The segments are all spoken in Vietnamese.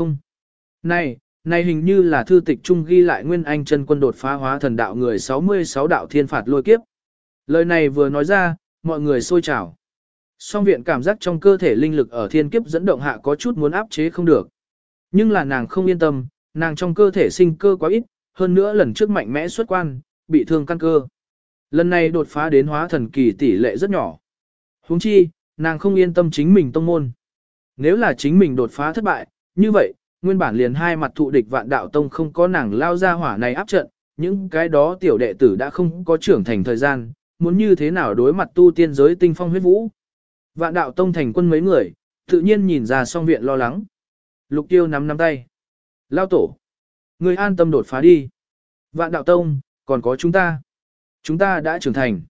Không. Này, này hình như là thư tịch trung ghi lại nguyên anh chân quân đột phá hóa thần đạo người 66 đạo thiên phạt lôi kiếp. Lời này vừa nói ra, mọi người sôi trào. Song viện cảm giác trong cơ thể linh lực ở thiên kiếp dẫn động hạ có chút muốn áp chế không được. Nhưng là nàng không yên tâm, nàng trong cơ thể sinh cơ quá ít, hơn nữa lần trước mạnh mẽ xuất quan, bị thương căn cơ. Lần này đột phá đến hóa thần kỳ tỷ lệ rất nhỏ. huống chi, nàng không yên tâm chính mình tông môn. Nếu là chính mình đột phá thất bại, như vậy, nguyên bản liền hai mặt thụ địch vạn đạo tông không có nàng lao ra hỏa này áp trận, những cái đó tiểu đệ tử đã không có trưởng thành thời gian, muốn như thế nào đối mặt tu tiên giới tinh phong huyết vũ. Vạn đạo tông thành quân mấy người, tự nhiên nhìn ra song viện lo lắng. Lục tiêu nắm nắm tay. Lao tổ. Người an tâm đột phá đi. Vạn đạo tông, còn có chúng ta. Chúng ta đã trưởng thành.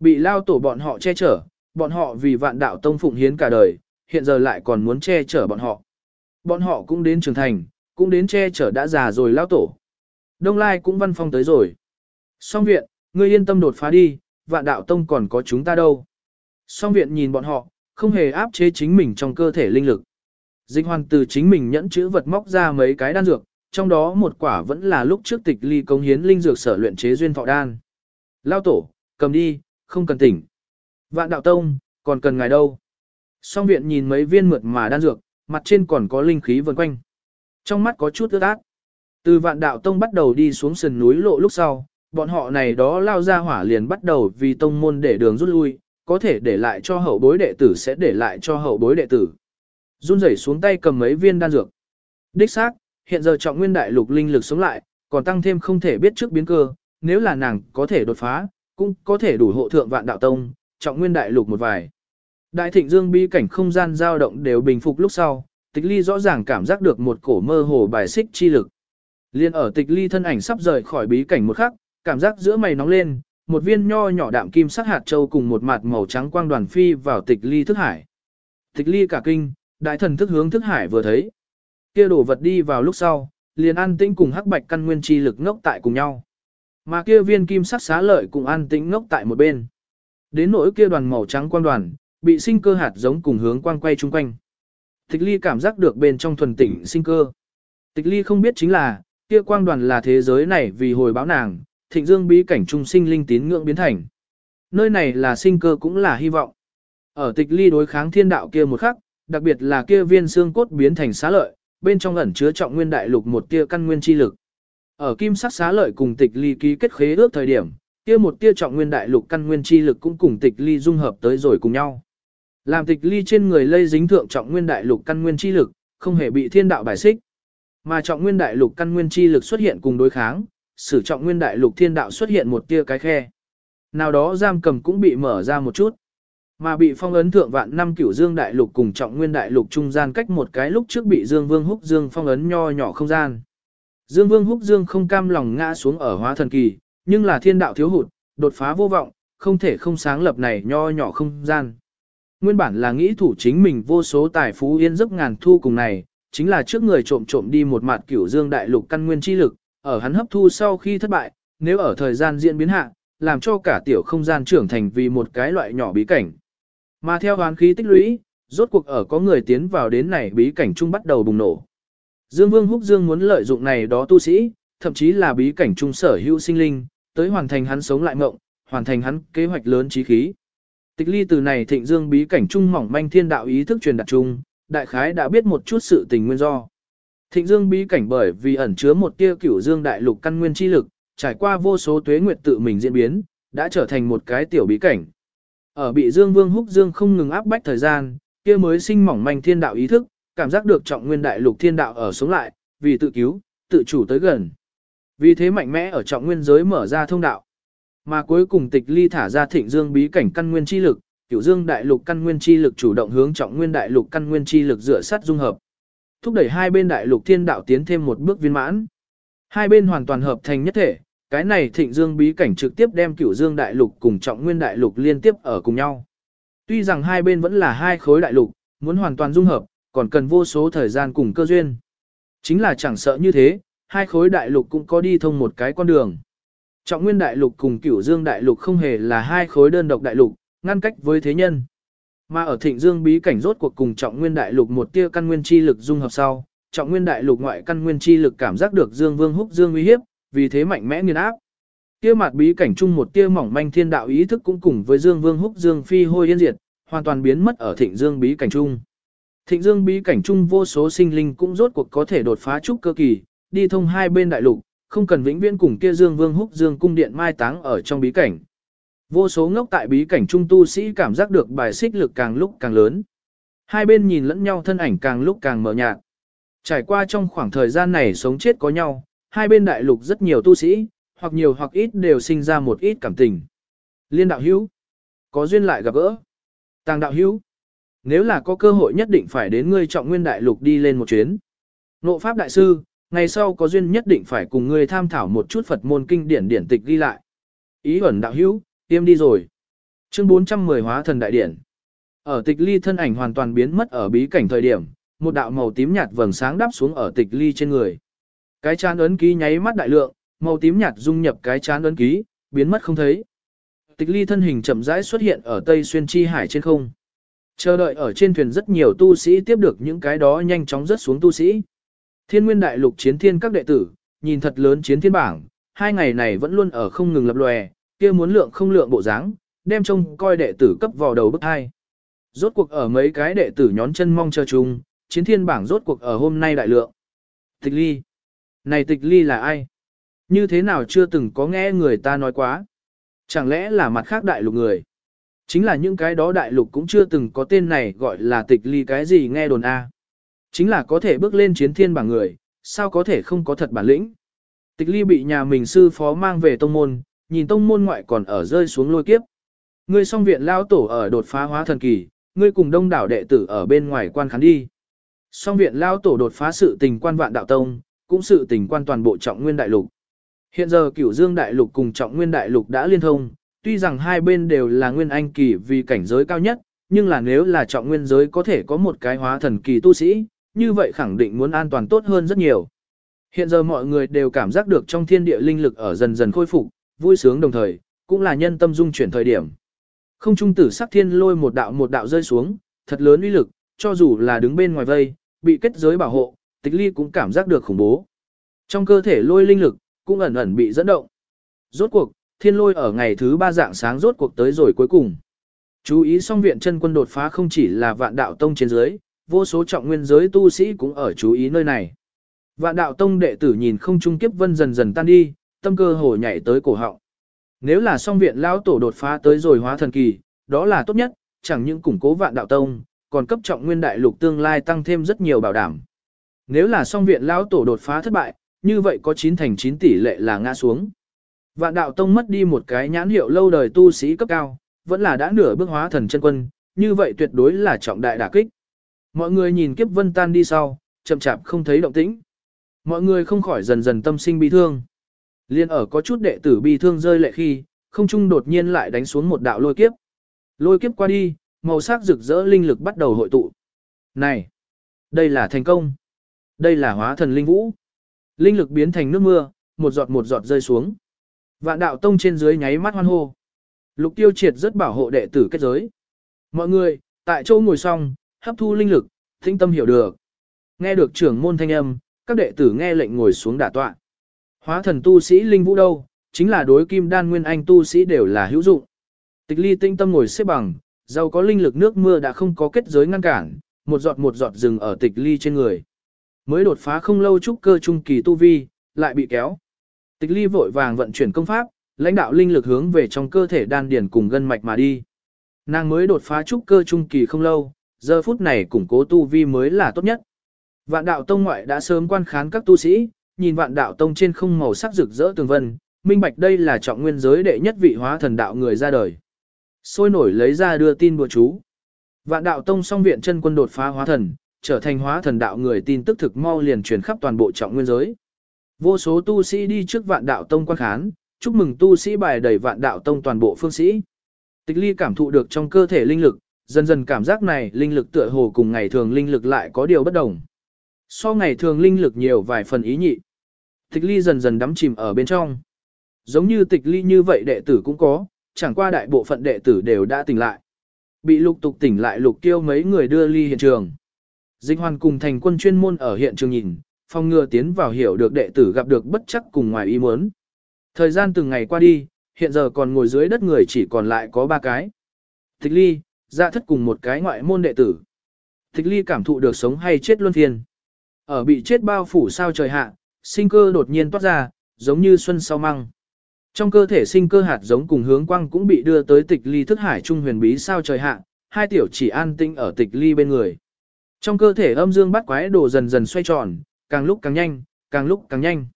Bị lao tổ bọn họ che chở, bọn họ vì vạn đạo tông phụng hiến cả đời, hiện giờ lại còn muốn che chở bọn họ. Bọn họ cũng đến trưởng thành, cũng đến che chở đã già rồi lao tổ. Đông Lai cũng văn phong tới rồi. Song viện, ngươi yên tâm đột phá đi, vạn đạo tông còn có chúng ta đâu. Song viện nhìn bọn họ, không hề áp chế chính mình trong cơ thể linh lực. Dịch hoàn từ chính mình nhẫn chữ vật móc ra mấy cái đan dược, trong đó một quả vẫn là lúc trước tịch ly công hiến linh dược sở luyện chế duyên thọ đan. Lao tổ, cầm đi, không cần tỉnh. Vạn đạo tông, còn cần ngài đâu. Song viện nhìn mấy viên mượt mà đan dược, mặt trên còn có linh khí vần quanh. Trong mắt có chút ướt át. Từ vạn đạo tông bắt đầu đi xuống sườn núi lộ lúc sau, bọn họ này đó lao ra hỏa liền bắt đầu vì tông môn để đường rút lui, có thể để lại cho hậu bối đệ tử sẽ để lại cho hậu bối đệ tử. Run rẩy xuống tay cầm mấy viên đan dược. Đích xác, hiện giờ trọng nguyên đại lục linh lực sống lại, còn tăng thêm không thể biết trước biến cơ, nếu là nàng có thể đột phá, cũng có thể đủ hộ thượng vạn đạo tông, trọng nguyên đại lục một vài. Đại thịnh dương bi cảnh không gian dao động đều bình phục lúc sau, tịch ly rõ ràng cảm giác được một cổ mơ hồ bài xích chi lực. Liên ở tịch ly thân ảnh sắp rời khỏi bí cảnh một khắc, cảm giác giữa mày nóng lên, một viên nho nhỏ đạm kim sắc hạt châu cùng một mặt màu trắng quang đoàn phi vào tịch ly thức hải. Tịch ly cả kinh, đại thần thức hướng thức hải vừa thấy. Kia đổ vật đi vào lúc sau, liền an tĩnh cùng hắc bạch căn nguyên chi lực ngốc tại cùng nhau. Mà kia viên kim sắc xá lợi cùng an tĩnh ngốc tại một bên. Đến nỗi kia đoàn màu trắng quang đoàn, bị sinh cơ hạt giống cùng hướng quang quay chung quanh. Tịch ly cảm giác được bên trong thuần tỉnh sinh cơ. Tịch ly không biết chính là, kia quang đoàn là thế giới này vì hồi báo nàng, thịnh dương bí cảnh trung sinh linh tín ngưỡng biến thành. Nơi này là sinh cơ cũng là hy vọng. Ở tịch ly đối kháng thiên đạo kia một khắc, đặc biệt là kia viên xương cốt biến thành xá lợi, bên trong ẩn chứa trọng nguyên đại lục một tia căn nguyên chi lực. Ở kim sắc xá lợi cùng tịch ly ký kết khế ước thời điểm, kia một tia trọng nguyên đại lục căn nguyên chi lực cũng cùng tịch ly dung hợp tới rồi cùng nhau. Làm tịch ly trên người lây dính thượng trọng nguyên đại lục căn nguyên chi lực, không hề bị thiên đạo bài xích. Mà trọng nguyên đại lục căn nguyên chi lực xuất hiện cùng đối kháng, sử trọng nguyên đại lục thiên đạo xuất hiện một tia cái khe. Nào đó giam cầm cũng bị mở ra một chút. Mà bị phong ấn thượng vạn năm cửu dương đại lục cùng trọng nguyên đại lục trung gian cách một cái lúc trước bị dương vương húc dương phong ấn nho nhỏ không gian. Dương vương húc dương không cam lòng ngã xuống ở hóa thần kỳ, nhưng là thiên đạo thiếu hụt, đột phá vô vọng, không thể không sáng lập này nho nhỏ không gian. Nguyên bản là nghĩ thủ chính mình vô số tài phú yên giấc ngàn thu cùng này, chính là trước người trộm trộm đi một mặt cửu dương đại lục căn nguyên chi lực, ở hắn hấp thu sau khi thất bại, nếu ở thời gian diễn biến hạ, làm cho cả tiểu không gian trưởng thành vì một cái loại nhỏ bí cảnh. Mà theo hoán khí tích lũy, rốt cuộc ở có người tiến vào đến này bí cảnh chung bắt đầu bùng nổ. Dương Vương Húc Dương muốn lợi dụng này đó tu sĩ, thậm chí là bí cảnh chung sở hữu sinh linh, tới hoàn thành hắn sống lại mộng, hoàn thành hắn kế hoạch lớn trí khí. Tịch ly từ này thịnh dương bí cảnh trung mỏng manh thiên đạo ý thức truyền đạt chung, đại khái đã biết một chút sự tình nguyên do. Thịnh dương bí cảnh bởi vì ẩn chứa một tia cửu dương đại lục căn nguyên chi lực, trải qua vô số tuế nguyệt tự mình diễn biến, đã trở thành một cái tiểu bí cảnh. Ở bị Dương Vương Húc Dương không ngừng áp bách thời gian, kia mới sinh mỏng manh thiên đạo ý thức, cảm giác được trọng nguyên đại lục thiên đạo ở sống lại, vì tự cứu, tự chủ tới gần. Vì thế mạnh mẽ ở trọng nguyên giới mở ra thông đạo. Mà cuối cùng tịch ly thả ra thịnh dương bí cảnh căn nguyên chi lực, cửu dương đại lục căn nguyên chi lực chủ động hướng trọng nguyên đại lục căn nguyên chi lực dựa sát dung hợp. Thúc đẩy hai bên đại lục thiên đạo tiến thêm một bước viên mãn. Hai bên hoàn toàn hợp thành nhất thể, cái này thịnh dương bí cảnh trực tiếp đem cửu dương đại lục cùng trọng nguyên đại lục liên tiếp ở cùng nhau. Tuy rằng hai bên vẫn là hai khối đại lục, muốn hoàn toàn dung hợp, còn cần vô số thời gian cùng cơ duyên. Chính là chẳng sợ như thế, hai khối đại lục cũng có đi thông một cái con đường. Trọng nguyên đại lục cùng cửu dương đại lục không hề là hai khối đơn độc đại lục, ngăn cách với thế nhân. Mà ở thịnh dương bí cảnh rốt cuộc cùng trọng nguyên đại lục một tia căn nguyên chi lực dung hợp sau, trọng nguyên đại lục ngoại căn nguyên chi lực cảm giác được Dương Vương Húc Dương uy hiếp, vì thế mạnh mẽ nghiền áp. Kia mặt bí cảnh chung một tia mỏng manh thiên đạo ý thức cũng cùng với Dương Vương Húc Dương phi hôi yên diệt, hoàn toàn biến mất ở Thịnh Dương bí cảnh chung. Thịnh Dương bí cảnh chung vô số sinh linh cũng rốt cuộc có thể đột phá trúc cơ kỳ, đi thông hai bên đại lục, không cần vĩnh viễn cùng kia Dương Vương Húc Dương cung điện mai táng ở trong bí cảnh. Vô số ngốc tại bí cảnh trung tu sĩ cảm giác được bài xích lực càng lúc càng lớn. Hai bên nhìn lẫn nhau thân ảnh càng lúc càng mờ nhạt. Trải qua trong khoảng thời gian này sống chết có nhau, hai bên đại lục rất nhiều tu sĩ, hoặc nhiều hoặc ít đều sinh ra một ít cảm tình. Liên đạo hữu, có duyên lại gặp gỡ. Tàng đạo hữu, nếu là có cơ hội nhất định phải đến ngươi trọng nguyên đại lục đi lên một chuyến. Nộ pháp đại sư, ngày sau có duyên nhất định phải cùng ngươi tham thảo một chút Phật môn kinh điển điển tịch ghi lại. Ý ẩn đạo hữu, tiêm đi rồi. Chương 410 hóa thần đại điển. Ở tịch ly thân ảnh hoàn toàn biến mất ở bí cảnh thời điểm, một đạo màu tím nhạt vầng sáng đáp xuống ở tịch ly trên người. Cái chán ấn ký nháy mắt đại lượng, màu tím nhạt dung nhập cái chán ấn ký, biến mất không thấy. Tịch ly thân hình chậm rãi xuất hiện ở tây xuyên chi hải trên không. Chờ đợi ở trên thuyền rất nhiều tu sĩ tiếp được những cái đó nhanh chóng rớt xuống tu sĩ. Thiên nguyên đại lục chiến thiên các đệ tử, nhìn thật lớn chiến thiên bảng, hai ngày này vẫn luôn ở không ngừng lập lòe, kia muốn lượng không lượng bộ dáng, đem trông coi đệ tử cấp vào đầu bức hai. Rốt cuộc ở mấy cái đệ tử nhón chân mong chờ chung, chiến thiên bảng rốt cuộc ở hôm nay đại lượng. Tịch ly. Này tịch ly là ai? Như thế nào chưa từng có nghe người ta nói quá? Chẳng lẽ là mặt khác đại lục người? Chính là những cái đó đại lục cũng chưa từng có tên này gọi là tịch ly cái gì nghe đồn A. Chính là có thể bước lên chiến thiên bảng người, sao có thể không có thật bản lĩnh? Tịch ly bị nhà mình sư phó mang về tông môn, nhìn tông môn ngoại còn ở rơi xuống lôi kiếp. Ngươi song viện lao tổ ở đột phá hóa thần kỳ, ngươi cùng đông đảo đệ tử ở bên ngoài quan khán đi. Song viện lao tổ đột phá sự tình quan vạn đạo tông, cũng sự tình quan toàn bộ trọng nguyên đại lục. Hiện giờ cửu dương đại lục cùng trọng nguyên đại lục đã liên thông, tuy rằng hai bên đều là nguyên anh kỳ vì cảnh giới cao nhất, nhưng là nếu là trọng nguyên giới có thể có một cái hóa thần kỳ tu sĩ, như vậy khẳng định muốn an toàn tốt hơn rất nhiều. Hiện giờ mọi người đều cảm giác được trong thiên địa linh lực ở dần dần khôi phục, vui sướng đồng thời, cũng là nhân tâm dung chuyển thời điểm. Không trung tử sắc thiên lôi một đạo một đạo rơi xuống, thật lớn uy lực, cho dù là đứng bên ngoài vây, bị kết giới bảo hộ, tịch ly cũng cảm giác được khủng bố. Trong cơ thể lôi linh lực, cũng ẩn ẩn bị dẫn động. Rốt cuộc, thiên lôi ở ngày thứ ba dạng sáng rốt cuộc tới rồi cuối cùng. Chú ý song viện chân quân đột phá không chỉ là vạn đạo tông trên dưới, vô số trọng nguyên giới tu sĩ cũng ở chú ý nơi này. Vạn đạo tông đệ tử nhìn không trung kiếp vân dần dần tan đi, tâm cơ hồ nhảy tới cổ họng. Nếu là song viện lão tổ đột phá tới rồi hóa thần kỳ, đó là tốt nhất, chẳng những củng cố vạn đạo tông, còn cấp trọng nguyên đại lục tương lai tăng thêm rất nhiều bảo đảm. Nếu là song viện lão tổ đột phá thất bại, như vậy có 9 thành 9 tỷ lệ là ngã xuống. Vạn đạo tông mất đi một cái nhãn hiệu lâu đời tu sĩ cấp cao, vẫn là đã nửa bước hóa thần chân quân, như vậy tuyệt đối là trọng đại đả kích. Mọi người nhìn kiếp vân tan đi sau, chậm chạp không thấy động tĩnh. Mọi người không khỏi dần dần tâm sinh bi thương. Liên ở có chút đệ tử bi thương rơi lệ khi, không trung đột nhiên lại đánh xuống một đạo lôi kiếp. Lôi kiếp qua đi, màu sắc rực rỡ linh lực bắt đầu hội tụ. Này, đây là thành công. Đây là hóa thần linh vũ. Linh lực biến thành nước mưa, một giọt một giọt rơi xuống. Vạn đạo tông trên dưới nháy mắt hoan hô. Lục tiêu triệt rất bảo hộ đệ tử kết giới. Mọi người, tại chỗ ngồi xong, hấp thu linh lực, tinh tâm hiểu được. Nghe được trưởng môn thanh âm, các đệ tử nghe lệnh ngồi xuống đả tọa. Hóa thần tu sĩ linh vũ đâu, chính là đối kim đan nguyên anh tu sĩ đều là hữu dụng. Tịch ly tinh tâm ngồi xếp bằng, giàu có linh lực nước mưa đã không có kết giới ngăn cản, một giọt một giọt rừng ở tịch ly trên người. Mới đột phá không lâu trúc cơ trung kỳ tu vi, lại bị kéo. Tịch ly vội vàng vận chuyển công pháp, lãnh đạo linh lực hướng về trong cơ thể đan điển cùng gân mạch mà đi. Nàng mới đột phá trúc cơ trung kỳ không lâu, giờ phút này củng cố tu vi mới là tốt nhất. Vạn đạo tông ngoại đã sớm quan khán các tu sĩ, nhìn vạn đạo tông trên không màu sắc rực rỡ tường vân, minh bạch đây là trọng nguyên giới đệ nhất vị hóa thần đạo người ra đời. Sôi nổi lấy ra đưa tin bùa chú. Vạn đạo tông song viện chân quân đột phá hóa thần, trở thành hóa thần đạo người tin tức thực mau liền truyền khắp toàn bộ trọng nguyên giới. Vô số tu sĩ đi trước vạn đạo tông quan khán, chúc mừng tu sĩ bài đầy vạn đạo tông toàn bộ phương sĩ. Tịch ly cảm thụ được trong cơ thể linh lực, dần dần cảm giác này linh lực tựa hồ cùng ngày thường linh lực lại có điều bất đồng. So ngày thường linh lực nhiều vài phần ý nhị. Tịch ly dần dần đắm chìm ở bên trong. Giống như tịch ly như vậy đệ tử cũng có, chẳng qua đại bộ phận đệ tử đều đã tỉnh lại. Bị lục tục tỉnh lại lục tiêu mấy người đưa ly hiện trường. Dịch hoàn cùng thành quân chuyên môn ở hiện trường nhìn, phòng ngừa tiến vào hiểu được đệ tử gặp được bất chắc cùng ngoài ý muốn. Thời gian từng ngày qua đi, hiện giờ còn ngồi dưới đất người chỉ còn lại có ba cái. Tịch ly, dạ thất cùng một cái ngoại môn đệ tử. Tịch ly cảm thụ được sống hay chết luân phiền Ở bị chết bao phủ sao trời hạ, sinh cơ đột nhiên toát ra, giống như xuân sau măng. Trong cơ thể sinh cơ hạt giống cùng hướng quang cũng bị đưa tới tịch ly thức hải trung huyền bí sao trời hạ, hai tiểu chỉ an tinh ở tịch ly bên người. Trong cơ thể âm dương bắt quái đồ dần dần xoay tròn, càng lúc càng nhanh, càng lúc càng nhanh.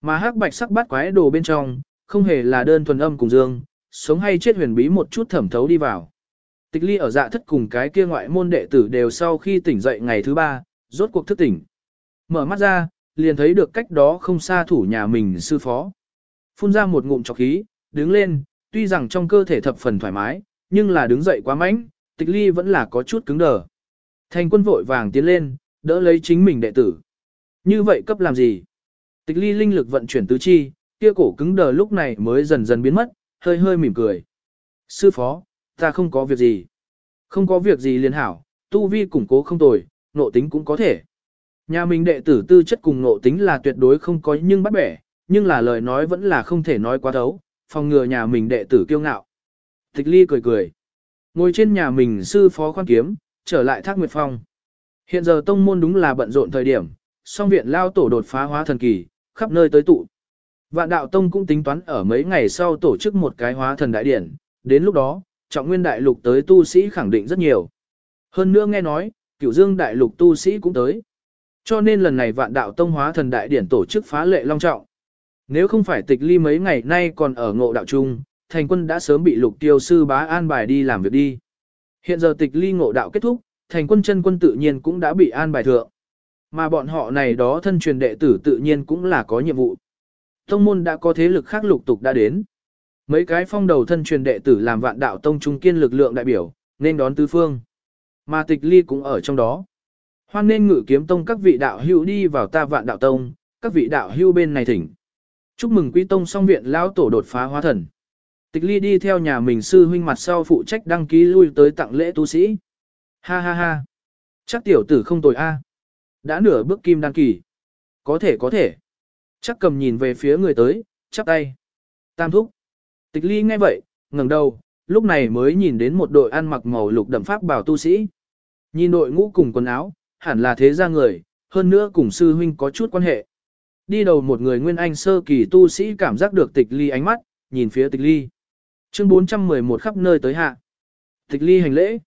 Mà hắc bạch sắc bắt quái đồ bên trong, không hề là đơn thuần âm cùng dương, sống hay chết huyền bí một chút thẩm thấu đi vào. Tịch ly ở dạ thất cùng cái kia ngoại môn đệ tử đều sau khi tỉnh dậy ngày thứ ba, rốt cuộc thức tỉnh. Mở mắt ra, liền thấy được cách đó không xa thủ nhà mình sư phó. Phun ra một ngụm chọc khí, đứng lên, tuy rằng trong cơ thể thập phần thoải mái, nhưng là đứng dậy quá mạnh, tịch ly vẫn là có chút cứng đờ. Thành quân vội vàng tiến lên, đỡ lấy chính mình đệ tử. Như vậy cấp làm gì? Tịch ly linh lực vận chuyển tứ chi, kia cổ cứng đờ lúc này mới dần dần biến mất, hơi hơi mỉm cười. Sư phó, ta không có việc gì. Không có việc gì liền hảo, tu vi củng cố không tồi, nộ tính cũng có thể. Nhà mình đệ tử tư chất cùng nộ tính là tuyệt đối không có nhưng bắt bẻ, nhưng là lời nói vẫn là không thể nói quá thấu, phòng ngừa nhà mình đệ tử kiêu ngạo. Tịch ly cười cười. Ngồi trên nhà mình sư phó khoan kiếm, trở lại thác nguyệt phong. Hiện giờ tông môn đúng là bận rộn thời điểm, song viện lao tổ đột phá hóa thần kỳ, khắp nơi tới tụ. Vạn đạo tông cũng tính toán ở mấy ngày sau tổ chức một cái hóa thần đại điển, đến lúc đó, trọng nguyên đại lục tới tu sĩ khẳng định rất nhiều. Hơn nữa nghe nói, cửu dương đại lục tu sĩ cũng tới. Cho nên lần này vạn đạo tông hóa thần đại điển tổ chức phá lệ long trọng. Nếu không phải tịch ly mấy ngày nay còn ở ngộ đạo trung, thành quân đã sớm bị lục tiêu sư bá an bài đi làm việc đi. Hiện giờ tịch ly ngộ đạo kết thúc, thành quân chân quân tự nhiên cũng đã bị an bài thượng. Mà bọn họ này đó thân truyền đệ tử tự nhiên cũng là có nhiệm vụ. Tông môn đã có thế lực khác lục tục đã đến. Mấy cái phong đầu thân truyền đệ tử làm vạn đạo tông trung kiên lực lượng đại biểu, nên đón tứ phương. Mà tịch ly cũng ở trong đó. Hoan nên ngự kiếm tông các vị đạo hữu đi vào ta vạn đạo tông, các vị đạo hữu bên này thỉnh. Chúc mừng quý tông song viện lão tổ đột phá hóa thần. Tịch ly đi theo nhà mình sư huynh mặt sau phụ trách đăng ký lui tới tặng lễ tu sĩ. Ha ha ha. Chắc tiểu tử không tồi a. Đã nửa bước kim đăng kỳ. Có thể có thể. Chắc cầm nhìn về phía người tới, chắp tay. Tam thúc. Tịch ly nghe vậy, ngẩng đầu, lúc này mới nhìn đến một đội ăn mặc màu lục đậm pháp bảo tu sĩ. Nhìn đội ngũ cùng quần áo, hẳn là thế gia người, hơn nữa cùng sư huynh có chút quan hệ. Đi đầu một người nguyên anh sơ kỳ tu sĩ cảm giác được tịch ly ánh mắt, nhìn phía tịch ly. Chương 411 khắp nơi tới hạ. Tịch ly hành lễ.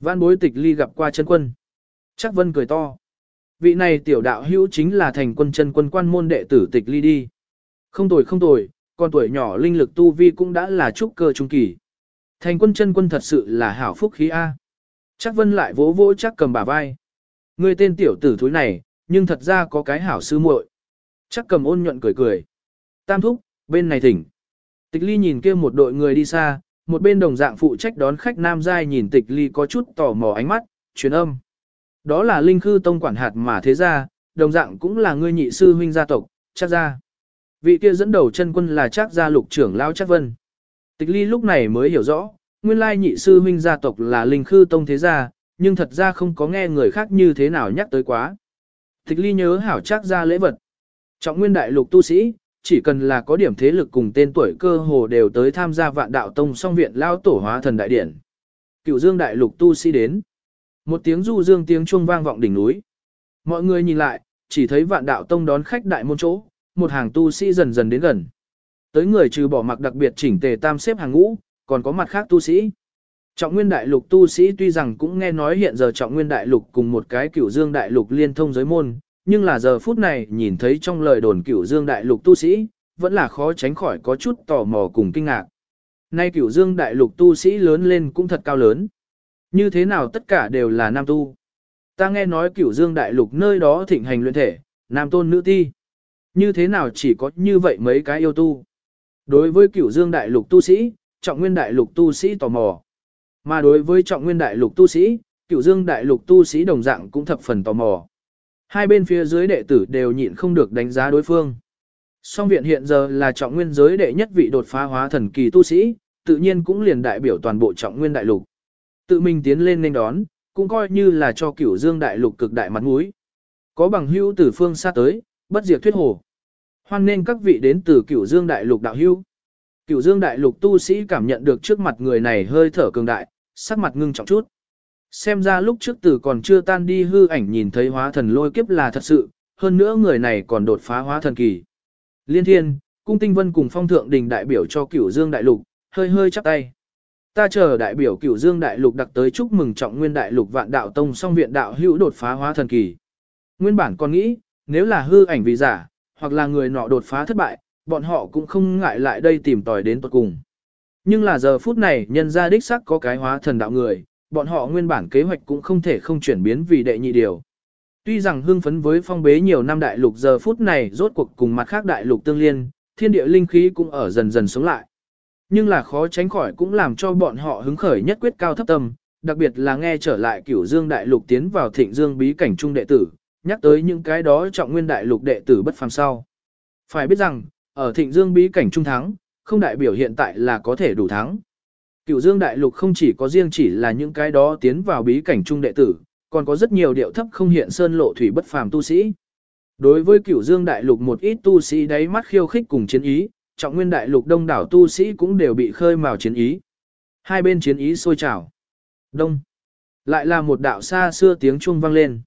Văn bối tịch ly gặp qua chân quân. Chắc vân cười to. Vị này tiểu đạo hữu chính là thành quân chân quân quan môn đệ tử tịch ly đi. Không tồi không tồi, con tuổi nhỏ linh lực tu vi cũng đã là trúc cơ trung kỳ. Thành quân chân quân thật sự là hảo phúc khí A. Chắc vân lại vỗ vỗ chắc cầm bả vai. người tên tiểu tử thúi này, nhưng thật ra có cái hảo sư muội. Chắc cầm ôn nhuận cười cười. Tam thúc, bên này thỉnh. Tịch ly nhìn kia một đội người đi xa, một bên đồng dạng phụ trách đón khách nam giai nhìn tịch ly có chút tò mò ánh mắt, truyền âm. Đó là linh khư tông quản hạt mà thế ra, đồng dạng cũng là ngươi nhị sư huynh gia tộc, chắc ra. Vị kia dẫn đầu chân quân là Trác gia lục trưởng Lão Trác vân. Tịch ly lúc này mới hiểu rõ, nguyên lai nhị sư huynh gia tộc là linh khư tông thế gia, nhưng thật ra không có nghe người khác như thế nào nhắc tới quá. Tịch ly nhớ hảo Trác gia lễ vật. Trọng nguyên đại lục tu sĩ, chỉ cần là có điểm thế lực cùng tên tuổi cơ hồ đều tới tham gia vạn đạo tông song viện lao tổ hóa thần đại điển. Cựu dương đại lục tu sĩ đến. Một tiếng du dương tiếng chuông vang vọng đỉnh núi. Mọi người nhìn lại, chỉ thấy vạn đạo tông đón khách đại môn chỗ, một hàng tu sĩ dần dần đến gần. Tới người trừ bỏ mặc đặc biệt chỉnh tề tam xếp hàng ngũ, còn có mặt khác tu sĩ. Trọng nguyên đại lục tu sĩ tuy rằng cũng nghe nói hiện giờ trọng nguyên đại lục cùng một cái cửu dương đại lục liên thông giới môn, nhưng là giờ phút này nhìn thấy trong lời đồn cửu dương đại lục tu sĩ, vẫn là khó tránh khỏi có chút tò mò cùng kinh ngạc. Nay cửu dương đại lục tu sĩ lớn lên cũng thật cao lớn. Như thế nào tất cả đều là nam tu. Ta nghe nói cửu dương đại lục nơi đó thịnh hành luyện thể, nam tôn nữ ti. Như thế nào chỉ có như vậy mấy cái yêu tu. Đối với cửu dương đại lục tu sĩ, trọng nguyên đại lục tu sĩ tò mò. Mà đối với trọng nguyên đại lục tu sĩ, cửu dương đại lục tu sĩ đồng dạng cũng thập phần tò mò. Hai bên phía dưới đệ tử đều nhịn không được đánh giá đối phương. Song viện hiện giờ là trọng nguyên giới đệ nhất vị đột phá hóa thần kỳ tu sĩ, tự nhiên cũng liền đại biểu toàn bộ trọng nguyên đại lục. Tự mình tiến lên nên đón, cũng coi như là cho cửu dương đại lục cực đại mặt mũi. Có bằng hữu từ phương xa tới, bất diệt thuyết hồ. Hoan nên các vị đến từ cửu dương đại lục đạo hưu. Cửu dương đại lục tu sĩ cảm nhận được trước mặt người này hơi thở cường đại, sắc mặt ngưng trọng chút. Xem ra lúc trước tử còn chưa tan đi hư ảnh nhìn thấy hóa thần lôi kiếp là thật sự, hơn nữa người này còn đột phá hóa thần kỳ. Liên thiên, cung tinh vân cùng phong thượng đình đại biểu cho cửu dương đại lục, hơi hơi chắp tay. Ta chờ đại biểu cửu dương đại lục đặc tới chúc mừng trọng nguyên đại lục vạn đạo tông song viện đạo hữu đột phá hóa thần kỳ. Nguyên bản còn nghĩ, nếu là hư ảnh vì giả, hoặc là người nọ đột phá thất bại, bọn họ cũng không ngại lại đây tìm tòi đến tuật cùng. Nhưng là giờ phút này nhân ra đích sắc có cái hóa thần đạo người, bọn họ nguyên bản kế hoạch cũng không thể không chuyển biến vì đệ nhị điều. Tuy rằng hưng phấn với phong bế nhiều năm đại lục giờ phút này rốt cuộc cùng mặt khác đại lục tương liên, thiên địa linh khí cũng ở dần dần sống lại. Nhưng là khó tránh khỏi cũng làm cho bọn họ hứng khởi nhất quyết cao thấp tâm, đặc biệt là nghe trở lại cửu dương đại lục tiến vào thịnh dương bí cảnh trung đệ tử, nhắc tới những cái đó trọng nguyên đại lục đệ tử bất phàm sau. Phải biết rằng, ở thịnh dương bí cảnh trung thắng, không đại biểu hiện tại là có thể đủ thắng. Cửu dương đại lục không chỉ có riêng chỉ là những cái đó tiến vào bí cảnh trung đệ tử, còn có rất nhiều điệu thấp không hiện sơn lộ thủy bất phàm tu sĩ. Đối với cửu dương đại lục một ít tu sĩ đáy mắt khiêu khích cùng chiến ý, trọng nguyên đại lục đông đảo tu sĩ cũng đều bị khơi mào chiến ý. Hai bên chiến ý sôi trào. Đông. Lại là một đạo xa xưa tiếng chuông vang lên.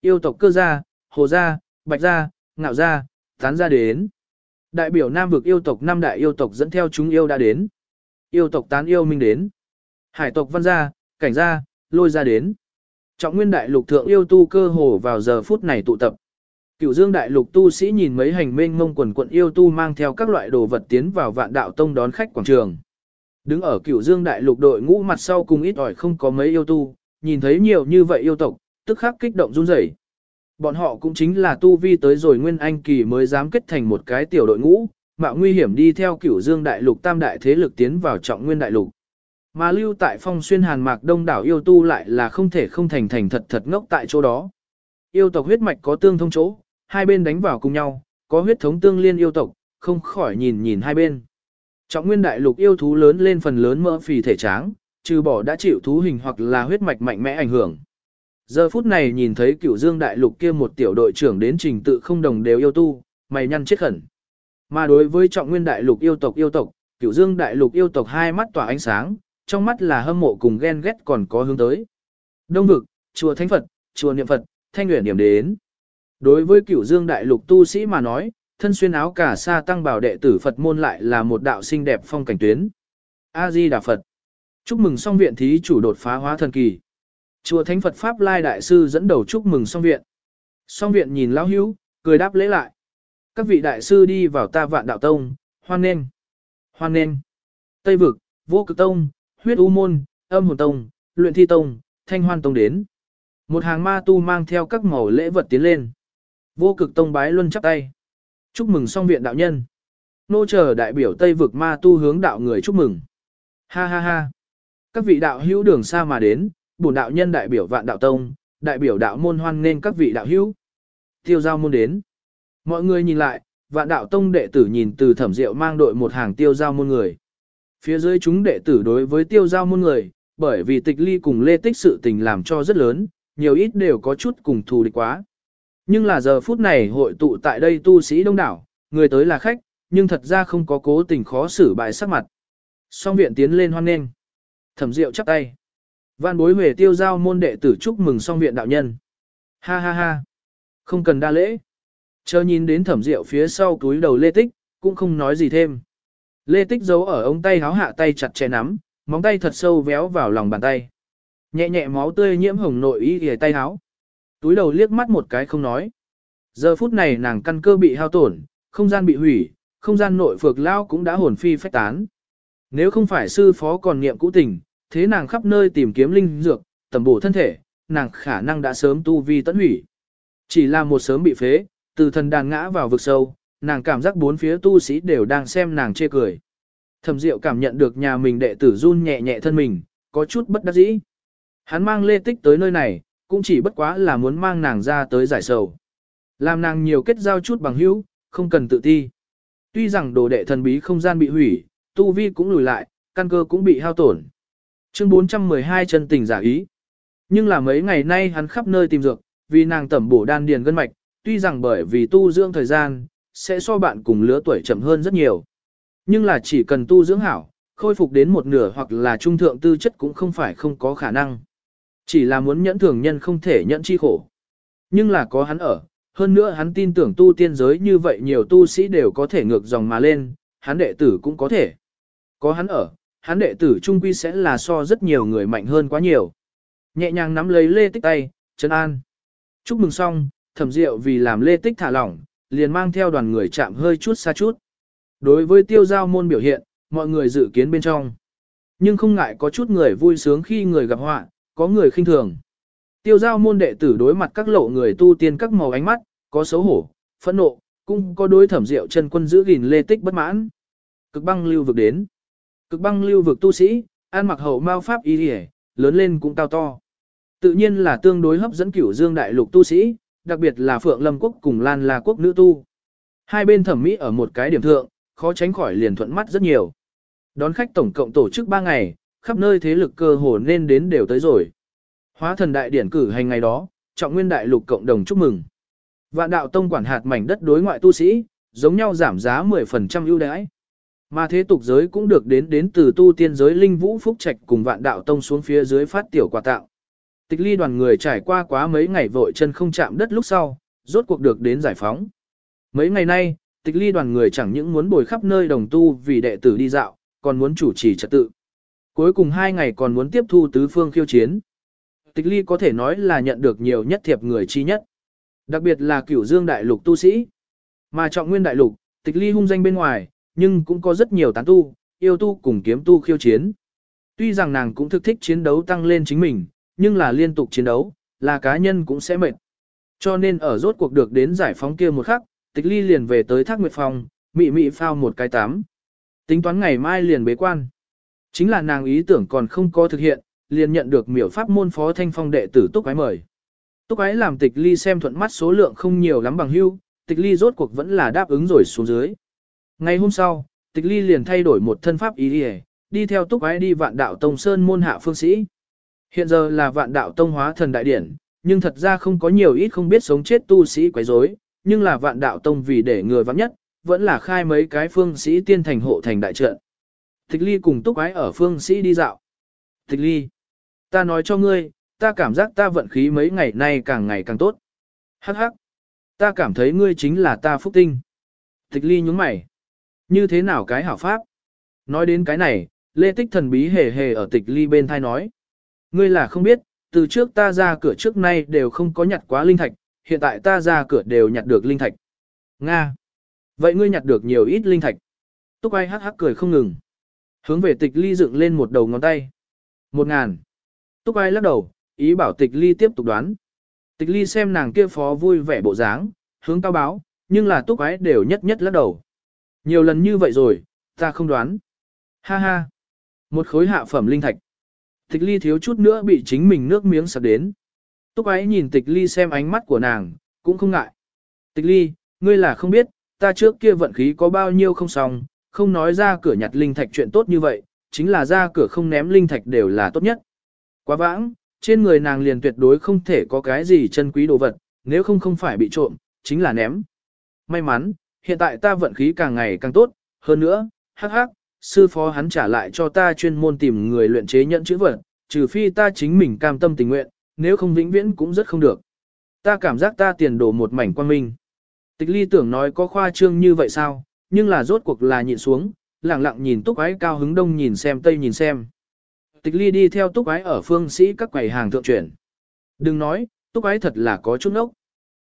Yêu tộc cơ gia, hồ gia, bạch gia, ngạo gia, tán gia đến. Đại biểu nam vực yêu tộc năm đại yêu tộc dẫn theo chúng yêu đã đến. Yêu tộc tán yêu minh đến. Hải tộc văn gia, cảnh gia, lôi gia đến. Trọng nguyên đại lục thượng yêu tu cơ hồ vào giờ phút này tụ tập. Cửu dương đại lục tu sĩ nhìn mấy hành mênh mông quần quận yêu tu mang theo các loại đồ vật tiến vào vạn đạo tông đón khách quảng trường. Đứng ở cửu dương đại lục đội ngũ mặt sau cùng ít ỏi không có mấy yêu tu, nhìn thấy nhiều như vậy yêu tộc, tức khắc kích động run rẩy. Bọn họ cũng chính là tu vi tới rồi nguyên anh kỳ mới dám kết thành một cái tiểu đội ngũ, mạo nguy hiểm đi theo cửu dương đại lục tam đại thế lực tiến vào trọng nguyên đại lục. Mà lưu tại phong xuyên hàn mạc đông đảo yêu tu lại là không thể không thành thành thật thật ngốc tại chỗ đó. Yêu tộc huyết mạch có tương thông chỗ, hai bên đánh vào cùng nhau, có huyết thống tương liên yêu tộc, không khỏi nhìn nhìn hai bên. Trọng nguyên đại lục yêu thú lớn lên phần lớn mỡ phì thể tráng, trừ bỏ đã chịu thú hình hoặc là huyết mạch mạnh mẽ ảnh hưởng. Giờ phút này nhìn thấy cửu dương đại lục kia một tiểu đội trưởng đến trình tự không đồng đều yêu tu, mày nhăn chết khẩn. Mà đối với trọng nguyên đại lục yêu tộc yêu tộc, cửu dương đại lục yêu tộc hai mắt tỏa ánh sáng, trong mắt là hâm mộ cùng ghen ghét còn có hướng tới. Đông vực, chùa Thánh Phật, chùa Niệm Phật, thanh nguyện điểm đến. Đối với cửu dương đại lục tu sĩ mà nói, thân xuyên áo cả sa tăng bảo đệ tử Phật môn lại là một đạo xinh đẹp phong cảnh tuyến. A-di Đà Phật. Chúc mừng song viện thí chủ đột phá hóa thần kỳ. Chùa Thánh Phật Pháp Lai Đại Sư dẫn đầu chúc mừng song viện. Song viện nhìn lão hữu, cười đáp lễ lại. Các vị đại sư đi vào ta vạn đạo tông, hoan nghênh. Hoan nghênh. Tây vực, vô cực tông, huyết u môn, âm hồn tông, luyện thi tông, thanh hoan tông đến. Một hàng ma tu mang theo các màu lễ vật tiến lên. Vô cực tông bái luân chắp tay. Chúc mừng song viện đạo nhân. Nô chờ đại biểu Tây vực ma tu hướng đạo người chúc mừng. Ha ha ha. Các vị đạo hữu đường xa mà đến, bổn đạo nhân đại biểu vạn đạo tông, đại biểu đạo môn hoan nên các vị đạo hữu. Tiêu giao môn đến. Mọi người nhìn lại, vạn đạo tông đệ tử nhìn từ thẩm diệu mang đội một hàng tiêu giao môn người. Phía dưới chúng đệ tử đối với tiêu giao môn người, bởi vì tịch ly cùng lê tích sự tình làm cho rất lớn, nhiều ít đều có chút cùng thù địch quá. Nhưng là giờ phút này hội tụ tại đây tu sĩ đông đảo, người tới là khách, nhưng thật ra không có cố tình khó xử bại sắc mặt. Song viện tiến lên hoan nghênh. Thẩm Diệu chắp tay. Văn bối về tiêu giao môn đệ tử chúc mừng song viện đạo nhân. Ha ha ha. Không cần đa lễ. Chờ nhìn đến thẩm rượu phía sau túi đầu lê tích, cũng không nói gì thêm. Lê tích giấu ở ống tay háo hạ tay chặt chẽ nắm, móng tay thật sâu véo vào lòng bàn tay. Nhẹ nhẹ máu tươi nhiễm hồng nội y ghề tay háo. Túi đầu liếc mắt một cái không nói. Giờ phút này nàng căn cơ bị hao tổn, không gian bị hủy, không gian nội phược lao cũng đã hồn phi phách tán. Nếu không phải sư phó còn niệm cũ tình, thế nàng khắp nơi tìm kiếm linh dược, tầm bổ thân thể, nàng khả năng đã sớm tu vi tận hủy. Chỉ là một sớm bị phế, từ thần đàn ngã vào vực sâu, nàng cảm giác bốn phía tu sĩ đều đang xem nàng chê cười. Thẩm Diệu cảm nhận được nhà mình đệ tử run nhẹ nhẹ thân mình, có chút bất đắc dĩ. Hắn mang Lê Tích tới nơi này, cũng chỉ bất quá là muốn mang nàng ra tới giải sầu. Làm nàng nhiều kết giao chút bằng hữu, không cần tự ti. Tuy rằng đồ đệ thần bí không gian bị hủy, tu vi cũng lùi lại, căn cơ cũng bị hao tổn. Chương 412 chân tình giả ý. Nhưng là mấy ngày nay hắn khắp nơi tìm dược, vì nàng tẩm bổ đan điền gân mạch, tuy rằng bởi vì tu dưỡng thời gian, sẽ so bạn cùng lứa tuổi chậm hơn rất nhiều. Nhưng là chỉ cần tu dưỡng hảo, khôi phục đến một nửa hoặc là trung thượng tư chất cũng không phải không có khả năng. Chỉ là muốn nhẫn thường nhân không thể nhẫn chi khổ. Nhưng là có hắn ở, hơn nữa hắn tin tưởng tu tiên giới như vậy nhiều tu sĩ đều có thể ngược dòng mà lên, hắn đệ tử cũng có thể. Có hắn ở, hắn đệ tử trung quy sẽ là so rất nhiều người mạnh hơn quá nhiều. Nhẹ nhàng nắm lấy lê tích tay, Trấn an. Chúc mừng xong, thẩm diệu vì làm lê tích thả lỏng, liền mang theo đoàn người chạm hơi chút xa chút. Đối với tiêu giao môn biểu hiện, mọi người dự kiến bên trong. Nhưng không ngại có chút người vui sướng khi người gặp họa, có người khinh thường. Tiêu giao môn đệ tử đối mặt các lộ người tu tiên các màu ánh mắt, có xấu hổ, phẫn nộ, cũng có đối thẩm diệu chân quân giữ gìn lê tích bất mãn. Cực băng lưu vực đến. Cực băng lưu vực tu sĩ, an mặc hậu mao pháp y hề, lớn lên cũng cao to. Tự nhiên là tương đối hấp dẫn cửu dương đại lục tu sĩ, đặc biệt là Phượng Lâm Quốc cùng Lan La Quốc nữ tu. Hai bên thẩm mỹ ở một cái điểm thượng, khó tránh khỏi liền thuận mắt rất nhiều. Đón khách tổng cộng tổ chức 3 ngày, khắp nơi thế lực cơ hồ nên đến đều tới rồi. Hóa thần đại điển cử hành ngày đó, trọng nguyên đại lục cộng đồng chúc mừng. Vạn đạo tông quản hạt mảnh đất đối ngoại tu sĩ, giống nhau giảm giá 10% ưu đãi. Mà thế tục giới cũng được đến đến từ tu tiên giới linh vũ phúc trạch cùng vạn đạo tông xuống phía dưới phát tiểu quà tạo. Tịch ly đoàn người trải qua quá mấy ngày vội chân không chạm đất lúc sau, rốt cuộc được đến giải phóng. Mấy ngày nay, tịch ly đoàn người chẳng những muốn bồi khắp nơi đồng tu vì đệ tử đi dạo, còn muốn chủ trì trật tự. Cuối cùng hai ngày còn muốn tiếp thu tứ phương khiêu chiến. Tịch ly có thể nói là nhận được nhiều nhất thiệp người chi nhất. Đặc biệt là cửu dương đại lục tu sĩ. Mà trọng nguyên đại lục, tịch ly hung danh bên ngoài, nhưng cũng có rất nhiều tán tu, yêu tu cùng kiếm tu khiêu chiến. Tuy rằng nàng cũng thực thích chiến đấu tăng lên chính mình, nhưng là liên tục chiến đấu, là cá nhân cũng sẽ mệt. Cho nên ở rốt cuộc được đến giải phóng kia một khắc, tịch ly liền về tới thác nguyệt phòng, mị mị phao một cái tám. Tính toán ngày mai liền bế quan. Chính là nàng ý tưởng còn không có thực hiện, liền nhận được miểu pháp môn phó thanh phong đệ tử Túc Ái mời. Túc Ái làm tịch ly xem thuận mắt số lượng không nhiều lắm bằng hưu, tịch ly rốt cuộc vẫn là đáp ứng rồi xuống dưới. Ngày hôm sau, tịch ly liền thay đổi một thân pháp ý đi đi theo Túc Ái đi vạn đạo Tông Sơn môn hạ phương sĩ. Hiện giờ là vạn đạo Tông hóa thần đại điển, nhưng thật ra không có nhiều ít không biết sống chết tu sĩ quấy rối, nhưng là vạn đạo Tông vì để người vắng nhất, vẫn là khai mấy cái phương sĩ tiên thành hộ thành đại trận. Tịch ly cùng túc ái ở phương sĩ đi dạo. Tịch ly, ta nói cho ngươi, ta cảm giác ta vận khí mấy ngày nay càng ngày càng tốt. Hắc hắc, ta cảm thấy ngươi chính là ta phúc tinh. Tịch ly nhúng mày. Như thế nào cái hảo pháp? Nói đến cái này, lê tích thần bí hề hề ở tịch ly bên thai nói. Ngươi là không biết, từ trước ta ra cửa trước nay đều không có nhặt quá linh thạch, hiện tại ta ra cửa đều nhặt được linh thạch. Nga. Vậy ngươi nhặt được nhiều ít linh thạch. Túc ai hắc hắc cười không ngừng. Hướng về tịch ly dựng lên một đầu ngón tay. Một ngàn. Túc ai lắc đầu, ý bảo tịch ly tiếp tục đoán. Tịch ly xem nàng kia phó vui vẻ bộ dáng, hướng cao báo, nhưng là túc ái đều nhất nhất lắc đầu. Nhiều lần như vậy rồi, ta không đoán. Ha ha. Một khối hạ phẩm linh thạch. Tịch ly thiếu chút nữa bị chính mình nước miếng sặc đến. Túc ái nhìn tịch ly xem ánh mắt của nàng, cũng không ngại. Tịch ly, ngươi là không biết, ta trước kia vận khí có bao nhiêu không xong, không nói ra cửa nhặt linh thạch chuyện tốt như vậy, chính là ra cửa không ném linh thạch đều là tốt nhất. Quá vãng, trên người nàng liền tuyệt đối không thể có cái gì chân quý đồ vật, nếu không không phải bị trộm, chính là ném. May mắn, hiện tại ta vận khí càng ngày càng tốt, hơn nữa, hắc hắc, sư phó hắn trả lại cho ta chuyên môn tìm người luyện chế nhận chữ vật, trừ phi ta chính mình cam tâm tình nguyện, nếu không vĩnh viễn cũng rất không được. Ta cảm giác ta tiền đổ một mảnh quan minh. Tịch ly tưởng nói có khoa trương như vậy sao, nhưng là rốt cuộc là nhịn xuống, lặng lặng nhìn túc ái cao hứng đông nhìn xem tây nhìn xem. Tịch ly đi theo túc ái ở phương sĩ các quầy hàng thượng chuyển. Đừng nói, túc ái thật là có chút nốc.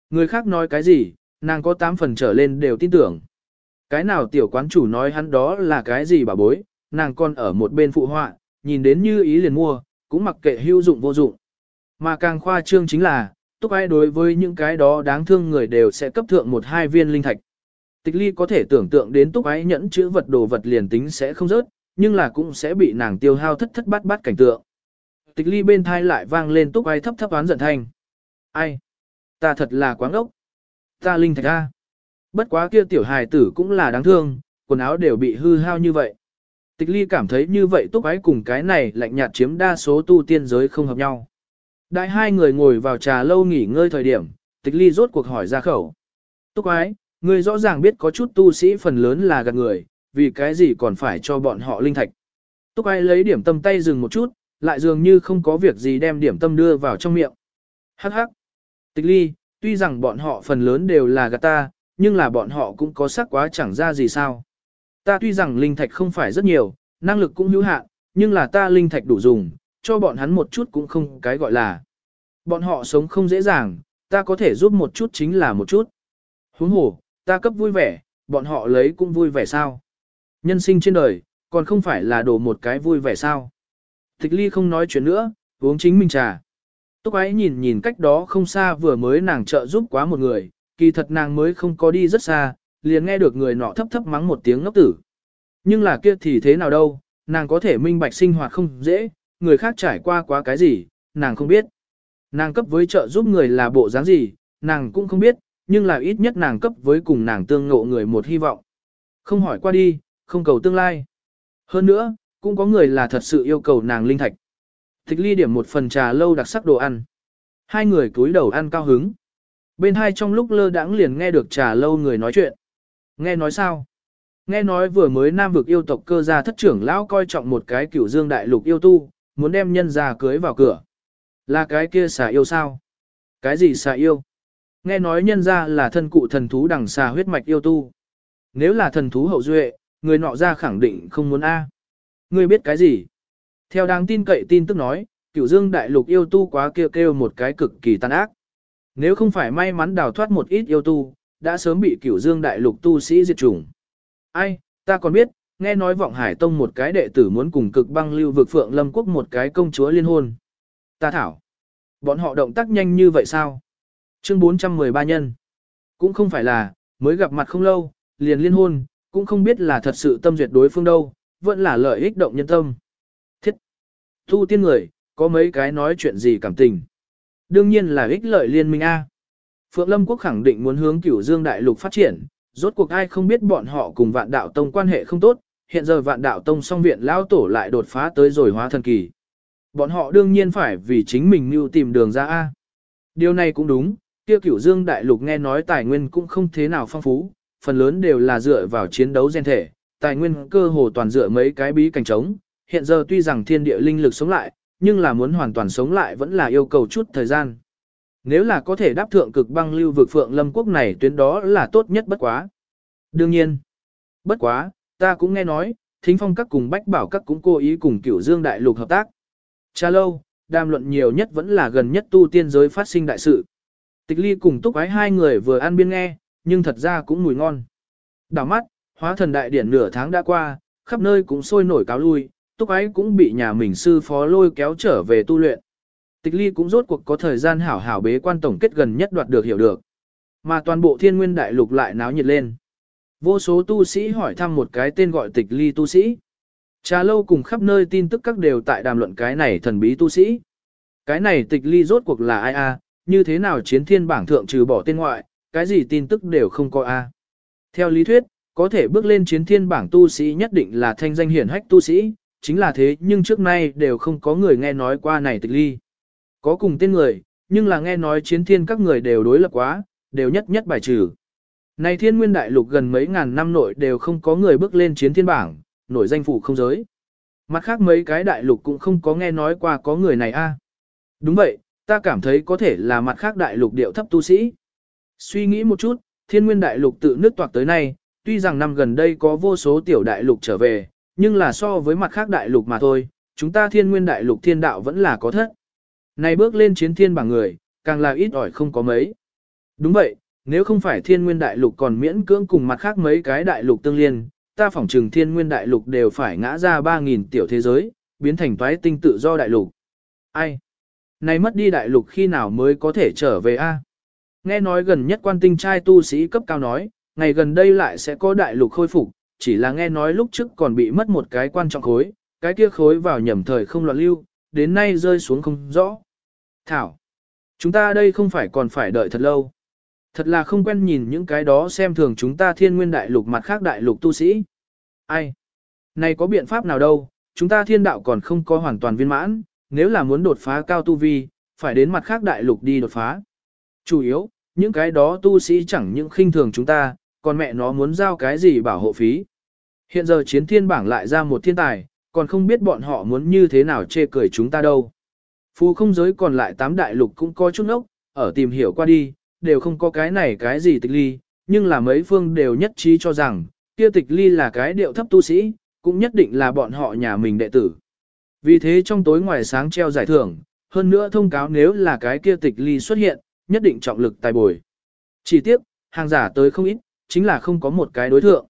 Người khác nói cái gì, nàng có 8 phần trở lên đều tin tưởng. Cái nào tiểu quán chủ nói hắn đó là cái gì bà bối, nàng còn ở một bên phụ họa, nhìn đến như ý liền mua, cũng mặc kệ hữu dụng vô dụng. Mà càng khoa trương chính là, Túc ai đối với những cái đó đáng thương người đều sẽ cấp thượng một hai viên linh thạch. Tịch ly có thể tưởng tượng đến túc ái nhẫn chữ vật đồ vật liền tính sẽ không rớt, nhưng là cũng sẽ bị nàng tiêu hao thất thất bát bát cảnh tượng. Tịch ly bên thai lại vang lên túc ái thấp thấp oán giận thanh. Ai? Ta thật là quáng ốc. Ta linh thạch a. Bất quá kia tiểu hài tử cũng là đáng thương, quần áo đều bị hư hao như vậy. Tịch ly cảm thấy như vậy túc ái cùng cái này lạnh nhạt chiếm đa số tu tiên giới không hợp nhau. Đại hai người ngồi vào trà lâu nghỉ ngơi thời điểm, tịch ly rốt cuộc hỏi ra khẩu. Túc ái, người rõ ràng biết có chút tu sĩ phần lớn là gạt người, vì cái gì còn phải cho bọn họ linh thạch. Túc ái lấy điểm tâm tay dừng một chút, lại dường như không có việc gì đem điểm tâm đưa vào trong miệng. Hắc hắc. Tịch ly, tuy rằng bọn họ phần lớn đều là gạt ta, nhưng là bọn họ cũng có sắc quá chẳng ra gì sao. Ta tuy rằng linh thạch không phải rất nhiều, năng lực cũng hữu hạn, nhưng là ta linh thạch đủ dùng, cho bọn hắn một chút cũng không cái gọi là. Bọn họ sống không dễ dàng, ta có thể giúp một chút chính là một chút. Huống hồ, ta cấp vui vẻ, bọn họ lấy cũng vui vẻ sao. Nhân sinh trên đời, còn không phải là đổ một cái vui vẻ sao. Tịch ly không nói chuyện nữa, uống chính mình trà. Túc ấy nhìn nhìn cách đó không xa vừa mới nàng trợ giúp quá một người, kỳ thật nàng mới không có đi rất xa, liền nghe được người nọ thấp thấp mắng một tiếng ngốc tử. Nhưng là kia thì thế nào đâu, nàng có thể minh bạch sinh hoạt không dễ, người khác trải qua quá cái gì, nàng không biết. Nàng cấp với trợ giúp người là bộ dáng gì, nàng cũng không biết, nhưng là ít nhất nàng cấp với cùng nàng tương ngộ người một hy vọng. Không hỏi qua đi, không cầu tương lai. Hơn nữa, cũng có người là thật sự yêu cầu nàng linh thạch. Thích ly điểm một phần trà lâu đặc sắc đồ ăn. Hai người cúi đầu ăn cao hứng. Bên hai trong lúc lơ đãng liền nghe được trà lâu người nói chuyện. Nghe nói sao? Nghe nói vừa mới nam vực yêu tộc cơ gia thất trưởng lão coi trọng một cái cửu dương đại lục yêu tu, muốn đem nhân gia cưới vào cửa. Là cái kia xà yêu sao? Cái gì xà yêu? Nghe nói nhân gia là thân cụ thần thú đằng xà huyết mạch yêu tu. Nếu là thần thú hậu duệ, người nọ ra khẳng định không muốn A. Ngươi biết cái gì? Theo đáng tin cậy tin tức nói, cửu dương đại lục yêu tu quá kêu kêu một cái cực kỳ tàn ác. Nếu không phải may mắn đào thoát một ít yêu tu, đã sớm bị cửu dương đại lục tu sĩ diệt chủng. Ai, ta còn biết, nghe nói vọng hải tông một cái đệ tử muốn cùng cực băng lưu vực phượng lâm quốc một cái công chúa liên hôn. Ta thảo. Bọn họ động tác nhanh như vậy sao? Chương 413 nhân. Cũng không phải là, mới gặp mặt không lâu, liền liên hôn, cũng không biết là thật sự tâm duyệt đối phương đâu, vẫn là lợi ích động nhân tâm. Tu Thu tiên người, có mấy cái nói chuyện gì cảm tình. Đương nhiên là ích lợi liên minh A. Phượng Lâm Quốc khẳng định muốn hướng cửu dương đại lục phát triển, rốt cuộc ai không biết bọn họ cùng vạn đạo tông quan hệ không tốt, hiện giờ vạn đạo tông song viện lao tổ lại đột phá tới rồi hóa thần kỳ. Bọn họ đương nhiên phải vì chính mình mưu tìm đường ra A. Điều này cũng đúng, kia cửu dương đại lục nghe nói tài nguyên cũng không thế nào phong phú, phần lớn đều là dựa vào chiến đấu gen thể, tài nguyên cơ hồ toàn dựa mấy cái bí cảnh trống. Hiện giờ tuy rằng thiên địa linh lực sống lại, nhưng là muốn hoàn toàn sống lại vẫn là yêu cầu chút thời gian. Nếu là có thể đáp thượng cực băng lưu vực phượng lâm quốc này tuyến đó là tốt nhất bất quá. Đương nhiên, bất quá, ta cũng nghe nói, thính phong các cùng bách bảo các cũng cố ý cùng cửu dương đại lục hợp tác. Cha lâu, đàm luận nhiều nhất vẫn là gần nhất tu tiên giới phát sinh đại sự. Tịch ly cùng túc ái hai người vừa ăn biên nghe, nhưng thật ra cũng mùi ngon. Đảo mắt, hóa thần đại điển nửa tháng đã qua, khắp nơi cũng sôi nổi cáo lui, túc ái cũng bị nhà mình sư phó lôi kéo trở về tu luyện. Tịch ly cũng rốt cuộc có thời gian hảo hảo bế quan tổng kết gần nhất đoạt được hiểu được. Mà toàn bộ thiên nguyên đại lục lại náo nhiệt lên. Vô số tu sĩ hỏi thăm một cái tên gọi tịch ly tu sĩ. Trà lâu cùng khắp nơi tin tức các đều tại đàm luận cái này thần bí tu sĩ. Cái này tịch ly rốt cuộc là ai a? như thế nào chiến thiên bảng thượng trừ bỏ tên ngoại, cái gì tin tức đều không có a. Theo lý thuyết, có thể bước lên chiến thiên bảng tu sĩ nhất định là thanh danh hiển hách tu sĩ, chính là thế nhưng trước nay đều không có người nghe nói qua này tịch ly. Có cùng tên người, nhưng là nghe nói chiến thiên các người đều đối lập quá, đều nhất nhất bài trừ. Này thiên nguyên đại lục gần mấy ngàn năm nội đều không có người bước lên chiến thiên bảng, nổi danh phủ không giới. Mặt khác mấy cái đại lục cũng không có nghe nói qua có người này a. À. Đúng vậy, ta cảm thấy có thể là mặt khác đại lục điệu thấp tu sĩ. Suy nghĩ một chút, thiên nguyên đại lục tự nước toạc tới nay, tuy rằng năm gần đây có vô số tiểu đại lục trở về, nhưng là so với mặt khác đại lục mà thôi, chúng ta thiên nguyên đại lục thiên đạo vẫn là có thất. Này bước lên chiến thiên bảng người, càng là ít ỏi không có mấy. Đúng vậy, nếu không phải thiên nguyên đại lục còn miễn cưỡng cùng mặt khác mấy cái đại lục tương liên, ta phỏng trừng thiên nguyên đại lục đều phải ngã ra 3.000 tiểu thế giới, biến thành toái tinh tự do đại lục. Ai? Này mất đi đại lục khi nào mới có thể trở về a? Nghe nói gần nhất quan tinh trai tu sĩ cấp cao nói, ngày gần đây lại sẽ có đại lục khôi phục, chỉ là nghe nói lúc trước còn bị mất một cái quan trọng khối, cái kia khối vào nhầm thời không loạn lưu, đến nay rơi xuống không rõ. Thảo, chúng ta đây không phải còn phải đợi thật lâu. Thật là không quen nhìn những cái đó xem thường chúng ta thiên nguyên đại lục mặt khác đại lục tu sĩ. Ai? Này có biện pháp nào đâu, chúng ta thiên đạo còn không có hoàn toàn viên mãn, nếu là muốn đột phá cao tu vi, phải đến mặt khác đại lục đi đột phá. Chủ yếu, những cái đó tu sĩ chẳng những khinh thường chúng ta, còn mẹ nó muốn giao cái gì bảo hộ phí. Hiện giờ chiến thiên bảng lại ra một thiên tài, còn không biết bọn họ muốn như thế nào chê cười chúng ta đâu. phú không giới còn lại tám đại lục cũng có chút ốc, ở tìm hiểu qua đi, đều không có cái này cái gì tịch ly, nhưng là mấy phương đều nhất trí cho rằng, kia tịch ly là cái điệu thấp tu sĩ, cũng nhất định là bọn họ nhà mình đệ tử. Vì thế trong tối ngoài sáng treo giải thưởng, hơn nữa thông cáo nếu là cái kia tịch ly xuất hiện, nhất định trọng lực tài bồi. Chỉ tiếc, hàng giả tới không ít, chính là không có một cái đối thượng.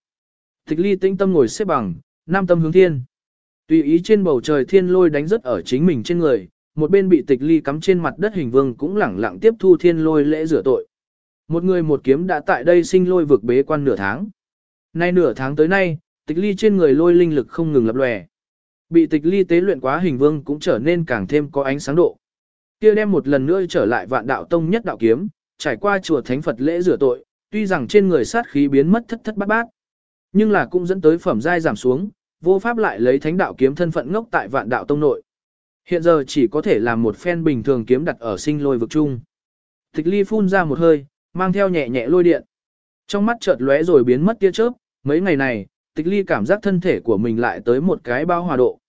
Tịch ly tĩnh tâm ngồi xếp bằng, nam tâm hướng thiên. Tùy ý trên bầu trời thiên lôi đánh rất ở chính mình trên người, một bên bị tịch ly cắm trên mặt đất hình vương cũng lẳng lặng tiếp thu thiên lôi lễ rửa tội. Một người một kiếm đã tại đây sinh lôi vực bế quan nửa tháng. Nay nửa tháng tới nay, tịch ly trên người lôi linh lực không ngừng lập lòe. Bị tịch ly tế luyện quá hình vương cũng trở nên càng thêm có ánh sáng độ. Kia đem một lần nữa trở lại vạn đạo tông nhất đạo kiếm, trải qua chùa thánh Phật lễ rửa tội, tuy rằng trên người sát khí biến mất thất thất bát bát, nhưng là cũng dẫn tới phẩm giai giảm xuống, vô pháp lại lấy thánh đạo kiếm thân phận ngốc tại vạn đạo tông nội. Hiện giờ chỉ có thể làm một phen bình thường kiếm đặt ở sinh lôi vực chung. Tịch ly phun ra một hơi, mang theo nhẹ nhẹ lôi điện. Trong mắt chợt lóe rồi biến mất tia chớp, mấy ngày này, tịch ly cảm giác thân thể của mình lại tới một cái bao hòa độ.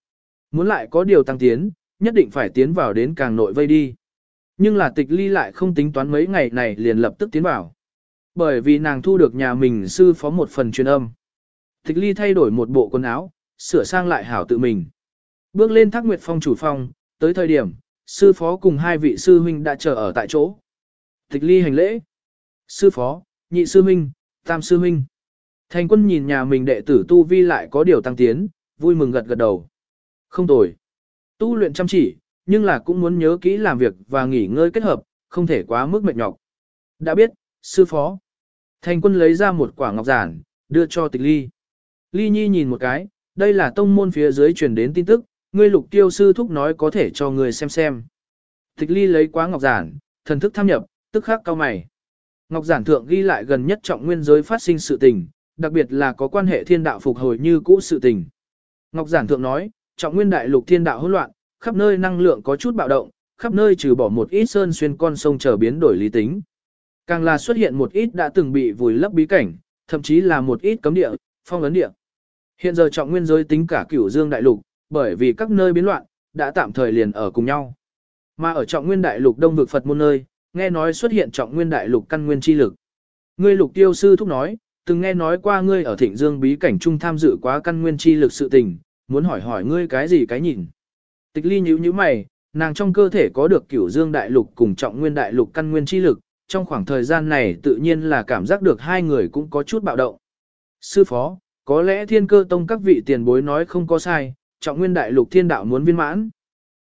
Muốn lại có điều tăng tiến, nhất định phải tiến vào đến càng nội vây đi. Nhưng là tịch ly lại không tính toán mấy ngày này liền lập tức tiến vào. Bởi vì nàng thu được nhà mình sư phó một phần truyền âm. Tịch ly thay đổi một bộ quần áo, sửa sang lại hảo tự mình. Bước lên thác nguyệt phong chủ phong, tới thời điểm, sư phó cùng hai vị sư huynh đã chờ ở tại chỗ. Tịch ly hành lễ. Sư phó, nhị sư huynh, tam sư huynh. Thành quân nhìn nhà mình đệ tử tu vi lại có điều tăng tiến, vui mừng gật gật đầu. Không tồi. Tu luyện chăm chỉ, nhưng là cũng muốn nhớ kỹ làm việc và nghỉ ngơi kết hợp, không thể quá mức mệt nhọc. Đã biết, sư phó. Thành quân lấy ra một quả ngọc giản, đưa cho tịch ly. Ly nhi nhìn một cái, đây là tông môn phía dưới truyền đến tin tức, ngươi lục tiêu sư thúc nói có thể cho người xem xem. Tịch ly lấy quá ngọc giản, thần thức tham nhập, tức khắc cao mày. Ngọc giản thượng ghi lại gần nhất trọng nguyên giới phát sinh sự tình, đặc biệt là có quan hệ thiên đạo phục hồi như cũ sự tình. Ngọc giản thượng nói, trọng nguyên đại lục thiên đạo hỗn loạn, khắp nơi năng lượng có chút bạo động, khắp nơi trừ bỏ một ít sơn xuyên con sông trở biến đổi lý tính. Càng là xuất hiện một ít đã từng bị vùi lấp bí cảnh, thậm chí là một ít cấm địa, phong ấn địa. Hiện giờ trọng nguyên giới tính cả cửu dương đại lục, bởi vì các nơi biến loạn, đã tạm thời liền ở cùng nhau. Mà ở trọng nguyên đại lục đông vực Phật môn nơi, nghe nói xuất hiện trọng nguyên đại lục căn nguyên chi lực. Ngươi lục tiêu sư thúc nói, từng nghe nói qua ngươi ở thịnh dương bí cảnh trung tham dự quá căn nguyên chi lực sự tình, muốn hỏi hỏi ngươi cái gì cái nhìn. Tịch ly nhíu nhíu mày, nàng trong cơ thể có được cửu dương đại lục cùng trọng nguyên đại lục căn nguyên chi lực, trong khoảng thời gian này tự nhiên là cảm giác được hai người cũng có chút bạo động. Sư phó, có lẽ thiên cơ tông các vị tiền bối nói không có sai, trọng nguyên đại lục thiên đạo muốn viên mãn.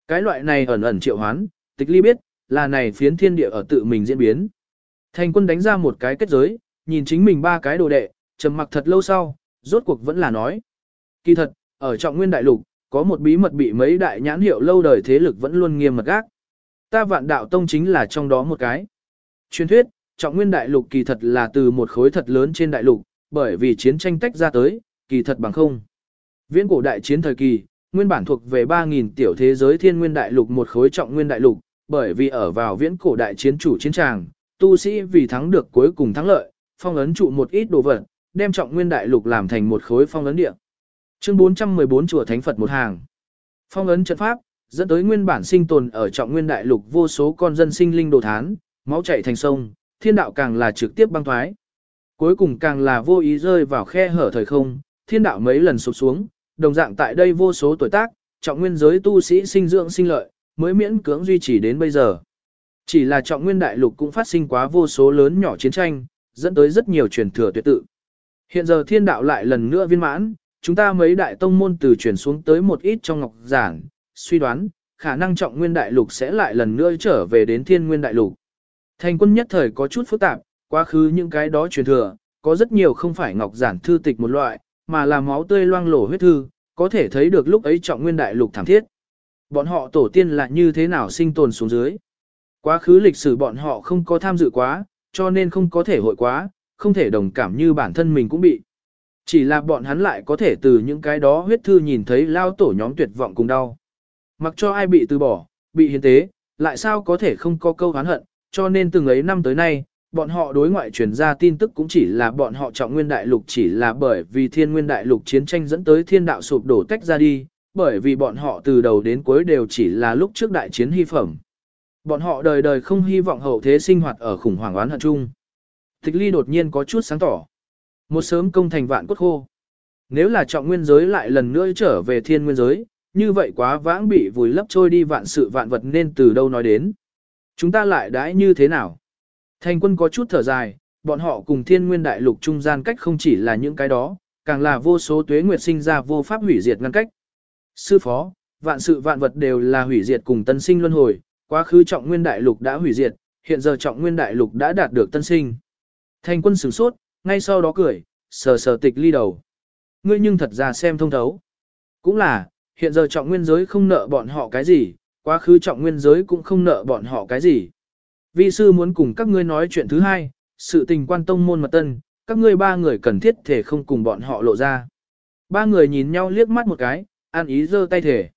Cái loại này ẩn ẩn triệu hoán, tịch ly biết, là này phiến thiên địa ở tự mình diễn biến. Thành quân đánh ra một cái kết giới, nhìn chính mình ba cái đồ đệ, trầm mặc thật lâu sau, rốt cuộc vẫn là nói. Kỳ thật, ở trọng nguyên đại lục, có một bí mật bị mấy đại nhãn hiệu lâu đời thế lực vẫn luôn nghiêm mật gác. Ta vạn đạo tông chính là trong đó một cái. Truyền thuyết, trọng nguyên đại lục kỳ thật là từ một khối thật lớn trên đại lục, bởi vì chiến tranh tách ra tới, kỳ thật bằng không. Viễn cổ đại chiến thời kỳ, nguyên bản thuộc về 3.000 tiểu thế giới thiên nguyên đại lục một khối trọng nguyên đại lục, bởi vì ở vào viễn cổ đại chiến chủ chiến tràng, tu sĩ vì thắng được cuối cùng thắng lợi, phong ấn trụ một ít đồ vật, đem trọng nguyên đại lục làm thành một khối phong ấn địa. Chương 414 chùa Thánh Phật một hàng. Phong ấn trận pháp, dẫn tới nguyên bản sinh tồn ở trọng nguyên đại lục vô số con dân sinh linh đồ thán, máu chảy thành sông, thiên đạo càng là trực tiếp băng thoái. Cuối cùng càng là vô ý rơi vào khe hở thời không, thiên đạo mấy lần sụp xuống, đồng dạng tại đây vô số tuổi tác, trọng nguyên giới tu sĩ sinh dưỡng sinh lợi, mới miễn cưỡng duy trì đến bây giờ. Chỉ là trọng nguyên đại lục cũng phát sinh quá vô số lớn nhỏ chiến tranh, dẫn tới rất nhiều truyền thừa tuyệt tự. Hiện giờ thiên đạo lại lần nữa viên mãn, chúng ta mấy đại tông môn từ truyền xuống tới một ít trong ngọc giảng, suy đoán, khả năng trọng nguyên đại lục sẽ lại lần nữa trở về đến thiên nguyên đại lục. Thành quân nhất thời có chút phức tạp, quá khứ những cái đó truyền thừa, có rất nhiều không phải ngọc giản thư tịch một loại, mà là máu tươi loang lổ huyết thư, có thể thấy được lúc ấy trọng nguyên đại lục thảm thiết. Bọn họ tổ tiên là như thế nào sinh tồn xuống dưới. Quá khứ lịch sử bọn họ không có tham dự quá, cho nên không có thể hội quá, không thể đồng cảm như bản thân mình cũng bị. Chỉ là bọn hắn lại có thể từ những cái đó huyết thư nhìn thấy lao tổ nhóm tuyệt vọng cùng đau. Mặc cho ai bị từ bỏ, bị hiến tế, lại sao có thể không có câu hán hận, cho nên từng ấy năm tới nay, bọn họ đối ngoại truyền ra tin tức cũng chỉ là bọn họ trọng nguyên đại lục chỉ là bởi vì thiên nguyên đại lục chiến tranh dẫn tới thiên đạo sụp đổ tách ra đi, bởi vì bọn họ từ đầu đến cuối đều chỉ là lúc trước đại chiến hy phẩm. Bọn họ đời đời không hy vọng hậu thế sinh hoạt ở khủng hoảng oán hận chung. Tịch ly đột nhiên có chút sáng tỏ. Một sớm công thành vạn cốt khô. Nếu là trọng nguyên giới lại lần nữa trở về thiên nguyên giới, như vậy quá vãng bị vùi lấp trôi đi vạn sự vạn vật nên từ đâu nói đến. Chúng ta lại đãi như thế nào? Thành quân có chút thở dài, bọn họ cùng thiên nguyên đại lục trung gian cách không chỉ là những cái đó, càng là vô số tuế nguyệt sinh ra vô pháp hủy diệt ngăn cách. Sư phó, vạn sự vạn vật đều là hủy diệt cùng tân sinh luân hồi, quá khứ trọng nguyên đại lục đã hủy diệt, hiện giờ trọng nguyên đại lục đã đạt được tân sinh. Thành quân sửng sốt, ngay sau đó cười, sờ sờ tịch ly đầu. Ngươi nhưng thật ra xem thông thấu. Cũng là, hiện giờ trọng nguyên giới không nợ bọn họ cái gì, quá khứ trọng nguyên giới cũng không nợ bọn họ cái gì. Vi sư muốn cùng các ngươi nói chuyện thứ hai, sự tình quan tông môn mật tân, các ngươi ba người cần thiết thể không cùng bọn họ lộ ra. Ba người nhìn nhau liếc mắt một cái, an ý giơ tay thể.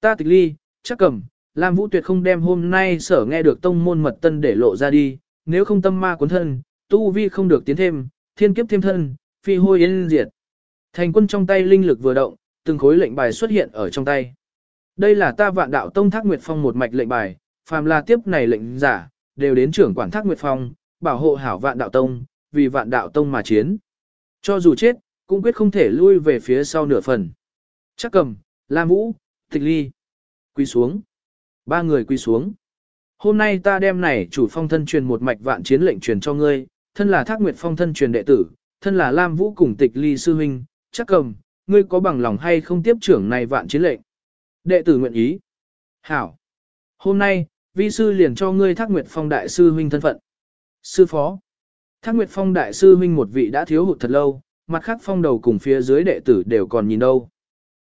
Ta tịch ly, chắc cầm, Lam Vũ tuyệt không đem hôm nay sở nghe được tông môn mật tân để lộ ra đi, nếu không tâm ma cuốn thân, tu vi không được tiến thêm, thiên kiếp thêm thân, phi hôi yên diệt. Thành quân trong tay linh lực vừa động, từng khối lệnh bài xuất hiện ở trong tay. Đây là ta vạn đạo tông thác nguyệt phong một mạch lệnh bài, phàm là tiếp này lệnh giả, đều đến trưởng quản thác nguyệt phong, bảo hộ hảo vạn đạo tông, vì vạn đạo tông mà chiến. Cho dù chết, cũng quyết không thể lui về phía sau nửa phần. Chắc cầm, Lam Vũ, Tịch Ly. Quy xuống. Ba người quy xuống. Hôm nay ta đem này chủ phong thân truyền một mạch vạn chiến lệnh truyền cho ngươi, thân là thác nguyệt phong thân truyền đệ tử, thân là Lam Vũ cùng Tịch Ly sư huynh, chắc cầm, ngươi có bằng lòng hay không tiếp trưởng này vạn chiến lệnh? Đệ tử nguyện ý. Hảo. Hôm nay, vi sư liền cho ngươi Thác Nguyệt Phong đại sư huynh thân phận. Sư phó. Thác Nguyệt Phong đại sư huynh một vị đã thiếu hụt thật lâu, mặt khác phong đầu cùng phía dưới đệ tử đều còn nhìn đâu.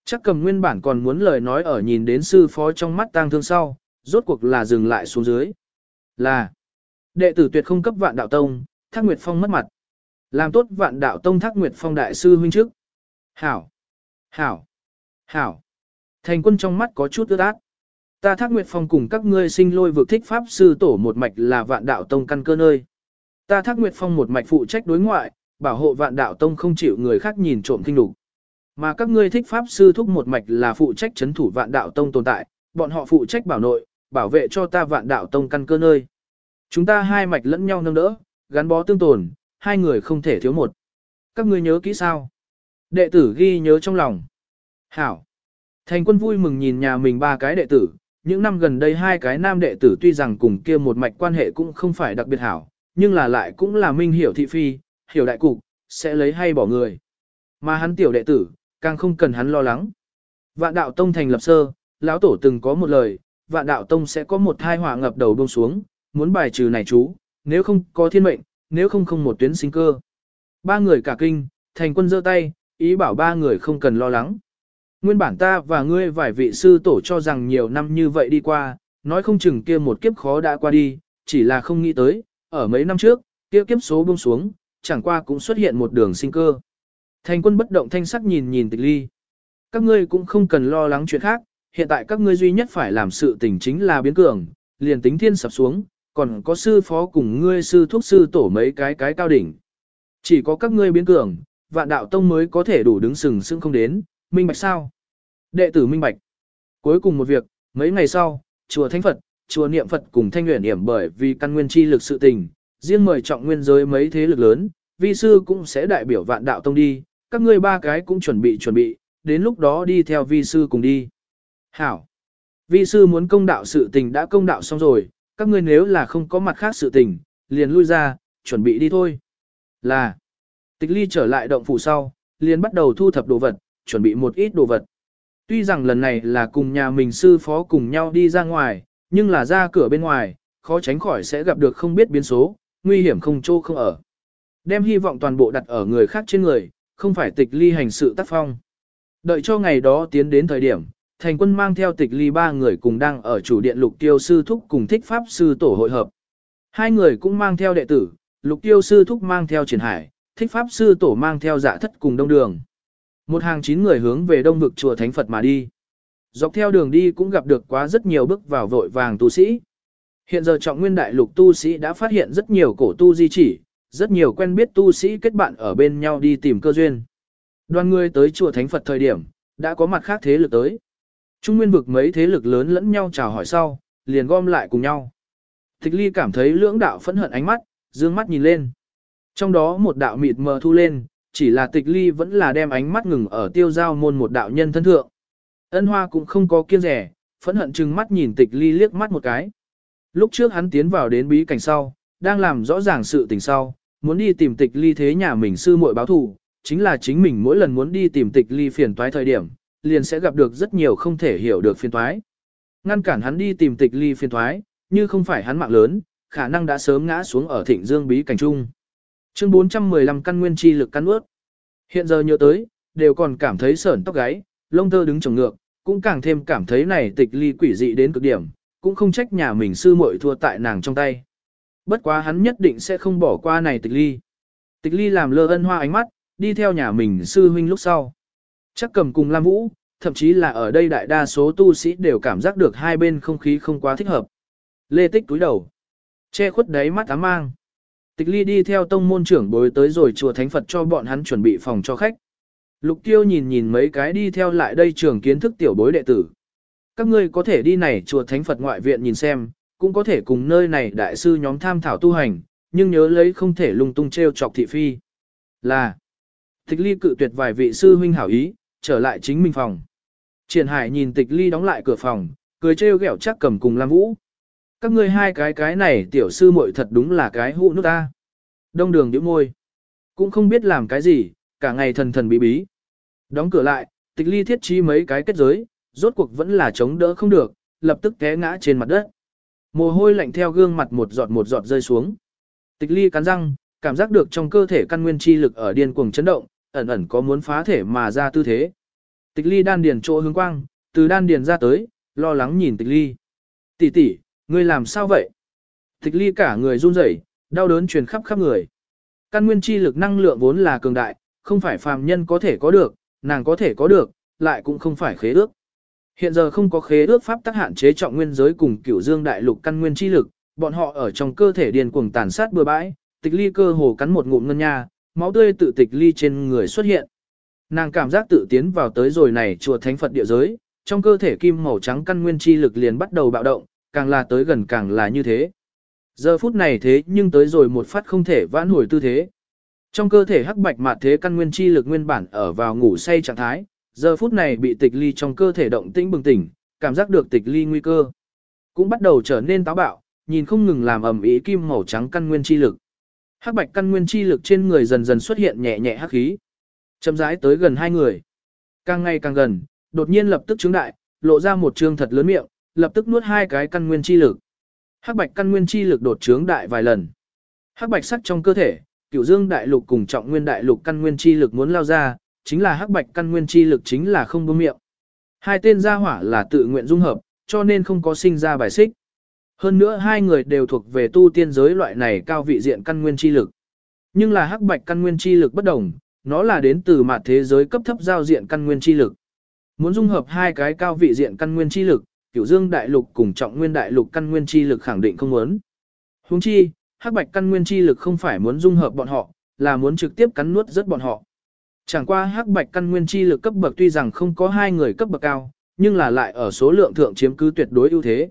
Chắc cầm nguyên bản còn muốn lời nói ở nhìn đến sư phó trong mắt tang thương sau, rốt cuộc là dừng lại xuống dưới. Là, đệ tử tuyệt không cấp vạn đạo tông, Thác Nguyệt Phong mất mặt. Làm tốt vạn đạo tông Thác Nguyệt Phong đại sư huynh trước. Hảo, hảo, hảo. Thành quân trong mắt có chút ướt át. Ta thác nguyệt phong cùng các ngươi sinh lôi vực thích pháp sư tổ một mạch là vạn đạo tông căn cơ nơi. Ta thác nguyệt phong một mạch phụ trách đối ngoại, bảo hộ vạn đạo tông không chịu người khác nhìn trộm kinh đục. Mà các ngươi thích pháp sư thúc một mạch là phụ trách chấn thủ vạn đạo tông tồn tại, bọn họ phụ trách bảo nội, bảo vệ cho ta vạn đạo tông căn cơ nơi. Chúng ta hai mạch lẫn nhau nâng đỡ, gắn bó tương tồn, hai người không thể thiếu một. Các ngươi nhớ kỹ sao? Đệ tử ghi nhớ trong lòng. Hảo. Thành quân vui mừng nhìn nhà mình ba cái đệ tử, những năm gần đây hai cái nam đệ tử tuy rằng cùng kia một mạch quan hệ cũng không phải đặc biệt hảo, nhưng là lại cũng là minh hiểu thị phi, hiểu đại cục, sẽ lấy hay bỏ người. Mà hắn tiểu đệ tử, càng không cần hắn lo lắng. Vạn đạo tông thành lập sơ, lão tổ từng có một lời, vạn đạo tông sẽ có một thai họa ngập đầu buông xuống, muốn bài trừ này chú, nếu không có thiên mệnh, nếu không không một tuyến sinh cơ. Ba người cả kinh, thành quân giơ tay, ý bảo ba người không cần lo lắng. Nguyên bản ta và ngươi vài vị sư tổ cho rằng nhiều năm như vậy đi qua, nói không chừng kia một kiếp khó đã qua đi, chỉ là không nghĩ tới, ở mấy năm trước, kia kiếp số buông xuống, chẳng qua cũng xuất hiện một đường sinh cơ. Thành quân bất động thanh sắc nhìn nhìn tịch ly. Các ngươi cũng không cần lo lắng chuyện khác, hiện tại các ngươi duy nhất phải làm sự tình chính là biến cường, liền tính thiên sập xuống, còn có sư phó cùng ngươi sư thuốc sư tổ mấy cái cái cao đỉnh. Chỉ có các ngươi biến cường, vạn đạo tông mới có thể đủ đứng sừng sững không đến, minh bạch sao? Đệ tử minh bạch. Cuối cùng một việc, mấy ngày sau, chùa Thánh Phật, chùa Niệm Phật cùng Thanh Nguyễn Điểm bởi vì căn nguyên chi lực sự tình, riêng mời trọng nguyên giới mấy thế lực lớn, vi sư cũng sẽ đại biểu vạn đạo tông đi, các ngươi ba cái cũng chuẩn bị chuẩn bị, đến lúc đó đi theo vi sư cùng đi. Hảo! Vi sư muốn công đạo sự tình đã công đạo xong rồi, các ngươi nếu là không có mặt khác sự tình, liền lui ra, chuẩn bị đi thôi. Là! Tịch ly trở lại động phủ sau, liền bắt đầu thu thập đồ vật, chuẩn bị một ít đồ vật. Tuy rằng lần này là cùng nhà mình sư phó cùng nhau đi ra ngoài, nhưng là ra cửa bên ngoài, khó tránh khỏi sẽ gặp được không biết biến số, nguy hiểm không chô không ở. Đem hy vọng toàn bộ đặt ở người khác trên người, không phải tịch ly hành sự tác phong. Đợi cho ngày đó tiến đến thời điểm, thành quân mang theo tịch ly ba người cùng đang ở chủ điện lục tiêu sư thúc cùng thích pháp sư tổ hội hợp. Hai người cũng mang theo đệ tử, lục tiêu sư thúc mang theo triển hải, thích pháp sư tổ mang theo dạ thất cùng đông đường. Một hàng chín người hướng về đông vực chùa Thánh Phật mà đi. Dọc theo đường đi cũng gặp được quá rất nhiều bước vào vội vàng tu sĩ, Hiện giờ trọng nguyên đại lục tu sĩ đã phát hiện rất nhiều cổ tu di chỉ, rất nhiều quen biết tu sĩ kết bạn ở bên nhau đi tìm cơ duyên. Đoàn người tới chùa Thánh Phật thời điểm, đã có mặt khác thế lực tới. Trung nguyên vực mấy thế lực lớn lẫn nhau chào hỏi sau, liền gom lại cùng nhau. Tịch ly cảm thấy lưỡng đạo phẫn hận ánh mắt, dương mắt nhìn lên. Trong đó một đạo mịt mờ thu lên, chỉ là tịch ly vẫn là đem ánh mắt ngừng ở tiêu giao môn một đạo nhân thân thượng. Ân hoa cũng không có kiêng rẻ, phẫn hận chừng mắt nhìn tịch ly liếc mắt một cái. Lúc trước hắn tiến vào đến bí cảnh sau, đang làm rõ ràng sự tình sau, muốn đi tìm tịch ly thế nhà mình sư muội báo thù, chính là chính mình mỗi lần muốn đi tìm tịch ly phiền toái thời điểm, liền sẽ gặp được rất nhiều không thể hiểu được phiền toái. Ngăn cản hắn đi tìm tịch ly phiền toái, như không phải hắn mạng lớn, khả năng đã sớm ngã xuống ở thịnh dương bí cảnh trung. Chương 415 căn nguyên chi lực căn ướt. Hiện giờ nhớ tới, đều còn cảm thấy sởn tóc gáy, lông tơ đứng trồng ngược, cũng càng thêm cảm thấy này tịch ly quỷ dị đến cực điểm, cũng không trách nhà mình sư muội thua tại nàng trong tay. Bất quá hắn nhất định sẽ không bỏ qua này tịch ly. Tịch ly làm lơ ân hoa ánh mắt, đi theo nhà mình sư huynh lúc sau. Chắc cầm cùng Lam Vũ, thậm chí là ở đây đại đa số tu sĩ đều cảm giác được hai bên không khí không quá thích hợp. Lê Tích túi đầu, che khuất đáy mắt ám mang. Tịch ly đi theo tông môn trưởng bối tới rồi chùa Thánh Phật cho bọn hắn chuẩn bị phòng cho khách. Lục tiêu nhìn nhìn mấy cái đi theo lại đây trường kiến thức tiểu bối đệ tử. Các ngươi có thể đi này chùa Thánh Phật ngoại viện nhìn xem, cũng có thể cùng nơi này đại sư nhóm tham thảo tu hành, nhưng nhớ lấy không thể lung tung treo chọc thị phi. Là, tịch ly cự tuyệt vài vị sư huynh hảo ý, trở lại chính mình phòng. Triển Hải nhìn tịch ly đóng lại cửa phòng, cười trêu ghẹo chắc cầm cùng Lam Vũ. Các ngươi hai cái cái này tiểu sư muội thật đúng là cái hụ nước ta. Đông đường điểm môi. Cũng không biết làm cái gì, cả ngày thần thần bí bí. Đóng cửa lại, tịch ly thiết trí mấy cái kết giới, rốt cuộc vẫn là chống đỡ không được, lập tức té ngã trên mặt đất. Mồ hôi lạnh theo gương mặt một giọt một giọt rơi xuống. Tịch ly cắn răng, cảm giác được trong cơ thể căn nguyên chi lực ở điên cuồng chấn động, ẩn ẩn có muốn phá thể mà ra tư thế. Tịch ly đan điền chỗ hướng quang, từ đan điền ra tới, lo lắng nhìn tịch ly. Tỷ tỷ, ngươi làm sao vậy? Tịch ly cả người run rẩy, đau đớn truyền khắp khắp người. Căn nguyên chi lực năng lượng vốn là cường đại, không phải phàm nhân có thể có được, nàng có thể có được, lại cũng không phải khế ước. Hiện giờ không có khế ước pháp tác hạn chế trọng nguyên giới cùng cửu dương đại lục căn nguyên chi lực, bọn họ ở trong cơ thể điền cuồng tàn sát bừa bãi, tịch ly cơ hồ cắn một ngụm ngân nha, máu tươi tự tịch ly trên người xuất hiện. Nàng cảm giác tự tiến vào tới rồi này chùa thánh Phật địa giới, trong cơ thể kim màu trắng căn nguyên chi lực liền bắt đầu bạo động, càng là tới gần càng là như thế. Giờ phút này thế nhưng tới rồi một phát không thể vãn hồi tư thế. Trong cơ thể hắc bạch mạt thế căn nguyên chi lực nguyên bản ở vào ngủ say trạng thái, giờ phút này bị tịch ly trong cơ thể động tĩnh bừng tỉnh, cảm giác được tịch ly nguy cơ. Cũng bắt đầu trở nên táo bạo, nhìn không ngừng làm ầm ý kim màu trắng căn nguyên chi lực. Hắc bạch căn nguyên chi lực trên người dần dần xuất hiện nhẹ nhẹ hắc khí. Chậm rãi tới gần hai người. Càng ngày càng gần, đột nhiên lập tức trướng đại, lộ ra một trương thật lớn miệng, lập tức nuốt hai cái căn nguyên chi lực. Hắc bạch căn nguyên chi lực đột trướng đại vài lần. Hắc bạch sắc trong cơ thể, cửu dương đại lục cùng trọng nguyên đại lục căn nguyên chi lực muốn lao ra, chính là hắc bạch căn nguyên chi lực chính là không buông miệng. Hai tên gia hỏa là tự nguyện dung hợp, cho nên không có sinh ra bài xích. Hơn nữa hai người đều thuộc về tu tiên giới loại này cao vị diện căn nguyên chi lực. Nhưng là hắc bạch căn nguyên chi lực bất đồng, nó là đến từ mặt thế giới cấp thấp giao diện căn nguyên chi lực. Muốn dung hợp hai cái cao vị diện căn nguyên chi lực, cửu dương đại lục cùng trọng nguyên đại lục căn nguyên chi lực khẳng định không muốn. Huống chi, hắc bạch căn nguyên chi lực không phải muốn dung hợp bọn họ, là muốn trực tiếp cắn nuốt rất bọn họ. Chẳng qua hắc bạch căn nguyên chi lực cấp bậc tuy rằng không có hai người cấp bậc cao, nhưng là lại ở số lượng thượng chiếm cứ tuyệt đối ưu thế.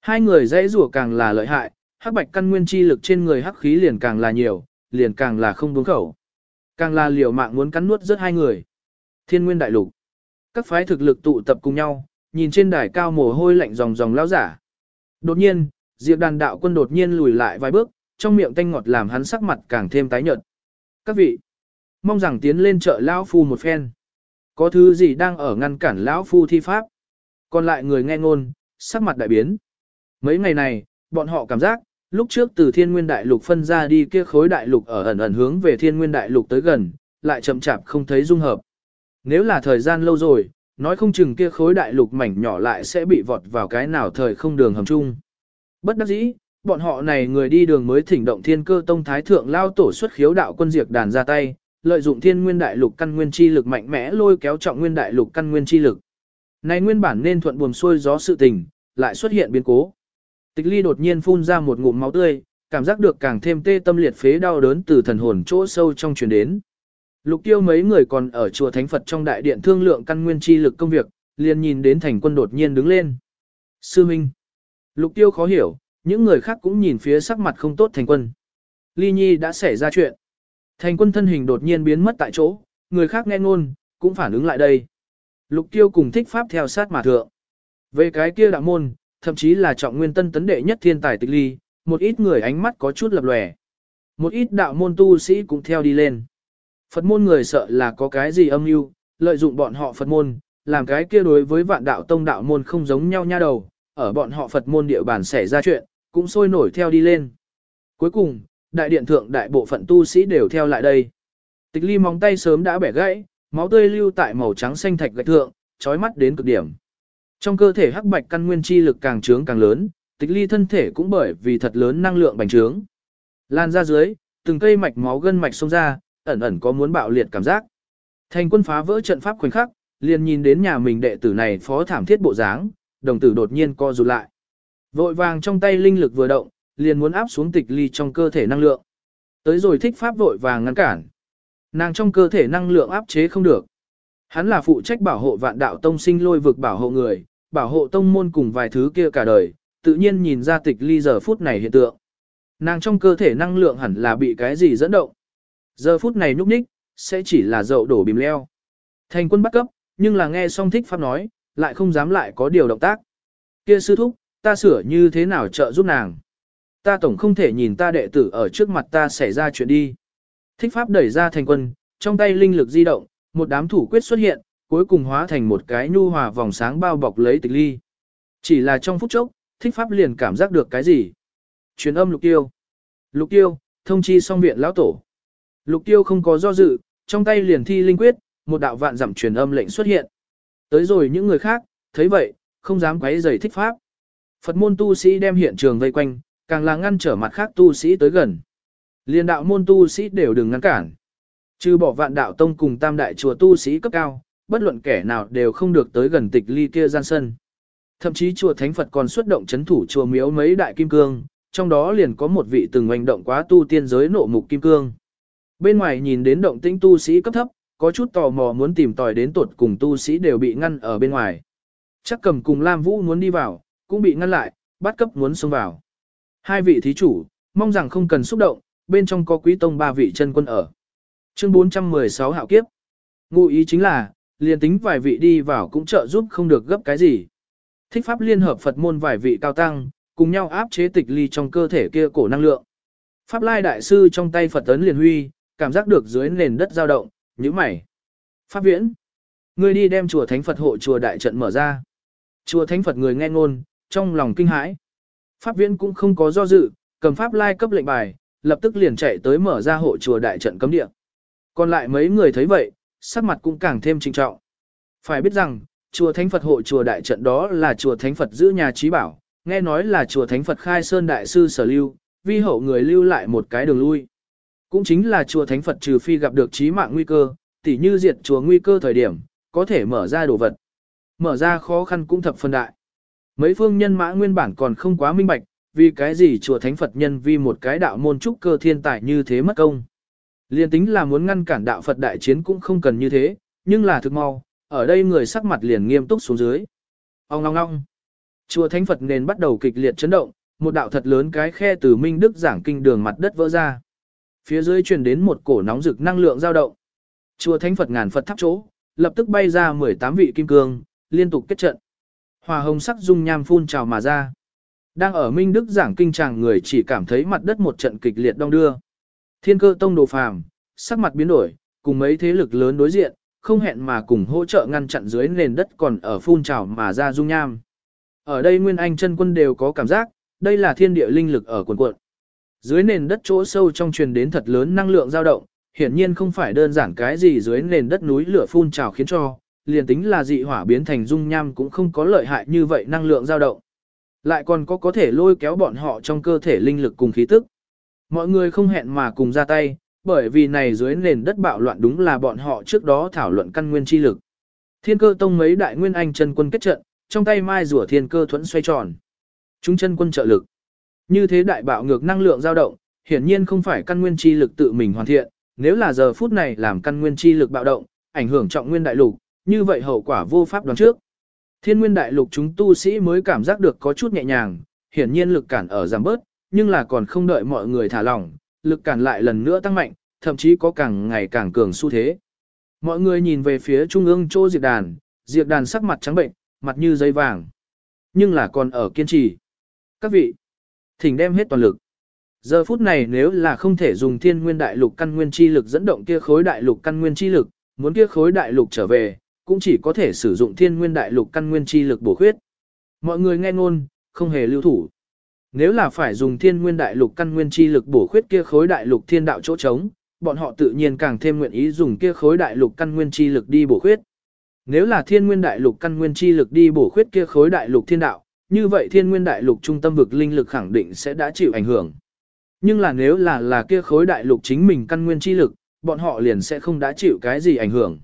Hai người dãy rủa càng là lợi hại, hắc bạch căn nguyên chi lực trên người hắc khí liền càng là nhiều, liền càng là không buông khẩu. Càng là liều mạng muốn cắn nuốt rất hai người. Thiên nguyên đại lục. Các phái thực lực tụ tập cùng nhau, nhìn trên đài cao mồ hôi lạnh ròng ròng lao giả. Đột nhiên, Diệp đàn đạo quân đột nhiên lùi lại vài bước, trong miệng tanh ngọt làm hắn sắc mặt càng thêm tái nhợt. Các vị, mong rằng tiến lên chợ lão phu một phen. Có thứ gì đang ở ngăn cản lão phu thi pháp? Còn lại người nghe ngôn, sắc mặt đại biến. Mấy ngày này, bọn họ cảm giác, lúc trước từ thiên nguyên đại lục phân ra đi kia khối đại lục ở ẩn ẩn hướng về thiên nguyên đại lục tới gần, lại chậm chạp không thấy dung hợp. Nếu là thời gian lâu rồi, nói không chừng kia khối đại lục mảnh nhỏ lại sẽ bị vọt vào cái nào thời không đường hầm chung. Bất đắc dĩ, bọn họ này người đi đường mới thỉnh động thiên cơ tông thái thượng lao tổ xuất khiếu đạo quân diệt đàn ra tay, lợi dụng thiên nguyên đại lục căn nguyên chi lực mạnh mẽ lôi kéo trọng nguyên đại lục căn nguyên chi lực. Này nguyên bản nên thuận buồm xuôi gió sự tình, lại xuất hiện biến cố. Tịch ly đột nhiên phun ra một ngụm máu tươi, cảm giác được càng thêm tê tâm liệt phế đau đớn từ thần hồn chỗ sâu trong truyền đến. Lục tiêu mấy người còn ở chùa Thánh Phật trong đại điện thương lượng căn nguyên chi lực công việc, liền nhìn đến thành quân đột nhiên đứng lên. Sư Minh. Lục tiêu khó hiểu, những người khác cũng nhìn phía sắc mặt không tốt thành quân. Ly Nhi đã xảy ra chuyện. Thành quân thân hình đột nhiên biến mất tại chỗ, người khác nghe ngôn, cũng phản ứng lại đây. Lục tiêu cùng thích pháp theo sát mà thượng. Về cái kia đạo môn, thậm chí là trọng nguyên tân tấn đệ nhất thiên tài tịch ly, một ít người ánh mắt có chút lập lòe. Một ít đạo môn tu sĩ cũng theo đi lên. Phật môn người sợ là có cái gì âm mưu, lợi dụng bọn họ Phật môn, làm cái kia đối với vạn đạo tông đạo môn không giống nhau nha đầu, ở bọn họ Phật môn địa bàn xảy ra chuyện, cũng sôi nổi theo đi lên. Cuối cùng, đại điện thượng đại bộ phận tu sĩ đều theo lại đây. Tịch ly móng tay sớm đã bẻ gãy, máu tươi lưu tại màu trắng xanh thạch gạch thượng, chói mắt đến cực điểm. Trong cơ thể hắc bạch căn nguyên chi lực càng trướng càng lớn, tịch ly thân thể cũng bởi vì thật lớn năng lượng bành trướng. Lan ra dưới, từng cây mạch máu gân mạch xông ra, ẩn ẩn có muốn bạo liệt cảm giác. Thành quân phá vỡ trận pháp khoảnh khắc, liền nhìn đến nhà mình đệ tử này phó thảm thiết bộ dáng, đồng tử đột nhiên co rụt lại. Vội vàng trong tay linh lực vừa động, liền muốn áp xuống tịch ly trong cơ thể năng lượng. Tới rồi thích pháp vội vàng ngăn cản. Nàng trong cơ thể năng lượng áp chế không được. Hắn là phụ trách bảo hộ vạn đạo tông sinh lôi vực bảo hộ người, bảo hộ tông môn cùng vài thứ kia cả đời, tự nhiên nhìn ra tịch ly giờ phút này hiện tượng. Nàng trong cơ thể năng lượng hẳn là bị cái gì dẫn động. Giờ phút này nhúc nhích, sẽ chỉ là dậu đổ bìm leo. Thành quân bắt cấp, nhưng là nghe xong thích pháp nói, lại không dám lại có điều động tác. Kia sư thúc, ta sửa như thế nào trợ giúp nàng. Ta tổng không thể nhìn ta đệ tử ở trước mặt ta xảy ra chuyện đi. Thích pháp đẩy ra thành quân, trong tay linh lực di động, một đám thủ quyết xuất hiện, cuối cùng hóa thành một cái nhu hòa vòng sáng bao bọc lấy tịch ly. Chỉ là trong phút chốc, thích pháp liền cảm giác được cái gì. Truyền âm lục tiêu. Lục tiêu, thông chi xong viện lão tổ. Lục tiêu không có do dự, trong tay liền thi linh quyết, một đạo vạn giảm truyền âm lệnh xuất hiện. Tới rồi những người khác, thấy vậy, không dám quấy rầy thích pháp. Phật môn tu sĩ đem hiện trường vây quanh, càng là ngăn trở mặt khác tu sĩ tới gần. Liên đạo môn tu sĩ đều đừng ngăn cản. Trừ bỏ vạn đạo tông cùng tam đại chùa tu sĩ cấp cao, bất luận kẻ nào đều không được tới gần tịch ly kia gian sân. Thậm chí chùa Thánh Phật còn xuất động chấn thủ chùa miếu mấy đại kim cương, trong đó liền có một vị từng hành động quá tu tiên giới nộ mục kim cương. Bên ngoài nhìn đến động tĩnh tu sĩ cấp thấp, có chút tò mò muốn tìm tòi đến tuột cùng tu sĩ đều bị ngăn ở bên ngoài. Chắc cầm cùng Lam Vũ muốn đi vào, cũng bị ngăn lại, bắt cấp muốn xông vào. Hai vị thí chủ, mong rằng không cần xúc động, bên trong có quý tông ba vị chân quân ở. Chương 416 hạo kiếp. Ngụ ý chính là, liền tính vài vị đi vào cũng trợ giúp không được gấp cái gì. Thích pháp liên hợp Phật môn vài vị cao tăng, cùng nhau áp chế tịch ly trong cơ thể kia cổ năng lượng. Pháp Lai Đại Sư trong tay Phật tấn liền huy, cảm giác được dưới nền đất dao động, như mày. Pháp Viễn, ngươi đi đem chùa Thánh Phật hộ chùa đại trận mở ra. Chùa Thánh Phật người nghe ngôn, trong lòng kinh hãi. Pháp Viễn cũng không có do dự, cầm Pháp Lai cấp lệnh bài, lập tức liền chạy tới mở ra hộ chùa đại trận cấm địa. Còn lại mấy người thấy vậy, sắc mặt cũng càng thêm trinh trọng. Phải biết rằng, chùa Thánh Phật hộ chùa đại trận đó là chùa Thánh Phật giữ nhà trí bảo, nghe nói là chùa Thánh Phật khai sơn đại sư sở lưu, vi hậu người lưu lại một cái đường lui. Cũng chính là chùa Thánh Phật trừ phi gặp được trí mạng nguy cơ, tỉ như diệt chùa nguy cơ thời điểm, có thể mở ra đồ vật. Mở ra khó khăn cũng thập phân đại. Mấy phương nhân mã nguyên bản còn không quá minh bạch, vì cái gì chùa Thánh Phật nhân vì một cái đạo môn trúc cơ thiên tài như thế mất công. Liên tính là muốn ngăn cản đạo Phật đại chiến cũng không cần như thế, nhưng là thực mau, ở đây người sắc mặt liền nghiêm túc xuống dưới. Ông ngong ngong. Chùa Thánh Phật nền bắt đầu kịch liệt chấn động, một đạo thật lớn cái khe từ Minh Đức giảng kinh đường mặt đất vỡ ra. Phía dưới truyền đến một cổ nóng rực năng lượng dao động. Chùa Thánh Phật ngàn Phật tháp chỗ, lập tức bay ra 18 vị kim cương, liên tục kết trận. Hòa hồng sắc dung nham phun trào mà ra. Đang ở Minh Đức giảng kinh chàng người chỉ cảm thấy mặt đất một trận kịch liệt đong đưa. Thiên cơ tông đồ phàm, sắc mặt biến đổi, cùng mấy thế lực lớn đối diện, không hẹn mà cùng hỗ trợ ngăn chặn dưới nền đất còn ở phun trào mà ra dung nham. Ở đây Nguyên Anh chân quân đều có cảm giác, đây là thiên địa linh lực ở quần cuộn. Dưới nền đất chỗ sâu trong truyền đến thật lớn năng lượng dao động, hiển nhiên không phải đơn giản cái gì dưới nền đất núi lửa phun trào khiến cho, liền tính là dị hỏa biến thành dung nham cũng không có lợi hại như vậy năng lượng dao động. Lại còn có có thể lôi kéo bọn họ trong cơ thể linh lực cùng khí tức. Mọi người không hẹn mà cùng ra tay, bởi vì này dưới nền đất bạo loạn đúng là bọn họ trước đó thảo luận căn nguyên chi lực. Thiên cơ tông mấy đại nguyên anh chân quân kết trận, trong tay mai rùa thiên cơ thuẫn xoay tròn. Chúng chân quân trợ lực. Như thế đại bạo ngược năng lượng dao động, hiển nhiên không phải căn nguyên chi lực tự mình hoàn thiện, nếu là giờ phút này làm căn nguyên chi lực bạo động, ảnh hưởng trọng nguyên đại lục, như vậy hậu quả vô pháp đoán trước. Thiên nguyên đại lục chúng tu sĩ mới cảm giác được có chút nhẹ nhàng, hiển nhiên lực cản ở giảm bớt, nhưng là còn không đợi mọi người thả lỏng, lực cản lại lần nữa tăng mạnh, thậm chí có càng ngày càng cường xu thế. Mọi người nhìn về phía trung ương chỗ diệt đàn, diệt đàn sắc mặt trắng bệnh, mặt như dây vàng. Nhưng là còn ở kiên trì. Các vị, thỉnh đem hết toàn lực. Giờ phút này nếu là không thể dùng thiên nguyên đại lục căn nguyên chi lực dẫn động kia khối đại lục căn nguyên chi lực, muốn kia khối đại lục trở về, cũng chỉ có thể sử dụng thiên nguyên đại lục căn nguyên chi lực bổ khuyết. Mọi người nghe ngôn, không hề lưu thủ. Nếu là phải dùng thiên nguyên đại lục căn nguyên chi lực bổ khuyết kia khối đại lục thiên đạo chỗ trống, bọn họ tự nhiên càng thêm nguyện ý dùng kia khối đại lục căn nguyên chi lực đi bổ khuyết. Nếu là thiên nguyên đại lục căn nguyên chi lực đi bổ khuyết kia khối đại lục thiên đạo, như vậy thiên nguyên đại lục trung tâm vực linh lực khẳng định sẽ đã chịu ảnh hưởng. Nhưng là nếu là là kia khối đại lục chính mình căn nguyên chi lực, bọn họ liền sẽ không đã chịu cái gì ảnh hưởng.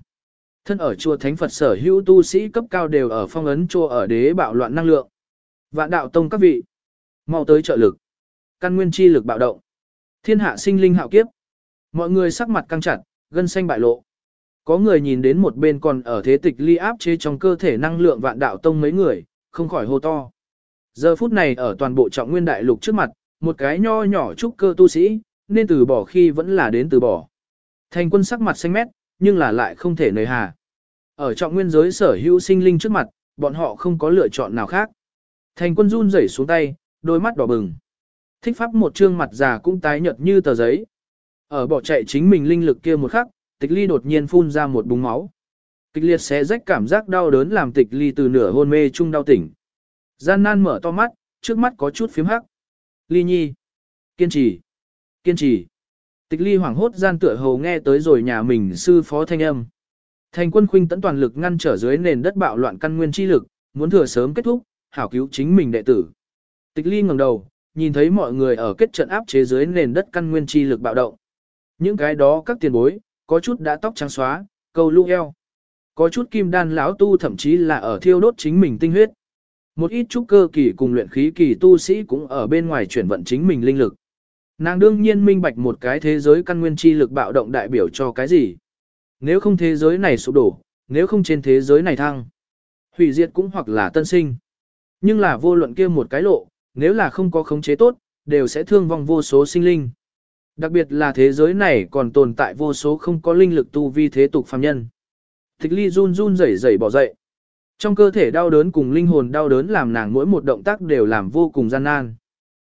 Thân ở chùa Thánh Phật sở hữu tu sĩ cấp cao đều ở phong ấn chùa ở đế bạo loạn năng lượng. Vạn đạo tông các vị, mau tới trợ lực. Căn nguyên chi lực bạo động. Thiên hạ sinh linh hạo kiếp. Mọi người sắc mặt căng chặt, gân xanh bại lộ. Có người nhìn đến một bên còn ở thế tịch ly áp chế trong cơ thể năng lượng vạn đạo tông mấy người, không khỏi hô to. Giờ phút này ở toàn bộ trọng nguyên đại lục trước mặt, một cái nho nhỏ trúc cơ tu sĩ, nên từ bỏ khi vẫn là đến từ bỏ. Thành quân sắc mặt xanh mét, nhưng là lại không thể nời hà. Ở trọng nguyên giới sở hữu sinh linh trước mặt, bọn họ không có lựa chọn nào khác. Thành quân run rẩy xuống tay, đôi mắt đỏ bừng. Thích pháp một trương mặt già cũng tái nhợt như tờ giấy. Ở bỏ chạy chính mình linh lực kia một khắc, tịch ly đột nhiên phun ra một búng máu. Kịch liệt xé rách cảm giác đau đớn làm tịch ly từ nửa hôn mê chung đau tỉnh. Gian nan mở to mắt, trước mắt có chút phím hắc. Ly nhi. Kiên trì. Kiên trì. Tịch ly hoảng hốt gian tựa hầu nghe tới rồi nhà mình sư phó thanh âm. Thành quân khuynh tấn toàn lực ngăn trở dưới nền đất bạo loạn căn nguyên chi lực, muốn thừa sớm kết thúc, hảo cứu chính mình đệ tử. Tịch ly ngẩng đầu, nhìn thấy mọi người ở kết trận áp chế dưới nền đất căn nguyên chi lực bạo động. Những cái đó các tiền bối, có chút đã tóc trắng xóa, câu lũ eo. Có chút kim đan lão tu thậm chí là ở thiêu đốt chính mình tinh huyết. Một ít trúc cơ kỳ cùng luyện khí kỳ tu sĩ cũng ở bên ngoài chuyển vận chính mình linh lực. Nàng đương nhiên minh bạch một cái thế giới căn nguyên chi lực bạo động đại biểu cho cái gì. Nếu không thế giới này sụp đổ, nếu không trên thế giới này thăng. Hủy diệt cũng hoặc là tân sinh. Nhưng là vô luận kia một cái lộ, nếu là không có khống chế tốt, đều sẽ thương vong vô số sinh linh. Đặc biệt là thế giới này còn tồn tại vô số không có linh lực tu vi thế tục phàm nhân. Thích ly run run rẩy rẩy bỏ dậy. Trong cơ thể đau đớn cùng linh hồn đau đớn làm nàng mỗi một động tác đều làm vô cùng gian nan.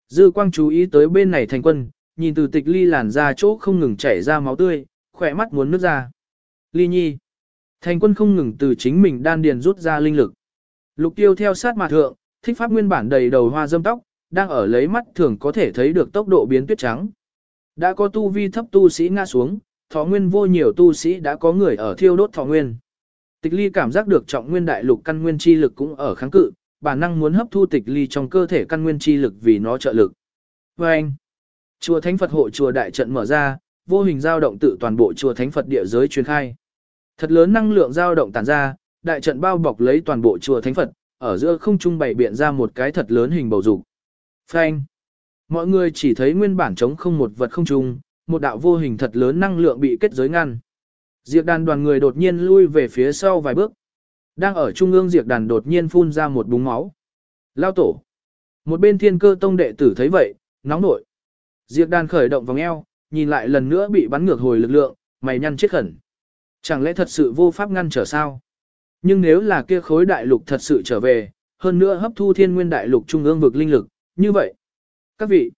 Dư quang chú ý tới bên này thành quân, nhìn từ tịch ly làn ra chỗ không ngừng chảy ra máu tươi, khỏe mắt muốn nước ra. Ly nhi. Thành quân không ngừng từ chính mình đan điền rút ra linh lực. Lục tiêu theo sát mà thượng, thích pháp nguyên bản đầy đầu hoa dâm tóc, đang ở lấy mắt thường có thể thấy được tốc độ biến tuyết trắng. Đã có tu vi thấp tu sĩ ngã xuống, thọ nguyên vô nhiều tu sĩ đã có người ở thiêu đốt thọ nguyên. Tịch ly cảm giác được trọng nguyên đại lục căn nguyên chi lực cũng ở kháng cự, bản năng muốn hấp thu tịch ly trong cơ thể căn nguyên chi lực vì nó trợ lực. Và anh, chùa Thánh Phật hộ chùa đại trận mở ra, vô hình dao động tự toàn bộ chùa Thánh Phật địa giới truyền khai. Thật lớn năng lượng dao động tản ra, đại trận bao bọc lấy toàn bộ chùa Thánh Phật, ở giữa không trung bày biện ra một cái thật lớn hình bầu dục. Phanh. Mọi người chỉ thấy nguyên bản trống không một vật không trung, một đạo vô hình thật lớn năng lượng bị kết giới ngăn. Diệp đàn đoàn người đột nhiên lui về phía sau vài bước. Đang ở trung ương diệp đàn đột nhiên phun ra một búng máu. Lao tổ. Một bên thiên cơ tông đệ tử thấy vậy, nóng nổi. Diệp đàn khởi động vòng eo, nhìn lại lần nữa bị bắn ngược hồi lực lượng, mày nhăn chết khẩn. Chẳng lẽ thật sự vô pháp ngăn trở sao? Nhưng nếu là kia khối đại lục thật sự trở về, hơn nữa hấp thu thiên nguyên đại lục trung ương vực linh lực, như vậy. Các vị,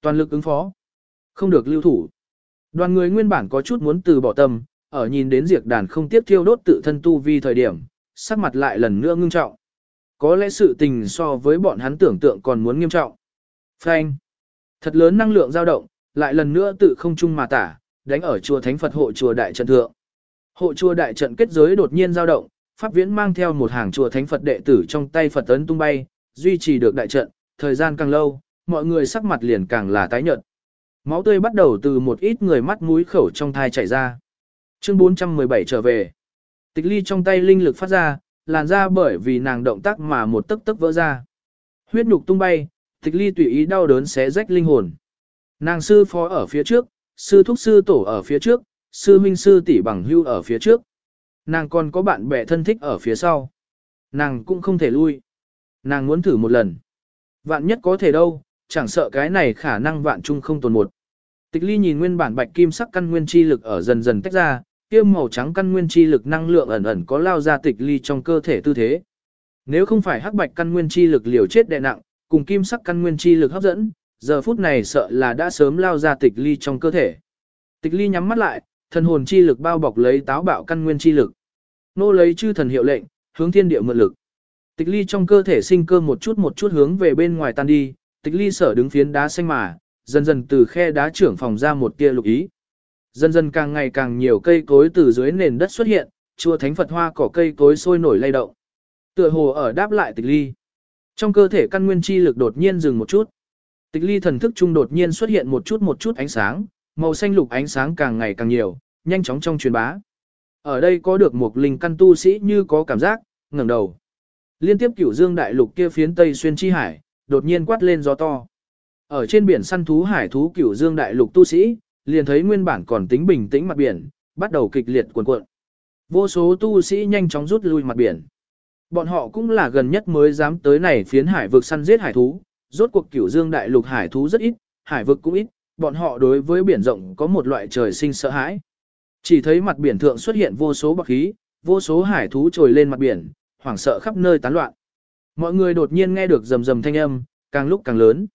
toàn lực ứng phó, không được lưu thủ. Đoàn người nguyên bản có chút muốn từ bỏ tâm, ở nhìn đến diệt đàn không tiếp thiêu đốt tự thân tu vi thời điểm, sắc mặt lại lần nữa ngưng trọng. Có lẽ sự tình so với bọn hắn tưởng tượng còn muốn nghiêm trọng. Phanh. Thật lớn năng lượng dao động, lại lần nữa tự không trung mà tả, đánh ở chùa Thánh Phật hộ chùa Đại Trận Thượng. Hộ chùa Đại Trận kết giới đột nhiên dao động, Pháp Viễn mang theo một hàng chùa Thánh Phật đệ tử trong tay Phật ấn tung bay, duy trì được đại trận, thời gian càng lâu, mọi người sắc mặt liền càng là tái nhợt. Máu tươi bắt đầu từ một ít người mắt mũi khẩu trong thai chảy ra. Chương 417 trở về. Tịch ly trong tay linh lực phát ra, làn ra bởi vì nàng động tác mà một tấc tấc vỡ ra. Huyết nhục tung bay, tịch ly tùy ý đau đớn xé rách linh hồn. Nàng sư phó ở phía trước, sư thúc sư tổ ở phía trước, sư minh sư tỷ bằng hưu ở phía trước. Nàng còn có bạn bè thân thích ở phía sau. Nàng cũng không thể lui. Nàng muốn thử một lần. Vạn nhất có thể đâu, chẳng sợ cái này khả năng vạn chung không tồn một. Tịch ly nhìn nguyên bản bạch kim sắc căn nguyên chi lực ở dần dần tách ra, kia màu trắng căn nguyên chi lực năng lượng ẩn ẩn có lao ra tịch ly trong cơ thể tư thế. Nếu không phải hắc bạch căn nguyên chi lực liều chết đè nặng, cùng kim sắc căn nguyên chi lực hấp dẫn, giờ phút này sợ là đã sớm lao ra tịch ly trong cơ thể. Tịch ly nhắm mắt lại, thần hồn chi lực bao bọc lấy táo bạo căn nguyên chi lực. Nô lấy chư thần hiệu lệnh, hướng thiên địa mượn lực. Tịch ly trong cơ thể sinh cơ một chút một chút hướng về bên ngoài tan đi, tịch ly sở đứng phiến đá xanh mà, dần dần từ khe đá trưởng phòng ra một tia lục ý. Dần dần càng ngày càng nhiều cây cối từ dưới nền đất xuất hiện, chùa thánh Phật hoa cỏ cây cối sôi nổi lay động. Tựa hồ ở đáp lại tịch ly. Trong cơ thể căn nguyên chi lực đột nhiên dừng một chút. Tịch ly thần thức trung đột nhiên xuất hiện một chút một chút ánh sáng, màu xanh lục ánh sáng càng ngày càng nhiều, nhanh chóng trong truyền bá. Ở đây có được một linh căn tu sĩ như có cảm giác, ngẩng đầu. Liên tiếp cửu dương đại lục kia phiến tây xuyên chi hải, đột nhiên quát lên gió to. Ở trên biển săn thú hải thú cửu dương đại lục tu sĩ, liền thấy nguyên bản còn tính bình tĩnh mặt biển, bắt đầu kịch liệt cuộn cuộn. Vô số tu sĩ nhanh chóng rút lui mặt biển. Bọn họ cũng là gần nhất mới dám tới này phiến hải vực săn giết hải thú, rốt cuộc cửu dương đại lục hải thú rất ít, hải vực cũng ít, bọn họ đối với biển rộng có một loại trời sinh sợ hãi. Chỉ thấy mặt biển thượng xuất hiện vô số bạc khí, vô số hải thú trồi lên mặt biển, hoảng sợ khắp nơi tán loạn. Mọi người đột nhiên nghe được rầm rầm thanh âm, càng lúc càng lớn.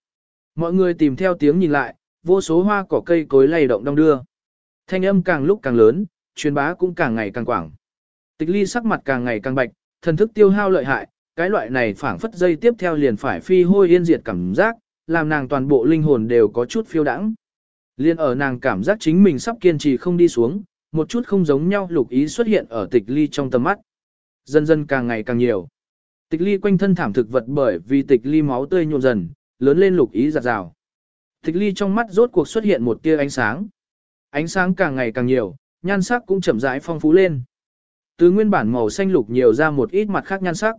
Mọi người tìm theo tiếng nhìn lại, vô số hoa cỏ cây cối lay động đông đưa. Thanh âm càng lúc càng lớn, truyền bá cũng càng ngày càng quảng. Tịch ly sắc mặt càng ngày càng bạch, thần thức tiêu hao lợi hại, cái loại này phảng phất dây tiếp theo liền phải phi hôi yên diệt cảm giác, làm nàng toàn bộ linh hồn đều có chút phiêu đãng. Liên ở nàng cảm giác chính mình sắp kiên trì không đi xuống, một chút không giống nhau lục ý xuất hiện ở tịch ly trong tầm mắt. Dần dần càng ngày càng nhiều. Tịch ly quanh thân thảm thực vật bởi vì tịch ly máu tươi nhộn dần, lớn lên lục ý giặt rào. Tịch ly trong mắt rốt cuộc xuất hiện một tia ánh sáng. Ánh sáng càng ngày càng nhiều, nhan sắc cũng chậm rãi phong phú lên. Từ nguyên bản màu xanh lục nhiều ra một ít mặt khác nhan sắc.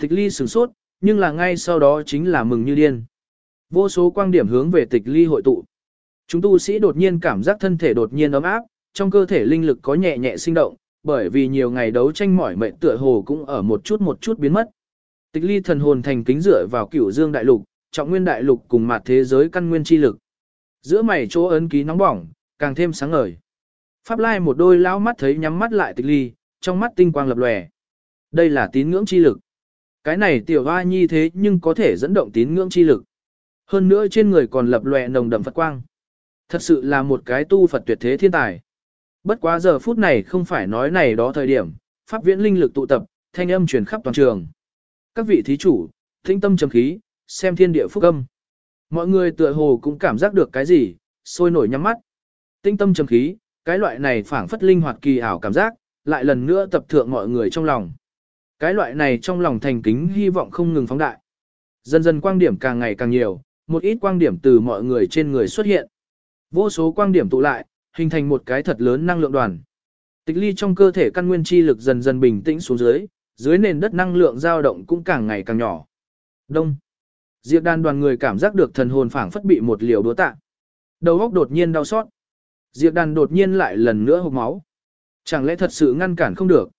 Tịch ly sửng sốt, nhưng là ngay sau đó chính là mừng như điên. Vô số quang điểm hướng về tịch ly hội tụ. Chúng tu sĩ đột nhiên cảm giác thân thể đột nhiên ấm áp, trong cơ thể linh lực có nhẹ nhẹ sinh động, bởi vì nhiều ngày đấu tranh mỏi mệt tựa hồ cũng ở một chút một chút biến mất. Tịch ly thần hồn thành kính dựa vào cửu dương đại lục, trọng nguyên đại lục cùng mặt thế giới căn nguyên chi lực. Giữa mày chỗ ấn ký nóng bỏng, càng thêm sáng ngời. Pháp Lai một đôi lão mắt thấy nhắm mắt lại tịch ly, trong mắt tinh quang lập lòe. Đây là tín ngưỡng chi lực. Cái này tiểu hoa nhi thế nhưng có thể dẫn động tín ngưỡng chi lực. Hơn nữa trên người còn lập lòe nồng đậm Phật quang. Thật sự là một cái tu Phật tuyệt thế thiên tài. Bất quá giờ phút này không phải nói này đó thời điểm, pháp viễn linh lực tụ tập, thanh âm truyền khắp toàn trường. Các vị thí chủ, thinh tâm trầm khí, xem thiên địa phúc âm. Mọi người tựa hồ cũng cảm giác được cái gì, sôi nổi nhắm mắt. Tinh tâm trầm khí, cái loại này phảng phất linh hoạt kỳ ảo cảm giác, lại lần nữa tập thượng mọi người trong lòng. Cái loại này trong lòng thành kính hy vọng không ngừng phóng đại. Dần dần quang điểm càng ngày càng nhiều, một ít quang điểm từ mọi người trên người xuất hiện. Vô số quang điểm tụ lại, hình thành một cái thật lớn năng lượng đoàn. Tịch ly trong cơ thể căn nguyên chi lực dần dần bình tĩnh xuống dưới, dưới nền đất năng lượng dao động cũng càng ngày càng nhỏ. Đông. Diệp đàn đoàn người cảm giác được thần hồn phảng phất bị một liều đúa tạ. Đầu óc đột nhiên đau xót. Diệp đàn đột nhiên lại lần nữa hộc máu. Chẳng lẽ thật sự ngăn cản không được.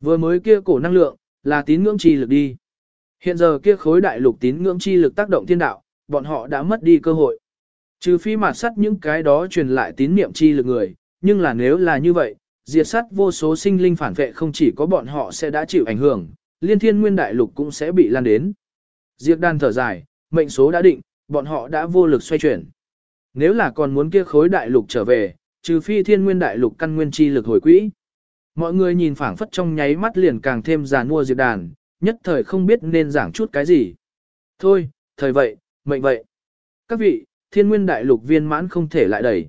Vừa mới kia cổ năng lượng, là tín ngưỡng chi lực đi. Hiện giờ kia khối đại lục tín ngưỡng chi lực tác động thiên đạo, bọn họ đã mất đi cơ hội. Trừ phi mạt sắt những cái đó truyền lại tín niệm chi lực người, nhưng là nếu là như vậy, diệt sát vô số sinh linh phản vệ không chỉ có bọn họ sẽ đã chịu ảnh hưởng, liên thiên nguyên đại lục cũng sẽ bị lan đến. Diệp đan thở dài, mệnh số đã định, bọn họ đã vô lực xoay chuyển. Nếu là còn muốn kia khối đại lục trở về, trừ phi thiên nguyên đại lục căn nguyên chi lực hồi quỹ. Mọi người nhìn phảng phất trong nháy mắt liền càng thêm già mua diệp đàn, nhất thời không biết nên giảng chút cái gì. Thôi, thời vậy, mệnh vậy. Các vị, thiên nguyên đại lục viên mãn không thể lại đẩy.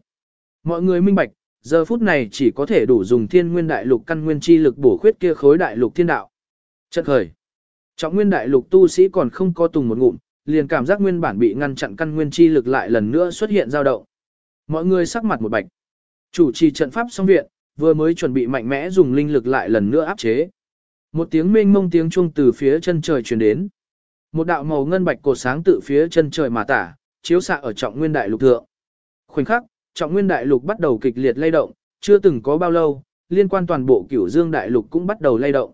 Mọi người minh bạch, giờ phút này chỉ có thể đủ dùng thiên nguyên đại lục căn nguyên chi lực bổ khuyết kia khối đại lục thiên đạo. Chất khởi. Trọng nguyên đại lục tu sĩ còn không có tùng một ngụm, liền cảm giác nguyên bản bị ngăn chặn căn nguyên chi lực lại lần nữa xuất hiện dao động. Mọi người sắc mặt một bạch. Chủ trì trận pháp xong viện, vừa mới chuẩn bị mạnh mẽ dùng linh lực lại lần nữa áp chế. Một tiếng mênh mông tiếng chuông từ phía chân trời truyền đến. Một đạo màu ngân bạch cột sáng tự phía chân trời mà tả, chiếu xạ ở trọng nguyên đại lục thượng. Khoảnh khắc, trọng nguyên đại lục bắt đầu kịch liệt lay động, chưa từng có bao lâu, liên quan toàn bộ cửu dương đại lục cũng bắt đầu lay động.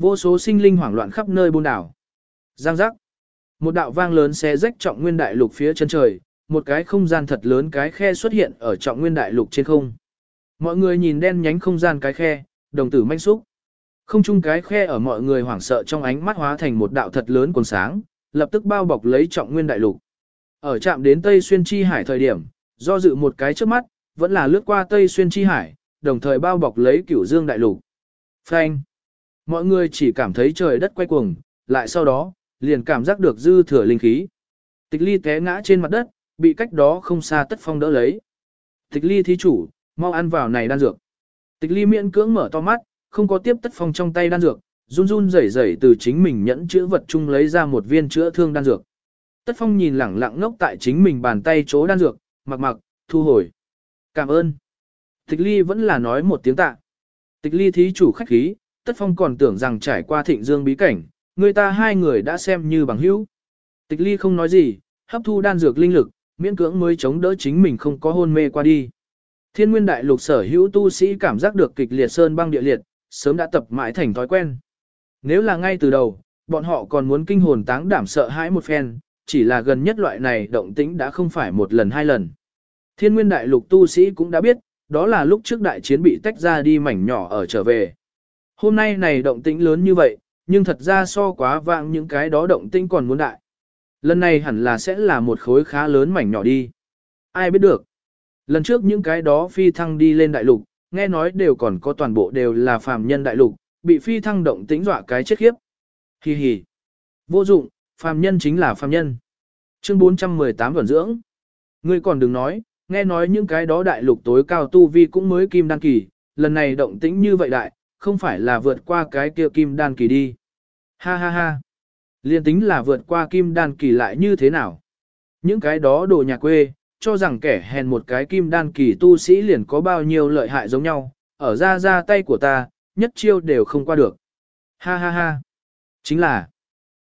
Vô số sinh linh hoảng loạn khắp nơi buôn đảo. Giang giác. Một đạo vang lớn xé rách trọng nguyên đại lục phía chân trời, một cái không gian thật lớn cái khe xuất hiện ở trọng nguyên đại lục trên không. Mọi người nhìn đen nhánh không gian cái khe, đồng tử manh xúc. Không chung cái khe ở mọi người hoảng sợ trong ánh mắt hóa thành một đạo thật lớn quần sáng, lập tức bao bọc lấy trọng nguyên đại lục. Ở chạm đến Tây Xuyên Chi Hải thời điểm, do dự một cái trước mắt, vẫn là lướt qua Tây Xuyên Chi Hải, đồng thời bao bọc lấy cửu dương đại lục. Phanh! Mọi người chỉ cảm thấy trời đất quay cuồng, lại sau đó, liền cảm giác được dư thừa linh khí. Tịch ly té ngã trên mặt đất, bị cách đó không xa tất phong đỡ lấy. Tịch ly thí chủ, mau ăn vào này đan dược. Tịch ly miễn cưỡng mở to mắt, không có tiếp tất phong trong tay đan dược, run run rẩy rẩy từ chính mình nhẫn chữa vật chung lấy ra một viên chữa thương đan dược. Tất phong nhìn lẳng lặng ngốc tại chính mình bàn tay chỗ đan dược, mặc mặc, thu hồi. Cảm ơn. Tịch ly vẫn là nói một tiếng tạ. Tịch ly thí chủ khách khí, tất phong còn tưởng rằng trải qua thịnh dương bí cảnh, người ta hai người đã xem như bằng hữu. Tịch ly không nói gì, hấp thu đan dược linh lực, miễn cưỡng mới chống đỡ chính mình không có hôn mê qua đi. Thiên nguyên đại lục sở hữu tu sĩ cảm giác được kịch liệt sơn băng địa liệt, sớm đã tập mãi thành thói quen. Nếu là ngay từ đầu, bọn họ còn muốn kinh hồn táng đảm sợ hãi một phen, chỉ là gần nhất loại này động tĩnh đã không phải một lần hai lần. Thiên nguyên đại lục tu sĩ cũng đã biết, đó là lúc trước đại chiến bị tách ra đi mảnh nhỏ ở trở về. Hôm nay này động tĩnh lớn như vậy, nhưng thật ra so quá vãng những cái đó động tĩnh còn muốn đại. Lần này hẳn là sẽ là một khối khá lớn mảnh nhỏ đi. Ai biết được. Lần trước những cái đó phi thăng đi lên đại lục, nghe nói đều còn có toàn bộ đều là phàm nhân đại lục, bị phi thăng động tĩnh dọa cái chết khiếp. Hi hi. Vô dụng, phàm nhân chính là phàm nhân. Chương 418 vận dưỡng. Ngươi còn đừng nói, nghe nói những cái đó đại lục tối cao tu vi cũng mới kim đăng kỳ, lần này động tĩnh như vậy đại, không phải là vượt qua cái kia kim đan kỳ đi. Ha ha ha. Liên tính là vượt qua kim đan kỳ lại như thế nào? Những cái đó đồ nhà quê, cho rằng kẻ hèn một cái kim đan kỳ tu sĩ liền có bao nhiêu lợi hại giống nhau, ở ra ra tay của ta, nhất chiêu đều không qua được. Ha ha ha. Chính là,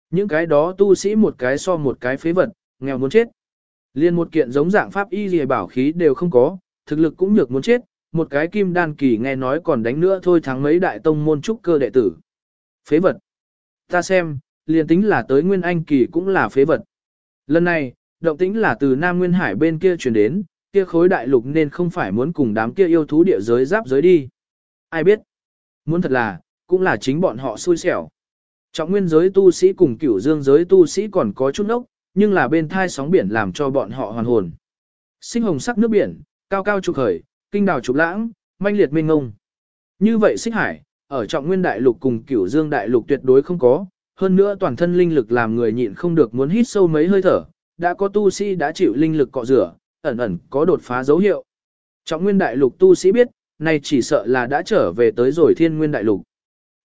những cái đó tu sĩ một cái so một cái phế vật, nghèo muốn chết. Liên một kiện giống dạng pháp y gì bảo khí đều không có, thực lực cũng nhược muốn chết, một cái kim đan kỳ nghe nói còn đánh nữa thôi thắng mấy đại tông môn trúc cơ đệ tử. Phế vật. Ta xem, liền tính là tới Nguyên Anh kỳ cũng là phế vật. Lần này, động tĩnh là từ Nam Nguyên Hải bên kia truyền đến, kia khối đại lục nên không phải muốn cùng đám kia yêu thú địa giới giáp giới đi. Ai biết? Muốn thật là, cũng là chính bọn họ xui xẻo. Trọng nguyên giới tu sĩ cùng cửu dương giới tu sĩ còn có chút nốc, nhưng là bên thai sóng biển làm cho bọn họ hoàn hồn. Sinh hồng sắc nước biển, cao cao trục khởi, kinh đào trục lãng, manh liệt mênh ngông. Như vậy xích hải, ở trọng nguyên đại lục cùng cửu dương đại lục tuyệt đối không có, hơn nữa toàn thân linh lực làm người nhịn không được muốn hít sâu mấy hơi thở, đã có tu sĩ đã chịu linh lực cọ rửa, ẩn ẩn có đột phá dấu hiệu. Trọng nguyên đại lục tu sĩ biết, này chỉ sợ là đã trở về tới rồi thiên nguyên đại lục.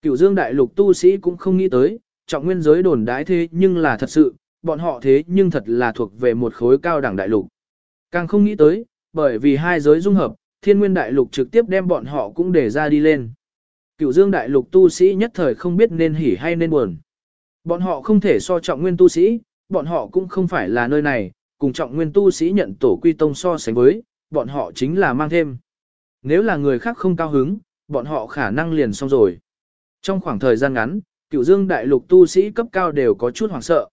Cửu dương đại lục tu sĩ cũng không nghĩ tới, trọng nguyên giới đồn đái thế nhưng là thật sự, bọn họ thế nhưng thật là thuộc về một khối cao đẳng đại lục. Càng không nghĩ tới, bởi vì hai giới dung hợp, thiên nguyên đại lục trực tiếp đem bọn họ cũng để ra đi lên. Cửu dương đại lục tu sĩ nhất thời không biết nên hỉ hay nên buồn. Bọn họ không thể so trọng nguyên tu sĩ, bọn họ cũng không phải là nơi này, cùng trọng nguyên tu sĩ nhận tổ quy tông so sánh với, bọn họ chính là mang thêm. Nếu là người khác không cao hứng, bọn họ khả năng liền xong rồi. Trong khoảng thời gian ngắn, cửu dương đại lục tu sĩ cấp cao đều có chút hoảng sợ.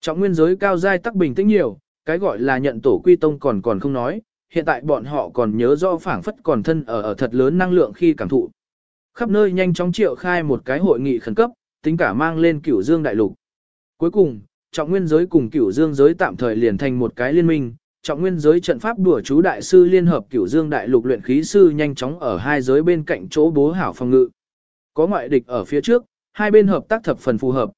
Trọng nguyên giới cao giai tắc bình tĩnh nhiều, cái gọi là nhận tổ quy tông còn còn không nói, hiện tại bọn họ còn nhớ rõ phảng phất còn thân ở ở thật lớn năng lượng khi cảm thụ. Khắp nơi nhanh chóng triệu khai một cái hội nghị khẩn cấp, tính cả mang lên cửu dương đại lục. Cuối cùng, trọng nguyên giới cùng cửu dương giới tạm thời liền thành một cái liên minh, trọng nguyên giới trận pháp đùa chú đại sư liên hợp cửu dương đại lục luyện khí sư nhanh chóng ở hai giới bên cạnh chỗ bố hảo phòng ngự. Có ngoại địch ở phía trước, hai bên hợp tác thập phần phù hợp.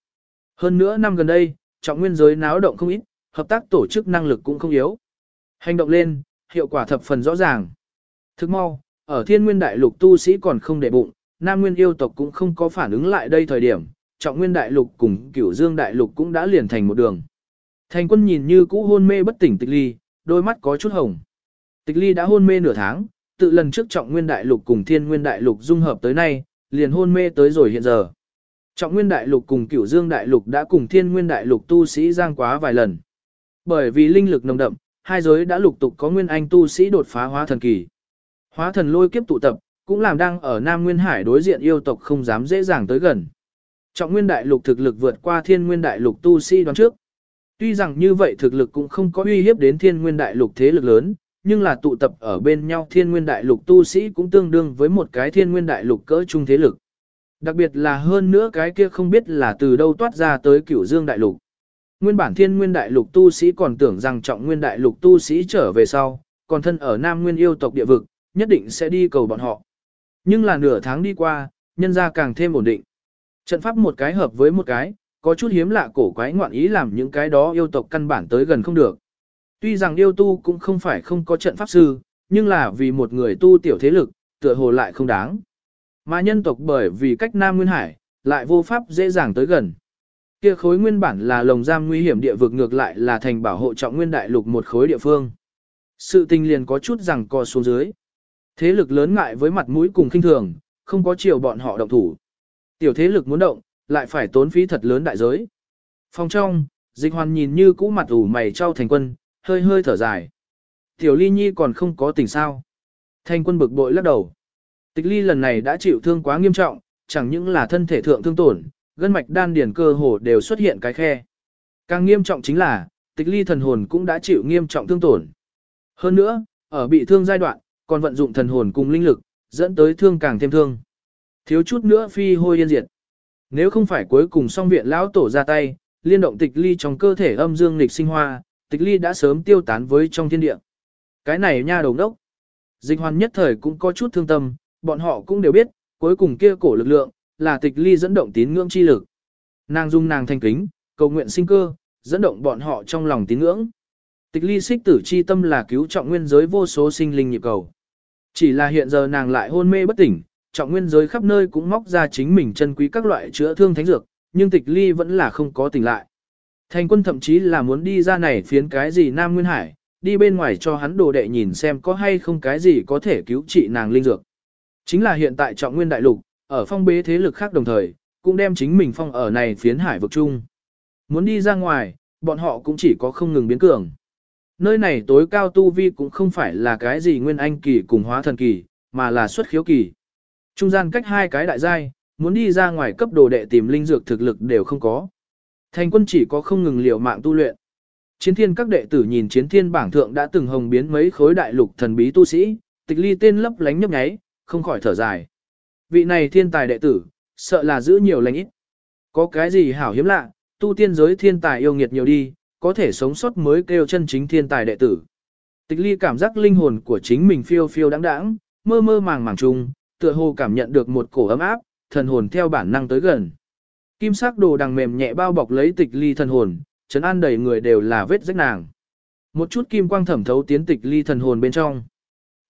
Hơn nữa năm gần đây, trọng nguyên giới náo động không ít, hợp tác tổ chức năng lực cũng không yếu. Hành động lên, hiệu quả thập phần rõ ràng. Thức mau, ở thiên nguyên đại lục tu sĩ còn không để bụng, nam nguyên yêu tộc cũng không có phản ứng lại đây thời điểm, trọng nguyên đại lục cùng cửu dương đại lục cũng đã liền thành một đường. Thành quân nhìn như cũ hôn mê bất tỉnh tịch ly, đôi mắt có chút hồng. Tịch ly đã hôn mê nửa tháng, tự lần trước trọng nguyên đại lục cùng thiên nguyên đại lục dung hợp tới nay, liền hôn mê tới rồi hiện giờ. Trọng Nguyên Đại Lục cùng Cửu Dương Đại Lục đã cùng Thiên Nguyên Đại Lục tu sĩ giang quá vài lần. Bởi vì linh lực nồng đậm, hai giới đã lục tục có nguyên anh tu sĩ đột phá hóa thần kỳ. Hóa thần lôi kiếp tụ tập, cũng làm đang ở Nam Nguyên Hải đối diện yêu tộc không dám dễ dàng tới gần. Trọng Nguyên Đại Lục thực lực vượt qua Thiên Nguyên Đại Lục tu sĩ đoán trước. Tuy rằng như vậy thực lực cũng không có uy hiếp đến Thiên Nguyên Đại Lục thế lực lớn, nhưng là tụ tập ở bên nhau Thiên Nguyên Đại Lục tu sĩ cũng tương đương với một cái Thiên Nguyên Đại Lục cỡ trung thế lực. Đặc biệt là hơn nữa cái kia không biết là từ đâu toát ra tới Cửu Dương Đại Lục. Nguyên bản Thiên Nguyên Đại Lục tu sĩ còn tưởng rằng Trọng Nguyên Đại Lục tu sĩ trở về sau, còn thân ở Nam Nguyên yêu tộc địa vực, nhất định sẽ đi cầu bọn họ. Nhưng là nửa tháng đi qua, nhân ra càng thêm ổn định. Trận pháp một cái hợp với một cái, có chút hiếm lạ cổ quái ngoạn ý làm những cái đó yêu tộc căn bản tới gần không được. Tuy rằng yêu tu cũng không phải không có trận pháp sư, nhưng là vì một người tu tiểu thế lực, tựa hồ lại không đáng. Mà nhân tộc bởi vì cách Nam Nguyên Hải, lại vô pháp dễ dàng tới gần. Kia khối nguyên bản là lồng giam nguy hiểm địa vực ngược lại là thành bảo hộ trọng nguyên đại lục một khối địa phương. Sự tình liền có chút rằng co xuống dưới. Thế lực lớn ngại với mặt mũi cùng khinh thường, không có chiều bọn họ động thủ. Tiểu thế lực muốn động, lại phải tốn phí thật lớn đại giới. Phòng trong, dịch hoàn nhìn như cũ mặt ủ mày trao thành quân, hơi hơi thở dài. Tiểu ly nhi còn không có tình sao. Thành quân bực bội lắc đầu. Tịch ly lần này đã chịu thương quá nghiêm trọng, chẳng những là thân thể thượng thương tổn, gân mạch đan điền cơ hồ đều xuất hiện cái khe. Càng nghiêm trọng chính là, tịch ly thần hồn cũng đã chịu nghiêm trọng thương tổn. Hơn nữa, ở bị thương giai đoạn, còn vận dụng thần hồn cùng linh lực, dẫn tới thương càng thêm thương. Thiếu chút nữa phi hôi yên diệt. Nếu không phải cuối cùng song viện lão tổ ra tay, liên động tịch ly trong cơ thể âm dương lịch sinh hoa, tịch ly đã sớm tiêu tán với trong thiên địa. Cái này nha đầu đốc. Dịch hoàn nhất thời cũng có chút thương tâm, bọn họ cũng đều biết, cuối cùng kia cổ lực lượng, là tịch ly dẫn động tín ngưỡng chi lực. Nàng dung nàng thanh kính, cầu nguyện sinh cơ, dẫn động bọn họ trong lòng tín ngưỡng. Tịch ly xích tử chi tâm là cứu trọng nguyên giới vô số sinh linh nhịp cầu. Chỉ là hiện giờ nàng lại hôn mê bất tỉnh, trọng nguyên giới khắp nơi cũng móc ra chính mình chân quý các loại chữa thương thánh dược, nhưng tịch ly vẫn là không có tỉnh lại. Thành quân thậm chí là muốn đi ra này phiến cái gì Nam Nguyên Hải, đi bên ngoài cho hắn đồ đệ nhìn xem có hay không cái gì có thể cứu trị nàng linh dược. Chính là hiện tại trọng nguyên đại lục, ở phong bế thế lực khác đồng thời, cũng đem chính mình phong ở này phiến hải vực chung. Muốn đi ra ngoài, bọn họ cũng chỉ có không ngừng biến cường. Nơi này tối cao tu vi cũng không phải là cái gì nguyên anh kỳ cùng hóa thần kỳ, mà là xuất khiếu kỳ. Trung gian cách hai cái đại giai, muốn đi ra ngoài cấp đồ đệ tìm linh dược thực lực đều không có. Thành quân chỉ có không ngừng liều mạng tu luyện. Chiến thiên các đệ tử nhìn chiến thiên bảng thượng đã từng hồng biến mấy khối đại lục thần bí tu sĩ, tịch ly tên lấp lánh nhấp nháy, không khỏi thở dài. Vị này thiên tài đệ tử, sợ là giữ nhiều lành ít. Có cái gì hảo hiếm lạ, tu tiên giới thiên tài yêu nghiệt nhiều đi, có thể sống sót mới kêu chân chính thiên tài đệ tử. Tịch ly cảm giác linh hồn của chính mình phiêu phiêu đáng đáng, mơ mơ màng màng chung, tựa hồ cảm nhận được một cổ ấm áp, thần hồn theo bản năng tới gần. Kim sắc đồ đằng mềm nhẹ bao bọc lấy tịch ly thần hồn, trấn an đầy người đều là vết rách nàng. Một chút kim quang thẩm thấu tiến tịch ly thần hồn bên trong.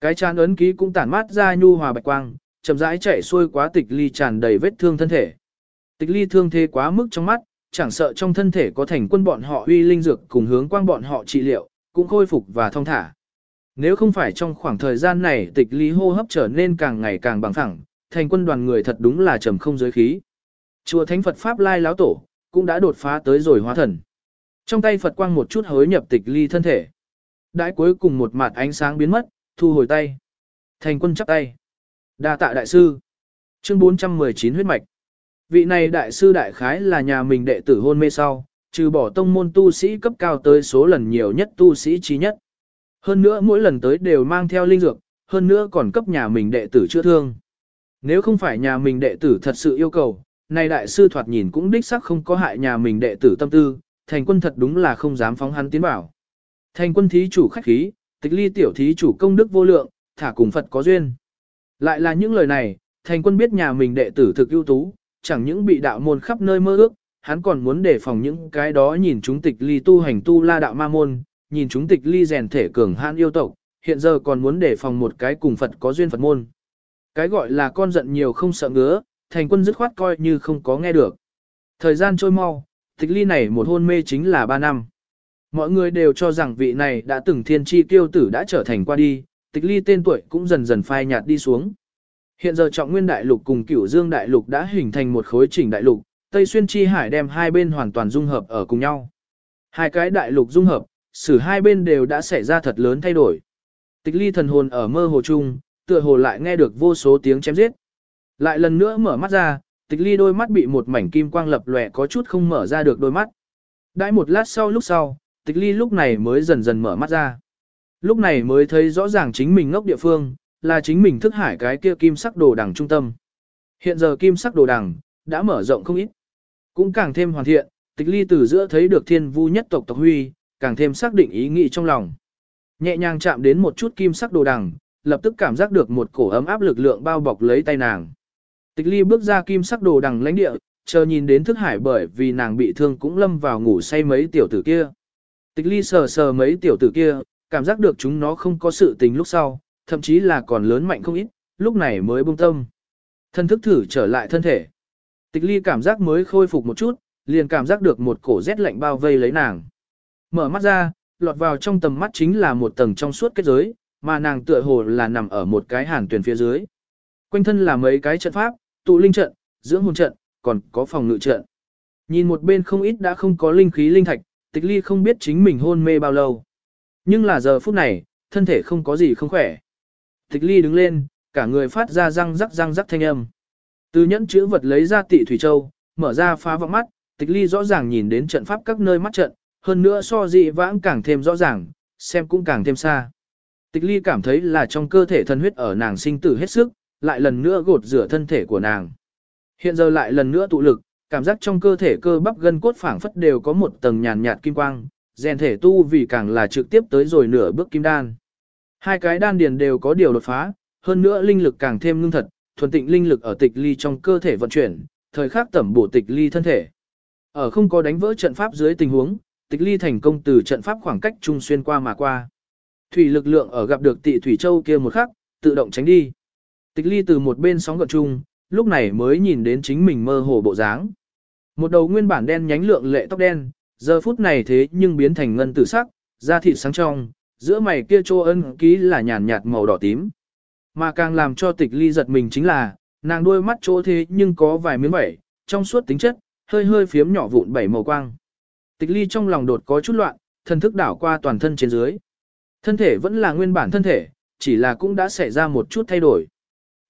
Cái chán ấn ký cũng tản mát ra nhu hòa bạch quang, chậm rãi chạy xuôi quá tịch ly tràn đầy vết thương thân thể. Tịch ly thương thế quá mức trong mắt, chẳng sợ trong thân thể có thành quân bọn họ uy linh dược cùng hướng quang bọn họ trị liệu, cũng khôi phục và thông thả. Nếu không phải trong khoảng thời gian này tịch ly hô hấp trở nên càng ngày càng bằng thẳng, thành quân đoàn người thật đúng là trầm không giới khí. Chùa Thánh Phật Pháp Lai Láo Tổ, cũng đã đột phá tới rồi hóa thần. Trong tay Phật quang một chút hối nhập tịch ly thân thể. Đãi cuối cùng một mặt ánh sáng biến mất, thu hồi tay. Thành quân chắp tay đa tạ đại sư. Chương 419 huyết mạch. Vị này đại sư đại khái là nhà mình đệ tử hôn mê sau, trừ bỏ tông môn tu sĩ cấp cao tới số lần nhiều nhất tu sĩ trí nhất. Hơn nữa mỗi lần tới đều mang theo linh dược, hơn nữa còn cấp nhà mình đệ tử chữa thương. Nếu không phải nhà mình đệ tử thật sự yêu cầu, này đại sư thoạt nhìn cũng đích sắc không có hại nhà mình đệ tử tâm tư, thành quân thật đúng là không dám phóng hắn tiến bảo. Thành quân thí chủ khách khí, tịch ly tiểu thí chủ công đức vô lượng, thả cùng Phật có duyên. Lại là những lời này, thành quân biết nhà mình đệ tử thực ưu tú, chẳng những bị đạo môn khắp nơi mơ ước, hắn còn muốn đề phòng những cái đó nhìn chúng tịch ly tu hành tu la đạo ma môn, nhìn chúng tịch ly rèn thể cường hãn yêu tộc, hiện giờ còn muốn đề phòng một cái cùng Phật có duyên Phật môn. Cái gọi là con giận nhiều không sợ ngứa, thành quân dứt khoát coi như không có nghe được. Thời gian trôi mau, tịch ly này một hôn mê chính là 3 năm. Mọi người đều cho rằng vị này đã từng thiên tri tiêu tử đã trở thành qua đi, tịch ly tên tuổi cũng dần dần phai nhạt đi xuống. Hiện giờ trọng nguyên đại lục cùng cửu dương đại lục đã hình thành một khối chỉnh đại lục, Tây xuyên chi hải đem hai bên hoàn toàn dung hợp ở cùng nhau. Hai cái đại lục dung hợp, xử hai bên đều đã xảy ra thật lớn thay đổi. Tịch ly thần hồn ở mơ hồ chung, tựa hồ lại nghe được vô số tiếng chém giết. Lại lần nữa mở mắt ra, tịch ly đôi mắt bị một mảnh kim quang lập lòe có chút không mở ra được đôi mắt. Đãi một lát sau lúc sau, tịch ly lúc này mới dần dần mở mắt ra. Lúc này mới thấy rõ ràng chính mình ngốc địa phương, là chính mình thức hải cái kia kim sắc đồ đằng trung tâm. Hiện giờ kim sắc đồ đằng, đã mở rộng không ít. Cũng càng thêm hoàn thiện, tịch ly từ giữa thấy được thiên vu nhất tộc tộc huy, càng thêm xác định ý nghĩ trong lòng. Nhẹ nhàng chạm đến một chút kim sắc đồ đằng, lập tức cảm giác được một cổ ấm áp lực lượng bao bọc lấy tay nàng. Tịch ly bước ra kim sắc đồ đằng lãnh địa, chờ nhìn đến thức hải bởi vì nàng bị thương cũng lâm vào ngủ say mấy tiểu tử kia. Tịch ly sờ sờ mấy tiểu tử kia, cảm giác được chúng nó không có sự tình lúc sau, thậm chí là còn lớn mạnh không ít, lúc này mới buông tâm. Thân thức thử trở lại thân thể. Tịch ly cảm giác mới khôi phục một chút, liền cảm giác được một cổ rét lạnh bao vây lấy nàng. Mở mắt ra, lọt vào trong tầm mắt chính là một tầng trong suốt kết giới, mà nàng tựa hồ là nằm ở một cái hàn tuyển phía dưới. Quanh thân là mấy cái trận pháp, tụ linh trận, dưỡng hồn trận, còn có phòng ngự trận. Nhìn một bên không ít đã không có linh khí linh thạch, tịch ly không biết chính mình hôn mê bao lâu. Nhưng là giờ phút này, thân thể không có gì không khỏe. Tịch ly đứng lên, cả người phát ra răng rắc răng rắc thanh âm. Từ nhẫn chữ vật lấy ra tị thủy châu, mở ra phá vọng mắt, tịch ly rõ ràng nhìn đến trận pháp các nơi mắt trận, hơn nữa so dị vãng càng thêm rõ ràng, xem cũng càng thêm xa. Tịch ly cảm thấy là trong cơ thể thân huyết ở nàng sinh tử hết sức, lại lần nữa gột rửa thân thể của nàng. Hiện giờ lại lần nữa tụ lực, cảm giác trong cơ thể cơ bắp gân cốt phảng phất đều có một tầng nhàn nhạt kim quang, rèn thể tu vì càng là trực tiếp tới rồi nửa bước kim đan. Hai cái đan điền đều có điều đột phá, hơn nữa linh lực càng thêm ngưng thật, thuần tịnh linh lực ở tịch ly trong cơ thể vận chuyển, thời khắc tẩm bổ tịch ly thân thể. Ở không có đánh vỡ trận pháp dưới tình huống, tịch ly thành công từ trận pháp khoảng cách trung xuyên qua mà qua. Thủy lực lượng ở gặp được tị thủy châu kia một khắc, tự động tránh đi. Tịch ly từ một bên sóng gợn chung, lúc này mới nhìn đến chính mình mơ hồ bộ dáng. Một đầu nguyên bản đen nhánh lượng lệ tóc đen, giờ phút này thế nhưng biến thành ngân tử sắc, da thịt sáng trong, giữa mày kia trô ân ký là nhàn nhạt màu đỏ tím. Mà càng làm cho tịch ly giật mình chính là, nàng đôi mắt chỗ thế nhưng có vài miếng vẩy, trong suốt tính chất, hơi hơi phiếm nhỏ vụn bảy màu quang. Tịch ly trong lòng đột có chút loạn, thần thức đảo qua toàn thân trên dưới. Thân thể vẫn là nguyên bản thân thể, chỉ là cũng đã xảy ra một chút thay đổi.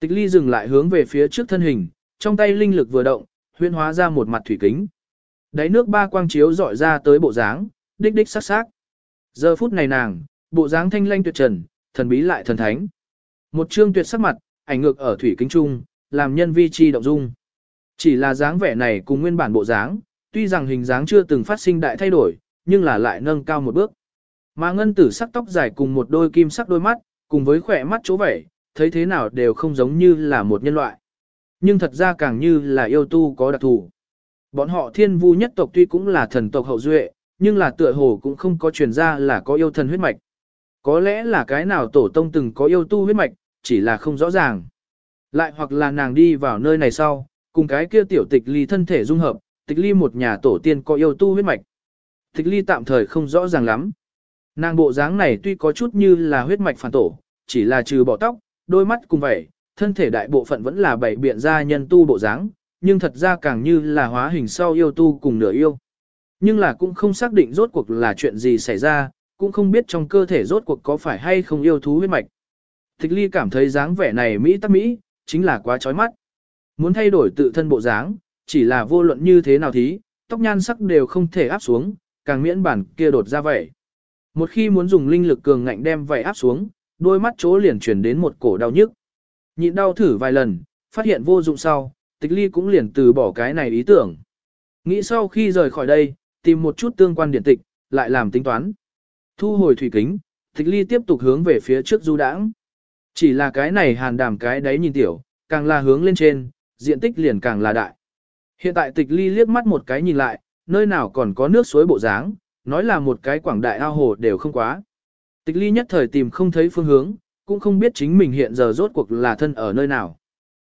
Tịch ly dừng lại hướng về phía trước thân hình, trong tay linh lực vừa động, huyên hóa ra một mặt thủy kính. Đáy nước ba quang chiếu dọi ra tới bộ dáng, đích đích sắc sắc. Giờ phút này nàng, bộ dáng thanh lanh tuyệt trần, thần bí lại thần thánh. Một trương tuyệt sắc mặt, ảnh ngược ở thủy kính trung, làm nhân vi chi động dung. Chỉ là dáng vẻ này cùng nguyên bản bộ dáng, tuy rằng hình dáng chưa từng phát sinh đại thay đổi, nhưng là lại nâng cao một bước. Mà ngân tử sắc tóc dài cùng một đôi kim sắc đôi mắt, cùng với khỏe mắt chỗ vẻ, thấy thế nào đều không giống như là một nhân loại. Nhưng thật ra càng như là yêu tu có đặc thù. Bọn họ thiên vu nhất tộc tuy cũng là thần tộc hậu duệ, nhưng là tựa hồ cũng không có truyền ra là có yêu thần huyết mạch. Có lẽ là cái nào tổ tông từng có yêu tu huyết mạch, chỉ là không rõ ràng. Lại hoặc là nàng đi vào nơi này sau, cùng cái kia tiểu tịch ly thân thể dung hợp, tịch ly một nhà tổ tiên có yêu tu huyết mạch. Tịch ly tạm thời không rõ ràng lắm. Nàng bộ dáng này tuy có chút như là huyết mạch phản tổ, chỉ là trừ bỏ tóc, đôi mắt cùng vậy, thân thể đại bộ phận vẫn là bảy biện ra nhân tu bộ dáng, nhưng thật ra càng như là hóa hình sau yêu tu cùng nửa yêu. Nhưng là cũng không xác định rốt cuộc là chuyện gì xảy ra, cũng không biết trong cơ thể rốt cuộc có phải hay không yêu thú huyết mạch. Tịch ly cảm thấy dáng vẻ này Mỹ tắc Mỹ, chính là quá chói mắt. Muốn thay đổi tự thân bộ dáng, chỉ là vô luận như thế nào thí, tóc nhan sắc đều không thể áp xuống, càng miễn bản kia đột ra vậy. Một khi muốn dùng linh lực cường ngạnh đem vậy áp xuống, đôi mắt chỗ liền chuyển đến một cổ đau nhức. Nhịn đau thử vài lần, phát hiện vô dụng sau, tịch ly cũng liền từ bỏ cái này ý tưởng. Nghĩ sau khi rời khỏi đây, tìm một chút tương quan điện tịch, lại làm tính toán. Thu hồi thủy kính, tịch ly tiếp tục hướng về phía trước du đãng. Chỉ là cái này hàn đảm cái đấy nhìn tiểu, càng là hướng lên trên, diện tích liền càng là đại. Hiện tại tịch ly liếc mắt một cái nhìn lại, nơi nào còn có nước suối bộ dáng, nói là một cái quảng đại ao hồ đều không quá. Tịch ly nhất thời tìm không thấy phương hướng, cũng không biết chính mình hiện giờ rốt cuộc là thân ở nơi nào.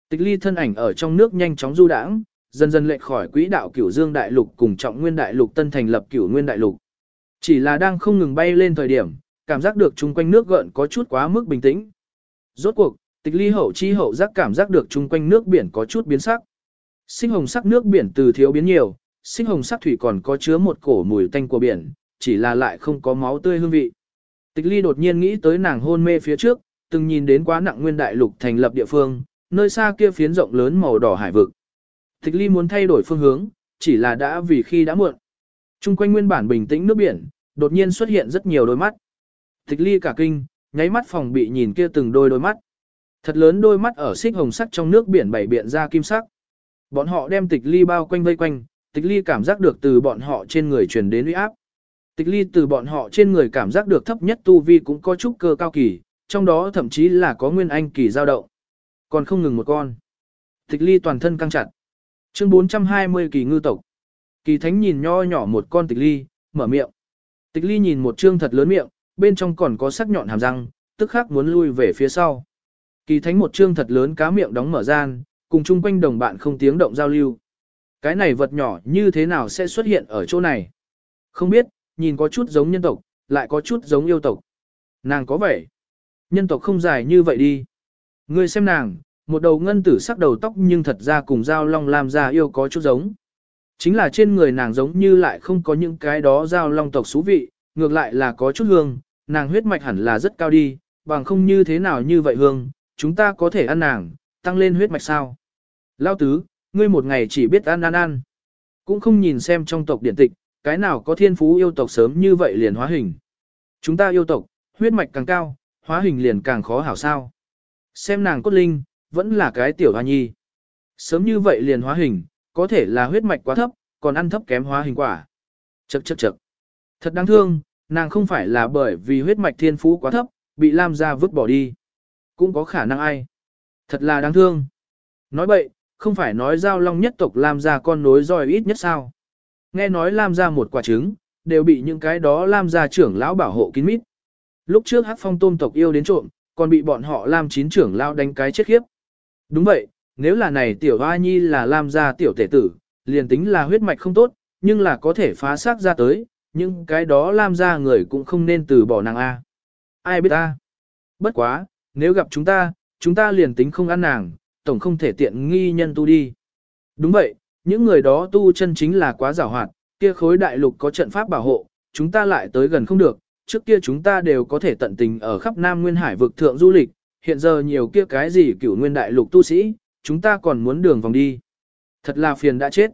Tịch ly thân ảnh ở trong nước nhanh chóng du đãng, dần dần lệch khỏi quỹ đạo cửu dương đại lục cùng trọng nguyên đại lục tân thành lập cửu nguyên đại lục. Chỉ là đang không ngừng bay lên thời điểm, cảm giác được chung quanh nước gợn có chút quá mức bình tĩnh. Rốt cuộc, tịch ly hậu chi hậu giác cảm giác được chung quanh nước biển có chút biến sắc. Sinh hồng sắc nước biển từ thiếu biến nhiều, sinh hồng sắc thủy còn có chứa một cổ mùi tanh của biển, chỉ là lại không có máu tươi hương vị. Tịch ly đột nhiên nghĩ tới nàng hôn mê phía trước, từng nhìn đến quá nặng nguyên đại lục thành lập địa phương, nơi xa kia phiến rộng lớn màu đỏ hải vực. Tịch ly muốn thay đổi phương hướng, chỉ là đã vì khi đã muộn. Trung quanh nguyên bản bình tĩnh nước biển, đột nhiên xuất hiện rất nhiều đôi mắt. Tịch ly cả kinh, nháy mắt phòng bị nhìn kia từng đôi đôi mắt. Thật lớn đôi mắt ở xích hồng sắc trong nước biển bảy biện ra kim sắc. Bọn họ đem tịch ly bao quanh vây quanh, tịch ly cảm giác được từ bọn họ trên người truyền đến uy áp. Tịch ly từ bọn họ trên người cảm giác được thấp nhất tu vi cũng có chút cơ cao kỳ, trong đó thậm chí là có nguyên anh kỳ dao động. Còn không ngừng một con. Tịch ly toàn thân căng chặt. Chương 420 kỳ ngư tộc. Kỳ thánh nhìn nho nhỏ một con tịch ly, mở miệng. Tịch ly nhìn một trương thật lớn miệng, bên trong còn có sắc nhọn hàm răng, tức khắc muốn lui về phía sau. Kỳ thánh một trương thật lớn cá miệng đóng mở gian, cùng chung quanh đồng bạn không tiếng động giao lưu. Cái này vật nhỏ như thế nào sẽ xuất hiện ở chỗ này? Không biết, nhìn có chút giống nhân tộc, lại có chút giống yêu tộc. Nàng có vẻ, nhân tộc không dài như vậy đi. Ngươi xem nàng, một đầu ngân tử sắc đầu tóc nhưng thật ra cùng dao long làm ra yêu có chút giống. Chính là trên người nàng giống như lại không có những cái đó dao long tộc xú vị, ngược lại là có chút hương, nàng huyết mạch hẳn là rất cao đi, bằng không như thế nào như vậy hương, chúng ta có thể ăn nàng, tăng lên huyết mạch sao. Lao tứ, ngươi một ngày chỉ biết ăn ăn ăn. Cũng không nhìn xem trong tộc điển tịch, cái nào có thiên phú yêu tộc sớm như vậy liền hóa hình. Chúng ta yêu tộc, huyết mạch càng cao, hóa hình liền càng khó hảo sao. Xem nàng cốt linh, vẫn là cái tiểu hoa nhi. Sớm như vậy liền hóa hình, có thể là huyết mạch quá thấp, còn ăn thấp kém hóa hình quả. Chậc chậc chậc. Thật đáng thương, nàng không phải là bởi vì huyết mạch thiên phú quá thấp, bị Lam gia vứt bỏ đi. Cũng có khả năng ai. Thật là đáng thương. Nói bậy, không phải nói giao long nhất tộc Lam gia con nối dõi ít nhất sao. Nghe nói Lam gia một quả trứng, đều bị những cái đó Lam gia trưởng lão bảo hộ kín mít. Lúc trước Hắc Phong tôm tộc yêu đến trộm, còn bị bọn họ Lam chín trưởng lao đánh cái chết khiếp. Đúng vậy, nếu là này tiểu hoa nhi là Lam gia tiểu tể tử, liền tính là huyết mạch không tốt, nhưng là có thể phá xác ra tới, nhưng cái đó Lam gia người cũng không nên từ bỏ nàng A. Ai biết ta? Bất quá, nếu gặp chúng ta, chúng ta liền tính không ăn nàng, tổng không thể tiện nghi nhân tu đi. Đúng vậy, những người đó tu chân chính là quá giảo hoạt, kia khối đại lục có trận pháp bảo hộ, chúng ta lại tới gần không được, trước kia chúng ta đều có thể tận tình ở khắp Nam Nguyên Hải vực thượng du lịch, hiện giờ nhiều kia cái gì cửu nguyên đại lục tu sĩ, chúng ta còn muốn đường vòng đi. Thật là phiền đã chết.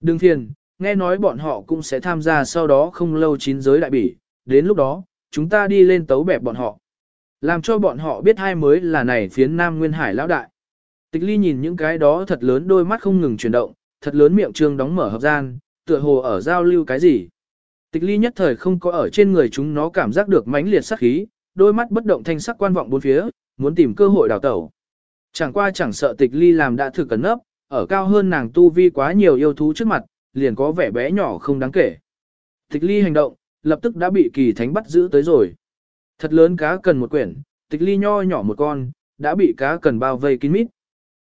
Đừng phiền, nghe nói bọn họ cũng sẽ tham gia sau đó không lâu chín giới đại bỉ, đến lúc đó, chúng ta đi lên tấu bẹp bọn họ. Làm cho bọn họ biết hai mới là này phiến Nam Nguyên Hải lão đại. Tịch ly nhìn những cái đó thật lớn đôi mắt không ngừng chuyển động, thật lớn miệng trương đóng mở hợp gian, tựa hồ ở giao lưu cái gì. Tịch ly nhất thời không có ở trên người chúng nó cảm giác được mãnh liệt sắc khí, đôi mắt bất động thanh sắc quan vọng bốn phía, muốn tìm cơ hội đào tẩu. Chẳng qua chẳng sợ tịch ly làm đã thử cẩn nấp, ở cao hơn nàng tu vi quá nhiều yêu thú trước mặt, liền có vẻ bé nhỏ không đáng kể. Tịch ly hành động, lập tức đã bị kỳ thánh bắt giữ tới rồi. Thật lớn cá cần một quyển, tịch ly nho nhỏ một con, đã bị cá cần bao vây kín mít.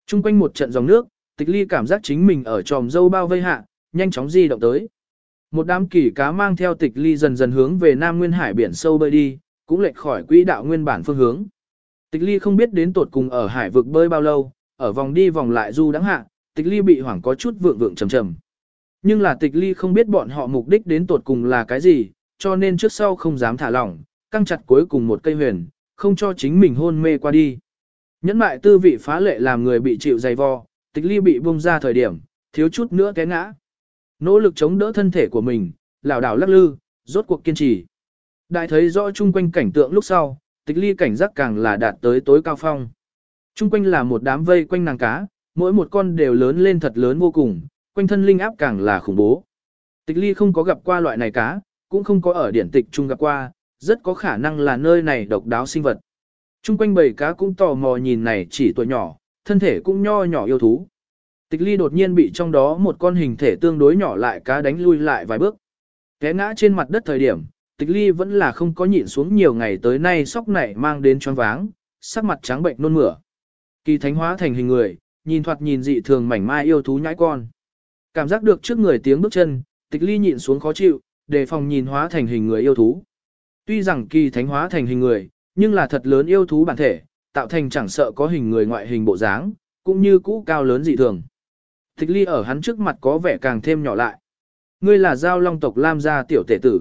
Trung quanh một trận dòng nước, tịch ly cảm giác chính mình ở tròm dâu bao vây hạ, nhanh chóng di động tới. Một đám kỳ cá mang theo tịch ly dần dần hướng về Nam Nguyên Hải biển sâu bơi đi, cũng lệch khỏi quỹ đạo nguyên bản phương hướng. Tịch ly không biết đến tột cùng ở hải vực bơi bao lâu, ở vòng đi vòng lại du đắng hạ, tịch ly bị hoảng có chút vượng vượng trầm trầm. Nhưng là tịch ly không biết bọn họ mục đích đến tột cùng là cái gì, cho nên trước sau không dám thả lỏng, căng chặt cuối cùng một cây huyền, không cho chính mình hôn mê qua đi. Nhẫn mại tư vị phá lệ làm người bị chịu dày vò, tịch ly bị bung ra thời điểm, thiếu chút nữa té ngã. Nỗ lực chống đỡ thân thể của mình, lảo đảo lắc lư, rốt cuộc kiên trì. Đại thấy rõ chung quanh cảnh tượng lúc sau, tịch ly cảnh giác càng là đạt tới tối cao phong. Chung quanh là một đám vây quanh nàng cá, mỗi một con đều lớn lên thật lớn vô cùng, quanh thân linh áp càng là khủng bố. Tịch ly không có gặp qua loại này cá, cũng không có ở điển tịch chung gặp qua, rất có khả năng là nơi này độc đáo sinh vật. Trung quanh bầy cá cũng tò mò nhìn này chỉ tuổi nhỏ, thân thể cũng nho nhỏ yêu thú. Tịch ly đột nhiên bị trong đó một con hình thể tương đối nhỏ lại cá đánh lui lại vài bước. Té ngã trên mặt đất thời điểm, tịch ly vẫn là không có nhịn xuống nhiều ngày tới nay sóc này mang đến choáng váng, sắc mặt trắng bệnh nôn mửa. Kỳ thánh hóa thành hình người, nhìn thoạt nhìn dị thường mảnh mai yêu thú nhãi con. Cảm giác được trước người tiếng bước chân, tịch ly nhịn xuống khó chịu, đề phòng nhìn hóa thành hình người yêu thú. Tuy rằng kỳ thánh hóa thành hình người, nhưng là thật lớn yêu thú bản thể, tạo thành chẳng sợ có hình người ngoại hình bộ dáng, cũng như cũ cao lớn dị thường. Tịch ly ở hắn trước mặt có vẻ càng thêm nhỏ lại. Ngươi là giao long tộc Lam gia tiểu tể tử.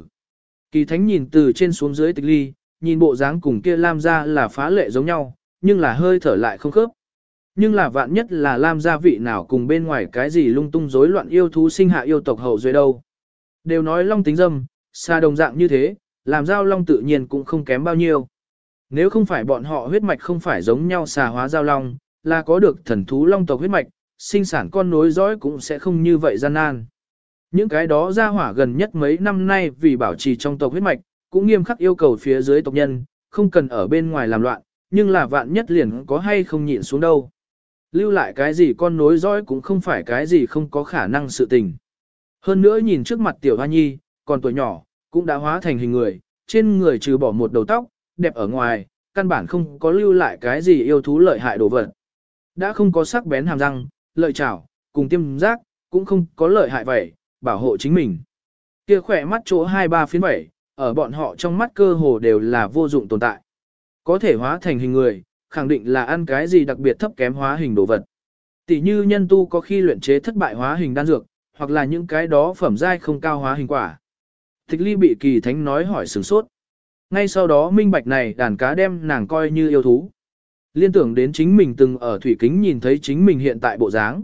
Kỳ thánh nhìn từ trên xuống dưới tịch ly, nhìn bộ dáng cùng kia Lam gia là phá lệ giống nhau, nhưng là hơi thở lại không khớp. Nhưng là vạn nhất là Lam gia vị nào cùng bên ngoài cái gì lung tung rối loạn yêu thú sinh hạ yêu tộc hậu duệ đâu. Đều nói long tính dâm, xa đồng dạng như thế, làm giao long tự nhiên cũng không kém bao nhiêu. Nếu không phải bọn họ huyết mạch không phải giống nhau xà hóa giao long, là có được thần thú long tộc huyết mạch, sinh sản con nối dõi cũng sẽ không như vậy gian nan. Những cái đó ra hỏa gần nhất mấy năm nay vì bảo trì trong tộc huyết mạch, cũng nghiêm khắc yêu cầu phía dưới tộc nhân, không cần ở bên ngoài làm loạn, nhưng là vạn nhất liền có hay không nhịn xuống đâu. Lưu lại cái gì con nối dõi cũng không phải cái gì không có khả năng sự tình. Hơn nữa nhìn trước mặt tiểu hoa nhi, còn tuổi nhỏ, cũng đã hóa thành hình người, trên người trừ bỏ một đầu tóc, đẹp ở ngoài, căn bản không có lưu lại cái gì yêu thú lợi hại đồ vật. Đã không có sắc bén hàm răng, lợi chảo, cùng tiêm giác, cũng không có lợi hại vậy, bảo hộ chính mình. Kia khỏe mắt chỗ hai ba phiến bảy ở bọn họ trong mắt cơ hồ đều là vô dụng tồn tại. Có thể hóa thành hình người, khẳng định là ăn cái gì đặc biệt thấp kém hóa hình đồ vật. Tỷ như nhân tu có khi luyện chế thất bại hóa hình đan dược, hoặc là những cái đó phẩm giai không cao hóa hình quả. Thích ly bị kỳ thánh nói hỏi sửng sốt. Ngay sau đó minh bạch này đàn cá đem nàng coi như yêu thú. Liên tưởng đến chính mình từng ở thủy kính nhìn thấy chính mình hiện tại bộ dáng.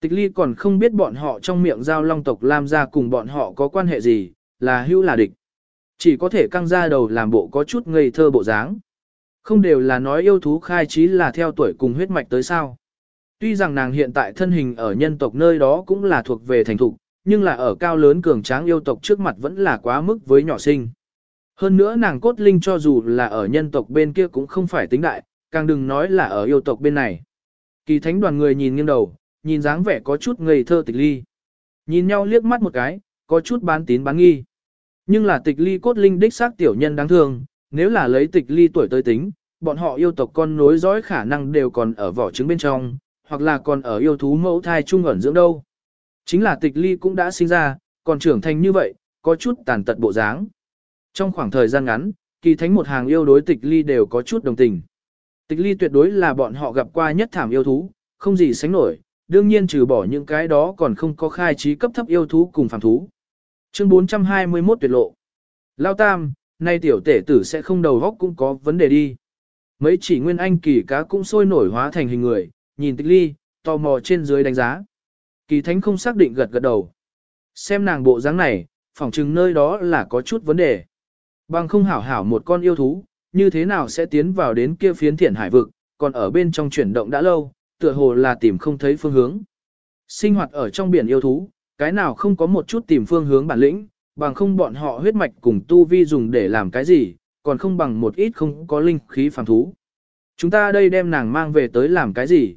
Tịch ly còn không biết bọn họ trong miệng giao long tộc Lam gia cùng bọn họ có quan hệ gì, là hữu là địch. Chỉ có thể căng ra đầu làm bộ có chút ngây thơ bộ dáng. Không đều là nói yêu thú khai trí là theo tuổi cùng huyết mạch tới sao. Tuy rằng nàng hiện tại thân hình ở nhân tộc nơi đó cũng là thuộc về thành thục, nhưng là ở cao lớn cường tráng yêu tộc trước mặt vẫn là quá mức với nhỏ sinh. Hơn nữa nàng cốt linh cho dù là ở nhân tộc bên kia cũng không phải tính đại, càng đừng nói là ở yêu tộc bên này. Kỳ thánh đoàn người nhìn nghiêng đầu, nhìn dáng vẻ có chút ngây thơ tịch ly. Nhìn nhau liếc mắt một cái, có chút bán tín bán nghi. Nhưng là tịch ly cốt linh đích xác tiểu nhân đáng thương, nếu là lấy tịch ly tuổi tới tính, bọn họ yêu tộc con nối dõi khả năng đều còn ở vỏ trứng bên trong, hoặc là còn ở yêu thú mẫu thai trung ẩn dưỡng đâu. Chính là tịch ly cũng đã sinh ra, còn trưởng thành như vậy, có chút tàn tật bộ dáng. Trong khoảng thời gian ngắn, kỳ thánh một hàng yêu đối tịch ly đều có chút đồng tình. Tịch ly tuyệt đối là bọn họ gặp qua nhất thảm yêu thú, không gì sánh nổi, đương nhiên trừ bỏ những cái đó còn không có khai trí cấp thấp yêu thú cùng phàm thú. Chương 421 tuyệt lộ. Lao Tam, nay tiểu tể tử sẽ không đầu góc cũng có vấn đề đi. Mấy chỉ nguyên anh kỳ cá cũng sôi nổi hóa thành hình người, nhìn tịch ly, tò mò trên dưới đánh giá. Kỳ thánh không xác định gật gật đầu. Xem nàng bộ dáng này, phỏng chừng nơi đó là có chút vấn đề. Bằng không hảo hảo một con yêu thú, như thế nào sẽ tiến vào đến kia phiến thiển hải vực, còn ở bên trong chuyển động đã lâu, tựa hồ là tìm không thấy phương hướng. Sinh hoạt ở trong biển yêu thú, cái nào không có một chút tìm phương hướng bản lĩnh, bằng không bọn họ huyết mạch cùng tu vi dùng để làm cái gì, còn không bằng một ít không có linh khí phàm thú. Chúng ta đây đem nàng mang về tới làm cái gì?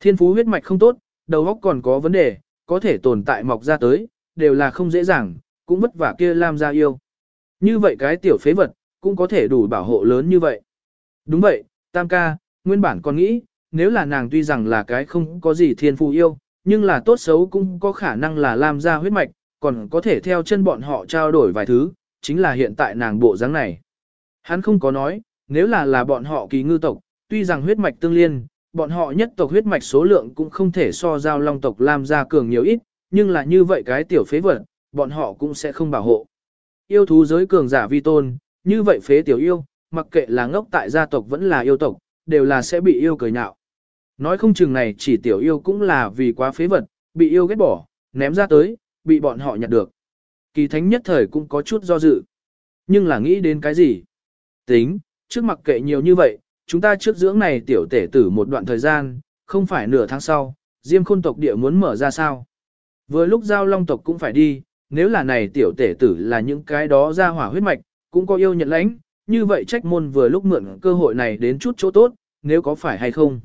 Thiên phú huyết mạch không tốt, đầu óc còn có vấn đề, có thể tồn tại mọc ra tới, đều là không dễ dàng, cũng vất vả kia làm ra yêu. Như vậy cái tiểu phế vật, cũng có thể đủ bảo hộ lớn như vậy. Đúng vậy, tam ca, nguyên bản còn nghĩ, nếu là nàng tuy rằng là cái không có gì thiên phù yêu, nhưng là tốt xấu cũng có khả năng là làm ra huyết mạch, còn có thể theo chân bọn họ trao đổi vài thứ, chính là hiện tại nàng bộ dáng này. Hắn không có nói, nếu là là bọn họ kỳ ngư tộc, tuy rằng huyết mạch tương liên, bọn họ nhất tộc huyết mạch số lượng cũng không thể so giao long tộc làm ra cường nhiều ít, nhưng là như vậy cái tiểu phế vật, bọn họ cũng sẽ không bảo hộ. Yêu thú giới cường giả vi tôn, như vậy phế tiểu yêu, mặc kệ là ngốc tại gia tộc vẫn là yêu tộc, đều là sẽ bị yêu cười nhạo. Nói không chừng này chỉ tiểu yêu cũng là vì quá phế vật, bị yêu ghét bỏ, ném ra tới, bị bọn họ nhặt được. Kỳ thánh nhất thời cũng có chút do dự. Nhưng là nghĩ đến cái gì? Tính, trước mặc kệ nhiều như vậy, chúng ta trước dưỡng này tiểu tể tử một đoạn thời gian, không phải nửa tháng sau, Diêm khôn tộc địa muốn mở ra sao. Vừa lúc giao long tộc cũng phải đi, nếu là này tiểu tể tử là những cái đó ra hỏa huyết mạch, cũng có yêu nhận lãnh, như vậy trách môn vừa lúc mượn cơ hội này đến chút chỗ tốt, nếu có phải hay không.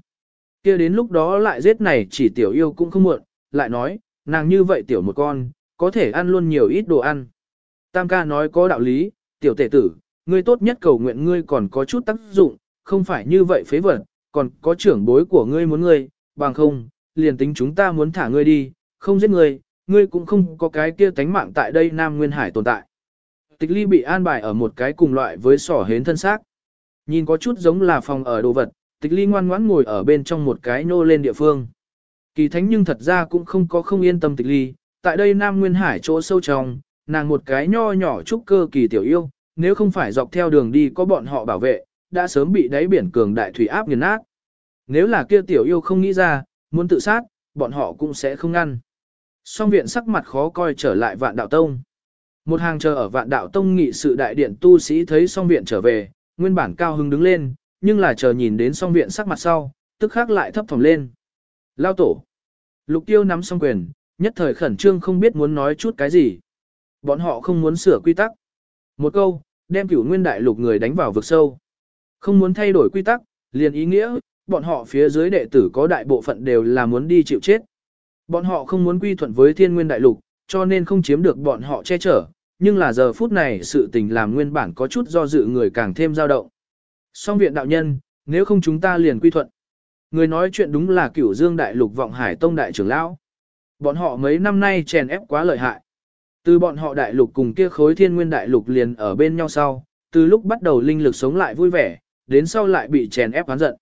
kia đến lúc đó lại giết này chỉ tiểu yêu cũng không muộn, lại nói, nàng như vậy tiểu một con, có thể ăn luôn nhiều ít đồ ăn. Tam ca nói có đạo lý, tiểu tể tử, ngươi tốt nhất cầu nguyện ngươi còn có chút tác dụng, không phải như vậy phế vật, còn có trưởng bối của ngươi muốn ngươi, bằng không, liền tính chúng ta muốn thả ngươi đi, không giết ngươi, ngươi cũng không có cái kia tánh mạng tại đây Nam Nguyên Hải tồn tại. Tịch ly bị an bài ở một cái cùng loại với sỏ hến thân xác. Nhìn có chút giống là phòng ở đồ vật, tịch ly ngoan ngoãn ngồi ở bên trong một cái nô lên địa phương. Kỳ thánh nhưng thật ra cũng không có không yên tâm tịch ly, tại đây Nam Nguyên Hải chỗ sâu trong, nàng một cái nho nhỏ trúc cơ kỳ tiểu yêu, nếu không phải dọc theo đường đi có bọn họ bảo vệ, đã sớm bị đáy biển cường đại thủy áp nghiền nát. Nếu là kia tiểu yêu không nghĩ ra, muốn tự sát, bọn họ cũng sẽ không ngăn. Song viện sắc mặt khó coi trở lại vạn đạo tông. Một hàng chờ ở vạn đạo tông nghị sự đại điện tu sĩ thấy song viện trở về, nguyên bản cao hứng đứng lên, nhưng là chờ nhìn đến song viện sắc mặt sau, tức khắc lại thấp phòng lên. Lao tổ. Lục tiêu nắm song quyền, nhất thời khẩn trương không biết muốn nói chút cái gì. Bọn họ không muốn sửa quy tắc. Một câu, đem cửu nguyên đại lục người đánh vào vực sâu. Không muốn thay đổi quy tắc, liền ý nghĩa, bọn họ phía dưới đệ tử có đại bộ phận đều là muốn đi chịu chết. Bọn họ không muốn quy thuận với thiên nguyên đại lục, cho nên không chiếm được bọn họ che chở, nhưng là giờ phút này sự tình làm nguyên bản có chút do dự người càng thêm dao động. Song viện đạo nhân, nếu không chúng ta liền quy thuận. Người nói chuyện đúng là cửu dương đại lục vọng hải tông đại trưởng lão. Bọn họ mấy năm nay chèn ép quá lợi hại. Từ bọn họ đại lục cùng kia khối thiên nguyên đại lục liền ở bên nhau sau, từ lúc bắt đầu linh lực sống lại vui vẻ, đến sau lại bị chèn ép oán giận.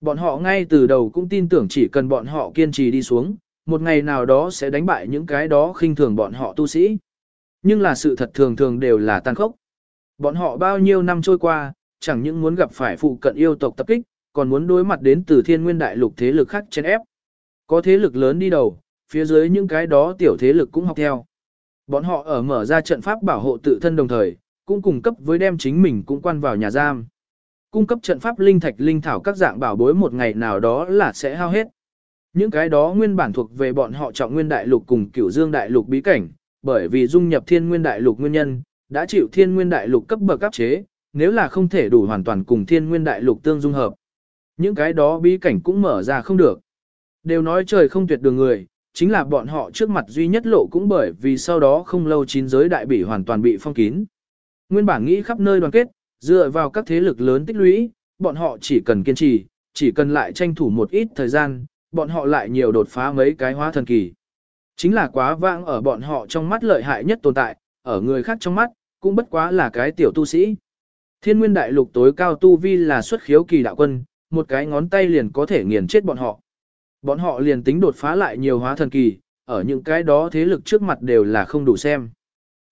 Bọn họ ngay từ đầu cũng tin tưởng chỉ cần bọn họ kiên trì đi xuống, một ngày nào đó sẽ đánh bại những cái đó khinh thường bọn họ tu sĩ. Nhưng là sự thật thường thường đều là tàn khốc. Bọn họ bao nhiêu năm trôi qua, chẳng những muốn gặp phải phụ cận yêu tộc tập kích, còn muốn đối mặt đến từ thiên nguyên đại lục thế lực khác chèn ép. Có thế lực lớn đi đầu, phía dưới những cái đó tiểu thế lực cũng học theo. Bọn họ ở mở ra trận pháp bảo hộ tự thân đồng thời, cũng cung cấp với đem chính mình cũng quan vào nhà giam. Cung cấp trận pháp linh thạch linh thảo các dạng bảo bối một ngày nào đó là sẽ hao hết. Những cái đó nguyên bản thuộc về bọn họ trọng nguyên đại lục cùng cửu dương đại lục bí cảnh, bởi vì dung nhập thiên nguyên đại lục nguyên nhân, đã chịu thiên nguyên đại lục cấp bậc áp chế, nếu là không thể đủ hoàn toàn cùng thiên nguyên đại lục tương dung hợp. Những cái đó bí cảnh cũng mở ra không được. Đều nói trời không tuyệt đường người, chính là bọn họ trước mặt duy nhất lộ cũng bởi vì sau đó không lâu chín giới đại bỉ hoàn toàn bị phong kín. Nguyên bản nghĩ khắp nơi đoàn kết, dựa vào các thế lực lớn tích lũy, bọn họ chỉ cần kiên trì, chỉ cần lại tranh thủ một ít thời gian, bọn họ lại nhiều đột phá mấy cái hóa thần kỳ. Chính là quá vãng ở bọn họ trong mắt lợi hại nhất tồn tại, ở người khác trong mắt, cũng bất quá là cái tiểu tu sĩ. Thiên nguyên đại lục tối cao tu vi là xuất khiếu kỳ đạo quân, một cái ngón tay liền có thể nghiền chết bọn họ. Bọn họ liền tính đột phá lại nhiều hóa thần kỳ, ở những cái đó thế lực trước mặt đều là không đủ xem.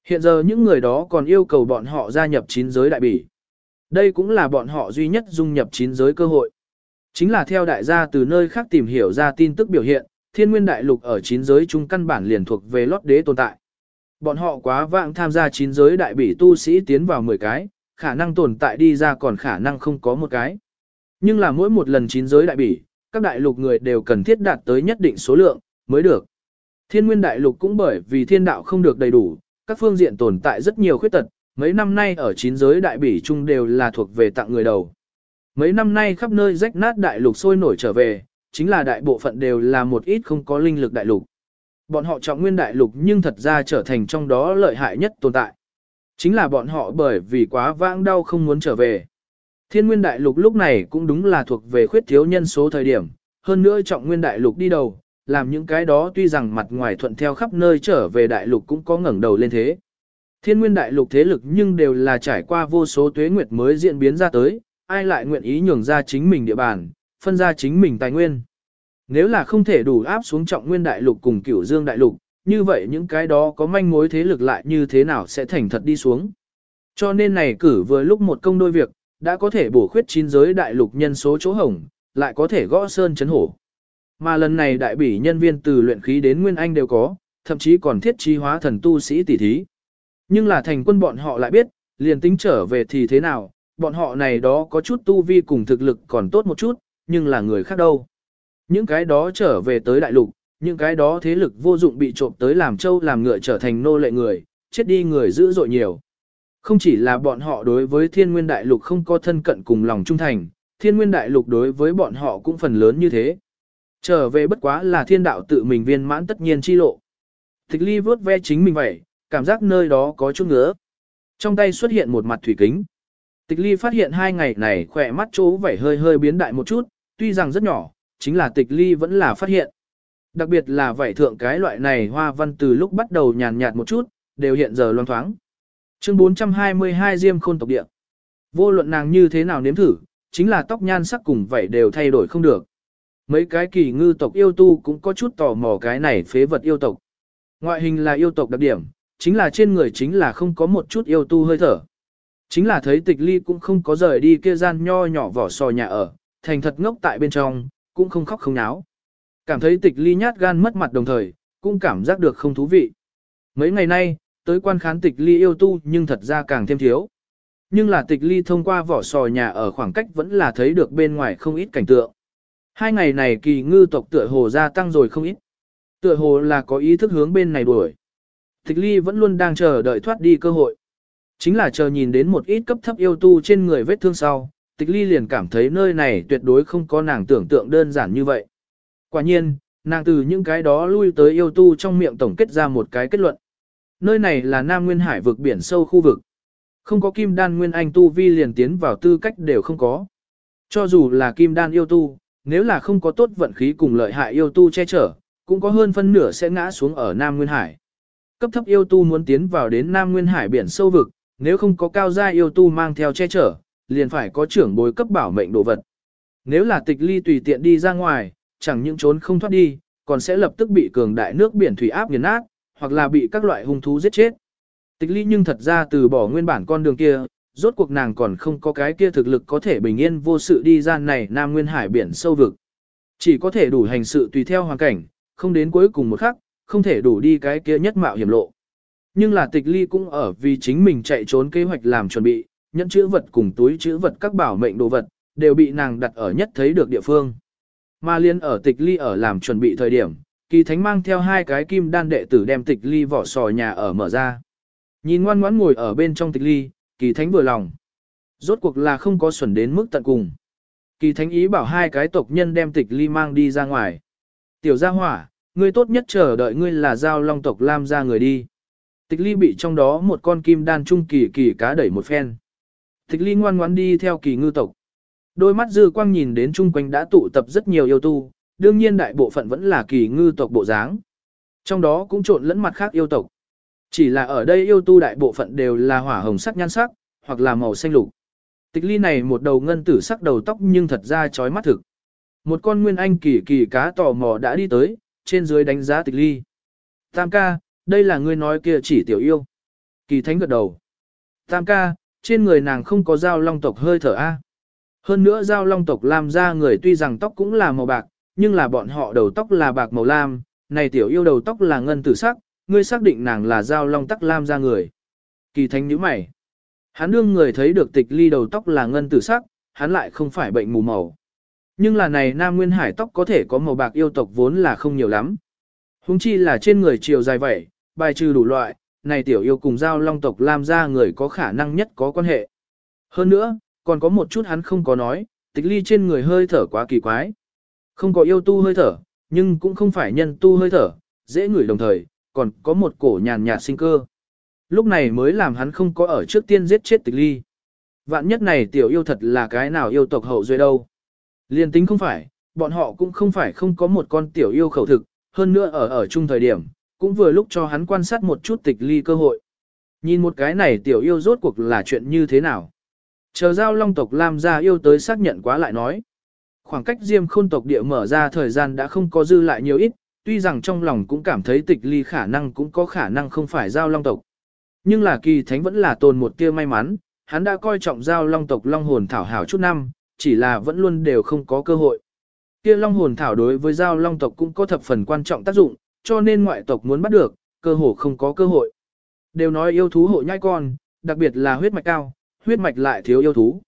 Hiện giờ những người đó còn yêu cầu bọn họ gia nhập chín giới đại bỉ. Đây cũng là bọn họ duy nhất dung nhập chín giới cơ hội. Chính là theo đại gia từ nơi khác tìm hiểu ra tin tức biểu hiện, thiên nguyên đại lục ở chín giới trung căn bản liền thuộc về lót đế tồn tại. Bọn họ quá vãng tham gia chín giới đại bỉ tu sĩ tiến vào 10 cái, khả năng tồn tại đi ra còn khả năng không có một cái. Nhưng là mỗi một lần chín giới đại bỉ, các đại lục người đều cần thiết đạt tới nhất định số lượng, mới được. Thiên nguyên đại lục cũng bởi vì thiên đạo không được đầy đủ, các phương diện tồn tại rất nhiều khuyết tật, mấy năm nay ở chín giới đại bỉ chung đều là thuộc về tặng người đầu. Mấy năm nay khắp nơi rách nát đại lục sôi nổi trở về, chính là đại bộ phận đều là một ít không có linh lực đại lục. Bọn họ trọng nguyên đại lục nhưng thật ra trở thành trong đó lợi hại nhất tồn tại. Chính là bọn họ bởi vì quá vãng đau không muốn trở về. Thiên nguyên đại lục lúc này cũng đúng là thuộc về khuyết thiếu nhân số thời điểm, hơn nữa trọng nguyên đại lục đi đầu, làm những cái đó tuy rằng mặt ngoài thuận theo khắp nơi trở về đại lục cũng có ngẩng đầu lên thế. Thiên nguyên đại lục thế lực nhưng đều là trải qua vô số tuế nguyệt mới diễn biến ra tới, ai lại nguyện ý nhường ra chính mình địa bàn, phân ra chính mình tài nguyên. Nếu là không thể đủ áp xuống trọng nguyên đại lục cùng cửu dương đại lục, như vậy những cái đó có manh mối thế lực lại như thế nào sẽ thành thật đi xuống. Cho nên này cử vừa lúc một công đôi việc, đã có thể bổ khuyết chín giới đại lục nhân số chỗ hổng, lại có thể gõ sơn chấn hổ. Mà lần này đại bỉ nhân viên từ luyện khí đến nguyên anh đều có, thậm chí còn thiết trí hóa thần tu sĩ tỷ thí. Nhưng là thành quân bọn họ lại biết, liền tính trở về thì thế nào, bọn họ này đó có chút tu vi cùng thực lực còn tốt một chút, nhưng là người khác đâu. Những cái đó trở về tới đại lục, những cái đó thế lực vô dụng bị trộm tới làm châu làm ngựa trở thành nô lệ người, chết đi người dữ dội nhiều. Không chỉ là bọn họ đối với thiên nguyên đại lục không có thân cận cùng lòng trung thành, thiên nguyên đại lục đối với bọn họ cũng phần lớn như thế. Trở về bất quá là thiên đạo tự mình viên mãn tất nhiên chi lộ. Tịch ly vớt ve chính mình vậy, cảm giác nơi đó có chút ngứa. Trong tay xuất hiện một mặt thủy kính. Tịch ly phát hiện hai ngày này khỏe mắt chỗ vảy hơi hơi biến đại một chút, tuy rằng rất nhỏ, chính là tịch ly vẫn là phát hiện. Đặc biệt là vảy thượng cái loại này hoa văn từ lúc bắt đầu nhàn nhạt một chút, đều hiện giờ loang thoáng. Chương 422 Diêm Khôn tộc địa. Vô luận nàng như thế nào nếm thử, chính là tóc nhan sắc cùng vảy đều thay đổi không được. Mấy cái kỳ ngư tộc yêu tu cũng có chút tò mò cái này phế vật yêu tộc. Ngoại hình là yêu tộc đặc điểm, chính là trên người chính là không có một chút yêu tu hơi thở. Chính là thấy tịch ly cũng không có rời đi kia gian nho nhỏ vỏ sò nhà ở, thành thật ngốc tại bên trong, cũng không khóc không náo. Cảm thấy tịch ly nhát gan mất mặt đồng thời, cũng cảm giác được không thú vị. Mấy ngày nay, tới quan khán tịch ly yêu tu nhưng thật ra càng thêm thiếu. Nhưng là tịch ly thông qua vỏ sò nhà ở khoảng cách vẫn là thấy được bên ngoài không ít cảnh tượng. Hai ngày này kỳ ngư tộc tựa hồ gia tăng rồi không ít. Tựa hồ là có ý thức hướng bên này đuổi. Tịch ly vẫn luôn đang chờ đợi thoát đi cơ hội. Chính là chờ nhìn đến một ít cấp thấp yêu tu trên người vết thương sau, tịch ly liền cảm thấy nơi này tuyệt đối không có nàng tưởng tượng đơn giản như vậy. Quả nhiên, nàng từ những cái đó lui tới yêu tu trong miệng tổng kết ra một cái kết luận. Nơi này là Nam Nguyên Hải vực biển sâu khu vực. Không có kim đan nguyên anh tu vi liền tiến vào tư cách đều không có. Cho dù là kim đan yêu tu, nếu là không có tốt vận khí cùng lợi hại yêu tu che chở, cũng có hơn phân nửa sẽ ngã xuống ở Nam Nguyên Hải. Cấp thấp yêu tu muốn tiến vào đến Nam Nguyên Hải biển sâu vực, nếu không có cao gia yêu tu mang theo che chở, liền phải có trưởng bối cấp bảo mệnh đồ vật. Nếu là tịch ly tùy tiện đi ra ngoài, chẳng những trốn không thoát đi, còn sẽ lập tức bị cường đại nước biển thủy áp nghiền nát, hoặc là bị các loại hung thú giết chết. Tịch ly nhưng thật ra từ bỏ nguyên bản con đường kia, rốt cuộc nàng còn không có cái kia thực lực có thể bình yên vô sự đi ra này Nam Nguyên Hải biển sâu vực. Chỉ có thể đủ hành sự tùy theo hoàn cảnh, không đến cuối cùng một khắc, không thể đủ đi cái kia nhất mạo hiểm lộ. Nhưng là tịch ly cũng ở vì chính mình chạy trốn kế hoạch làm chuẩn bị, nhẫn chữ vật cùng túi chữ vật các bảo mệnh đồ vật, đều bị nàng đặt ở nhất thấy được địa phương. Mà liên ở tịch ly ở làm chuẩn bị thời điểm, kỳ thánh mang theo hai cái kim đan đệ tử đem tịch ly vỏ sò nhà ở mở ra. Nhìn ngoan ngoãn ngồi ở bên trong tịch ly, kỳ thánh vừa lòng. Rốt cuộc là không có xuẩn đến mức tận cùng. Kỳ thánh ý bảo hai cái tộc nhân đem tịch ly mang đi ra ngoài. Tiểu gia hỏa, ngươi tốt nhất chờ đợi ngươi là giao long tộc lam ra người đi. Tịch ly bị trong đó một con kim đan trung kỳ kỳ cá đẩy một phen. Tịch ly ngoan ngoãn đi theo kỳ ngư tộc. Đôi mắt dư quang nhìn đến chung quanh đã tụ tập rất nhiều yêu tu, đương nhiên đại bộ phận vẫn là kỳ ngư tộc bộ dáng. Trong đó cũng trộn lẫn mặt khác yêu tộc. Chỉ là ở đây yêu tu đại bộ phận đều là hỏa hồng sắc nhan sắc, hoặc là màu xanh lục. Tịch ly này một đầu ngân tử sắc đầu tóc nhưng thật ra chói mắt thực. Một con nguyên anh kỳ kỳ cá tò mò đã đi tới, trên dưới đánh giá tịch ly. Tam ca, đây là ngươi nói kia chỉ tiểu yêu. Kỳ thánh gật đầu. Tam ca, trên người nàng không có dao long tộc hơi thở A. Hơn nữa dao long tộc làm ra người tuy rằng tóc cũng là màu bạc, nhưng là bọn họ đầu tóc là bạc màu lam, này tiểu yêu đầu tóc là ngân tử sắc, ngươi xác định nàng là dao long tắc lam ra người. Kỳ thánh nhíu mày. Hắn đương người thấy được tịch ly đầu tóc là ngân tử sắc, hắn lại không phải bệnh mù màu. Nhưng là này Nam Nguyên Hải tóc có thể có màu bạc yêu tộc vốn là không nhiều lắm. Húng chi là trên người chiều dài vậy, bài trừ đủ loại, này tiểu yêu cùng giao long tộc làm ra người có khả năng nhất có quan hệ. Hơn nữa, còn có một chút hắn không có nói, tịch ly trên người hơi thở quá kỳ quái. Không có yêu tu hơi thở, nhưng cũng không phải nhân tu hơi thở, dễ ngửi đồng thời, còn có một cổ nhàn nhạt sinh cơ. Lúc này mới làm hắn không có ở trước tiên giết chết tịch ly. Vạn nhất này tiểu yêu thật là cái nào yêu tộc hậu duệ đâu. Liên tính không phải, bọn họ cũng không phải không có một con tiểu yêu khẩu thực, hơn nữa ở ở chung thời điểm, cũng vừa lúc cho hắn quan sát một chút tịch ly cơ hội. Nhìn một cái này tiểu yêu rốt cuộc là chuyện như thế nào. Chờ giao long tộc Lam gia yêu tới xác nhận quá lại nói. Khoảng cách diêm khôn tộc địa mở ra thời gian đã không có dư lại nhiều ít, tuy rằng trong lòng cũng cảm thấy tịch ly khả năng cũng có khả năng không phải giao long tộc. Nhưng là kỳ thánh vẫn là tồn một tia may mắn, hắn đã coi trọng giao long tộc long hồn thảo hảo chút năm, chỉ là vẫn luôn đều không có cơ hội. Kia long hồn thảo đối với giao long tộc cũng có thập phần quan trọng tác dụng, cho nên ngoại tộc muốn bắt được, cơ hồ không có cơ hội. Đều nói yêu thú hộ nhai con, đặc biệt là huyết mạch cao, huyết mạch lại thiếu yêu thú.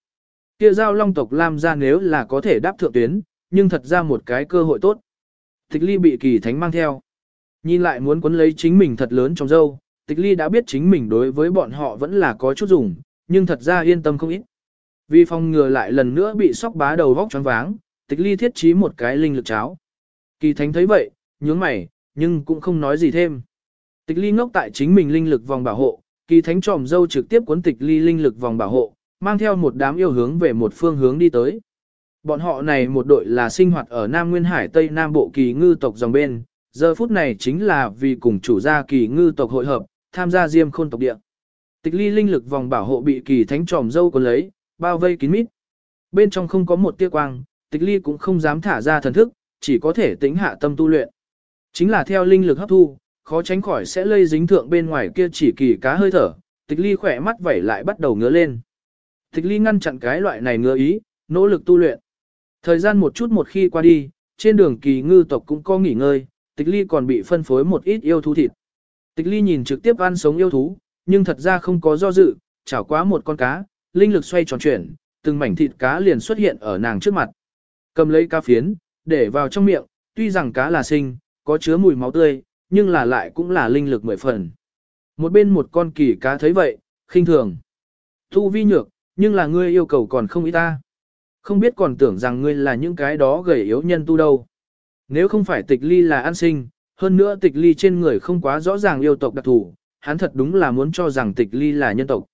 Kia giao long tộc Lam ra nếu là có thể đáp thượng tuyến, nhưng thật ra một cái cơ hội tốt. Tịch ly bị kỳ thánh mang theo. Nhìn lại muốn quấn lấy chính mình thật lớn trong dâu, tịch ly đã biết chính mình đối với bọn họ vẫn là có chút dùng, nhưng thật ra yên tâm không ít. Vì phòng ngừa lại lần nữa bị sóc bá đầu vóc choáng váng, tịch ly thiết trí một cái linh lực cháo. Kỳ thánh thấy vậy, nhướng mày, nhưng cũng không nói gì thêm. Tịch ly ngốc tại chính mình linh lực vòng bảo hộ, kỳ thánh tròm dâu trực tiếp cuốn tịch ly linh lực vòng bảo hộ, mang theo một đám yêu hướng về một phương hướng đi tới. Bọn họ này một đội là sinh hoạt ở Nam Nguyên Hải Tây Nam Bộ kỳ ngư tộc dòng bên, giờ phút này chính là vì cùng chủ gia kỳ ngư tộc hội hợp, tham gia diêm khôn tộc địa. Tịch ly linh lực vòng bảo hộ bị kỳ thánh tròm dâu cuốn lấy, bao vây kín mít. Bên trong không có một tia quang, tịch ly cũng không dám thả ra thần thức, chỉ có thể tính hạ tâm tu luyện. Chính là theo linh lực hấp thu, khó tránh khỏi sẽ lây dính thượng bên ngoài kia chỉ kỳ cá hơi thở, tịch ly khỏe mắt vẩy lại bắt đầu ngứa lên. Tịch ly ngăn chặn cái loại này ngứa ý, nỗ lực tu luyện. Thời gian một chút một khi qua đi, trên đường kỳ ngư tộc cũng có nghỉ ngơi, tịch ly còn bị phân phối một ít yêu thú thịt. Tịch ly nhìn trực tiếp ăn sống yêu thú, nhưng thật ra không có do dự, chảo quá một con cá, linh lực xoay tròn chuyển, từng mảnh thịt cá liền xuất hiện ở nàng trước mặt. Cầm lấy cá phiến, để vào trong miệng, tuy rằng cá là sinh, có chứa mùi máu tươi, nhưng là lại cũng là linh lực mười phần. Một bên một con kỳ cá thấy vậy, khinh thường. Thu vi nhược, nhưng là ngươi yêu cầu còn không ý ta. Không biết còn tưởng rằng ngươi là những cái đó gầy yếu nhân tu đâu. Nếu không phải tịch ly là an sinh, hơn nữa tịch ly trên người không quá rõ ràng yêu tộc đặc thù, hắn thật đúng là muốn cho rằng tịch ly là nhân tộc.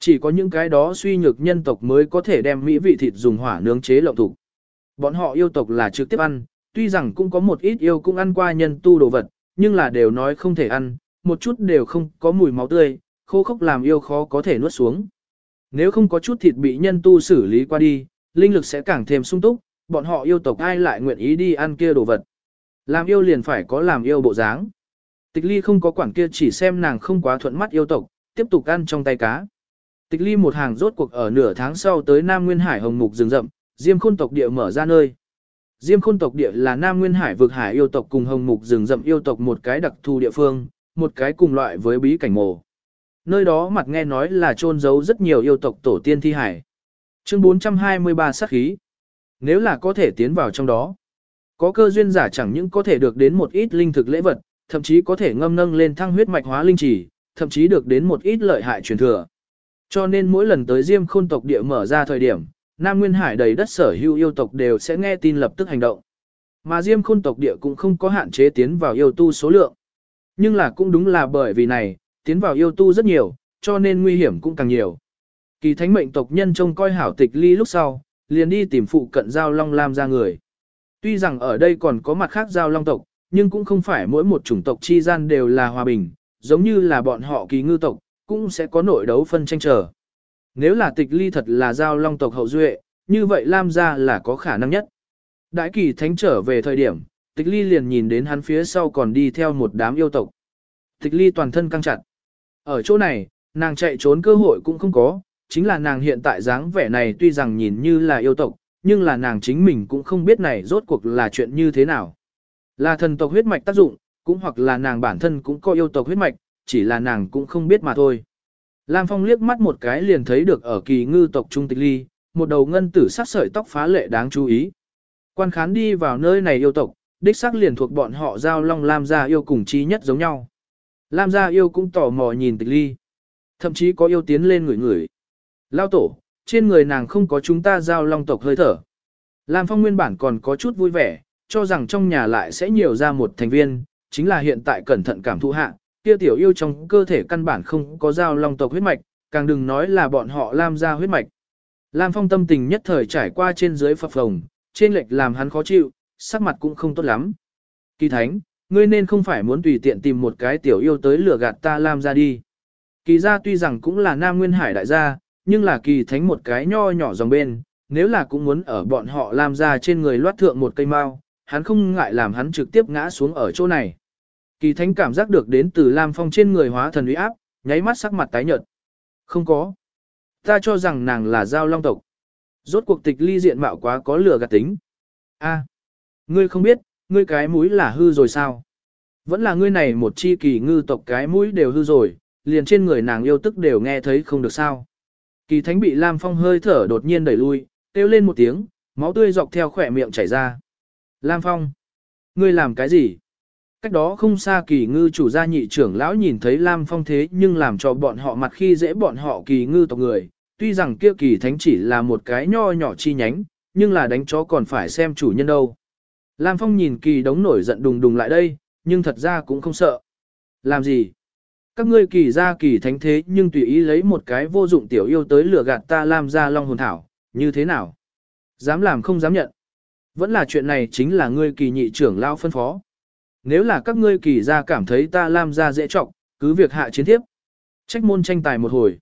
Chỉ có những cái đó suy nhược nhân tộc mới có thể đem mỹ vị thịt dùng hỏa nướng chế lộng thủ. Bọn họ yêu tộc là trực tiếp ăn, tuy rằng cũng có một ít yêu cũng ăn qua nhân tu đồ vật, nhưng là đều nói không thể ăn, một chút đều không có mùi máu tươi, khô khốc làm yêu khó có thể nuốt xuống. Nếu không có chút thịt bị nhân tu xử lý qua đi, linh lực sẽ càng thêm sung túc, bọn họ yêu tộc ai lại nguyện ý đi ăn kia đồ vật. Làm yêu liền phải có làm yêu bộ dáng. Tịch ly không có quản kia chỉ xem nàng không quá thuận mắt yêu tộc, tiếp tục ăn trong tay cá. Tịch ly một hàng rốt cuộc ở nửa tháng sau tới Nam Nguyên Hải Hồng Mục rừng rậm, Diêm Khôn tộc địa mở ra nơi. Diêm Khôn tộc địa là Nam Nguyên Hải vực hải yêu tộc cùng Hồng Mục rừng rậm yêu tộc một cái đặc thù địa phương, một cái cùng loại với bí cảnh mồ. Nơi đó mặt nghe nói là trôn giấu rất nhiều yêu tộc tổ tiên thi hải. Chương 423 sát khí. Nếu là có thể tiến vào trong đó, có cơ duyên giả chẳng những có thể được đến một ít linh thực lễ vật, thậm chí có thể ngâm nâng lên thăng huyết mạch hóa linh chỉ, thậm chí được đến một ít lợi hại truyền thừa. Cho nên mỗi lần tới Diêm Khôn tộc địa mở ra thời điểm, Nam Nguyên Hải đầy đất sở hữu yêu tộc đều sẽ nghe tin lập tức hành động. Mà Diêm Khôn tộc địa cũng không có hạn chế tiến vào yêu tu số lượng. Nhưng là cũng đúng là bởi vì này, tiến vào yêu tu rất nhiều, cho nên nguy hiểm cũng càng nhiều. Kỳ thánh mệnh tộc nhân trông coi hảo tịch ly lúc sau, liền đi tìm phụ cận giao long lam ra người. Tuy rằng ở đây còn có mặt khác giao long tộc, nhưng cũng không phải mỗi một chủng tộc chi gian đều là hòa bình, giống như là bọn họ kỳ ngư tộc, cũng sẽ có nội đấu phân tranh trở. Nếu là tịch ly thật là giao long tộc hậu duệ, như vậy Lam gia là có khả năng nhất. Đại kỳ thánh trở về thời điểm, tịch ly liền nhìn đến hắn phía sau còn đi theo một đám yêu tộc. Tịch ly toàn thân căng chặt. Ở chỗ này, nàng chạy trốn cơ hội cũng không có, chính là nàng hiện tại dáng vẻ này tuy rằng nhìn như là yêu tộc, nhưng là nàng chính mình cũng không biết này rốt cuộc là chuyện như thế nào. Là thần tộc huyết mạch tác dụng, cũng hoặc là nàng bản thân cũng có yêu tộc huyết mạch, chỉ là nàng cũng không biết mà thôi. Lam Phong liếc mắt một cái liền thấy được ở kỳ ngư tộc trung tịch ly, một đầu ngân tử sắc sợi tóc phá lệ đáng chú ý. Quan khán đi vào nơi này yêu tộc, đích sắc liền thuộc bọn họ giao long Lam gia yêu cùng chi nhất giống nhau. Lam gia yêu cũng tò mò nhìn tịch ly. Thậm chí có yêu tiến lên người người. Lao tổ, trên người nàng không có chúng ta giao long tộc hơi thở. Lam Phong nguyên bản còn có chút vui vẻ, cho rằng trong nhà lại sẽ nhiều ra một thành viên, chính là hiện tại cẩn thận cảm thụ hạ, kia tiểu yêu trong cơ thể căn bản không có giao long tộc huyết mạch, càng đừng nói là bọn họ Lam gia huyết mạch. Lam Phong tâm tình nhất thời trải qua trên dưới phập phồng, trên lệch làm hắn khó chịu, sắc mặt cũng không tốt lắm. Kỳ thánh, ngươi nên không phải muốn tùy tiện tìm một cái tiểu yêu tới lừa gạt ta Lam gia đi. Kỳ gia tuy rằng cũng là Nam Nguyên Hải đại gia, nhưng là kỳ thánh một cái nho nhỏ dòng bên, nếu là cũng muốn ở bọn họ Lam gia trên người loát thượng một cây mao, hắn không ngại làm hắn trực tiếp ngã xuống ở chỗ này. Kỳ thánh cảm giác được đến từ Lam Phong trên người hóa thần uy áp, nháy mắt sắc mặt tái nhợt. Không có. Ta cho rằng nàng là giao long tộc. Rốt cuộc tịch ly diện mạo quá có lửa gạt tính. A, ngươi không biết, ngươi cái mũi là hư rồi sao? Vẫn là ngươi này một chi kỳ ngư tộc cái mũi đều hư rồi, liền trên người nàng yêu tức đều nghe thấy không được sao. Kỳ thánh bị Lam Phong hơi thở đột nhiên đẩy lui, kêu lên một tiếng, máu tươi dọc theo khỏe miệng chảy ra. Lam Phong, ngươi làm cái gì? Cách đó không xa kỳ ngư chủ gia nhị trưởng lão nhìn thấy Lam Phong thế nhưng làm cho bọn họ mặt khi dễ bọn họ kỳ ngư tộc người, tuy rằng kia kỳ thánh chỉ là một cái nho nhỏ chi nhánh, nhưng là đánh chó còn phải xem chủ nhân đâu. Lam Phong nhìn kỳ đống nổi giận đùng đùng lại đây, nhưng thật ra cũng không sợ. Làm gì? Các ngươi kỳ ra kỳ thánh thế nhưng tùy ý lấy một cái vô dụng tiểu yêu tới lừa gạt ta làm ra long hồn thảo, như thế nào? Dám làm không dám nhận. Vẫn là chuyện này chính là ngươi kỳ nhị trưởng lao phân phó. Nếu là các ngươi kỳ ra cảm thấy ta làm ra dễ trọng, cứ việc hạ chiến tiếp. Trách môn tranh tài một hồi.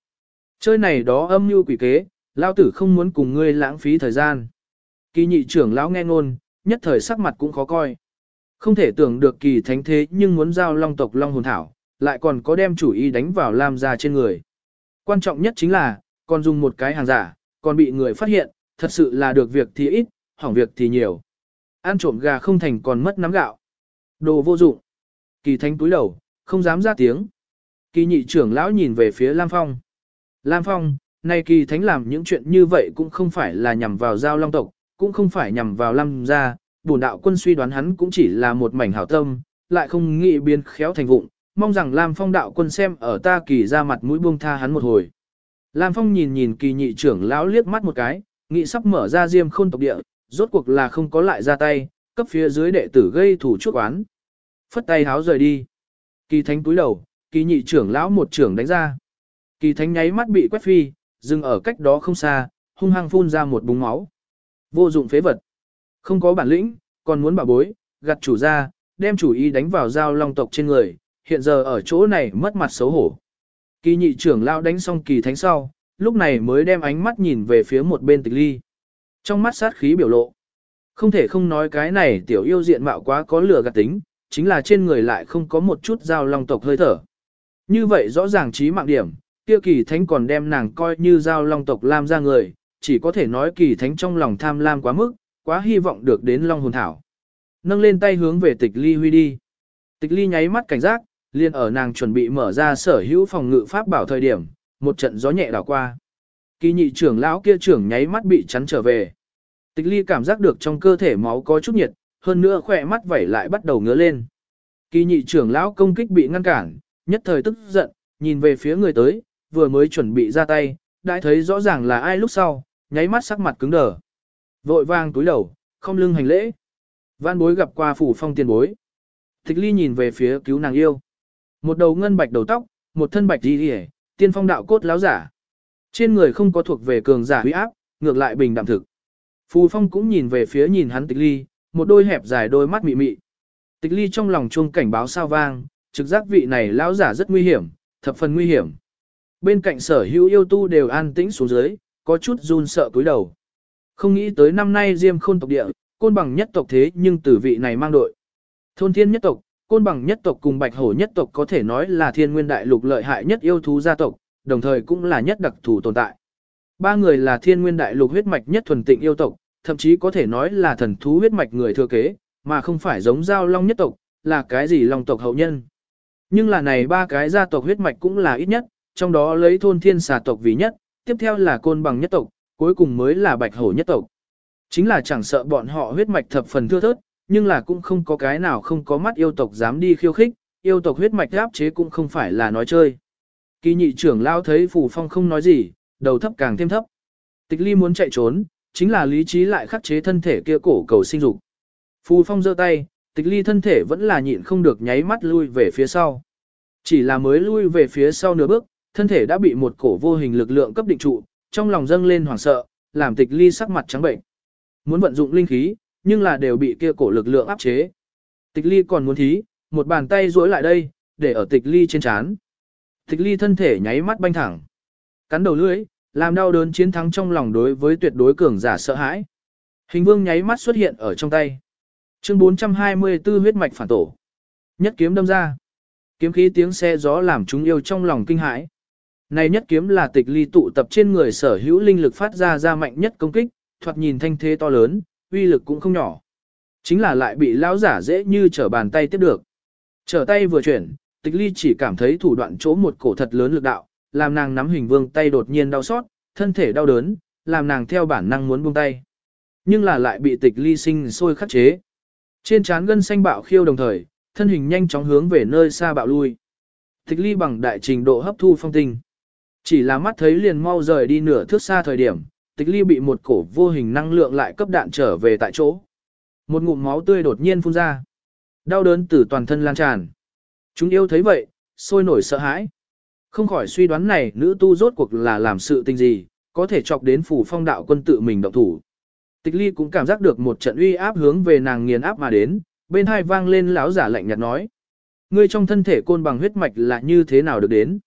Chơi này đó âm mưu quỷ kế, lao tử không muốn cùng ngươi lãng phí thời gian. Kỳ nhị trưởng lão nghe ngôn, nhất thời sắc mặt cũng khó coi. Không thể tưởng được kỳ thánh thế nhưng muốn giao long tộc long hồn thảo, lại còn có đem chủ ý đánh vào Lam gia trên người. Quan trọng nhất chính là, còn dùng một cái hàng giả, còn bị người phát hiện, thật sự là được việc thì ít, hỏng việc thì nhiều. Ăn trộm gà không thành còn mất nắm gạo. Đồ vô dụng. Kỳ thánh túi đầu, không dám ra tiếng. Kỳ nhị trưởng lão nhìn về phía Lam Phong. Lam Phong, nay kỳ thánh làm những chuyện như vậy cũng không phải là nhằm vào giao long tộc, cũng không phải nhằm vào Lam gia. Bổn đạo quân suy đoán hắn cũng chỉ là một mảnh hảo tâm, lại không nghĩ biến khéo thành vụng, mong rằng Lam Phong đạo quân xem ở ta kỳ ra mặt mũi buông tha hắn một hồi. Lam Phong nhìn nhìn kỳ nhị trưởng lão liếc mắt một cái, nghĩ sắp mở ra diêm khôn tộc địa, rốt cuộc là không có lại ra tay, cấp phía dưới đệ tử gây thủ chuốc oán. Phất tay háo rời đi. Kỳ thánh túi đầu, kỳ nhị trưởng lão một trưởng đánh ra. Kỳ thánh nháy mắt bị quét phi, dừng ở cách đó không xa, hung hăng phun ra một búng máu. Vô dụng phế vật. Không có bản lĩnh, còn muốn bảo bối, gặt chủ ra, đem chủ ý đánh vào dao long tộc trên người, hiện giờ ở chỗ này mất mặt xấu hổ. Kỳ nhị trưởng lão đánh xong kỳ thánh sau, lúc này mới đem ánh mắt nhìn về phía một bên tịch ly. Trong mắt sát khí biểu lộ. Không thể không nói cái này tiểu yêu diện mạo quá có lửa gạt tính, chính là trên người lại không có một chút giao long tộc hơi thở. Như vậy rõ ràng trí mạng điểm, kia kỳ thánh còn đem nàng coi như giao long tộc lam ra người, chỉ có thể nói kỳ thánh trong lòng tham lam quá mức, quá hy vọng được đến long hồn thảo. Nâng lên tay hướng về tịch ly huy đi. Tịch ly nháy mắt cảnh giác, liền ở nàng chuẩn bị mở ra sở hữu phòng ngự pháp bảo thời điểm, một trận gió nhẹ đảo qua. Kỳ nhị trưởng lão kia trưởng nháy mắt bị chắn trở về. Tịch ly cảm giác được trong cơ thể máu có chút nhiệt, hơn nữa khỏe mắt vẩy lại bắt đầu ngứa lên. Kỳ nhị trưởng lão công kích bị ngăn cản, nhất thời tức giận, nhìn về phía người tới, vừa mới chuẩn bị ra tay, đã thấy rõ ràng là ai lúc sau, nháy mắt sắc mặt cứng đờ. Vội vang túi đầu, không lưng hành lễ. Văn bối gặp qua phủ phong tiền bối. Tịch ly nhìn về phía cứu nàng yêu. Một đầu ngân bạch đầu tóc, một thân bạch đi hề, tiên phong đạo cốt láo giả. Trên người không có thuộc về cường giả huy áp, ngược lại bình đạm thực. Phù phong cũng nhìn về phía nhìn hắn tịch ly, một đôi hẹp dài đôi mắt mị mị. Tịch ly trong lòng chuông cảnh báo sao vang, trực giác vị này lão giả rất nguy hiểm, thập phần nguy hiểm. Bên cạnh sở hữu yêu tu đều an tĩnh xuống dưới, có chút run sợ cúi đầu. Không nghĩ tới năm nay Diêm Khôn tộc địa, côn bằng nhất tộc thế nhưng tử vị này mang đội. Thôn thiên nhất tộc, côn bằng nhất tộc cùng bạch hổ nhất tộc có thể nói là thiên nguyên đại lục lợi hại nhất yêu thú gia tộc, đồng thời cũng là nhất đặc thù tồn tại. Ba người là thiên nguyên đại lục huyết mạch nhất thuần tịnh yêu tộc, thậm chí có thể nói là thần thú huyết mạch người thừa kế, mà không phải giống giao long nhất tộc, là cái gì long tộc hậu nhân. Nhưng là này ba cái gia tộc huyết mạch cũng là ít nhất, trong đó lấy thôn thiên xà tộc vì nhất, tiếp theo là côn bằng nhất tộc, cuối cùng mới là bạch hổ nhất tộc. Chính là chẳng sợ bọn họ huyết mạch thập phần thưa thớt, nhưng là cũng không có cái nào không có mắt yêu tộc dám đi khiêu khích, yêu tộc huyết mạch áp chế cũng không phải là nói chơi. Kỳ nhị trưởng lao thấy phù phong không nói gì, đầu thấp càng thêm thấp. Tịch ly muốn chạy trốn, chính là lý trí lại khắc chế thân thể kia cổ cầu sinh dục. Phù phong giơ tay, tịch ly thân thể vẫn là nhịn không được nháy mắt lui về phía sau. Chỉ là mới lui về phía sau nửa bước, thân thể đã bị một cổ vô hình lực lượng cấp định trụ, trong lòng dâng lên hoảng sợ, làm tịch ly sắc mặt trắng bệnh. Muốn vận dụng linh khí, nhưng là đều bị kia cổ lực lượng áp chế. Tịch ly còn muốn thí, một bàn tay duỗi lại đây, để ở tịch ly trên chán. Tịch ly thân thể nháy mắt banh thẳng. Cắn đầu lưỡi, làm đau đớn chiến thắng trong lòng đối với tuyệt đối cường giả sợ hãi. Hình vương nháy mắt xuất hiện ở trong tay. Chương 424 huyết mạch phản tổ. Nhất kiếm đâm ra. Kiếm khí tiếng xe gió làm chúng yêu trong lòng kinh hãi. Này nhất kiếm là tịch ly tụ tập trên người sở hữu linh lực phát ra ra mạnh nhất công kích, thoạt nhìn thanh thế to lớn, uy lực cũng không nhỏ. Chính là lại bị lão giả dễ như trở bàn tay tiếp được. Trở tay vừa chuyển, tịch ly chỉ cảm thấy thủ đoạn chỗ một cổ thật lớn lực đạo, làm nàng nắm hình vương tay đột nhiên đau xót, thân thể đau đớn, làm nàng theo bản năng muốn buông tay. Nhưng là lại bị tịch ly sinh sôi khắc chế. Trên trán gân xanh bạo khiêu đồng thời, thân hình nhanh chóng hướng về nơi xa bạo lui. Tịch ly bằng đại trình độ hấp thu phong tinh. Chỉ là mắt thấy liền mau rời đi nửa thước xa thời điểm, tịch ly bị một cổ vô hình năng lượng lại cấp đạn trở về tại chỗ. Một ngụm máu tươi đột nhiên phun ra. Đau đớn từ toàn thân lan tràn. Chúng yêu thấy vậy, sôi nổi sợ hãi. Không khỏi suy đoán này nữ tu rốt cuộc là làm sự tình gì, có thể chọc đến phủ phong đạo quân tự mình động thủ. Tịch ly cũng cảm giác được một trận uy áp hướng về nàng nghiền áp mà đến, bên hai vang lên lão giả lạnh nhạt nói. Ngươi trong thân thể côn bằng huyết mạch là như thế nào được đến?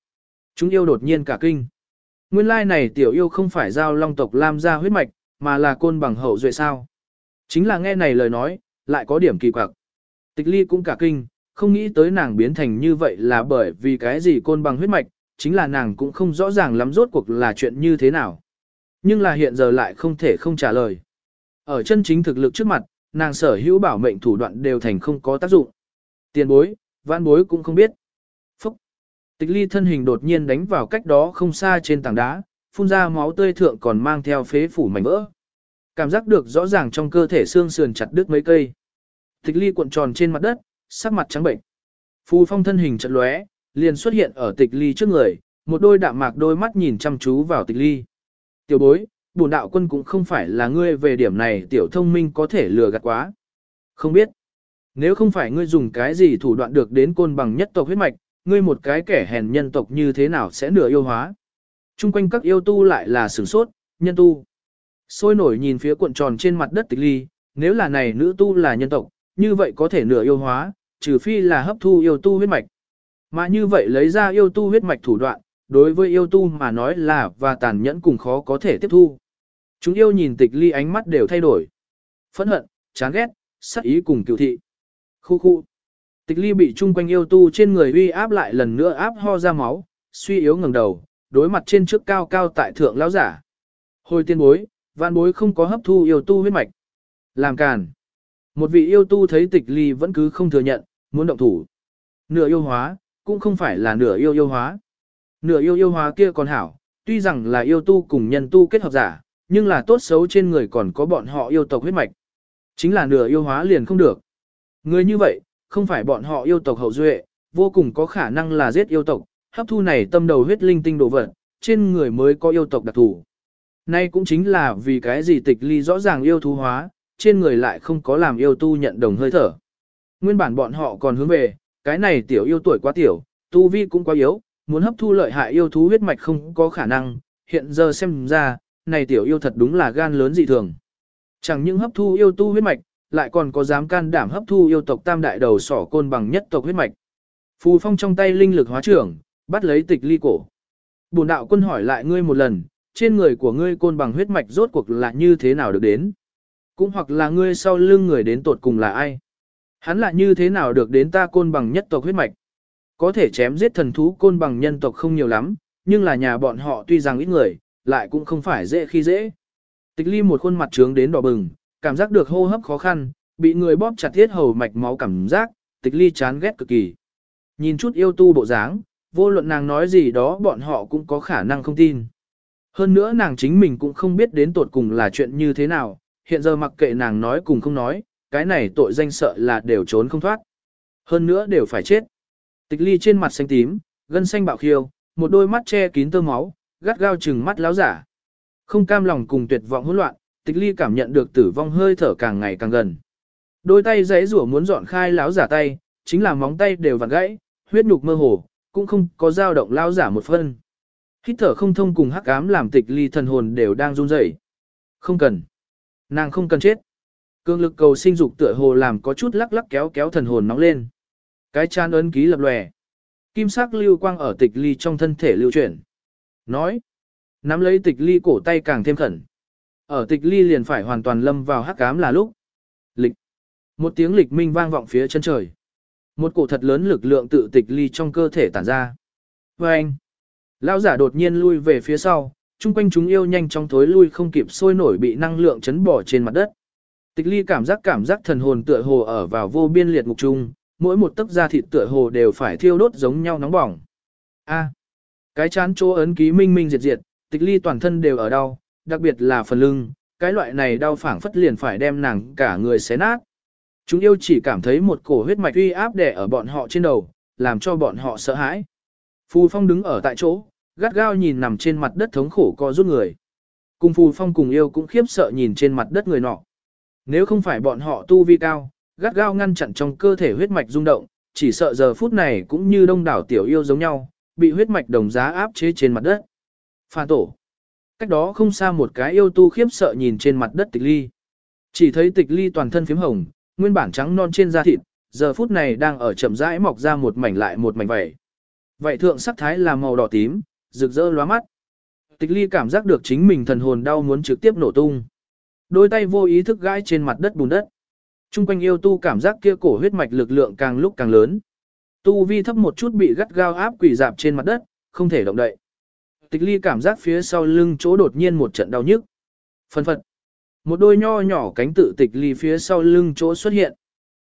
Chúng yêu đột nhiên cả kinh. Nguyên lai này tiểu yêu không phải giao long tộc Lam gia huyết mạch, mà là côn bằng hậu duệ sao. Chính là nghe này lời nói, lại có điểm kỳ quặc. Tịch ly cũng cả kinh, không nghĩ tới nàng biến thành như vậy là bởi vì cái gì côn bằng huyết mạch, chính là nàng cũng không rõ ràng lắm rốt cuộc là chuyện như thế nào. Nhưng là hiện giờ lại không thể không trả lời. Ở chân chính thực lực trước mặt, nàng sở hữu bảo mệnh thủ đoạn đều thành không có tác dụng. Tiền bối, vãn bối cũng không biết. Phúc! Tịch ly thân hình đột nhiên đánh vào cách đó không xa trên tảng đá, phun ra máu tươi thượng còn mang theo phế phủ mảnh vỡ. Cảm giác được rõ ràng trong cơ thể xương sườn chặt đứt mấy cây. Tịch ly cuộn tròn trên mặt đất, sắc mặt trắng bệnh. Phù phong thân hình chật lóe, liền xuất hiện ở tịch ly trước người, một đôi đạm mạc đôi mắt nhìn chăm chú vào tịch ly. Tiểu bối, bổn đạo quân cũng không phải là ngươi về điểm này tiểu thông minh có thể lừa gạt quá. Không biết. Nếu không phải ngươi dùng cái gì thủ đoạn được đến côn bằng nhất tộc huyết mạch, ngươi một cái kẻ hèn nhân tộc như thế nào sẽ nửa yêu hóa. Trung quanh các yêu tu lại là sửng sốt, nhân tu. Sôi nổi nhìn phía cuộn tròn trên mặt đất tịch ly, nếu là này nữ tu là nhân tộc, như vậy có thể nửa yêu hóa, trừ phi là hấp thu yêu tu huyết mạch. Mà như vậy lấy ra yêu tu huyết mạch thủ đoạn, đối với yêu tu mà nói là và tàn nhẫn cùng khó có thể tiếp thu. Chúng yêu nhìn tịch ly ánh mắt đều thay đổi. Phẫn hận, chán ghét, sắc ý cùng cựu thị. Khu khu. Tịch ly bị chung quanh yêu tu trên người uy áp lại lần nữa áp ho ra máu, suy yếu ngẩng đầu, đối mặt trên trước cao cao tại thượng lão giả. Hồi tiên bối, vạn bối không có hấp thu yêu tu huyết mạch. Làm càn. Một vị yêu tu thấy tịch ly vẫn cứ không thừa nhận, muốn động thủ. Nửa yêu hóa, cũng không phải là nửa yêu yêu hóa. Nửa yêu yêu hóa kia còn hảo, tuy rằng là yêu tu cùng nhân tu kết hợp giả, nhưng là tốt xấu trên người còn có bọn họ yêu tộc huyết mạch. Chính là nửa yêu hóa liền không được. Người như vậy, không phải bọn họ yêu tộc hậu duệ, vô cùng có khả năng là giết yêu tộc, hấp thu này tâm đầu huyết linh tinh đồ vật, trên người mới có yêu tộc đặc thù. Nay cũng chính là vì cái gì tịch ly rõ ràng yêu thú hóa, trên người lại không có làm yêu tu nhận đồng hơi thở. Nguyên bản bọn họ còn hướng về, cái này tiểu yêu tuổi quá tiểu, tu vi cũng quá yếu, muốn hấp thu lợi hại yêu thú huyết mạch không có khả năng, hiện giờ xem ra, này tiểu yêu thật đúng là gan lớn dị thường. Chẳng những hấp thu yêu tu huyết mạch, lại còn có dám can đảm hấp thu yêu tộc tam đại đầu sỏ côn bằng nhất tộc huyết mạch. Phù phong trong tay linh lực hóa trưởng, bắt lấy tịch ly cổ. bùn đạo quân hỏi lại ngươi một lần, trên người của ngươi côn bằng huyết mạch rốt cuộc là như thế nào được đến? Cũng hoặc là ngươi sau lưng người đến tột cùng là ai? Hắn là như thế nào được đến ta côn bằng nhất tộc huyết mạch? Có thể chém giết thần thú côn bằng nhân tộc không nhiều lắm, nhưng là nhà bọn họ tuy rằng ít người, lại cũng không phải dễ khi dễ. Tịch ly một khuôn mặt trướng đến đỏ bừng, cảm giác được hô hấp khó khăn, bị người bóp chặt thiết hầu mạch máu cảm giác, tịch ly chán ghét cực kỳ. Nhìn chút yêu tu bộ dáng, vô luận nàng nói gì đó bọn họ cũng có khả năng không tin. Hơn nữa nàng chính mình cũng không biết đến tột cùng là chuyện như thế nào, hiện giờ mặc kệ nàng nói cùng không nói, cái này tội danh sợ là đều trốn không thoát. Hơn nữa đều phải chết. Tịch ly trên mặt xanh tím, gân xanh bạo khiêu, một đôi mắt che kín tơ máu, gắt gao chừng mắt láo giả. Không cam lòng cùng tuyệt vọng hỗn loạn, tịch ly cảm nhận được tử vong hơi thở càng ngày càng gần. Đôi tay giấy rủa muốn dọn khai láo giả tay, chính là móng tay đều vặn gãy, huyết nhục mơ hồ, cũng không có dao động lao giả một phân. Hít thở không thông cùng hắc ám làm tịch ly thần hồn đều đang run rẩy. Không cần. Nàng không cần chết. Cương lực cầu sinh dục tựa hồ làm có chút lắc lắc kéo kéo thần hồn nóng lên. Cái chan ấn ký lập lòe. Kim sắc lưu quang ở tịch ly trong thân thể lưu chuyển. Nói. Nắm lấy tịch ly cổ tay càng thêm khẩn. Ở tịch ly liền phải hoàn toàn lâm vào hắc ám là lúc. Lịch. Một tiếng lịch minh vang vọng phía chân trời. Một cổ thật lớn lực lượng tự tịch ly trong cơ thể tản ra. Và anh. Lão giả đột nhiên lui về phía sau, chung quanh chúng yêu nhanh chóng thối lui không kịp sôi nổi bị năng lượng chấn bỏ trên mặt đất. Tịch ly cảm giác cảm giác thần hồn tựa hồ ở vào vô biên liệt ngục chung, mỗi một tấc da thịt tựa hồ đều phải thiêu đốt giống nhau nóng bỏng. A. cái chán chỗ ấn ký minh minh diệt diệt, tịch ly toàn thân đều ở đau, đặc biệt là phần lưng, cái loại này đau phảng phất liền phải đem nàng cả người xé nát. Chúng yêu chỉ cảm thấy một cổ huyết mạch uy áp đè ở bọn họ trên đầu, làm cho bọn họ sợ hãi. Phù Phong đứng ở tại chỗ, gắt gao nhìn nằm trên mặt đất thống khổ co rút người. Cùng Phù Phong cùng yêu cũng khiếp sợ nhìn trên mặt đất người nọ. Nếu không phải bọn họ tu vi cao, gắt gao ngăn chặn trong cơ thể huyết mạch rung động, chỉ sợ giờ phút này cũng như đông đảo tiểu yêu giống nhau, bị huyết mạch đồng giá áp chế trên mặt đất. Phản tổ. Cách đó không xa một cái yêu tu khiếp sợ nhìn trên mặt đất tịch ly. Chỉ thấy tịch ly toàn thân phím hồng, nguyên bản trắng non trên da thịt, giờ phút này đang ở chậm rãi mọc ra một mảnh lại một mảnh vảy. Vậy thượng sắc thái là màu đỏ tím, rực rỡ lóa mắt. Tịch ly cảm giác được chính mình thần hồn đau muốn trực tiếp nổ tung. Đôi tay vô ý thức gãi trên mặt đất bùn đất. Trung quanh yêu tu cảm giác kia cổ huyết mạch lực lượng càng lúc càng lớn. Tu vi thấp một chút bị gắt gao áp quỷ dạp trên mặt đất, không thể động đậy. Tịch ly cảm giác phía sau lưng chỗ đột nhiên một trận đau nhức. Phân phật. Một đôi nho nhỏ cánh tự tịch ly phía sau lưng chỗ xuất hiện.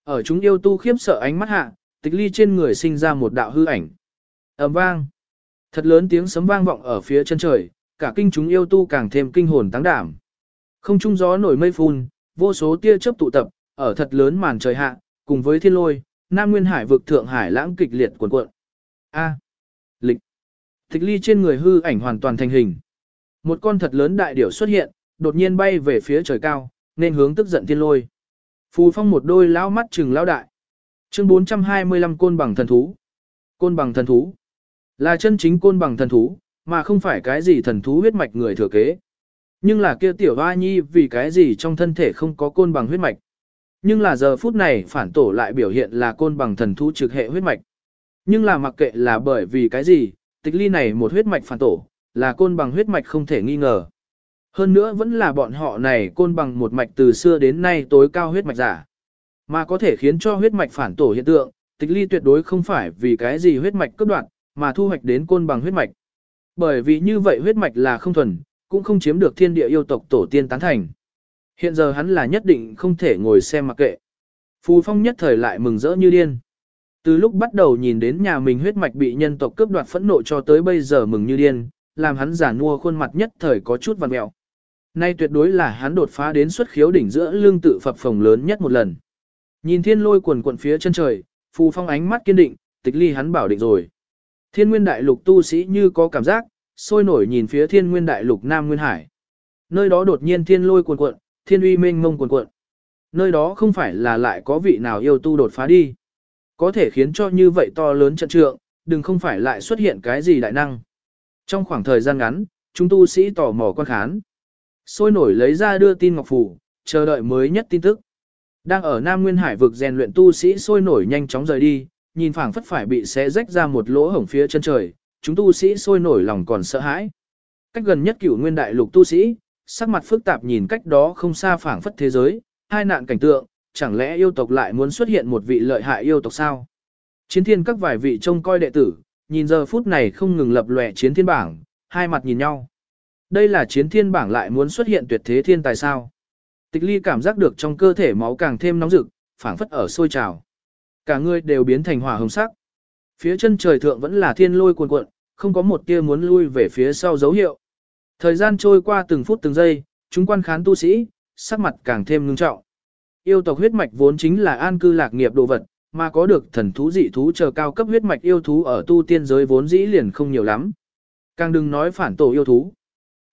Ở chúng yêu tu khiếp sợ ánh mắt hạ, tịch ly trên người sinh ra một đạo hư ảnh. ầm vang. Thật lớn tiếng sấm vang vọng ở phía chân trời, cả kinh chúng yêu tu càng thêm kinh hồn tăng đảm. Không trung gió nổi mây phun, vô số tia chớp tụ tập, ở thật lớn màn trời hạ, cùng với thiên lôi, Nam Nguyên Hải vực thượng hải lãng kịch liệt cuộn cuộn. A. Lịch. Tịch ly trên người hư ảnh hoàn toàn thành hình. Một con thật lớn đại điểu xuất hiện, đột nhiên bay về phía trời cao, nên hướng tức giận thiên lôi. Phù phong một đôi lão mắt trừng lão đại. Chương 425 côn bằng thần thú. Côn bằng thần thú. Là chân chính côn bằng thần thú, mà không phải cái gì thần thú huyết mạch người thừa kế. Nhưng là kia tiểu hoa nhi vì cái gì trong thân thể không có côn bằng huyết mạch. Nhưng là giờ phút này phản tổ lại biểu hiện là côn bằng thần thú trực hệ huyết mạch. Nhưng là mặc kệ là bởi vì cái gì, tịch ly này một huyết mạch phản tổ, là côn bằng huyết mạch không thể nghi ngờ. Hơn nữa vẫn là bọn họ này côn bằng một mạch từ xưa đến nay tối cao huyết mạch giả. Mà có thể khiến cho huyết mạch phản tổ hiện tượng, tịch ly tuyệt đối không phải vì cái gì huyết mạch cấp đoạn, mà thu hoạch đến côn bằng huyết mạch. Bởi vì như vậy huyết mạch là không thuần, cũng không chiếm được thiên địa yêu tộc tổ tiên tán thành. Hiện giờ hắn là nhất định không thể ngồi xem mặc kệ. Phù Phong nhất thời lại mừng rỡ như điên. Từ lúc bắt đầu nhìn đến nhà mình huyết mạch bị nhân tộc cướp đoạt phẫn nộ cho tới bây giờ mừng như điên, làm hắn giả nua khuôn mặt nhất thời có chút vằn mẹo. Nay tuyệt đối là hắn đột phá đến xuất khiếu đỉnh giữa lương tự phập phồng lớn nhất một lần. Nhìn thiên lôi quần quận phía chân trời, Phù Phong ánh mắt kiên định, tịch ly hắn bảo định rồi. Thiên nguyên đại lục tu sĩ như có cảm giác, sôi nổi nhìn phía thiên nguyên đại lục Nam Nguyên Hải. Nơi đó đột nhiên thiên lôi cuồn cuộn, thiên uy mênh mông cuồn cuộn. Nơi đó không phải là lại có vị nào yêu tu đột phá đi. Có thể khiến cho như vậy to lớn trận trượng, đừng không phải lại xuất hiện cái gì đại năng. Trong khoảng thời gian ngắn, chúng tu sĩ tò mò quan khán. Sôi nổi lấy ra đưa tin ngọc phủ, chờ đợi mới nhất tin tức. Đang ở Nam Nguyên Hải vực rèn luyện tu sĩ sôi nổi nhanh chóng rời đi, nhìn phảng phất phải bị xé rách ra một lỗ hổng phía chân trời, chúng tu sĩ sôi nổi lòng còn sợ hãi. Cách gần nhất cửu nguyên đại lục tu sĩ, sắc mặt phức tạp nhìn cách đó không xa phảng phất thế giới, hai nạn cảnh tượng, chẳng lẽ yêu tộc lại muốn xuất hiện một vị lợi hại yêu tộc sao? Chiến thiên các vài vị trông coi đệ tử, nhìn giờ phút này không ngừng lập lòe chiến thiên bảng, hai mặt nhìn nhau. Đây là chiến thiên bảng lại muốn xuất hiện tuyệt thế thiên tài sao? Tịch ly cảm giác được trong cơ thể máu càng thêm nóng rực, phảng phất ở sôi trào. Cả người đều biến thành hỏa hồng sắc. Phía chân trời thượng vẫn là thiên lôi cuồn cuộn, không có một tia muốn lui về phía sau dấu hiệu. Thời gian trôi qua từng phút từng giây, chúng quan khán tu sĩ, sắc mặt càng thêm ngưng trọng. Yêu tộc huyết mạch vốn chính là an cư lạc nghiệp đồ vật, mà có được thần thú dị thú chờ cao cấp huyết mạch yêu thú ở tu tiên giới vốn dĩ liền không nhiều lắm. Càng đừng nói phản tổ yêu thú.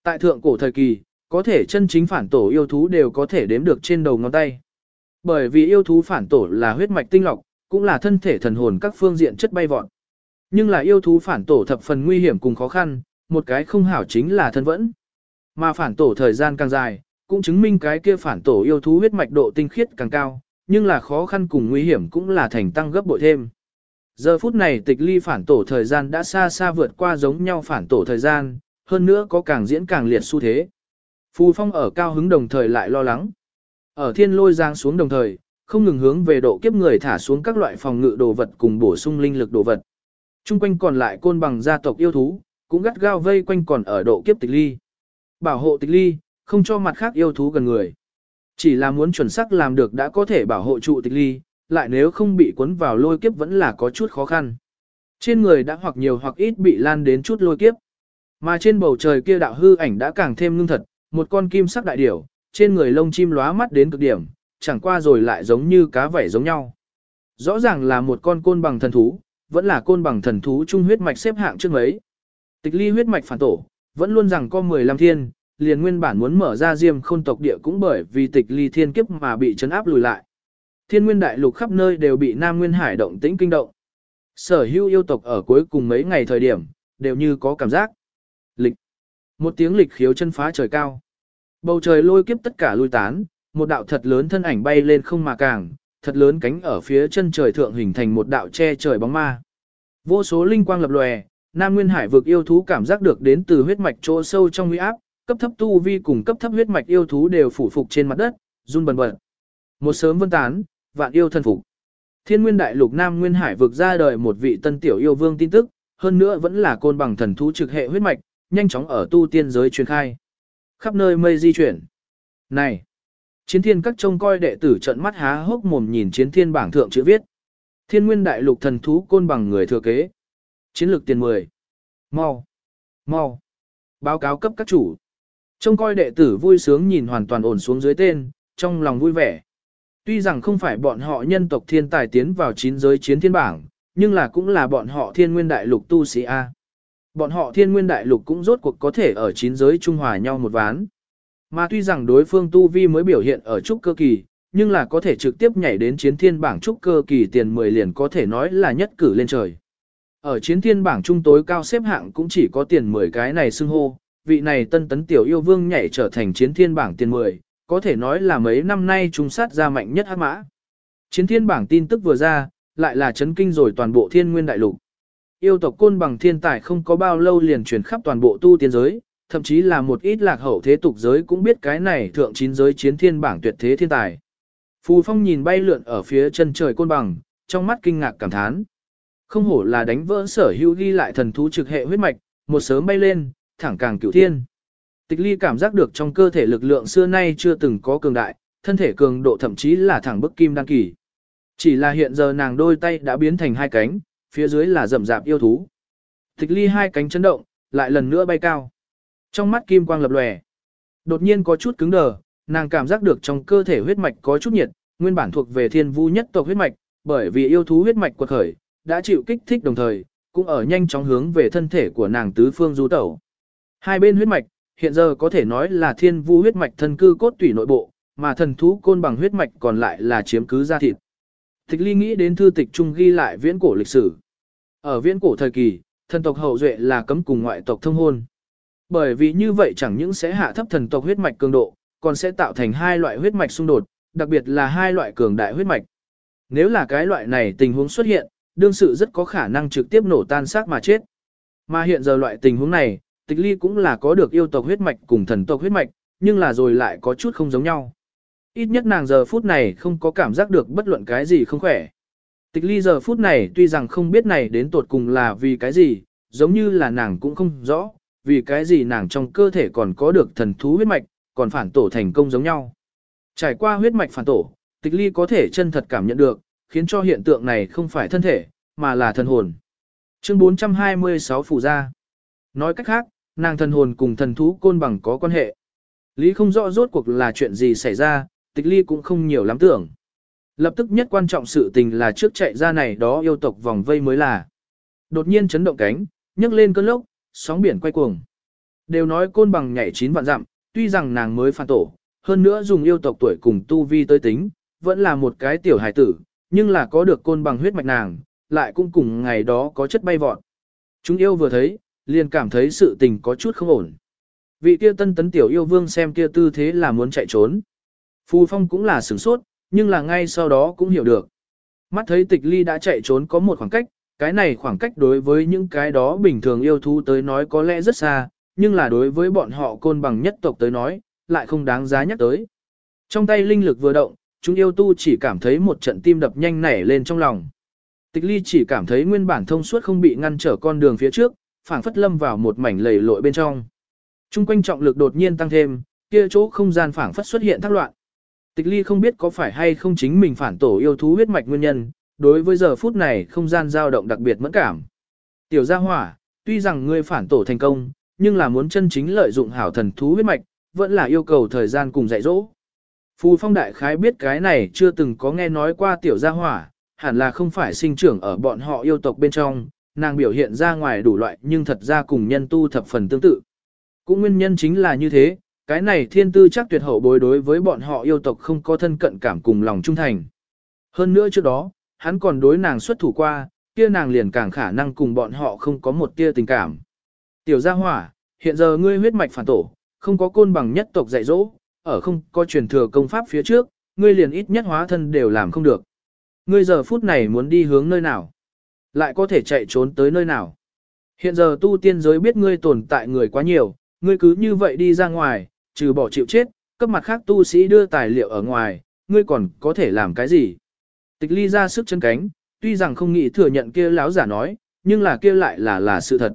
Tại thượng cổ thời kỳ, có thể chân chính phản tổ yêu thú đều có thể đếm được trên đầu ngón tay. Bởi vì yêu thú phản tổ là huyết mạch tinh lọc, cũng là thân thể thần hồn các phương diện chất bay vọt. Nhưng là yêu thú phản tổ thập phần nguy hiểm cùng khó khăn, một cái không hảo chính là thân vẫn. Mà phản tổ thời gian càng dài, cũng chứng minh cái kia phản tổ yêu thú huyết mạch độ tinh khiết càng cao, nhưng là khó khăn cùng nguy hiểm cũng là thành tăng gấp bội thêm. Giờ phút này tịch ly phản tổ thời gian đã xa xa vượt qua giống nhau phản tổ thời gian, hơn nữa có càng diễn càng liệt xu thế. Phù phong ở cao hứng đồng thời lại lo lắng. Ở thiên lôi giang xuống đồng thời, không ngừng hướng về độ kiếp người thả xuống các loại phòng ngự đồ vật cùng bổ sung linh lực đồ vật. Trung quanh còn lại côn bằng gia tộc yêu thú, cũng gắt gao vây quanh còn ở độ kiếp tịch ly. Bảo hộ tịch ly, không cho mặt khác yêu thú gần người. Chỉ là muốn chuẩn xác làm được đã có thể bảo hộ trụ tịch ly, lại nếu không bị cuốn vào lôi kiếp vẫn là có chút khó khăn. Trên người đã hoặc nhiều hoặc ít bị lan đến chút lôi kiếp. Mà trên bầu trời kia đạo hư ảnh đã càng thêm ngưng thật, một con kim sắc đại điểu, trên người lông chim lóa mắt đến cực điểm, chẳng qua rồi lại giống như cá vảy giống nhau. Rõ ràng là một con côn bằng thần thú, vẫn là côn bằng thần thú trung huyết mạch xếp hạng trước mấy. Tịch ly huyết mạch phản tổ, vẫn luôn rằng có 15 thiên, liền nguyên bản muốn mở ra diêm khôn tộc địa cũng bởi vì tịch ly thiên kiếp mà bị chấn áp lùi lại. Thiên nguyên đại lục khắp nơi đều bị Nam Nguyên Hải động tĩnh kinh động. Sở hữu yêu tộc ở cuối cùng mấy ngày thời điểm, đều như có cảm giác. Lịch. Một tiếng lịch khiếu chân phá trời cao. Bầu trời lôi kiếp tất cả lui tán, một đạo thật lớn thân ảnh bay lên không mà càng, thật lớn cánh ở phía chân trời thượng hình thành một đạo che trời bóng ma. Vô số linh quang lập lòe, Nam Nguyên Hải vực yêu thú cảm giác được đến từ huyết mạch chỗ sâu trong uy áp, cấp thấp tu vi cùng cấp thấp huyết mạch yêu thú đều phủ phục trên mặt đất, run bần bật. Một sớm vân tán, vạn yêu thân phục. Thiên nguyên đại lục Nam Nguyên Hải vực ra đời một vị tân tiểu yêu vương tin tức, hơn nữa vẫn là côn bằng thần thú trực hệ huyết mạch, nhanh chóng ở tu tiên giới truyền khai. Khắp nơi mây di chuyển. Này! Chiến thiên các trông coi đệ tử trận mắt há hốc mồm nhìn chiến thiên bảng thượng chữ viết. Thiên nguyên đại lục thần thú côn bằng người thừa kế. Chiến lược tiền 10. Mau! Mau! Báo cáo cấp các chủ. Trông coi đệ tử vui sướng nhìn hoàn toàn ổn xuống dưới tên, trong lòng vui vẻ. Tuy rằng không phải bọn họ nhân tộc thiên tài tiến vào chín giới chiến thiên bảng, nhưng là cũng là bọn họ thiên nguyên đại lục tu sĩ A. Bọn họ thiên nguyên đại lục cũng rốt cuộc có thể ở chín giới trung hòa nhau một ván. Mà tuy rằng đối phương tu vi mới biểu hiện ở trúc cơ kỳ, nhưng là có thể trực tiếp nhảy đến chiến thiên bảng trúc cơ kỳ tiền 10 liền có thể nói là nhất cử lên trời. Ở chiến thiên bảng trung tối cao xếp hạng cũng chỉ có tiền 10 cái này xưng hô, vị này tân tấn tiểu yêu vương nhảy trở thành chiến thiên bảng tiền 10, có thể nói là mấy năm nay trung sát ra mạnh nhất hắc mã. Chiến thiên bảng tin tức vừa ra, lại là chấn kinh rồi toàn bộ thiên nguyên đại lục. Yêu tộc côn bằng thiên tài không có bao lâu liền truyền khắp toàn bộ tu tiên giới, thậm chí là một ít lạc hậu thế tục giới cũng biết cái này thượng chín giới chiến thiên bảng tuyệt thế thiên tài. Phù phong nhìn bay lượn ở phía chân trời côn bằng, trong mắt kinh ngạc cảm thán. Không hổ là đánh vỡ sở hữu ghi lại thần thú trực hệ huyết mạch, một sớm bay lên, thẳng càng cửu thiên. Tịch ly cảm giác được trong cơ thể lực lượng xưa nay chưa từng có cường đại, thân thể cường độ thậm chí là thẳng bức kim đăng kỳ. Chỉ là hiện giờ nàng đôi tay đã biến thành hai cánh, phía dưới là rậm rạp yêu thú. Tịch ly hai cánh chấn động, lại lần nữa bay cao. Trong mắt kim quang lập lòe. Đột nhiên có chút cứng đờ, nàng cảm giác được trong cơ thể huyết mạch có chút nhiệt, nguyên bản thuộc về thiên vu nhất tộc huyết mạch, bởi vì yêu thú huyết mạch quật khởi, đã chịu kích thích đồng thời, cũng ở nhanh chóng hướng về thân thể của nàng tứ phương du tẩu. Hai bên huyết mạch, hiện giờ có thể nói là thiên vu huyết mạch thân cư cốt tủy nội bộ, mà thần thú côn bằng huyết mạch còn lại là chiếm cứ da thịt. Tịch ly nghĩ đến thư tịch trung ghi lại viễn cổ lịch sử. Ở viễn cổ thời kỳ, thần tộc hậu duệ là cấm cùng ngoại tộc thông hôn. Bởi vì như vậy chẳng những sẽ hạ thấp thần tộc huyết mạch cường độ, còn sẽ tạo thành hai loại huyết mạch xung đột, đặc biệt là hai loại cường đại huyết mạch. Nếu là cái loại này tình huống xuất hiện, đương sự rất có khả năng trực tiếp nổ tan xác mà chết. Mà hiện giờ loại tình huống này, tịch ly cũng là có được yêu tộc huyết mạch cùng thần tộc huyết mạch, nhưng là rồi lại có chút không giống nhau. Ít nhất nàng giờ phút này không có cảm giác được bất luận cái gì không khỏe. Tịch ly giờ phút này tuy rằng không biết này đến tột cùng là vì cái gì, giống như là nàng cũng không rõ, vì cái gì nàng trong cơ thể còn có được thần thú huyết mạch, còn phản tổ thành công giống nhau. Trải qua huyết mạch phản tổ, tịch ly có thể chân thật cảm nhận được, khiến cho hiện tượng này không phải thân thể, mà là thần hồn. Chương 426 phủ ra. Nói cách khác, nàng thần hồn cùng thần thú côn bằng có quan hệ. Lý không rõ rốt cuộc là chuyện gì xảy ra, tịch ly cũng không nhiều lắm tưởng. Lập tức nhất quan trọng sự tình là trước chạy ra này đó yêu tộc vòng vây mới là. Đột nhiên chấn động cánh, nhấc lên cơn lốc, sóng biển quay cuồng. Đều nói côn bằng nhảy chín vạn dặm, tuy rằng nàng mới phản tổ, hơn nữa dùng yêu tộc tuổi cùng tu vi tới tính, vẫn là một cái tiểu hài tử, nhưng là có được côn bằng huyết mạch nàng, lại cũng cùng ngày đó có chất bay vọt. Chúng yêu vừa thấy, liền cảm thấy sự tình có chút không ổn. Vị kia tân tấn tiểu yêu vương xem kia tư thế là muốn chạy trốn. Phù phong cũng là sửng sốt, nhưng là ngay sau đó cũng hiểu được. Mắt thấy tịch ly đã chạy trốn có một khoảng cách, cái này khoảng cách đối với những cái đó bình thường yêu thú tới nói có lẽ rất xa, nhưng là đối với bọn họ côn bằng nhất tộc tới nói, lại không đáng giá nhắc tới. Trong tay linh lực vừa động, chúng yêu tu chỉ cảm thấy một trận tim đập nhanh nảy lên trong lòng. Tịch ly chỉ cảm thấy nguyên bản thông suốt không bị ngăn trở con đường phía trước, phảng phất lâm vào một mảnh lầy lội bên trong. Trung quanh trọng lực đột nhiên tăng thêm, kia chỗ không gian phảng phất xuất hiện thác loạn. Tịch ly không biết có phải hay không chính mình phản tổ yêu thú huyết mạch nguyên nhân, đối với giờ phút này không gian dao động đặc biệt mẫn cảm. Tiểu gia hỏa, tuy rằng ngươi phản tổ thành công, nhưng là muốn chân chính lợi dụng hảo thần thú huyết mạch, vẫn là yêu cầu thời gian cùng dạy dỗ. Phù phong đại khái biết cái này chưa từng có nghe nói qua tiểu gia hỏa, hẳn là không phải sinh trưởng ở bọn họ yêu tộc bên trong, nàng biểu hiện ra ngoài đủ loại nhưng thật ra cùng nhân tu thập phần tương tự. Cũng nguyên nhân chính là như thế, cái này thiên tư chắc tuyệt hậu bối đối với bọn họ yêu tộc không có thân cận cảm cùng lòng trung thành. Hơn nữa trước đó, hắn còn đối nàng xuất thủ qua, kia nàng liền càng khả năng cùng bọn họ không có một tia tình cảm. Tiểu gia hỏa, hiện giờ ngươi huyết mạch phản tổ, không có côn bằng nhất tộc dạy dỗ, ở không có truyền thừa công pháp phía trước, ngươi liền ít nhất hóa thân đều làm không được. Ngươi giờ phút này muốn đi hướng nơi nào? Lại có thể chạy trốn tới nơi nào? Hiện giờ tu tiên giới biết ngươi tồn tại người quá nhiều, ngươi cứ như vậy đi ra ngoài, trừ bỏ chịu chết, cấp mặt khác tu sĩ đưa tài liệu ở ngoài, ngươi còn có thể làm cái gì? Tịch ly ra sức chân cánh, tuy rằng không nghĩ thừa nhận kia láo giả nói, nhưng là kia lại là là sự thật.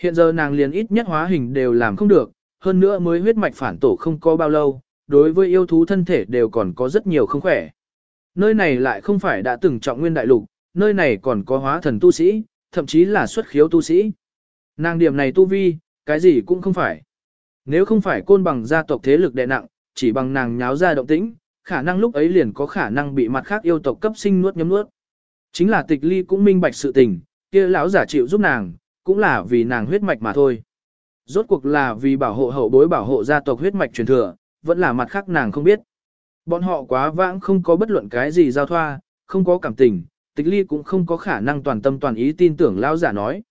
Hiện giờ nàng liền ít nhất hóa hình đều làm không được, hơn nữa mới huyết mạch phản tổ không có bao lâu, đối với yêu thú thân thể đều còn có rất nhiều không khỏe. Nơi này lại không phải đã từng trọng nguyên đại lục, nơi này còn có hóa thần tu sĩ, thậm chí là xuất khiếu tu sĩ. Nàng điểm này tu vi, cái gì cũng không phải. Nếu không phải côn bằng gia tộc thế lực đè nặng, chỉ bằng nàng nháo ra động tĩnh, khả năng lúc ấy liền có khả năng bị mặt khác yêu tộc cấp sinh nuốt nhấm nuốt. Chính là tịch ly cũng minh bạch sự tình, kia lão giả chịu giúp nàng, cũng là vì nàng huyết mạch mà thôi. Rốt cuộc là vì bảo hộ hậu bối bảo hộ gia tộc huyết mạch truyền thừa, vẫn là mặt khác nàng không biết. Bọn họ quá vãng không có bất luận cái gì giao thoa, không có cảm tình, tịch ly cũng không có khả năng toàn tâm toàn ý tin tưởng lão giả nói.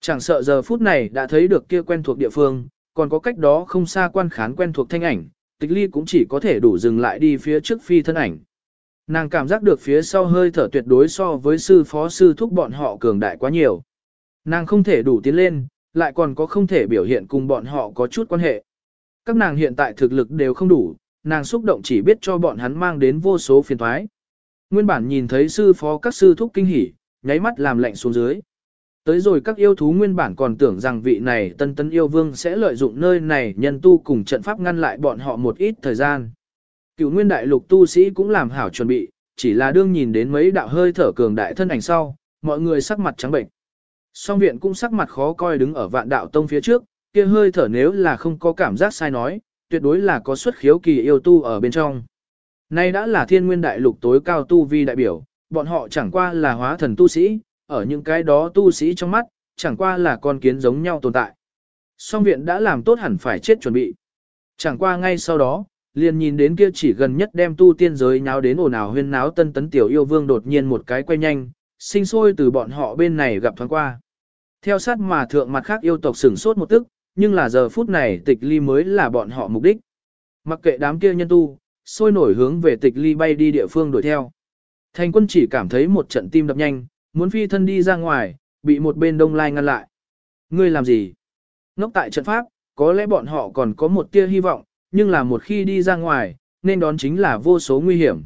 Chẳng sợ giờ phút này đã thấy được kia quen thuộc địa phương, còn có cách đó không xa quan khán quen thuộc thanh ảnh, tịch ly cũng chỉ có thể đủ dừng lại đi phía trước phi thân ảnh. Nàng cảm giác được phía sau hơi thở tuyệt đối so với sư phó sư thúc bọn họ cường đại quá nhiều. Nàng không thể đủ tiến lên, lại còn có không thể biểu hiện cùng bọn họ có chút quan hệ. Các nàng hiện tại thực lực đều không đủ, nàng xúc động chỉ biết cho bọn hắn mang đến vô số phiền thoái. Nguyên bản nhìn thấy sư phó các sư thúc kinh hỉ, nháy mắt làm lạnh xuống dưới. Tới rồi các yêu thú nguyên bản còn tưởng rằng vị này tân tân yêu vương sẽ lợi dụng nơi này nhân tu cùng trận pháp ngăn lại bọn họ một ít thời gian. Cựu nguyên đại lục tu sĩ cũng làm hảo chuẩn bị, chỉ là đương nhìn đến mấy đạo hơi thở cường đại thân ảnh sau, mọi người sắc mặt trắng bệnh. Song viện cũng sắc mặt khó coi đứng ở vạn đạo tông phía trước, kia hơi thở nếu là không có cảm giác sai nói, tuyệt đối là có xuất khiếu kỳ yêu tu ở bên trong. Nay đã là thiên nguyên đại lục tối cao tu vi đại biểu, bọn họ chẳng qua là hóa thần tu sĩ, ở những cái đó tu sĩ trong mắt, chẳng qua là con kiến giống nhau tồn tại. Song viện đã làm tốt hẳn phải chết chuẩn bị. Chẳng qua ngay sau đó, liền nhìn đến kia chỉ gần nhất đem tu tiên giới nháo đến ồn ào huyên náo tân tấn tiểu yêu vương đột nhiên một cái quay nhanh, sinh sôi từ bọn họ bên này gặp thoáng qua. Theo sát mà thượng mặt khác yêu tộc sửng sốt một tức, nhưng là giờ phút này tịch ly mới là bọn họ mục đích. Mặc kệ đám kia nhân tu, sôi nổi hướng về tịch ly bay đi địa phương đuổi theo. Thành quân chỉ cảm thấy một trận tim đập nhanh, muốn phi thân đi ra ngoài, bị một bên đông lai ngăn lại. Ngươi làm gì? Ngốc tại trận pháp, có lẽ bọn họ còn có một tia hy vọng, nhưng là một khi đi ra ngoài, nên đón chính là vô số nguy hiểm.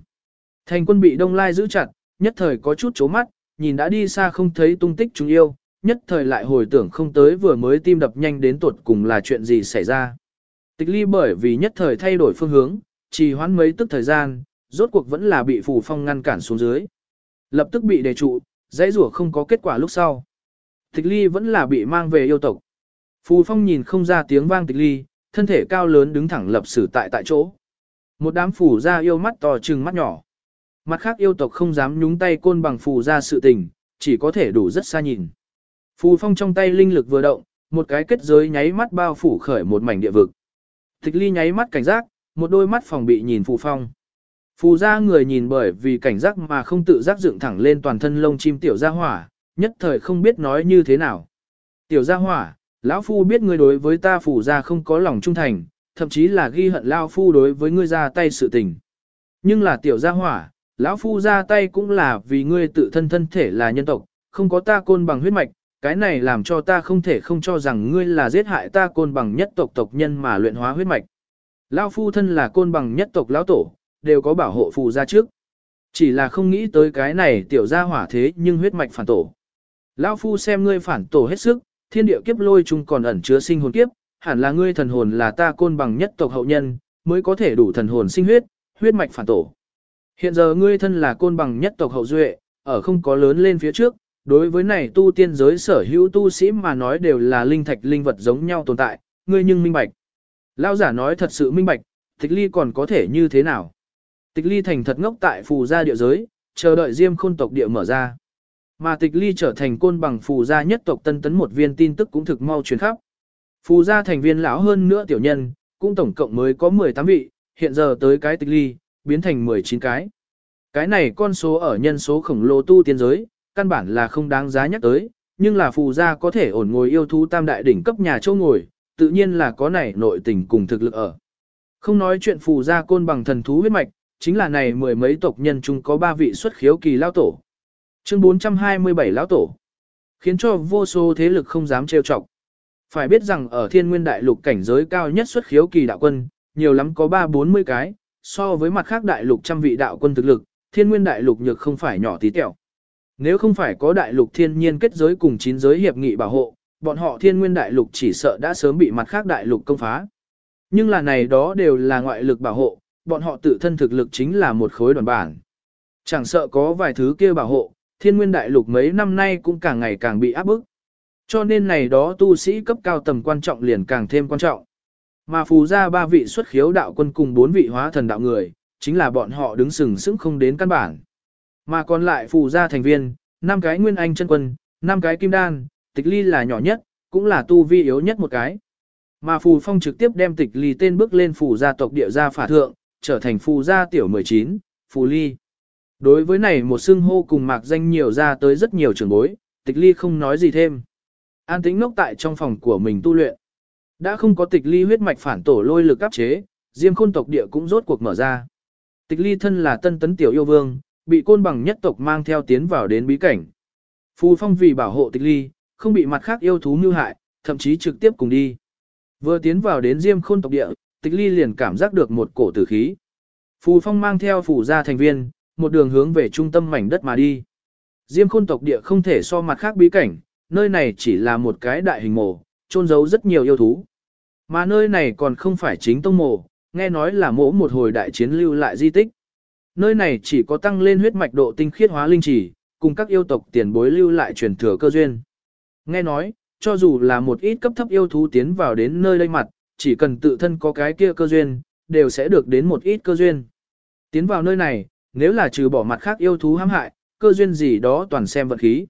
Thành quân bị đông lai giữ chặt, nhất thời có chút chố mắt, nhìn đã đi xa không thấy tung tích chúng yêu, nhất thời lại hồi tưởng không tới vừa mới tim đập nhanh đến tuột cùng là chuyện gì xảy ra. Tịch ly bởi vì nhất thời thay đổi phương hướng, trì hoãn mấy tức thời gian, rốt cuộc vẫn là bị phù phong ngăn cản xuống dưới. Lập tức bị đề trụ, dãy rủa không có kết quả lúc sau. Tịch ly vẫn là bị mang về yêu tộc. Phù phong nhìn không ra tiếng vang tịch ly, thân thể cao lớn đứng thẳng lập sử tại tại chỗ. Một đám phù ra yêu mắt to trừng mắt nhỏ. Mặt khác yêu tộc không dám nhúng tay côn bằng phù ra sự tình, chỉ có thể đủ rất xa nhìn. Phù phong trong tay linh lực vừa động, một cái kết giới nháy mắt bao phủ khởi một mảnh địa vực. Tịch ly nháy mắt cảnh giác, một đôi mắt phòng bị nhìn phù phong. Phù ra người nhìn bởi vì cảnh giác mà không tự giác dựng thẳng lên toàn thân lông chim tiểu gia hỏa, nhất thời không biết nói như thế nào. Tiểu gia hỏa, lão phu biết ngươi đối với ta phù ra không có lòng trung thành, thậm chí là ghi hận lão phu đối với ngươi ra tay sự tình. Nhưng là tiểu gia hỏa, lão phu ra tay cũng là vì ngươi tự thân thân thể là nhân tộc, không có ta côn bằng huyết mạch, cái này làm cho ta không thể không cho rằng ngươi là giết hại ta côn bằng nhất tộc tộc nhân mà luyện hóa huyết mạch. Lão phu thân là côn bằng nhất tộc lão tổ, đều có bảo hộ phù ra trước. Chỉ là không nghĩ tới cái này tiểu gia hỏa thế nhưng huyết mạch phản tổ. Lão phu xem ngươi phản tổ hết sức, thiên địa kiếp lôi chung còn ẩn chứa sinh hồn kiếp, hẳn là ngươi thần hồn là ta côn bằng nhất tộc hậu nhân, mới có thể đủ thần hồn sinh huyết, huyết mạch phản tổ. Hiện giờ ngươi thân là côn bằng nhất tộc hậu duệ, ở không có lớn lên phía trước, đối với này tu tiên giới sở hữu tu sĩ mà nói đều là linh thạch linh vật giống nhau tồn tại, ngươi nhưng minh bạch. Lão giả nói thật sự minh bạch, tịch ly còn có thể như thế nào? Tịch ly thành thật ngốc tại phù gia địa giới, chờ đợi diêm khôn tộc địa mở ra. Mà tịch ly trở thành côn bằng phù gia nhất tộc tân tấn một viên tin tức cũng thực mau truyền khắp. Phù gia thành viên lão hơn nữa tiểu nhân, cũng tổng cộng mới có 18 vị, hiện giờ tới cái tịch ly, biến thành 19 cái. Cái này con số ở nhân số khổng lồ tu tiên giới, căn bản là không đáng giá nhắc tới, nhưng là phù gia có thể ổn ngồi yêu thú tam đại đỉnh cấp nhà châu ngồi, tự nhiên là có này nội tình cùng thực lực ở. Không nói chuyện phù gia côn bằng thần thú huyết mạch, chính là này mười mấy tộc nhân chung có ba vị xuất khiếu kỳ lao tổ. Chương 427 lão tổ, khiến cho vô số thế lực không dám trêu chọc. Phải biết rằng ở thiên nguyên đại lục cảnh giới cao nhất xuất khiếu kỳ đạo quân, nhiều lắm có 3-40 cái, so với mặt khác đại lục trăm vị đạo quân thực lực, thiên nguyên đại lục nhược không phải nhỏ tí tẹo. Nếu không phải có đại lục thiên nhiên kết giới cùng chín giới hiệp nghị bảo hộ, bọn họ thiên nguyên đại lục chỉ sợ đã sớm bị mặt khác đại lục công phá. Nhưng là này đó đều là ngoại lực bảo hộ, bọn họ tự thân thực lực chính là một khối đoàn bản. Chẳng sợ có vài thứ kia bảo hộ, thiên nguyên đại lục mấy năm nay cũng càng ngày càng bị áp bức. Cho nên này đó tu sĩ cấp cao tầm quan trọng liền càng thêm quan trọng. Mà phù ra ba vị xuất khiếu đạo quân cùng bốn vị hóa thần đạo người, chính là bọn họ đứng sừng sững không đến căn bản. Mà còn lại phù ra thành viên, năm cái nguyên anh chân quân, năm cái kim đan, tịch ly là nhỏ nhất, cũng là tu vi yếu nhất một cái. Mà phù phong trực tiếp đem tịch ly tên bước lên phù gia tộc địa gia phả thượng, trở thành phù gia tiểu 19, phù ly. Đối với này một xưng hô cùng mạc danh nhiều ra tới rất nhiều trường bối, tịch ly không nói gì thêm. An tĩnh ngốc tại trong phòng của mình tu luyện. Đã không có tịch ly huyết mạch phản tổ lôi lực áp chế, diêm khôn tộc địa cũng rốt cuộc mở ra. Tịch ly thân là tân tấn tiểu yêu vương, bị côn bằng nhất tộc mang theo tiến vào đến bí cảnh. Phù phong vì bảo hộ tịch ly, không bị mặt khác yêu thú mưu hại, thậm chí trực tiếp cùng đi. Vừa tiến vào đến diêm khôn tộc địa, tịch ly liền cảm giác được một cổ tử khí. Phù phong mang theo phù gia thành viên, một đường hướng về trung tâm mảnh đất mà đi. Diêm khôn tộc địa không thể so mặt khác bí cảnh, nơi này chỉ là một cái đại hình mộ, trôn giấu rất nhiều yêu thú. Mà nơi này còn không phải chính tông mộ, nghe nói là mộ một hồi đại chiến lưu lại di tích. Nơi này chỉ có tăng lên huyết mạch độ tinh khiết hóa linh chỉ, cùng các yêu tộc tiền bối lưu lại truyền thừa cơ duyên. Nghe nói, cho dù là một ít cấp thấp yêu thú tiến vào đến nơi đây mặt, chỉ cần tự thân có cái kia cơ duyên, đều sẽ được đến một ít cơ duyên. Tiến vào nơi này, nếu là trừ bỏ mặt khác yêu thú hãm hại, cơ duyên gì đó toàn xem vật khí.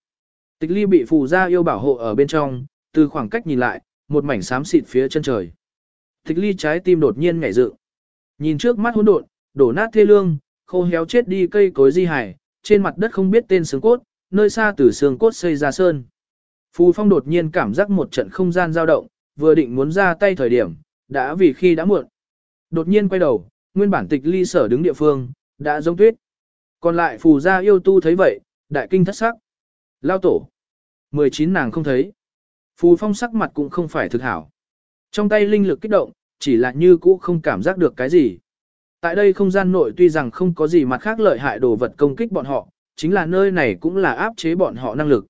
Tịch ly bị phù gia yêu bảo hộ ở bên trong, từ khoảng cách nhìn lại, một mảnh xám xịt phía chân trời. Tịch ly trái tim đột nhiên nhảy dựng. Nhìn trước mắt hỗn độn, đổ nát thê lương, khô héo chết đi cây cối di hải, trên mặt đất không biết tên xương cốt, nơi xa từ xương cốt xây ra sơn. Phù phong đột nhiên cảm giác một trận không gian dao động, vừa định muốn ra tay thời điểm, đã vì khi đã muộn. Đột nhiên quay đầu, nguyên bản tịch ly sở đứng địa phương, đã giống tuyết. Còn lại phù gia yêu tu thấy vậy, đại kinh thất sắc. Lao tổ. 19 nàng không thấy. Phù phong sắc mặt cũng không phải thực hảo. Trong tay linh lực kích động, chỉ là như cũ không cảm giác được cái gì. Tại đây không gian nội tuy rằng không có gì mặt khác lợi hại đồ vật công kích bọn họ, chính là nơi này cũng là áp chế bọn họ năng lực.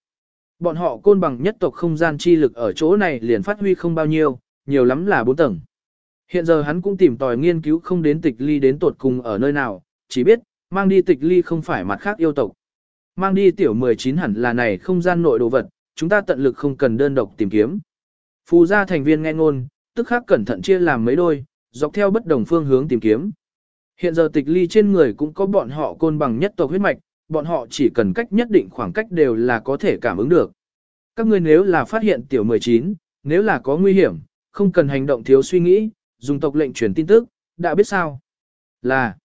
Bọn họ côn bằng nhất tộc không gian chi lực ở chỗ này liền phát huy không bao nhiêu, nhiều lắm là 4 tầng. Hiện giờ hắn cũng tìm tòi nghiên cứu không đến tịch ly đến tột cùng ở nơi nào, chỉ biết, mang đi tịch ly không phải mặt khác yêu tộc. Mang đi tiểu 19 hẳn là này không gian nội đồ vật, chúng ta tận lực không cần đơn độc tìm kiếm. Phù gia thành viên nghe ngôn, tức khắc cẩn thận chia làm mấy đôi, dọc theo bất đồng phương hướng tìm kiếm. Hiện giờ tịch ly trên người cũng có bọn họ côn bằng nhất tộc huyết mạch, bọn họ chỉ cần cách nhất định khoảng cách đều là có thể cảm ứng được. Các ngươi nếu là phát hiện tiểu 19, nếu là có nguy hiểm, không cần hành động thiếu suy nghĩ, dùng tộc lệnh truyền tin tức, đã biết sao? Là,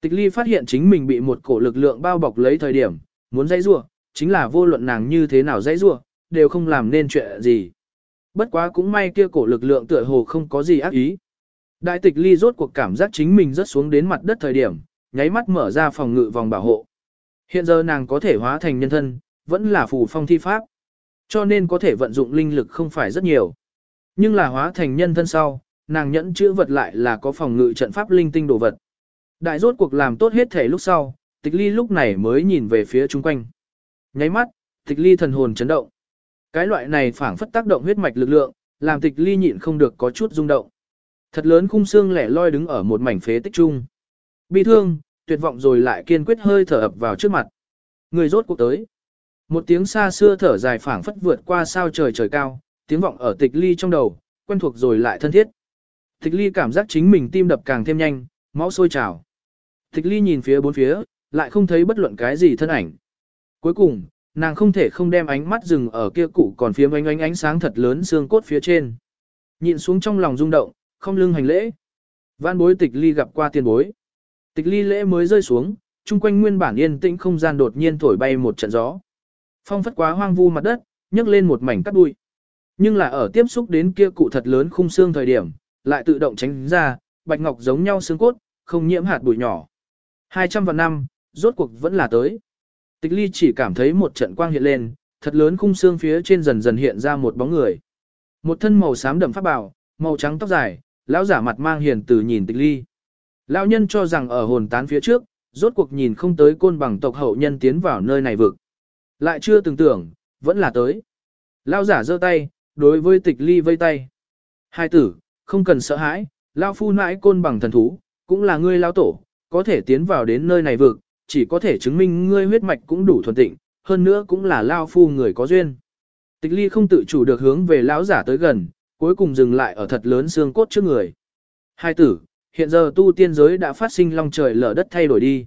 tịch ly phát hiện chính mình bị một cổ lực lượng bao bọc lấy thời điểm, muốn dãy rua, chính là vô luận nàng như thế nào dãy rua, đều không làm nên chuyện gì. Bất quá cũng may kia cổ lực lượng tựa hồ không có gì ác ý. Đại tịch ly rốt cuộc cảm giác chính mình rớt xuống đến mặt đất thời điểm, nháy mắt mở ra phòng ngự vòng bảo hộ. Hiện giờ nàng có thể hóa thành nhân thân, vẫn là phù phong thi pháp. Cho nên có thể vận dụng linh lực không phải rất nhiều. Nhưng là hóa thành nhân thân sau, nàng nhẫn chữ vật lại là có phòng ngự trận pháp linh tinh đồ vật. Đại rốt cuộc làm tốt hết thể lúc sau, tịch ly lúc này mới nhìn về phía chung quanh. Nháy mắt, tịch ly thần hồn chấn động. Cái loại này phảng phất tác động huyết mạch lực lượng, làm tịch ly nhịn không được có chút rung động. Thật lớn khung xương lẻ loi đứng ở một mảnh phế tích trung. Bi thương, tuyệt vọng rồi lại kiên quyết hơi thở ập vào trước mặt. Người rốt cuộc tới. Một tiếng xa xưa thở dài phảng phất vượt qua sao trời trời cao, tiếng vọng ở tịch ly trong đầu, quen thuộc rồi lại thân thiết. Tịch ly cảm giác chính mình tim đập càng thêm nhanh, máu sôi trào. Tịch ly nhìn phía bốn phía, lại không thấy bất luận cái gì thân ảnh. Cuối cùng, nàng không thể không đem ánh mắt dừng ở kia cụ còn phía ánh ánh ánh sáng thật lớn xương cốt phía trên. Nhìn xuống trong lòng rung động, không lưng hành lễ. Văn bối tịch ly gặp qua tiền bối. Tịch ly lễ mới rơi xuống, chung quanh nguyên bản yên tĩnh không gian đột nhiên thổi bay một trận gió. Phong phất quá hoang vu mặt đất, nhấc lên một mảnh cát bụi. Nhưng là ở tiếp xúc đến kia cụ thật lớn khung xương thời điểm, lại tự động tránh ra, bạch ngọc giống nhau xương cốt, không nhiễm hạt bụi nhỏ. 200 vạn năm, rốt cuộc vẫn là tới. Tịch ly chỉ cảm thấy một trận quang hiện lên, thật lớn khung xương phía trên dần dần hiện ra một bóng người. Một thân màu xám đậm pháp bảo, màu trắng tóc dài, lão giả mặt mang hiền từ nhìn tịch ly. Lão nhân cho rằng ở hồn tán phía trước, rốt cuộc nhìn không tới côn bằng tộc hậu nhân tiến vào nơi này vực. Lại chưa từng tưởng, vẫn là tới. Lão giả giơ tay, đối với tịch ly vây tay. Hai tử, không cần sợ hãi, lão phu nãi côn bằng thần thú, cũng là ngươi lão tổ, có thể tiến vào đến nơi này vực, chỉ có thể chứng minh ngươi huyết mạch cũng đủ thuần tịnh, hơn nữa cũng là lão phu người có duyên. Tịch ly không tự chủ được hướng về lão giả tới gần, cuối cùng dừng lại ở thật lớn xương cốt trước người. Hai tử, hiện giờ tu tiên giới đã phát sinh long trời lở đất thay đổi đi.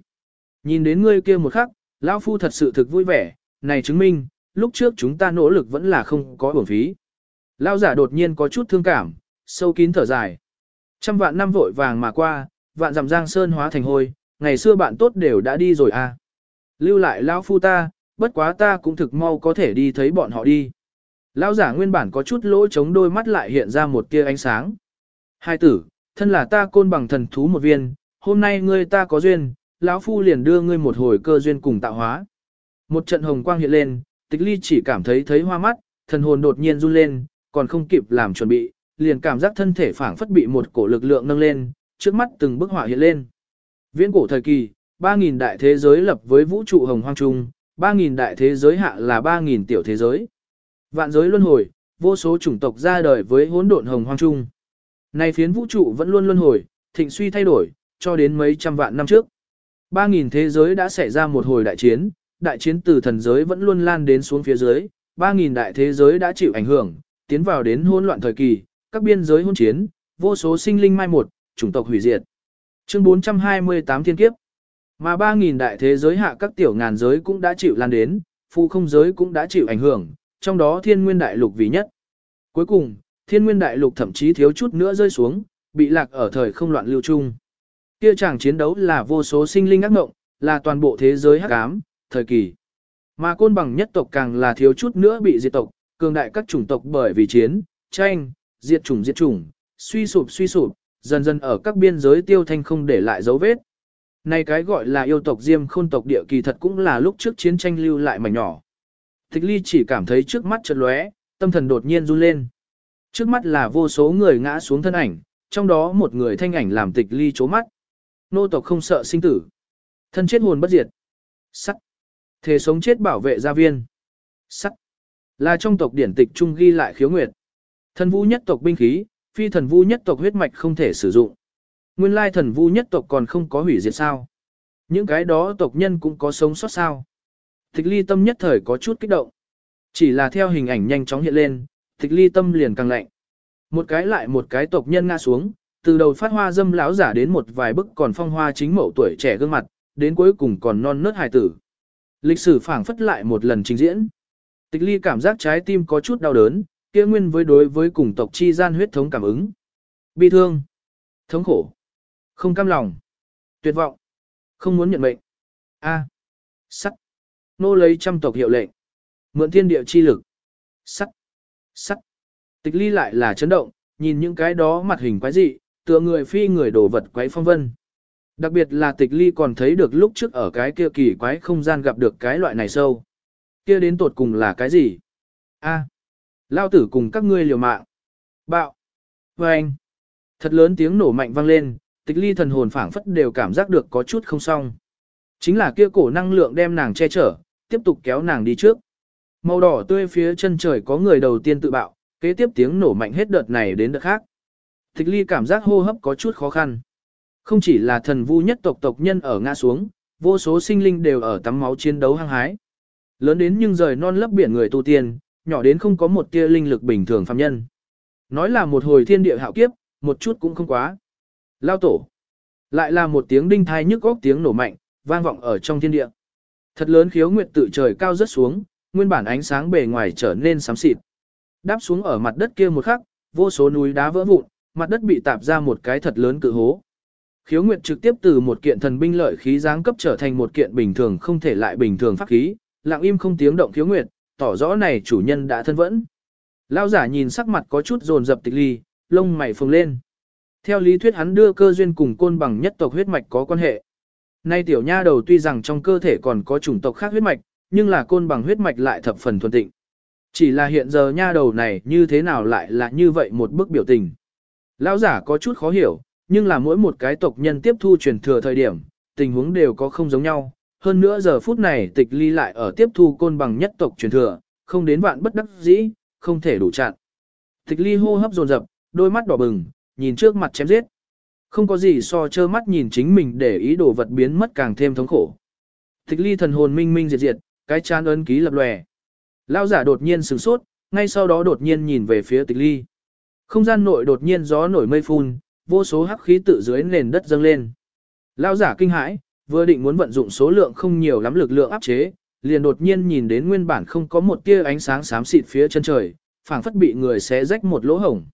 Nhìn đến ngươi kia một khắc, lão phu thật sự thực vui vẻ, này chứng minh, lúc trước chúng ta nỗ lực vẫn là không có uổng phí. Lão giả đột nhiên có chút thương cảm, sâu kín thở dài. Trăm vạn năm vội vàng mà qua, vạn dặm giang sơn hóa thành hôi, ngày xưa bạn tốt đều đã đi rồi à. Lưu lại lão phu ta, bất quá ta cũng thực mau có thể đi thấy bọn họ đi. Lão giả nguyên bản có chút lỗ chống đôi mắt lại hiện ra một tia ánh sáng. Hai tử, thân là ta côn bằng thần thú một viên, hôm nay ngươi ta có duyên, lão phu liền đưa ngươi một hồi cơ duyên cùng tạo hóa. Một trận hồng quang hiện lên, tịch ly chỉ cảm thấy thấy hoa mắt, thần hồn đột nhiên run lên, còn không kịp làm chuẩn bị, liền cảm giác thân thể phảng phất bị một cổ lực lượng nâng lên, trước mắt từng bức họa hiện lên. Viễn cổ thời kỳ, 3.000 đại thế giới lập với vũ trụ hồng hoang trung, 3.000 đại thế giới hạ là 3.000 tiểu thế giới. Vạn giới luân hồi, vô số chủng tộc ra đời với hỗn độn hồng hoang trung. Này phiến vũ trụ vẫn luôn luân hồi, thịnh suy thay đổi, cho đến mấy trăm vạn năm trước. 3.000 thế giới đã xảy ra một hồi đại chiến, đại chiến từ thần giới vẫn luôn lan đến xuống phía dưới, 3.000 đại thế giới đã chịu ảnh hưởng, tiến vào đến hỗn loạn thời kỳ, các biên giới hỗn chiến, vô số sinh linh mai một, chủng tộc hủy diệt. Chương 428 thiên kiếp. Mà 3.000 đại thế giới hạ các tiểu ngàn giới cũng đã chịu lan đến, phu không giới cũng đã chịu ảnh hưởng, trong đó thiên nguyên đại lục vì nhất. Cuối cùng, thiên nguyên đại lục thậm chí thiếu chút nữa rơi xuống, bị lạc ở thời không loạn lưu trung. Kia chàng chiến đấu là vô số sinh linh ác ngộng, là toàn bộ thế giới hắc ám, thời kỳ. Mà côn bằng nhất tộc càng là thiếu chút nữa bị diệt tộc, cường đại các chủng tộc bởi vì chiến, tranh, diệt chủng diệt chủng, suy sụp suy sụp, dần dần ở các biên giới tiêu thanh không để lại dấu vết. Này cái gọi là yêu tộc diêm khôn tộc địa kỳ thật cũng là lúc trước chiến tranh lưu lại mảnh nhỏ. Tịch ly chỉ cảm thấy trước mắt chợt lóe, tâm thần đột nhiên run lên. Trước mắt là vô số người ngã xuống thân ảnh, trong đó một người thanh ảnh làm tịch ly chố mắt. Nô tộc không sợ sinh tử. Thân chết hồn bất diệt. Sắt. Thể sống chết bảo vệ gia viên. Sắt. Là trong tộc điển tịch trung ghi lại khiếu nguyệt. Thần vũ nhất tộc binh khí, phi thần vũ nhất tộc huyết mạch không thể sử dụng. Nguyên lai thần vũ nhất tộc còn không có hủy diệt sao. Những cái đó tộc nhân cũng có sống sót sao. Tịch ly tâm nhất thời có chút kích động. Chỉ là theo hình ảnh nhanh chóng hiện lên, tịch ly tâm liền càng lạnh. Một cái lại một cái tộc nhân ngã xuống, từ đầu phát hoa dâm lão giả đến một vài bức còn phong hoa chính mẫu tuổi trẻ gương mặt, đến cuối cùng còn non nớt hài tử. Lịch sử phảng phất lại một lần trình diễn. Tịch ly cảm giác trái tim có chút đau đớn, kia nguyên với đối với cùng tộc chi gian huyết thống cảm ứng. Bi thương, thống khổ, không cam lòng, tuyệt vọng, không muốn nhận mệnh. A. Sắt. Nô lấy trăm tộc hiệu lệnh. Mượn thiên địa chi lực. Sắt. Sắt. Tịch ly lại là chấn động, nhìn những cái đó mặt hình quái dị, tựa người phi người đổ vật quái phong vân. Đặc biệt là tịch ly còn thấy được lúc trước ở cái kia kỳ quái không gian gặp được cái loại này sâu. Kia đến tột cùng là cái gì? A. Lao tử cùng các ngươi liều mạng. Bạo. Và anh. Thật lớn tiếng nổ mạnh vang lên, tịch ly thần hồn phảng phất đều cảm giác được có chút không xong. Chính là kia cổ năng lượng đem nàng che chở, tiếp tục kéo nàng đi trước. Màu đỏ tươi phía chân trời có người đầu tiên tự bạo, kế tiếp tiếng nổ mạnh hết đợt này đến đợt khác. Tịch ly cảm giác hô hấp có chút khó khăn. Không chỉ là thần vu nhất tộc tộc nhân ở ngã xuống, vô số sinh linh đều ở tắm máu chiến đấu hăng hái. Lớn đến nhưng rời non lấp biển người tu tiên, nhỏ đến không có một tia linh lực bình thường phàm nhân. Nói là một hồi thiên địa hạo kiếp, một chút cũng không quá. Lao tổ. Lại là một tiếng đinh thai nhức góc tiếng nổ mạnh, vang vọng ở trong thiên địa. Thật lớn khiếu nguyệt tự trời cao rất xuống, nguyên bản ánh sáng bề ngoài trở nên xám xịt. Đáp xuống ở mặt đất kia một khắc, vô số núi đá vỡ vụn, mặt đất bị tạp ra một cái thật lớn cự hố. Khiếu nguyệt trực tiếp từ một kiện thần binh lợi khí giáng cấp trở thành một kiện bình thường không thể lại bình thường pháp khí, lặng im không tiếng động khiếu nguyệt, tỏ rõ này chủ nhân đã thân vẫn. Lao giả nhìn sắc mặt có chút dồn dập tịch ly, lông mày phồng lên. Theo lý thuyết hắn đưa cơ duyên cùng côn bằng nhất tộc huyết mạch có quan hệ. Nay tiểu nha đầu tuy rằng trong cơ thể còn có chủng tộc khác huyết mạch, nhưng là côn bằng huyết mạch lại thập phần thuần tịnh. Chỉ là hiện giờ nha đầu này như thế nào lại là như vậy một bức biểu tình. Lão giả có chút khó hiểu, nhưng là mỗi một cái tộc nhân tiếp thu truyền thừa thời điểm, tình huống đều có không giống nhau. Hơn nữa giờ phút này tịch ly lại ở tiếp thu côn bằng nhất tộc truyền thừa, không đến vạn bất đắc dĩ, không thể đủ chặn. Tịch ly hô hấp dồn dập, đôi mắt đỏ bừng, nhìn trước mặt chém giết. Không có gì so trơ mắt nhìn chính mình để ý đồ vật biến mất càng thêm thống khổ. Tịch ly thần hồn minh minh diệt diệt, cái chán ấn ký lập lòe. Lao giả đột nhiên sửng sốt, ngay sau đó đột nhiên nhìn về phía tịch ly. Không gian nội đột nhiên gió nổi mây phun, vô số hắc khí tự dưới nền đất dâng lên. Lao giả kinh hãi, vừa định muốn vận dụng số lượng không nhiều lắm lực lượng áp chế, liền đột nhiên nhìn đến nguyên bản không có một tia ánh sáng xám xịt phía chân trời, phảng phất bị người xé rách một lỗ hổng.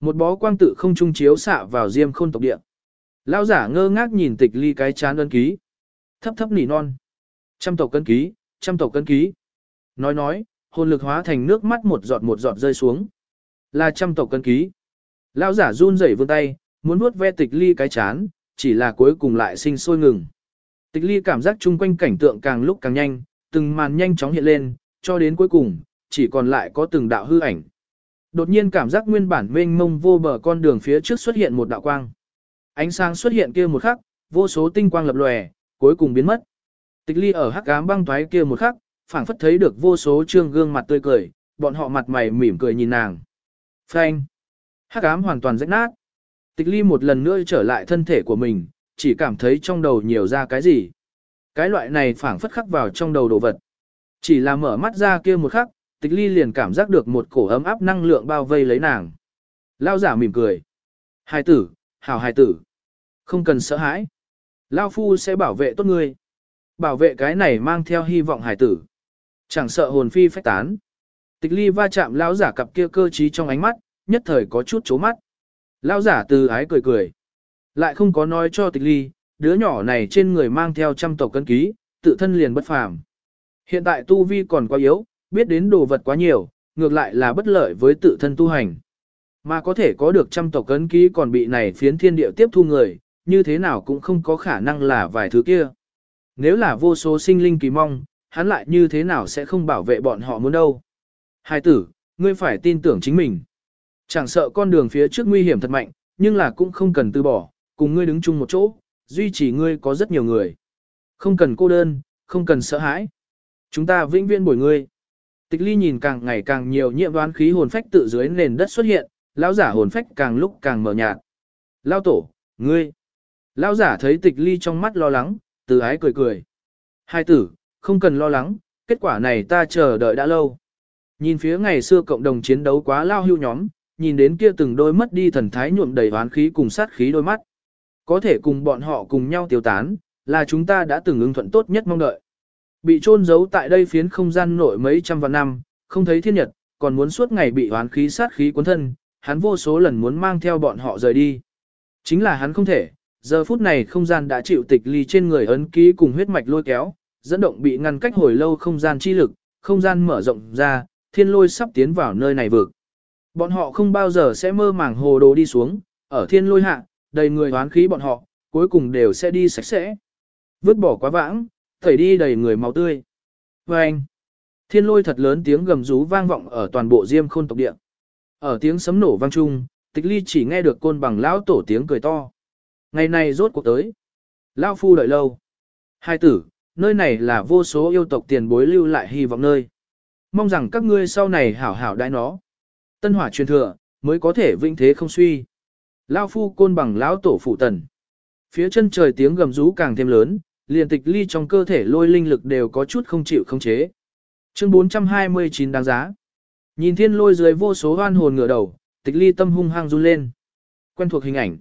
Một bó quang tự không trung chiếu xạ vào diêm khôn tộc địa. Lao giả ngơ ngác nhìn tịch ly cái chán ân ký. Thấp thấp nỉ non. Trăm tộc cân ký, trăm tộc cân ký. Nói nói, hồn lực hóa thành nước mắt một giọt một giọt rơi xuống. Là trăm tộc cân ký. Lao giả run rẩy vươn tay, muốn nuốt ve tịch ly cái chán, chỉ là cuối cùng lại sinh sôi ngừng. Tịch ly cảm giác chung quanh cảnh tượng càng lúc càng nhanh, từng màn nhanh chóng hiện lên, cho đến cuối cùng, chỉ còn lại có từng đạo hư ảnh. Đột nhiên cảm giác nguyên bản mênh mông vô bờ con đường phía trước xuất hiện một đạo quang. Ánh sáng xuất hiện kia một khắc, vô số tinh quang lập lòe, cuối cùng biến mất. Tịch ly ở hắc ám băng thoái kia một khắc, phảng phất thấy được vô số trương gương mặt tươi cười, bọn họ mặt mày mỉm cười nhìn nàng. Phanh. Hắc ám hoàn toàn rách nát. Tịch ly một lần nữa trở lại thân thể của mình, chỉ cảm thấy trong đầu nhiều ra cái gì. Cái loại này phảng phất khắc vào trong đầu đồ vật. Chỉ là mở mắt ra kia một khắc, tịch ly liền cảm giác được một cổ ấm áp năng lượng bao vây lấy nàng. Lao giả mỉm cười. Hài tử, hào hài tử. Không cần sợ hãi. Lao phu sẽ bảo vệ tốt ngươi. Bảo vệ cái này mang theo hy vọng hải tử. Chẳng sợ hồn phi phách tán. Tịch ly va chạm lão giả cặp kia cơ trí trong ánh mắt, nhất thời có chút chố mắt. Lão giả từ ái cười cười. Lại không có nói cho tịch ly, đứa nhỏ này trên người mang theo trăm tộc cân ký, tự thân liền bất phàm. Hiện tại tu vi còn quá yếu, biết đến đồ vật quá nhiều, ngược lại là bất lợi với tự thân tu hành. Mà có thể có được trăm tộc cấn ký còn bị này phiến thiên địa tiếp thu người, như thế nào cũng không có khả năng là vài thứ kia. Nếu là vô số sinh linh kỳ mong, hắn lại như thế nào sẽ không bảo vệ bọn họ muốn đâu. Hai tử, ngươi phải tin tưởng chính mình. Chẳng sợ con đường phía trước nguy hiểm thật mạnh, nhưng là cũng không cần từ bỏ, cùng ngươi đứng chung một chỗ, duy trì ngươi có rất nhiều người. Không cần cô đơn, không cần sợ hãi. Chúng ta vĩnh viễn bồi ngươi. Tịch ly nhìn càng ngày càng nhiều nhiệm đoán khí hồn phách tự dưới nền đất xuất hiện, lão giả hồn phách càng lúc càng mờ nhạt. Lao tổ, ngươi. Lão giả thấy tịch ly trong mắt lo lắng, từ ái cười cười. Hai tử, không cần lo lắng, kết quả này ta chờ đợi đã lâu. Nhìn phía ngày xưa cộng đồng chiến đấu quá lao hưu nhóm, nhìn đến kia từng đôi mất đi thần thái nhuộm đầy oán khí cùng sát khí đôi mắt. Có thể cùng bọn họ cùng nhau tiêu tán, là chúng ta đã từng ứng thuận tốt nhất mong đợi. Bị chôn giấu tại đây phiến không gian nội mấy trăm vạn năm, không thấy thiên nhật, còn muốn suốt ngày bị oán khí sát khí cuốn thân, hắn vô số lần muốn mang theo bọn họ rời đi. Chính là hắn không thể, giờ phút này không gian đã chịu tịch ly trên người ấn ký cùng huyết mạch lôi kéo, dẫn động bị ngăn cách hồi lâu không gian chi lực, không gian mở rộng ra, thiên lôi sắp tiến vào nơi này vực. Bọn họ không bao giờ sẽ mơ màng hồ đồ đi xuống, ở thiên lôi hạ, đầy người oán khí bọn họ, cuối cùng đều sẽ đi sạch sẽ. Vứt bỏ quá vãng, thảy đi đầy người máu tươi. Và anh, thiên lôi thật lớn tiếng gầm rú vang vọng ở toàn bộ diêm khôn tộc địa. Ở tiếng sấm nổ vang chung, tịch ly chỉ nghe được côn bằng lão tổ tiếng cười to. Ngày này rốt cuộc tới. Lão phu đợi lâu. Hai tử, nơi này là vô số yêu tộc tiền bối lưu lại hy vọng nơi. Mong rằng các ngươi sau này hảo hảo đãi nó. Tân hỏa truyền thừa, mới có thể vinh thế không suy. Lão phu côn bằng lão tổ phụ tần. Phía chân trời tiếng gầm rú càng thêm lớn, liền tịch ly trong cơ thể lôi linh lực đều có chút không chịu không chế. Chương 429 đáng giá. Nhìn thiên lôi dưới vô số hoan hồn ngửa đầu, tịch ly tâm hung hăng run lên. Quen thuộc hình ảnh.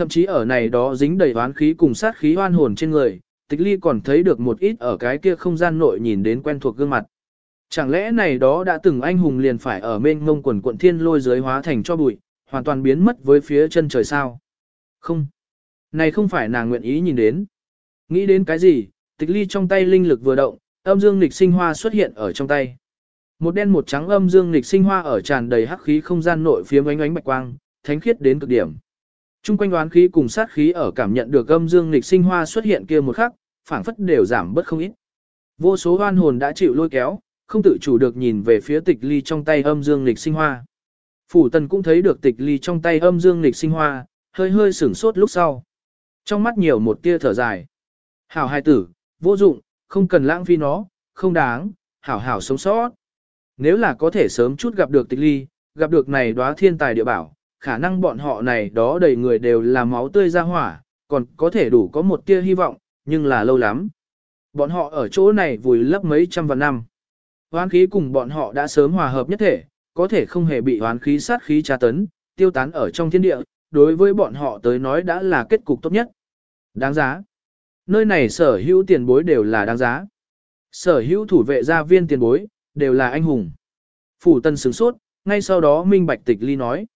Thậm chí ở này đó dính đầy oán khí cùng sát khí hoan hồn trên người, tịch ly còn thấy được một ít ở cái kia không gian nội nhìn đến quen thuộc gương mặt. Chẳng lẽ này đó đã từng anh hùng liền phải ở bên ngông quần quận thiên lôi dưới hóa thành cho bụi, hoàn toàn biến mất với phía chân trời sao? Không. Này không phải nàng nguyện ý nhìn đến. Nghĩ đến cái gì, tịch ly trong tay linh lực vừa động, âm dương nghịch sinh hoa xuất hiện ở trong tay. Một đen một trắng âm dương nghịch sinh hoa ở tràn đầy hắc khí không gian nội phía ánh ánh bạch quang, thánh khiết đến cực điểm. Trung quanh đoán khí cùng sát khí ở cảm nhận được âm dương nghịch sinh hoa xuất hiện kia một khắc, phảng phất đều giảm bớt không ít. Vô số hoan hồn đã chịu lôi kéo, không tự chủ được nhìn về phía tịch ly trong tay âm dương lịch sinh hoa. Phủ tần cũng thấy được tịch ly trong tay âm dương lịch sinh hoa, hơi hơi sửng sốt lúc sau. Trong mắt nhiều một tia thở dài. Hảo hai tử, vô dụng, không cần lãng phí nó, không đáng, hảo hảo sống sót. Nếu là có thể sớm chút gặp được tịch ly, gặp được này đóa thiên tài địa bảo, khả năng bọn họ này đó đầy người đều là máu tươi ra hỏa, còn có thể đủ có một tia hy vọng, nhưng là lâu lắm. Bọn họ ở chỗ này vùi lấp mấy trăm vạn năm. Hoán khí cùng bọn họ đã sớm hòa hợp nhất thể, có thể không hề bị hoán khí sát khí tra tấn, tiêu tán ở trong thiên địa, đối với bọn họ tới nói đã là kết cục tốt nhất. Đáng giá. Nơi này sở hữu tiền bối đều là đáng giá. Sở hữu thủ vệ gia viên tiền bối, đều là anh hùng. Phủ tân sướng sốt, ngay sau đó minh bạch tịch ly nói.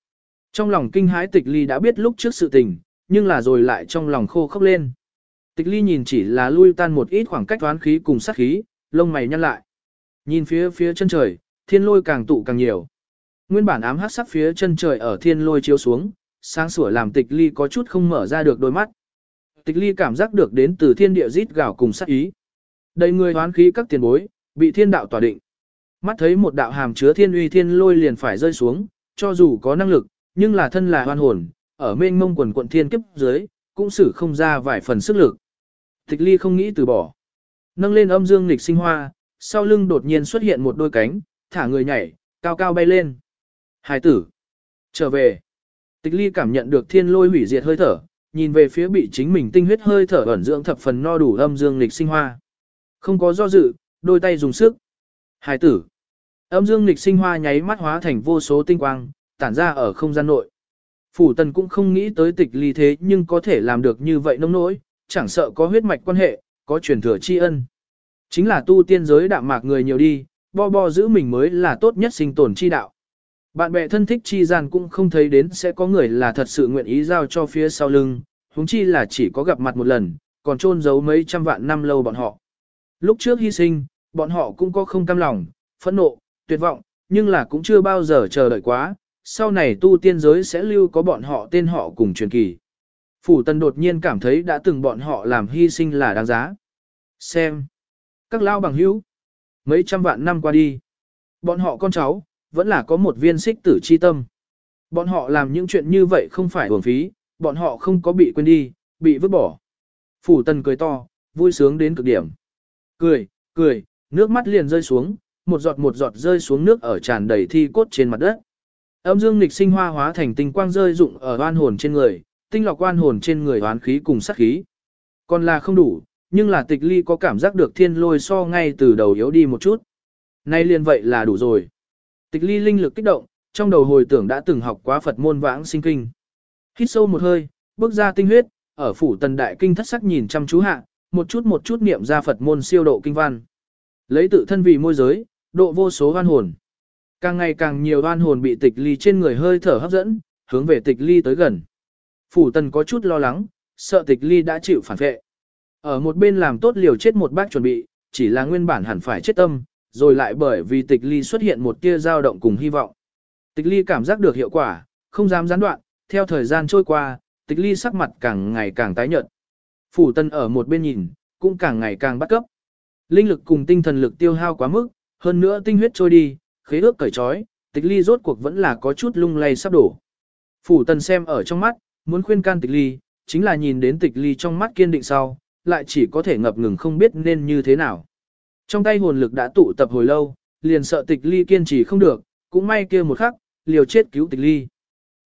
Trong lòng kinh hãi tịch ly đã biết lúc trước sự tình, nhưng là rồi lại trong lòng khô khốc lên. Tịch ly nhìn chỉ là lui tan một ít khoảng cách toán khí cùng sát khí, lông mày nhăn lại. Nhìn phía phía chân trời, thiên lôi càng tụ càng nhiều. Nguyên bản ám hắc sắc phía chân trời ở thiên lôi chiếu xuống, sáng sủa làm tịch ly có chút không mở ra được đôi mắt. Tịch ly cảm giác được đến từ thiên địa rít gào cùng sát ý. Đầy người hoán khí các tiền bối, bị thiên đạo tỏa định. Mắt thấy một đạo hàm chứa thiên uy thiên lôi liền phải rơi xuống, cho dù có năng lực, nhưng là thân là hoan hồn, ở mênh mông quần quận thiên kiếp dưới, cũng xử không ra vài phần sức lực. Tịch ly không nghĩ từ bỏ. Nâng lên âm dương nghịch sinh hoa, sau lưng đột nhiên xuất hiện một đôi cánh, thả người nhảy, cao cao bay lên. Hải tử. Trở về. Tịch ly cảm nhận được thiên lôi hủy diệt hơi thở, nhìn về phía bị chính mình tinh huyết hơi thở ẩn dưỡng thập phần no đủ âm dương nghịch sinh hoa. Không có do dự, đôi tay dùng sức. Hải tử. Âm dương nghịch sinh hoa nháy mắt hóa thành vô số tinh quang, tản ra ở không gian nội. Phủ tần cũng không nghĩ tới tịch ly thế nhưng có thể làm được như vậy nông nỗi, chẳng sợ có huyết mạch quan hệ, có truyền thừa tri ân. Chính là tu tiên giới đạm mạc người nhiều đi, bo bo giữ mình mới là tốt nhất sinh tồn chi đạo. Bạn bè thân thích chi gian cũng không thấy đến sẽ có người là thật sự nguyện ý giao cho phía sau lưng, huống chi là chỉ có gặp mặt một lần, còn trôn giấu mấy trăm vạn năm lâu bọn họ. Lúc trước hy sinh, bọn họ cũng có không cam lòng, phẫn nộ, tuyệt vọng, nhưng là cũng chưa bao giờ chờ đợi quá, sau này tu tiên giới sẽ lưu có bọn họ tên họ cùng truyền kỳ. Phủ tần đột nhiên cảm thấy đã từng bọn họ làm hy sinh là đáng giá. Xem. Các lao bằng hữu. Mấy trăm vạn năm qua đi. Bọn họ con cháu, vẫn là có một viên xích tử chi tâm. Bọn họ làm những chuyện như vậy không phải uổng phí, bọn họ không có bị quên đi, bị vứt bỏ. Phủ tần cười to, vui sướng đến cực điểm. Cười, cười, nước mắt liền rơi xuống, một giọt một giọt rơi xuống nước ở tràn đầy thi cốt trên mặt đất. Âm dương nghịch sinh hoa hóa thành tinh quang rơi dụng ở oan hồn trên người, tinh lọc oan hồn trên người oán khí cùng sát khí. Còn là không đủ, nhưng là tịch ly có cảm giác được thiên lôi so ngay từ đầu yếu đi một chút. Nay liền vậy là đủ rồi. Tịch ly linh lực kích động, trong đầu hồi tưởng đã từng học quá Phật môn vãng sinh kinh. Hít sâu một hơi, bước ra tinh huyết, ở phủ tần đại kinh thất sắc nhìn chăm chú hạ, một chút một chút niệm ra Phật môn siêu độ kinh văn. Lấy tự thân vì môi giới, độ vô số oan hồn. Càng ngày càng nhiều oan hồn bị tịch ly trên người hơi thở hấp dẫn, hướng về tịch ly tới gần. Phủ tần có chút lo lắng, sợ tịch ly đã chịu phản vệ. Ở một bên làm tốt liều chết một bác chuẩn bị, chỉ là nguyên bản hẳn phải chết tâm, rồi lại bởi vì tịch ly xuất hiện một tia dao động cùng hy vọng. Tịch ly cảm giác được hiệu quả, không dám gián đoạn, theo thời gian trôi qua, tịch ly sắc mặt càng ngày càng tái nhợt. Phủ tần ở một bên nhìn, cũng càng ngày càng bắt cấp. Linh lực cùng tinh thần lực tiêu hao quá mức, hơn nữa tinh huyết trôi đi, khế ước cởi trói, tịch ly rốt cuộc vẫn là có chút lung lay sắp đổ. Phủ tần xem ở trong mắt, muốn khuyên can tịch ly, chính là nhìn đến tịch ly trong mắt kiên định sau, lại chỉ có thể ngập ngừng không biết nên như thế nào. Trong tay hồn lực đã tụ tập hồi lâu, liền sợ tịch ly kiên trì không được, cũng may kia một khắc, liều chết cứu tịch ly.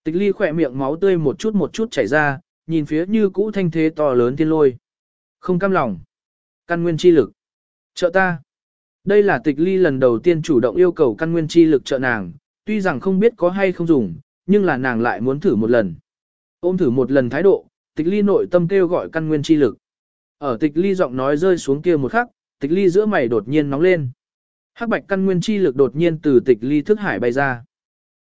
Tịch ly khỏe miệng máu tươi một chút một chút chảy ra, nhìn phía như cũ thanh thế to lớn thiên lôi. Không cam lòng. Căn nguyên chi lực. Trợ ta. Đây là tịch ly lần đầu tiên chủ động yêu cầu căn nguyên chi lực trợ nàng, tuy rằng không biết có hay không dùng, nhưng là nàng lại muốn thử một lần. Ôm thử một lần thái độ, tịch ly nội tâm kêu gọi căn nguyên chi lực. Ở tịch ly giọng nói rơi xuống kia một khắc, tịch ly giữa mày đột nhiên nóng lên. Hắc bạch căn nguyên chi lực đột nhiên từ tịch ly thức hải bay ra.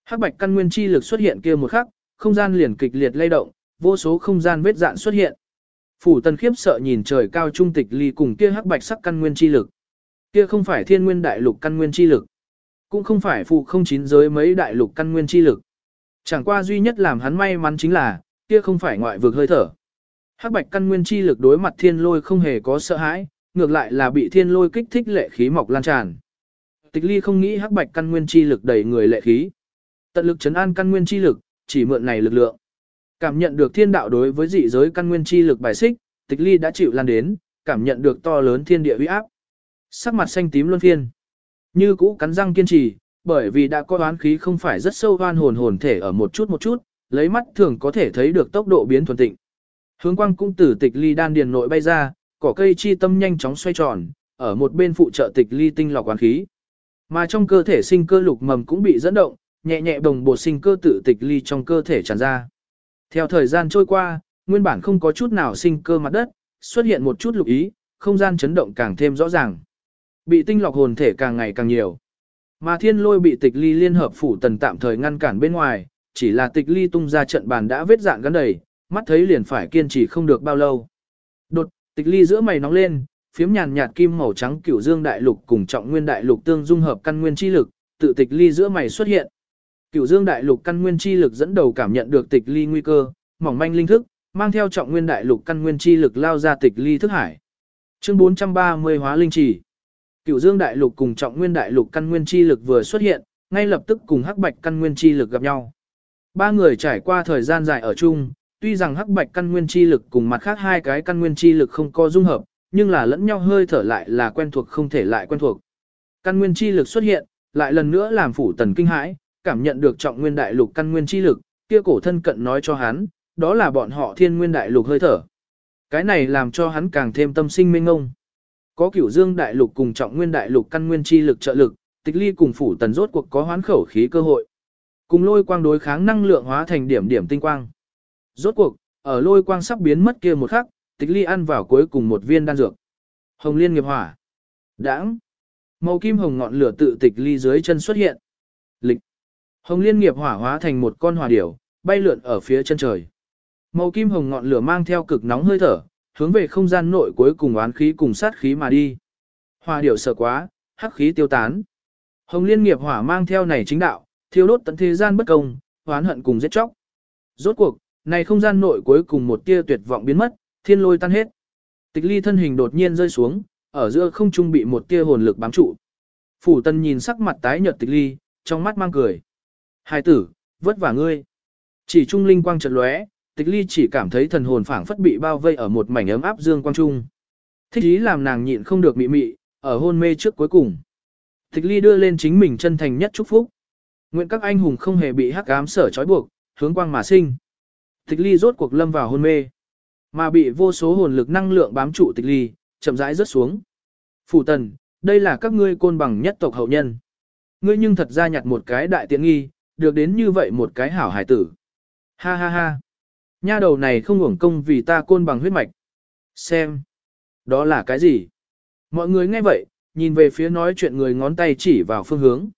Hắc bạch căn nguyên chi lực xuất hiện kia một khắc, không gian liền kịch liệt lay động, vô số không gian vết dạn xuất hiện. Phủ tần khiếp sợ nhìn trời cao trung tịch ly cùng kia hắc bạch sắc căn nguyên chi lực. Kia không phải thiên nguyên đại lục căn nguyên chi lực. Cũng không phải phụ không chín giới mấy đại lục căn nguyên chi lực. Chẳng qua duy nhất làm hắn may mắn chính là, kia không phải ngoại vực hơi thở. Hắc bạch căn nguyên chi lực đối mặt thiên lôi không hề có sợ hãi, ngược lại là bị thiên lôi kích thích lệ khí mọc lan tràn. Tịch ly không nghĩ hắc bạch căn nguyên chi lực đẩy người lệ khí. Tận lực chấn an căn nguyên chi lực, chỉ mượn này lực lượng. Cảm nhận được thiên đạo đối với dị giới căn nguyên chi lực bài xích, tịch ly đã chịu lan đến, cảm nhận được to lớn thiên địa uy áp. Sắc mặt xanh tím luân phiên. Như cũ cắn răng kiên trì, bởi vì đã có oán khí không phải rất sâu hoan hồn hồn thể ở một chút một chút, lấy mắt thường có thể thấy được tốc độ biến thuần tịnh. Hướng quang cung tử tịch ly đan điền nội bay ra, cỏ cây chi tâm nhanh chóng xoay tròn, ở một bên phụ trợ tịch ly tinh lọc oán khí. Mà trong cơ thể sinh cơ lục mầm cũng bị dẫn động, nhẹ nhẹ đồng bộ sinh cơ tự tịch ly trong cơ thể tràn ra. Theo thời gian trôi qua, nguyên bản không có chút nào sinh cơ mặt đất, xuất hiện một chút lục ý, không gian chấn động càng thêm rõ ràng. Bị tinh lọc hồn thể càng ngày càng nhiều. Mà thiên lôi bị tịch ly liên hợp phủ tần tạm thời ngăn cản bên ngoài, chỉ là tịch ly tung ra trận bàn đã vết dạng gắn đầy, mắt thấy liền phải kiên trì không được bao lâu. Đột, tịch ly giữa mày nóng lên, phiếm nhàn nhạt kim màu trắng cửu dương đại lục cùng trọng nguyên đại lục tương dung hợp căn nguyên chi lực, tự tịch ly giữa mày xuất hiện. Cửu dương đại lục căn nguyên chi lực dẫn đầu cảm nhận được tịch ly nguy cơ, mỏng manh linh thức, mang theo trọng nguyên đại lục căn nguyên chi lực lao ra tịch ly thức hải. Chương 430 hóa linh chỉ. Cửu Dương đại lục cùng Trọng Nguyên đại lục căn nguyên chi lực vừa xuất hiện, ngay lập tức cùng Hắc Bạch căn nguyên chi lực gặp nhau. Ba người trải qua thời gian dài ở chung, tuy rằng Hắc Bạch căn nguyên chi lực cùng mặt khác hai cái căn nguyên chi lực không có dung hợp, nhưng là lẫn nhau hơi thở lại là quen thuộc không thể lại quen thuộc. Căn nguyên chi lực xuất hiện, lại lần nữa làm phủ tần kinh hãi, cảm nhận được Trọng Nguyên đại lục căn nguyên chi lực, kia cổ thân cận nói cho hắn, đó là bọn họ Thiên Nguyên đại lục hơi thở. Cái này làm cho hắn càng thêm tâm sinh minh ngông. Có cửu dương đại lục cùng trọng nguyên đại lục căn nguyên chi lực trợ lực, tịch ly cùng phủ tần rốt cuộc có hoán khẩu khí cơ hội. Cùng lôi quang đối kháng năng lượng hóa thành điểm điểm tinh quang. Rốt cuộc, ở lôi quang sắp biến mất kia một khắc, tịch ly ăn vào cuối cùng một viên đan dược. Hồng liên nghiệp hỏa. Đãng. Màu kim hồng ngọn lửa tự tịch ly dưới chân xuất hiện. Lịch. Hồng liên nghiệp hỏa hóa thành một con hỏa điểu, bay lượn ở phía chân trời. Màu kim hồng ngọn lửa mang theo cực nóng hơi thở, hướng về không gian nội cuối cùng oán khí cùng sát khí mà đi. hòa điểu sợ quá, hắc khí tiêu tán. Hồng liên nghiệp hỏa mang theo này chính đạo, thiêu đốt tận thế gian bất công, oán hận cùng giết chóc. Rốt cuộc, này không gian nội cuối cùng một tia tuyệt vọng biến mất, thiên lôi tan hết. Tịch ly thân hình đột nhiên rơi xuống, ở giữa không trung bị một tia hồn lực bám trụ. Phủ tân nhìn sắc mặt tái nhợt tịch ly, trong mắt mang cười. Hai tử, vất vả ngươi. Chỉ trung linh quang chợt lóe, tịch ly chỉ cảm thấy thần hồn phảng phất bị bao vây ở một mảnh ấm áp dương quang trung. Thích ý làm nàng nhịn không được mị mị, ở hôn mê trước cuối cùng. Tịch ly đưa lên chính mình chân thành nhất chúc phúc. Nguyện các anh hùng không hề bị hắc ám sở trói buộc, hướng quang mà sinh. Tịch ly rốt cuộc lâm vào hôn mê. Mà bị vô số hồn lực năng lượng bám trụ tịch ly, chậm rãi rớt xuống. Phủ tần, đây là các ngươi côn bằng nhất tộc hậu nhân. Ngươi nhưng thật ra nhặt một cái đại tiện nghi, được đến như vậy một cái hảo hải tử. Ha ha ha. Nha đầu này không hưởng công vì ta côn bằng huyết mạch. Xem. Đó là cái gì? Mọi người nghe vậy, nhìn về phía nói chuyện người ngón tay chỉ vào phương hướng.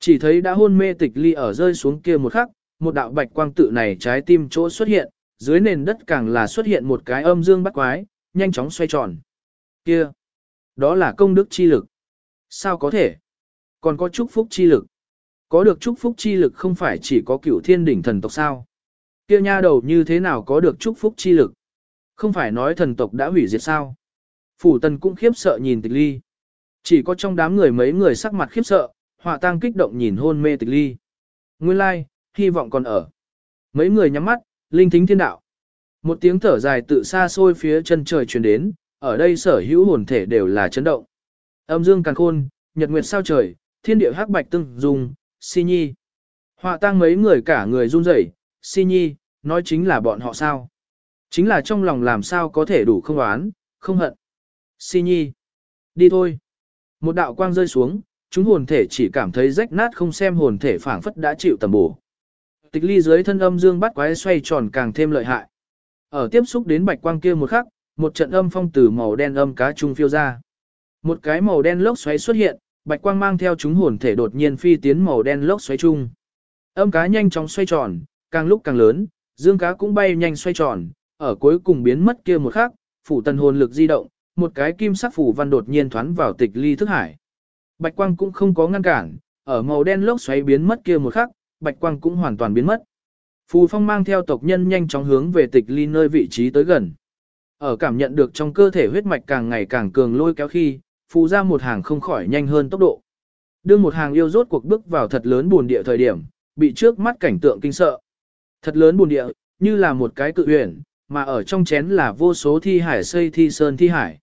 Chỉ thấy đã hôn mê tịch ly ở rơi xuống kia một khắc, một đạo bạch quang tự này trái tim chỗ xuất hiện, dưới nền đất càng là xuất hiện một cái âm dương bắt quái, nhanh chóng xoay tròn. Kia! Đó là công đức chi lực. Sao có thể? Còn có chúc phúc chi lực. Có được chúc phúc chi lực không phải chỉ có cửu thiên đỉnh thần tộc sao? Kia nha đầu như thế nào có được chúc phúc chi lực? Không phải nói thần tộc đã hủy diệt sao? Phủ tần cũng khiếp sợ nhìn tịch ly. Chỉ có trong đám người mấy người sắc mặt khiếp sợ, họa tang kích động nhìn hôn mê tịch ly. Nguyên lai, like, hy vọng còn ở. Mấy người nhắm mắt, linh thính thiên đạo. Một tiếng thở dài tự xa xôi phía chân trời truyền đến, ở đây sở hữu hồn thể đều là chấn động. Âm dương càng khôn, nhật nguyệt sao trời, thiên địa hắc bạch tương dùng, si nhi. Họa tang mấy người cả người run rẩy, si nhi, nói chính là bọn họ sao. Chính là trong lòng làm sao có thể đủ không oán, không hận. Si nhi, đi thôi. Một đạo quang rơi xuống, chúng hồn thể chỉ cảm thấy rách nát không xem hồn thể phảng phất đã chịu tầm bổ. Tịch ly dưới thân âm dương bắt quái xoay tròn càng thêm lợi hại. Ở tiếp xúc đến bạch quang kia một khắc, một trận âm phong từ màu đen âm cá trung phiêu ra. Một cái màu đen lốc xoáy xuất hiện, bạch quang mang theo chúng hồn thể đột nhiên phi tiến màu đen lốc xoáy trung. Âm cá nhanh chóng xoay tròn, càng lúc càng lớn, dương cá cũng bay nhanh xoay tròn, ở cuối cùng biến mất kia một khắc, phủ tần hồn lực di động, một cái kim sắc phủ văn đột nhiên thoán vào tịch ly thức hải. Bạch quang cũng không có ngăn cản, ở màu đen lốc xoáy biến mất kia một khắc, bạch quang cũng hoàn toàn biến mất. Phù phong mang theo tộc nhân nhanh chóng hướng về tịch ly nơi vị trí tới gần. Ở cảm nhận được trong cơ thể huyết mạch càng ngày càng cường lôi kéo khi, phù ra một hàng không khỏi nhanh hơn tốc độ. Đương một hàng yêu rốt cuộc bước vào thật lớn buồn địa thời điểm, bị trước mắt cảnh tượng kinh sợ. Thật lớn buồn địa, như là một cái cự huyền, mà ở trong chén là vô số thi hải xây thi sơn thi hải.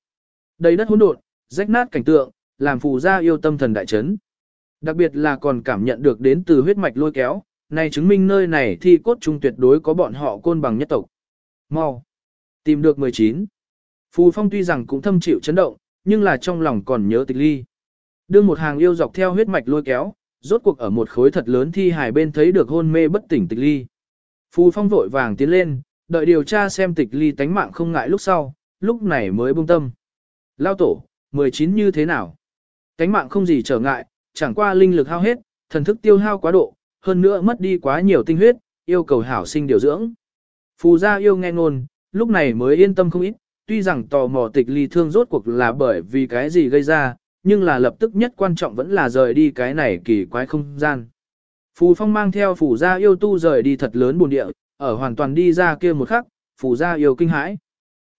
Đầy đất hỗn độn, rách nát cảnh tượng, làm phù gia yêu tâm thần đại chấn. Đặc biệt là còn cảm nhận được đến từ huyết mạch lôi kéo, này chứng minh nơi này thi cốt trung tuyệt đối có bọn họ côn bằng nhất tộc. Mau! Tìm được 19. Phù Phong tuy rằng cũng thâm chịu chấn động, nhưng là trong lòng còn nhớ tịch ly. Đưa một hàng yêu dọc theo huyết mạch lôi kéo, rốt cuộc ở một khối thật lớn thi hài bên thấy được hôn mê bất tỉnh tịch ly. Phù Phong vội vàng tiến lên, đợi điều tra xem tịch ly tánh mạng không ngại lúc sau, lúc này mới buông tâm. Lao tổ, 19 như thế nào? Tánh mạng không gì trở ngại, chẳng qua linh lực hao hết, thần thức tiêu hao quá độ, hơn nữa mất đi quá nhiều tinh huyết, yêu cầu hảo sinh điều dưỡng. Phù gia yêu nghe ngôn, lúc này mới yên tâm không ít, tuy rằng tò mò tịch ly thương rốt cuộc là bởi vì cái gì gây ra, nhưng là lập tức nhất quan trọng vẫn là rời đi cái này kỳ quái không gian. Phù phong mang theo phù gia yêu tu rời đi thật lớn buồn địa, ở hoàn toàn đi ra kia một khắc, phù gia yêu kinh hãi.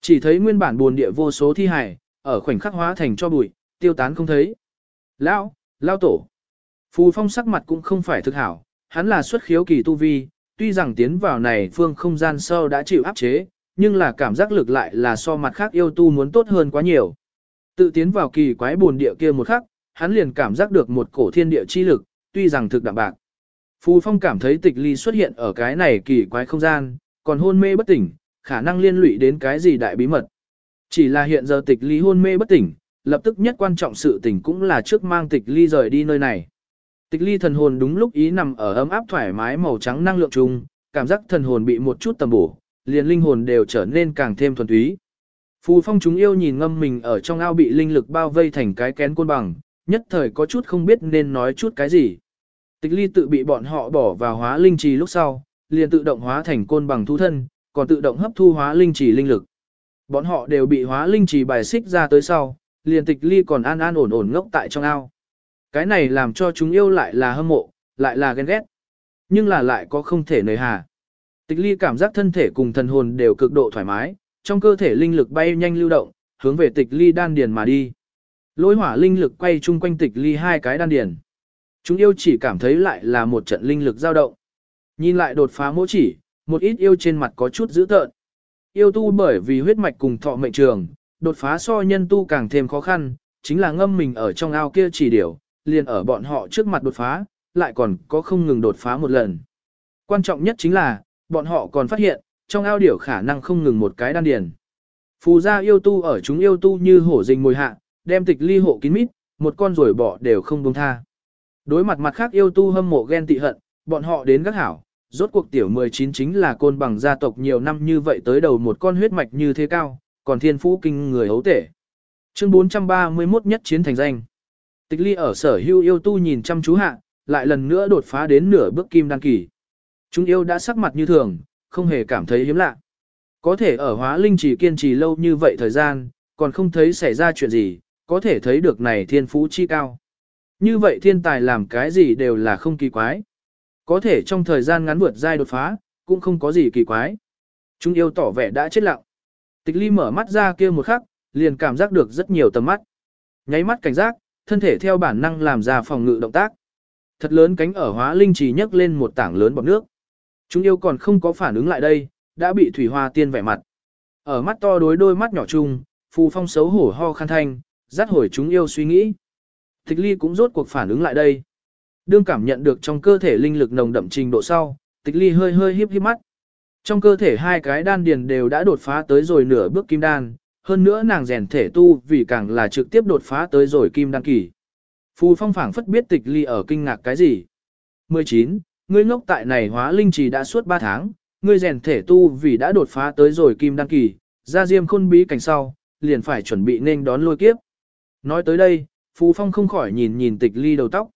Chỉ thấy nguyên bản buồn địa vô số thi hải, ở khoảnh khắc hóa thành cho bụi, tiêu tán không thấy. Lão, lão tổ. Phù phong sắc mặt cũng không phải thực hảo, hắn là xuất khiếu kỳ tu vi, tuy rằng tiến vào này phương không gian sâu đã chịu áp chế, nhưng là cảm giác lực lại là so mặt khác yêu tu muốn tốt hơn quá nhiều. Tự tiến vào kỳ quái buồn địa kia một khắc, hắn liền cảm giác được một cổ thiên địa chi lực, tuy rằng thực đạm bạc. Phù Phong cảm thấy tịch ly xuất hiện ở cái này kỳ quái không gian, còn hôn mê bất tỉnh, khả năng liên lụy đến cái gì đại bí mật. Chỉ là hiện giờ tịch ly hôn mê bất tỉnh, lập tức nhất quan trọng sự tình cũng là trước mang tịch ly rời đi nơi này. Tịch ly thần hồn đúng lúc ý nằm ở ấm áp thoải mái màu trắng năng lượng chung, cảm giác thần hồn bị một chút tầm bổ, liền linh hồn đều trở nên càng thêm thuần túy. Phù phong chúng yêu nhìn ngâm mình ở trong ao bị linh lực bao vây thành cái kén côn bằng, nhất thời có chút không biết nên nói chút cái gì. Tịch ly tự bị bọn họ bỏ vào hóa linh trì lúc sau, liền tự động hóa thành côn bằng thu thân, còn tự động hấp thu hóa linh trì linh lực. Bọn họ đều bị hóa linh trì bài xích ra tới sau, liền tịch ly còn an an ổn ổn ngốc tại trong ao. Cái này làm cho chúng yêu lại là hâm mộ, lại là ghen ghét. Nhưng là lại có không thể nời hà. Tịch ly cảm giác thân thể cùng thần hồn đều cực độ thoải mái, trong cơ thể linh lực bay nhanh lưu động, hướng về tịch ly đan điền mà đi. Lôi hỏa linh lực quay chung quanh tịch ly hai cái đan điền. Chúng yêu chỉ cảm thấy lại là một trận linh lực dao động. Nhìn lại đột phá mỗi chỉ, một ít yêu trên mặt có chút dữ tợn. Yêu tu bởi vì huyết mạch cùng thọ mệnh trường, đột phá so nhân tu càng thêm khó khăn, chính là ngâm mình ở trong ao kia chỉ điều liền ở bọn họ trước mặt đột phá, lại còn có không ngừng đột phá một lần. Quan trọng nhất chính là, bọn họ còn phát hiện, trong ao điểu khả năng không ngừng một cái đan điền. Phù gia yêu tu ở chúng yêu tu như hổ rình mồi hạ, đem tịch ly hộ kín mít, một con rồi bỏ đều không buông tha. Đối mặt mặt khác yêu tu hâm mộ ghen tị hận, bọn họ đến gác hảo, rốt cuộc tiểu 19 chính là côn bằng gia tộc nhiều năm như vậy tới đầu một con huyết mạch như thế cao, còn thiên phú kinh người hấu tể. Chương 431 nhất chiến thành danh. Tịch ly ở sở hưu yêu tu nhìn chăm chú hạ, lại lần nữa đột phá đến nửa bước kim đăng kỳ. Chúng yêu đã sắc mặt như thường, không hề cảm thấy hiếm lạ. Có thể ở hóa linh chỉ kiên trì lâu như vậy thời gian, còn không thấy xảy ra chuyện gì, có thể thấy được này thiên phú chi cao. Như vậy thiên tài làm cái gì đều là không kỳ quái. Có thể trong thời gian ngắn vượt giai đột phá, cũng không có gì kỳ quái. Chúng yêu tỏ vẻ đã chết lặng. Tịch ly mở mắt ra kia một khắc, liền cảm giác được rất nhiều tầm mắt. Nháy mắt cảnh giác, thân thể theo bản năng làm ra phòng ngự động tác. Thật lớn cánh ở hóa linh chỉ nhấc lên một tảng lớn bọt nước. Chúng yêu còn không có phản ứng lại đây, đã bị thủy hoa tiên vẻ mặt. Ở mắt to đối đôi mắt nhỏ chung, phù phong xấu hổ ho khăn thanh, dắt hồi chúng yêu suy nghĩ. Tịch ly cũng rốt cuộc phản ứng lại đây. Đương cảm nhận được trong cơ thể linh lực nồng đậm trình độ sau, tịch ly hơi hơi hiếp hiếp mắt. Trong cơ thể hai cái đan điền đều đã đột phá tới rồi nửa bước kim đan, hơn nữa nàng rèn thể tu vì càng là trực tiếp đột phá tới rồi kim đan kỳ. Phù phong phảng phất biết tịch ly ở kinh ngạc cái gì. 19. Ngươi ngốc tại này hóa linh trì đã suốt 3 tháng, ngươi rèn thể tu vì đã đột phá tới rồi kim đan kỳ, ra diêm khôn bí cảnh sau, liền phải chuẩn bị nên đón lôi kiếp. Nói tới đây, Phù Phong không khỏi nhìn nhìn tịch ly đầu tóc.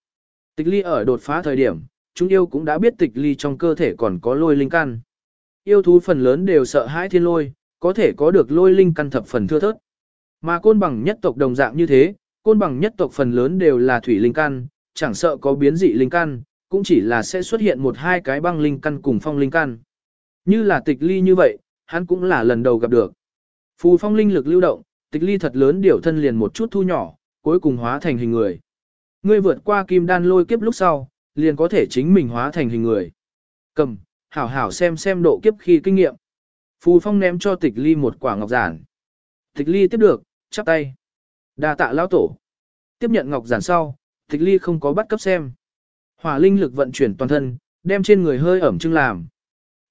Tịch ly ở đột phá thời điểm, chúng yêu cũng đã biết tịch ly trong cơ thể còn có lôi linh căn. Yêu thú phần lớn đều sợ hãi thiên lôi, có thể có được lôi linh căn thập phần thưa thớt. Mà côn bằng nhất tộc đồng dạng như thế, côn bằng nhất tộc phần lớn đều là thủy linh căn, chẳng sợ có biến dị linh căn, cũng chỉ là sẽ xuất hiện một hai cái băng linh căn cùng phong linh căn. Như là tịch ly như vậy, hắn cũng là lần đầu gặp được. Phù phong linh lực lưu động, tịch ly thật lớn điều thân liền một chút thu nhỏ, cuối cùng hóa thành hình người. ngươi vượt qua kim đan lôi kiếp lúc sau, liền có thể chính mình hóa thành hình người. Cầm, hảo hảo xem xem độ kiếp khi kinh nghiệm. Phù Phong ném cho tịch ly một quả ngọc giản. Tịch ly tiếp được, chắp tay. đa tạ lão tổ. Tiếp nhận ngọc giản sau, tịch ly không có bắt cấp xem. Hỏa linh lực vận chuyển toàn thân, đem trên người hơi ẩm trưng làm.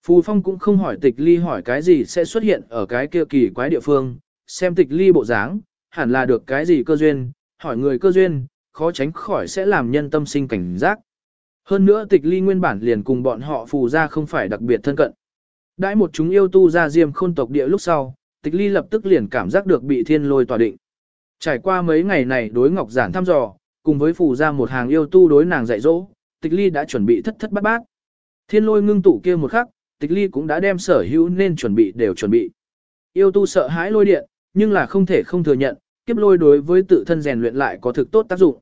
Phù Phong cũng không hỏi tịch ly hỏi cái gì sẽ xuất hiện ở cái kia kỳ quái địa phương, xem tịch ly bộ dáng, hẳn là được cái gì cơ duyên, hỏi người cơ duyên, khó tránh khỏi sẽ làm nhân tâm sinh cảnh giác. Hơn nữa tịch ly nguyên bản liền cùng bọn họ phù ra không phải đặc biệt thân cận. Đãi một chúng yêu tu ra diêm khôn tộc địa lúc sau, tịch ly lập tức liền cảm giác được bị thiên lôi tỏa định. Trải qua mấy ngày này đối ngọc giản thăm dò, cùng với phù ra một hàng yêu tu đối nàng dạy dỗ, tịch ly đã chuẩn bị thất thất bát bát. Thiên lôi ngưng tụ kia một khắc, tịch ly cũng đã đem sở hữu nên chuẩn bị đều chuẩn bị. Yêu tu sợ hãi lôi điện, nhưng là không thể không thừa nhận, kiếp lôi đối với tự thân rèn luyện lại có thực tốt tác dụng.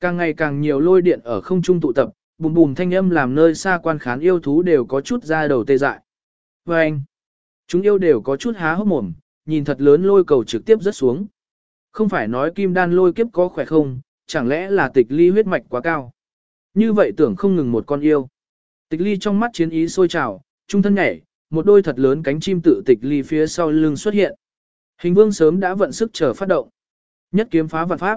Càng ngày càng nhiều lôi điện ở không trung tụ tập, bùm bùm thanh âm làm nơi xa quan khán yêu thú đều có chút ra đầu tê dại. Và anh, chúng yêu đều có chút há hốc mồm, nhìn thật lớn lôi cầu trực tiếp rớt xuống. Không phải nói kim đan lôi kiếp có khỏe không, chẳng lẽ là tịch ly huyết mạch quá cao. Như vậy tưởng không ngừng một con yêu. Tịch ly trong mắt chiến ý sôi trào, trung thân nhảy, một đôi thật lớn cánh chim tự tịch ly phía sau lưng xuất hiện. Hình vương sớm đã vận sức chờ phát động. Nhất kiếm phá vạn pháp.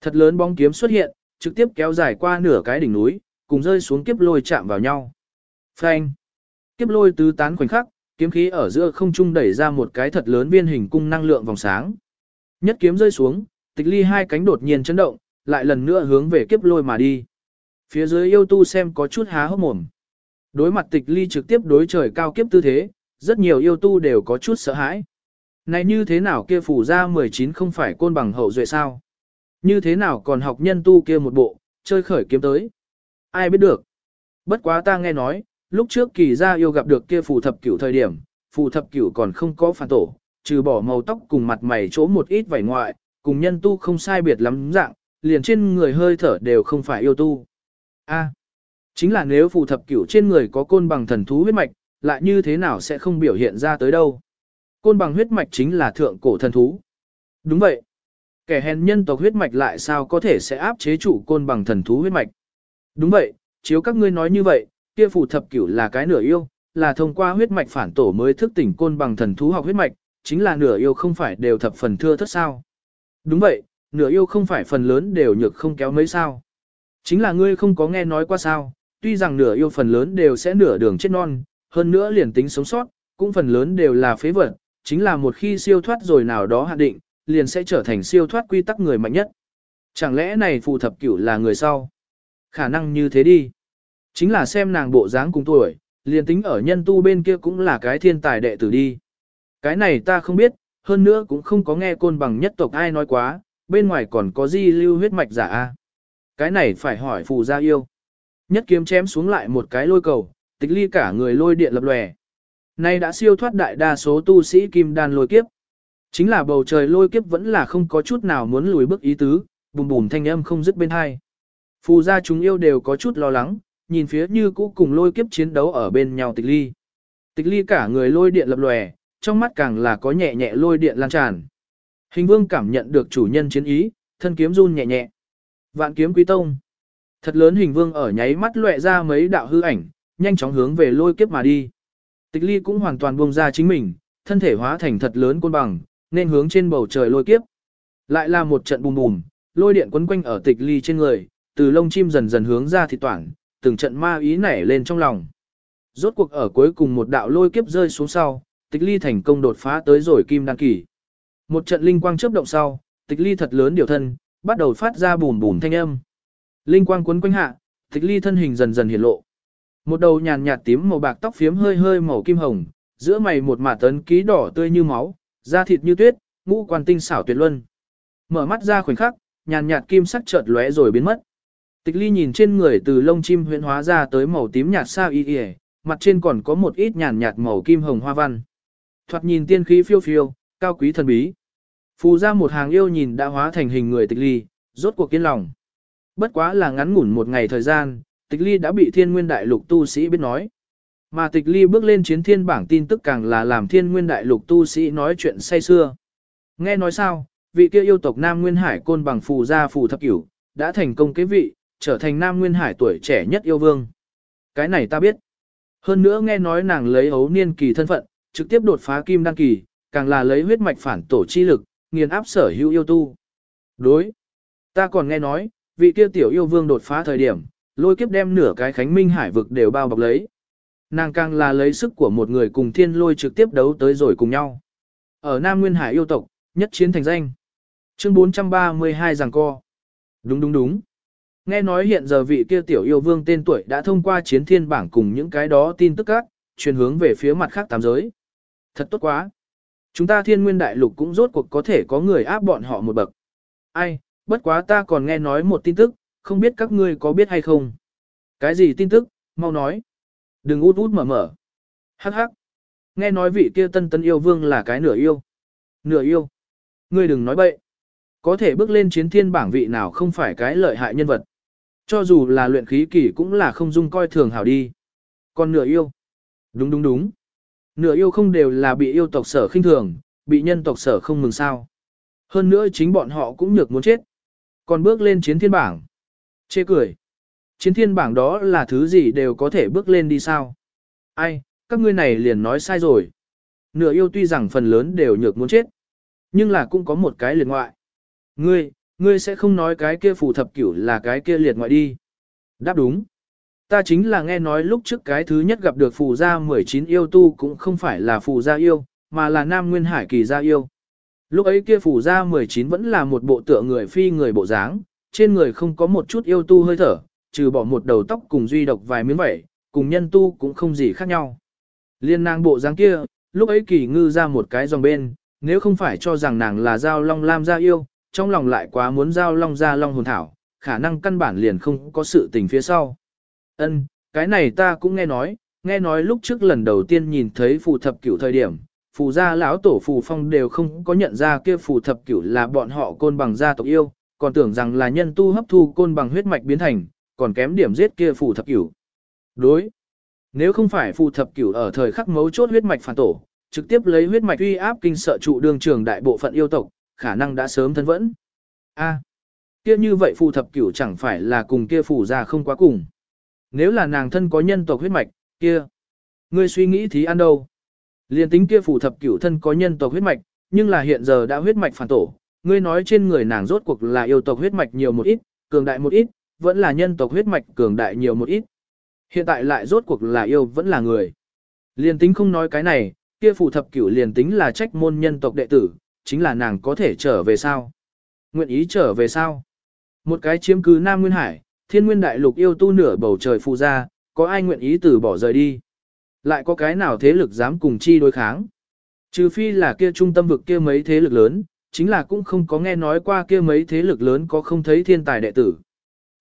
Thật lớn bóng kiếm xuất hiện, trực tiếp kéo dài qua nửa cái đỉnh núi, cùng rơi xuống kiếp lôi chạm vào nhau. Phanh. Kiếp lôi tứ tán khoảnh khắc, kiếm khí ở giữa không trung đẩy ra một cái thật lớn viên hình cung năng lượng vòng sáng. Nhất kiếm rơi xuống, tịch ly hai cánh đột nhiên chấn động, lại lần nữa hướng về kiếp lôi mà đi. Phía dưới yêu tu xem có chút há hốc mồm. Đối mặt tịch ly trực tiếp đối trời cao kiếp tư thế, rất nhiều yêu tu đều có chút sợ hãi. Này như thế nào kia phủ ra 19 không phải côn bằng hậu duệ sao? Như thế nào còn học nhân tu kia một bộ, chơi khởi kiếm tới? Ai biết được? Bất quá ta nghe nói, lúc trước kỳ gia yêu gặp được kia phù thập cửu thời điểm, phù thập cửu còn không có phản tổ, trừ bỏ màu tóc cùng mặt mày chỗ một ít vảy ngoại, cùng nhân tu không sai biệt lắm dạng, liền trên người hơi thở đều không phải yêu tu. A, chính là nếu phù thập cửu trên người có côn bằng thần thú huyết mạch, lại như thế nào sẽ không biểu hiện ra tới đâu. Côn bằng huyết mạch chính là thượng cổ thần thú. Đúng vậy. Kẻ hèn nhân tộc huyết mạch lại sao có thể sẽ áp chế chủ côn bằng thần thú huyết mạch. Đúng vậy, chiếu các ngươi nói như vậy, kia phù thập cửu là cái nửa yêu, là thông qua huyết mạch phản tổ mới thức tỉnh côn bằng thần thú học huyết mạch, chính là nửa yêu không phải đều thập phần thưa thất sao. Đúng vậy, nửa yêu không phải phần lớn đều nhược không kéo mấy sao. Chính là ngươi không có nghe nói qua sao, tuy rằng nửa yêu phần lớn đều sẽ nửa đường chết non, hơn nữa liền tính sống sót, cũng phần lớn đều là phế vật, chính là một khi siêu thoát rồi nào đó hạn định, liền sẽ trở thành siêu thoát quy tắc người mạnh nhất. Chẳng lẽ này phù thập cửu là người sau? Khả năng như thế đi. Chính là xem nàng bộ dáng cùng tuổi, liền tính ở nhân tu bên kia cũng là cái thiên tài đệ tử đi. Cái này ta không biết, hơn nữa cũng không có nghe côn bằng nhất tộc ai nói quá, bên ngoài còn có di lưu huyết mạch giả a. Cái này phải hỏi phù gia yêu. Nhất kiếm chém xuống lại một cái lôi cầu, tịch ly cả người lôi điện lập lòe. Nay đã siêu thoát đại đa số tu sĩ kim đan lôi kiếp. Chính là bầu trời lôi kiếp vẫn là không có chút nào muốn lùi bước ý tứ, bùm bùm thanh âm không dứt bên hai. Phù gia chúng yêu đều có chút lo lắng, nhìn phía như cũ cùng lôi kiếp chiến đấu ở bên nhau tịch ly. Tịch ly cả người lôi điện lập lòe, trong mắt càng là có nhẹ nhẹ lôi điện lan tràn. Hình vương cảm nhận được chủ nhân chiến ý, thân kiếm run nhẹ nhẹ. Vạn kiếm quý tông. Thật lớn hình vương ở nháy mắt lóe ra mấy đạo hư ảnh, nhanh chóng hướng về lôi kiếp mà đi. Tịch ly cũng hoàn toàn buông ra chính mình, thân thể hóa thành thật lớn côn bằng, nên hướng trên bầu trời lôi kiếp. Lại là một trận bùm bùm, lôi điện quấn quanh ở tịch ly trên người, từ lông chim dần dần hướng ra thịt toảng, từng trận ma ý nảy lên trong lòng. Rốt cuộc ở cuối cùng một đạo lôi kiếp rơi xuống sau, tịch ly thành công đột phá tới rồi kim đan kỳ. Một trận linh quang chớp động sau, tịch ly thật lớn điều thân, bắt đầu phát ra bùm bùm thanh âm. Linh quang quấn quanh hạ, tịch ly thân hình dần dần hiện lộ. Một đầu nhàn nhạt tím màu bạc tóc phiếm hơi hơi màu kim hồng, giữa mày một mả tấn ký đỏ tươi như máu, da thịt như tuyết, ngũ quan tinh xảo tuyệt luân. Mở mắt ra khoảnh khắc, nhàn nhạt kim sắc chợt lóe rồi biến mất. Tịch ly nhìn trên người từ lông chim huyễn hóa ra tới màu tím nhạt sao y y, mặt trên còn có một ít nhàn nhạt màu kim hồng hoa văn. Thoạt nhìn tiên khí phiêu phiêu, cao quý thần bí. Phù ra một hàng yêu nhìn đã hóa thành hình người tịch ly, rốt cuộc kiên lòng. Bất quá là ngắn ngủn một ngày thời gian, tịch ly đã bị thiên nguyên đại lục tu sĩ biết nói. Mà tịch ly bước lên chiến thiên bảng tin tức càng là làm thiên nguyên đại lục tu sĩ nói chuyện say xưa. Nghe nói sao, vị kia yêu tộc Nam Nguyên Hải côn bằng phù gia phù thập cửu, đã thành công kế vị, trở thành Nam Nguyên Hải tuổi trẻ nhất yêu vương. Cái này ta biết. Hơn nữa nghe nói nàng lấy ấu niên kỳ thân phận, trực tiếp đột phá kim đăng kỳ, càng là lấy huyết mạch phản tổ chi lực, nghiền áp sở hữu yêu tu. Đối. Ta còn nghe nói, vị kia tiểu yêu vương đột phá thời điểm, lôi kiếp đem nửa cái khánh minh hải vực đều bao bọc lấy. Nàng càng là lấy sức của một người cùng thiên lôi trực tiếp đấu tới rồi cùng nhau. Ở Nam Nguyên Hải yêu tộc, nhất chiến thành danh. Chương 432 giằng co. Đúng đúng đúng. Nghe nói hiện giờ vị kia tiểu yêu vương tên tuổi đã thông qua chiến thiên bảng cùng những cái đó tin tức các, truyền hướng về phía mặt khác tám giới. Thật tốt quá. Chúng ta thiên nguyên đại lục cũng rốt cuộc có thể có người áp bọn họ một bậc. Ai, bất quá ta còn nghe nói một tin tức, không biết các ngươi có biết hay không. Cái gì tin tức, mau nói. Đừng út út mở mở. Hắc hắc. Nghe nói vị kia tân tân yêu vương là cái nửa yêu. Nửa yêu. Ngươi đừng nói bậy. Có thể bước lên chiến thiên bảng vị nào không phải cái lợi hại nhân vật. Cho dù là luyện khí kỳ cũng là không dung coi thường hảo đi. Còn nửa yêu. Đúng đúng đúng. Nửa yêu không đều là bị yêu tộc sở khinh thường, bị nhân tộc sở không mừng sao. Hơn nữa chính bọn họ cũng nhược muốn chết. Còn bước lên chiến thiên bảng. Chê cười. Chiến thiên bảng đó là thứ gì đều có thể bước lên đi sao. Ai, các ngươi này liền nói sai rồi. Nửa yêu tuy rằng phần lớn đều nhược muốn chết. Nhưng là cũng có một cái liệt ngoại. Ngươi, ngươi sẽ không nói cái kia phù thập cửu là cái kia liệt ngoại đi. Đáp đúng. Ta chính là nghe nói lúc trước cái thứ nhất gặp được phù gia 19 yêu tu cũng không phải là phù gia yêu, mà là nam nguyên hải kỳ gia yêu. Lúc ấy kia phù gia 19 vẫn là một bộ tựa người phi người bộ dáng, trên người không có một chút yêu tu hơi thở, trừ bỏ một đầu tóc cùng duy độc vài miếng vẩy, cùng nhân tu cũng không gì khác nhau. Liên nàng bộ dáng kia, lúc ấy kỳ ngư ra một cái dòng bên, nếu không phải cho rằng nàng là giao long lam gia yêu, trong lòng lại quá muốn giao long ra long hồn thảo, khả năng căn bản liền không có sự tình phía sau. Ân, cái này ta cũng nghe nói, nghe nói lúc trước lần đầu tiên nhìn thấy phù thập cửu thời điểm, phù gia lão tổ phù phong đều không có nhận ra kia phù thập cửu là bọn họ côn bằng gia tộc yêu, còn tưởng rằng là nhân tu hấp thu côn bằng huyết mạch biến thành, còn kém điểm giết kia phù thập cửu. Đối. Nếu không phải phù thập cửu ở thời khắc mấu chốt huyết mạch phản tổ, trực tiếp lấy huyết mạch uy áp kinh sợ trụ đường trường đại bộ phận yêu tộc, khả năng đã sớm thân vẫn. A, kia như vậy phù thập cửu chẳng phải là cùng kia phù ra không quá cùng. Nếu là nàng thân có nhân tộc huyết mạch, kia, ngươi suy nghĩ thì ăn đâu? Liên tính kia phù thập cửu thân có nhân tộc huyết mạch, nhưng là hiện giờ đã huyết mạch phản tổ, ngươi nói trên người nàng rốt cuộc là yêu tộc huyết mạch nhiều một ít, cường đại một ít, vẫn là nhân tộc huyết mạch cường đại nhiều một ít. Hiện tại lại rốt cuộc là yêu vẫn là người. Liên tính không nói cái này, kia phù thập cửu liền tính là trách môn nhân tộc đệ tử, chính là nàng có thể trở về sao? Nguyện ý trở về sao? Một cái chiếm cứ Nam Nguyên Hải, thiên nguyên đại lục yêu tu nửa bầu trời phù ra, có ai nguyện ý từ bỏ rời đi? Lại có cái nào thế lực dám cùng chi đối kháng? Trừ phi là kia trung tâm vực kia mấy thế lực lớn, chính là cũng không có nghe nói qua kia mấy thế lực lớn có không thấy thiên tài đệ tử.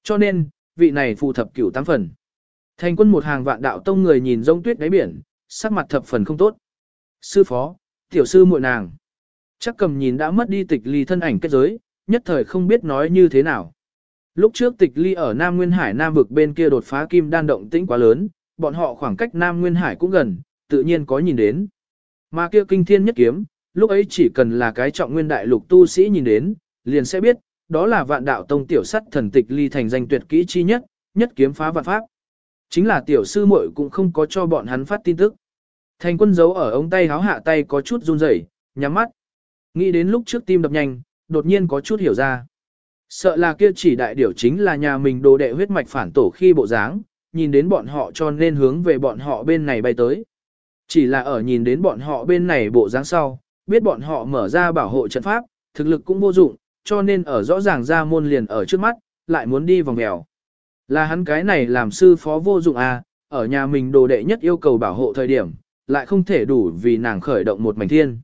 Cho nên, vị này phù thập cửu tám phần. Thành quân một hàng vạn đạo tông người nhìn rông tuyết đáy biển, sắc mặt thập phần không tốt. Sư phó, tiểu sư muội nàng. Chắc cầm nhìn đã mất đi tịch ly thân ảnh kết giới, nhất thời không biết nói như thế nào. Lúc trước tịch ly ở Nam Nguyên Hải Nam vực bên kia đột phá kim đan động tĩnh quá lớn, bọn họ khoảng cách Nam Nguyên Hải cũng gần, tự nhiên có nhìn đến. Mà kia kinh thiên nhất kiếm, lúc ấy chỉ cần là cái trọng nguyên đại lục tu sĩ nhìn đến, liền sẽ biết, đó là vạn đạo tông tiểu sắt thần tịch ly thành danh tuyệt kỹ chi nhất, nhất kiếm phá vạn pháp. Chính là tiểu sư muội cũng không có cho bọn hắn phát tin tức. Thành quân giấu ở ống tay háo hạ tay có chút run rẩy, nhắm mắt. Nghĩ đến lúc trước tim đập nhanh, đột nhiên có chút hiểu ra. Sợ là kia chỉ đại điểu chính là nhà mình đồ đệ huyết mạch phản tổ khi bộ dáng, nhìn đến bọn họ cho nên hướng về bọn họ bên này bay tới. Chỉ là ở nhìn đến bọn họ bên này bộ dáng sau, biết bọn họ mở ra bảo hộ trận pháp, thực lực cũng vô dụng, cho nên ở rõ ràng ra môn liền ở trước mắt, lại muốn đi vòng mèo. Là hắn cái này làm sư phó vô dụng à, ở nhà mình đồ đệ nhất yêu cầu bảo hộ thời điểm, lại không thể đủ vì nàng khởi động một mảnh thiên.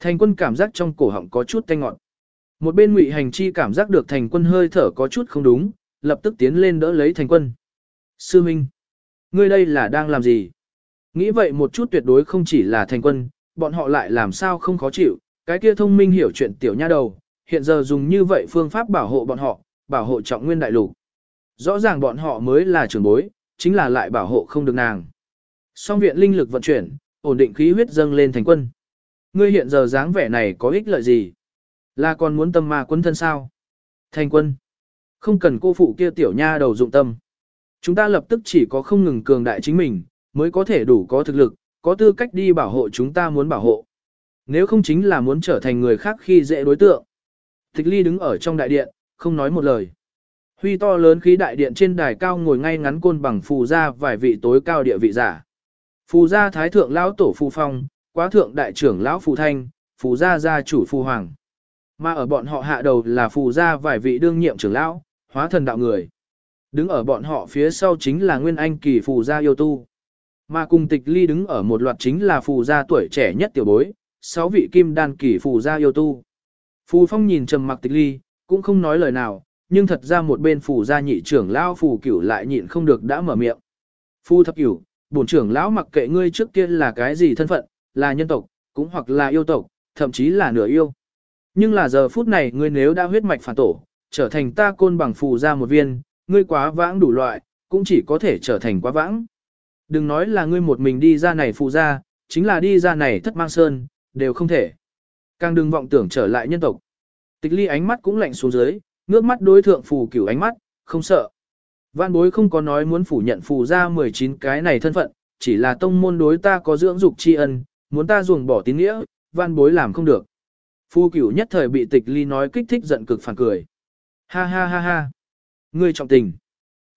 Thành quân cảm giác trong cổ họng có chút tanh ngọt. Một bên ngụy hành chi cảm giác được thành quân hơi thở có chút không đúng, lập tức tiến lên đỡ lấy thành quân. Sư Minh, ngươi đây là đang làm gì? Nghĩ vậy một chút tuyệt đối không chỉ là thành quân, bọn họ lại làm sao không khó chịu, cái kia thông minh hiểu chuyện tiểu nha đầu, hiện giờ dùng như vậy phương pháp bảo hộ bọn họ, bảo hộ trọng nguyên đại lục. Rõ ràng bọn họ mới là trưởng bối, chính là lại bảo hộ không được nàng. Song viện linh lực vận chuyển, ổn định khí huyết dâng lên thành quân. Ngươi hiện giờ dáng vẻ này có ích lợi gì? Là còn muốn tâm ma quân thân sao? Thành quân. Không cần cô phụ kia tiểu nha đầu dụng tâm. Chúng ta lập tức chỉ có không ngừng cường đại chính mình, mới có thể đủ có thực lực, có tư cách đi bảo hộ chúng ta muốn bảo hộ. Nếu không chính là muốn trở thành người khác khi dễ đối tượng. Tịch ly đứng ở trong đại điện, không nói một lời. Huy to lớn khí đại điện trên đài cao ngồi ngay ngắn côn bằng phù gia vài vị tối cao địa vị giả. Phù gia thái thượng lão tổ phù phong, quá thượng đại trưởng lão phù thanh, phù gia gia chủ phù hoàng. Mà ở bọn họ hạ đầu là phù gia vài vị đương nhiệm trưởng lão, hóa thần đạo người. Đứng ở bọn họ phía sau chính là nguyên anh kỳ phù gia yêu tu. Mà cùng tịch ly đứng ở một loạt chính là phù gia tuổi trẻ nhất tiểu bối, sáu vị kim đan kỳ phù gia yêu tu. Phù phong nhìn trầm mặc tịch ly, cũng không nói lời nào, nhưng thật ra một bên phù gia nhị trưởng lão phù cửu lại nhịn không được đã mở miệng. Phù thập cửu, bổn trưởng lão mặc kệ ngươi trước kia là cái gì thân phận, là nhân tộc, cũng hoặc là yêu tộc, thậm chí là nửa yêu. Nhưng là giờ phút này ngươi nếu đã huyết mạch phản tổ, trở thành ta côn bằng phù gia một viên, ngươi quá vãng đủ loại, cũng chỉ có thể trở thành quá vãng. Đừng nói là ngươi một mình đi ra này phụ gia, chính là đi ra này thất mang sơn, đều không thể. Càng đừng vọng tưởng trở lại nhân tộc. Tịch ly ánh mắt cũng lạnh xuống dưới, ngước mắt đối thượng phù cửu ánh mắt, không sợ. Văn bối không có nói muốn phủ nhận phù ra 19 cái này thân phận, chỉ là tông môn đối ta có dưỡng dục tri ân, muốn ta ruồng bỏ tín nghĩa, văn bối làm không được. Phù cửu nhất thời bị tịch ly nói kích thích giận cực phản cười. Ha ha ha ha. Ngươi trọng tình.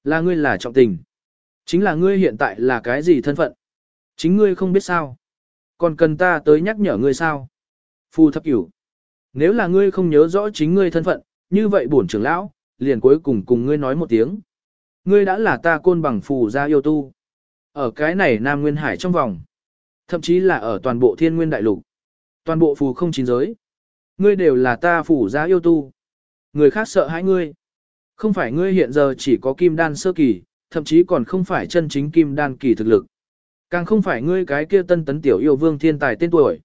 Là ngươi là trọng tình. Chính là ngươi hiện tại là cái gì thân phận? Chính ngươi không biết sao. Còn cần ta tới nhắc nhở ngươi sao? Phù thập cửu. Nếu là ngươi không nhớ rõ chính ngươi thân phận, như vậy bổn trưởng lão, liền cuối cùng cùng ngươi nói một tiếng. Ngươi đã là ta côn bằng phù gia yêu tu. Ở cái này Nam Nguyên Hải trong vòng. Thậm chí là ở toàn bộ thiên nguyên đại lục. Toàn bộ phù không chín giới. Ngươi đều là ta phù gia yêu tu. Người khác sợ hãi ngươi. Không phải ngươi hiện giờ chỉ có kim đan sơ kỳ, thậm chí còn không phải chân chính kim đan kỳ thực lực. Càng không phải ngươi cái kia tân tấn tiểu yêu vương thiên tài tên tuổi.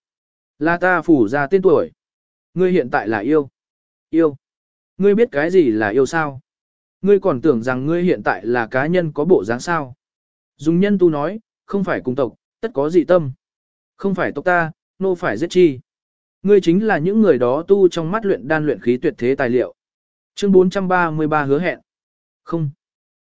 Là ta phủ ra tên tuổi. Ngươi hiện tại là yêu. Yêu. Ngươi biết cái gì là yêu sao? Ngươi còn tưởng rằng ngươi hiện tại là cá nhân có bộ dáng sao? Dùng nhân tu nói, không phải cùng tộc, tất có dị tâm. Không phải tộc ta, nô phải giết chi. Ngươi chính là những người đó tu trong mắt luyện đan luyện khí tuyệt thế tài liệu. Chương 433 hứa hẹn. Không.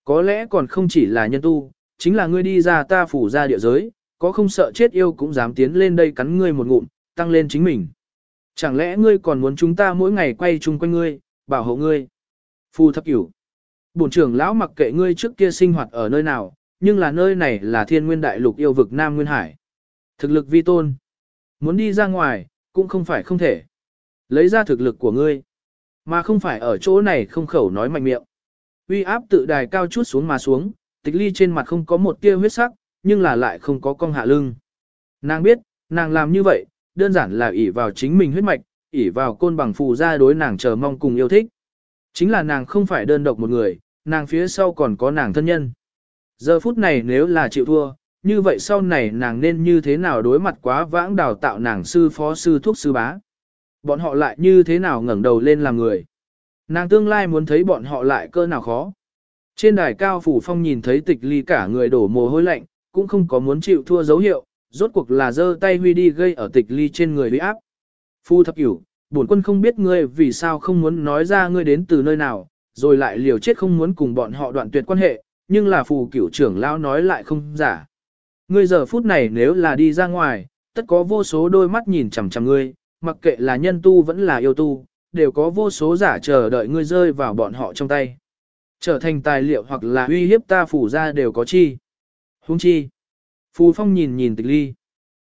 Có lẽ còn không chỉ là nhân tu, chính là ngươi đi ra ta phủ ra địa giới, có không sợ chết yêu cũng dám tiến lên đây cắn ngươi một ngụm, tăng lên chính mình. Chẳng lẽ ngươi còn muốn chúng ta mỗi ngày quay chung quanh ngươi, bảo hộ ngươi? Phù thập cửu. Bổn trưởng lão mặc kệ ngươi trước kia sinh hoạt ở nơi nào, nhưng là nơi này là thiên nguyên đại lục yêu vực Nam Nguyên Hải. Thực lực vi tôn. Muốn đi ra ngoài, cũng không phải không thể. Lấy ra thực lực của ngươi. Mà không phải ở chỗ này không khẩu nói mạnh miệng. Uy áp tự đài cao chút xuống mà xuống, tịch ly trên mặt không có một tia huyết sắc, nhưng là lại không có cong hạ lưng. Nàng biết, nàng làm như vậy, đơn giản là ỷ vào chính mình huyết mạch, ỷ vào côn bằng phù ra đối nàng chờ mong cùng yêu thích. Chính là nàng không phải đơn độc một người, nàng phía sau còn có nàng thân nhân. Giờ phút này nếu là chịu thua, như vậy sau này nàng nên như thế nào đối mặt quá vãng đào tạo nàng sư phó sư thuốc sư bá. Bọn họ lại như thế nào ngẩng đầu lên làm người. Nàng tương lai muốn thấy bọn họ lại cơ nào khó. Trên đài cao phủ phong nhìn thấy tịch ly cả người đổ mồ hôi lạnh, cũng không có muốn chịu thua dấu hiệu, rốt cuộc là giơ tay huy đi gây ở tịch ly trên người huy áp. Phu thập cửu, bổn quân không biết ngươi vì sao không muốn nói ra ngươi đến từ nơi nào, rồi lại liều chết không muốn cùng bọn họ đoạn tuyệt quan hệ, nhưng là phù cửu trưởng lão nói lại không giả. Ngươi giờ phút này nếu là đi ra ngoài, tất có vô số đôi mắt nhìn chằm chằm ngươi, mặc kệ là nhân tu vẫn là yêu tu, đều có vô số giả chờ đợi ngươi rơi vào bọn họ trong tay. Trở thành tài liệu hoặc là uy hiếp ta phủ ra đều có chi. Huống chi. Phù phong nhìn nhìn tịch ly.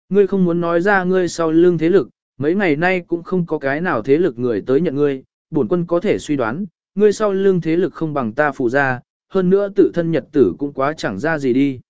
Ngươi không muốn nói ra ngươi sau lưng thế lực, mấy ngày nay cũng không có cái nào thế lực người tới nhận ngươi, bổn quân có thể suy đoán, ngươi sau lưng thế lực không bằng ta phủ ra, hơn nữa tự thân nhật tử cũng quá chẳng ra gì đi.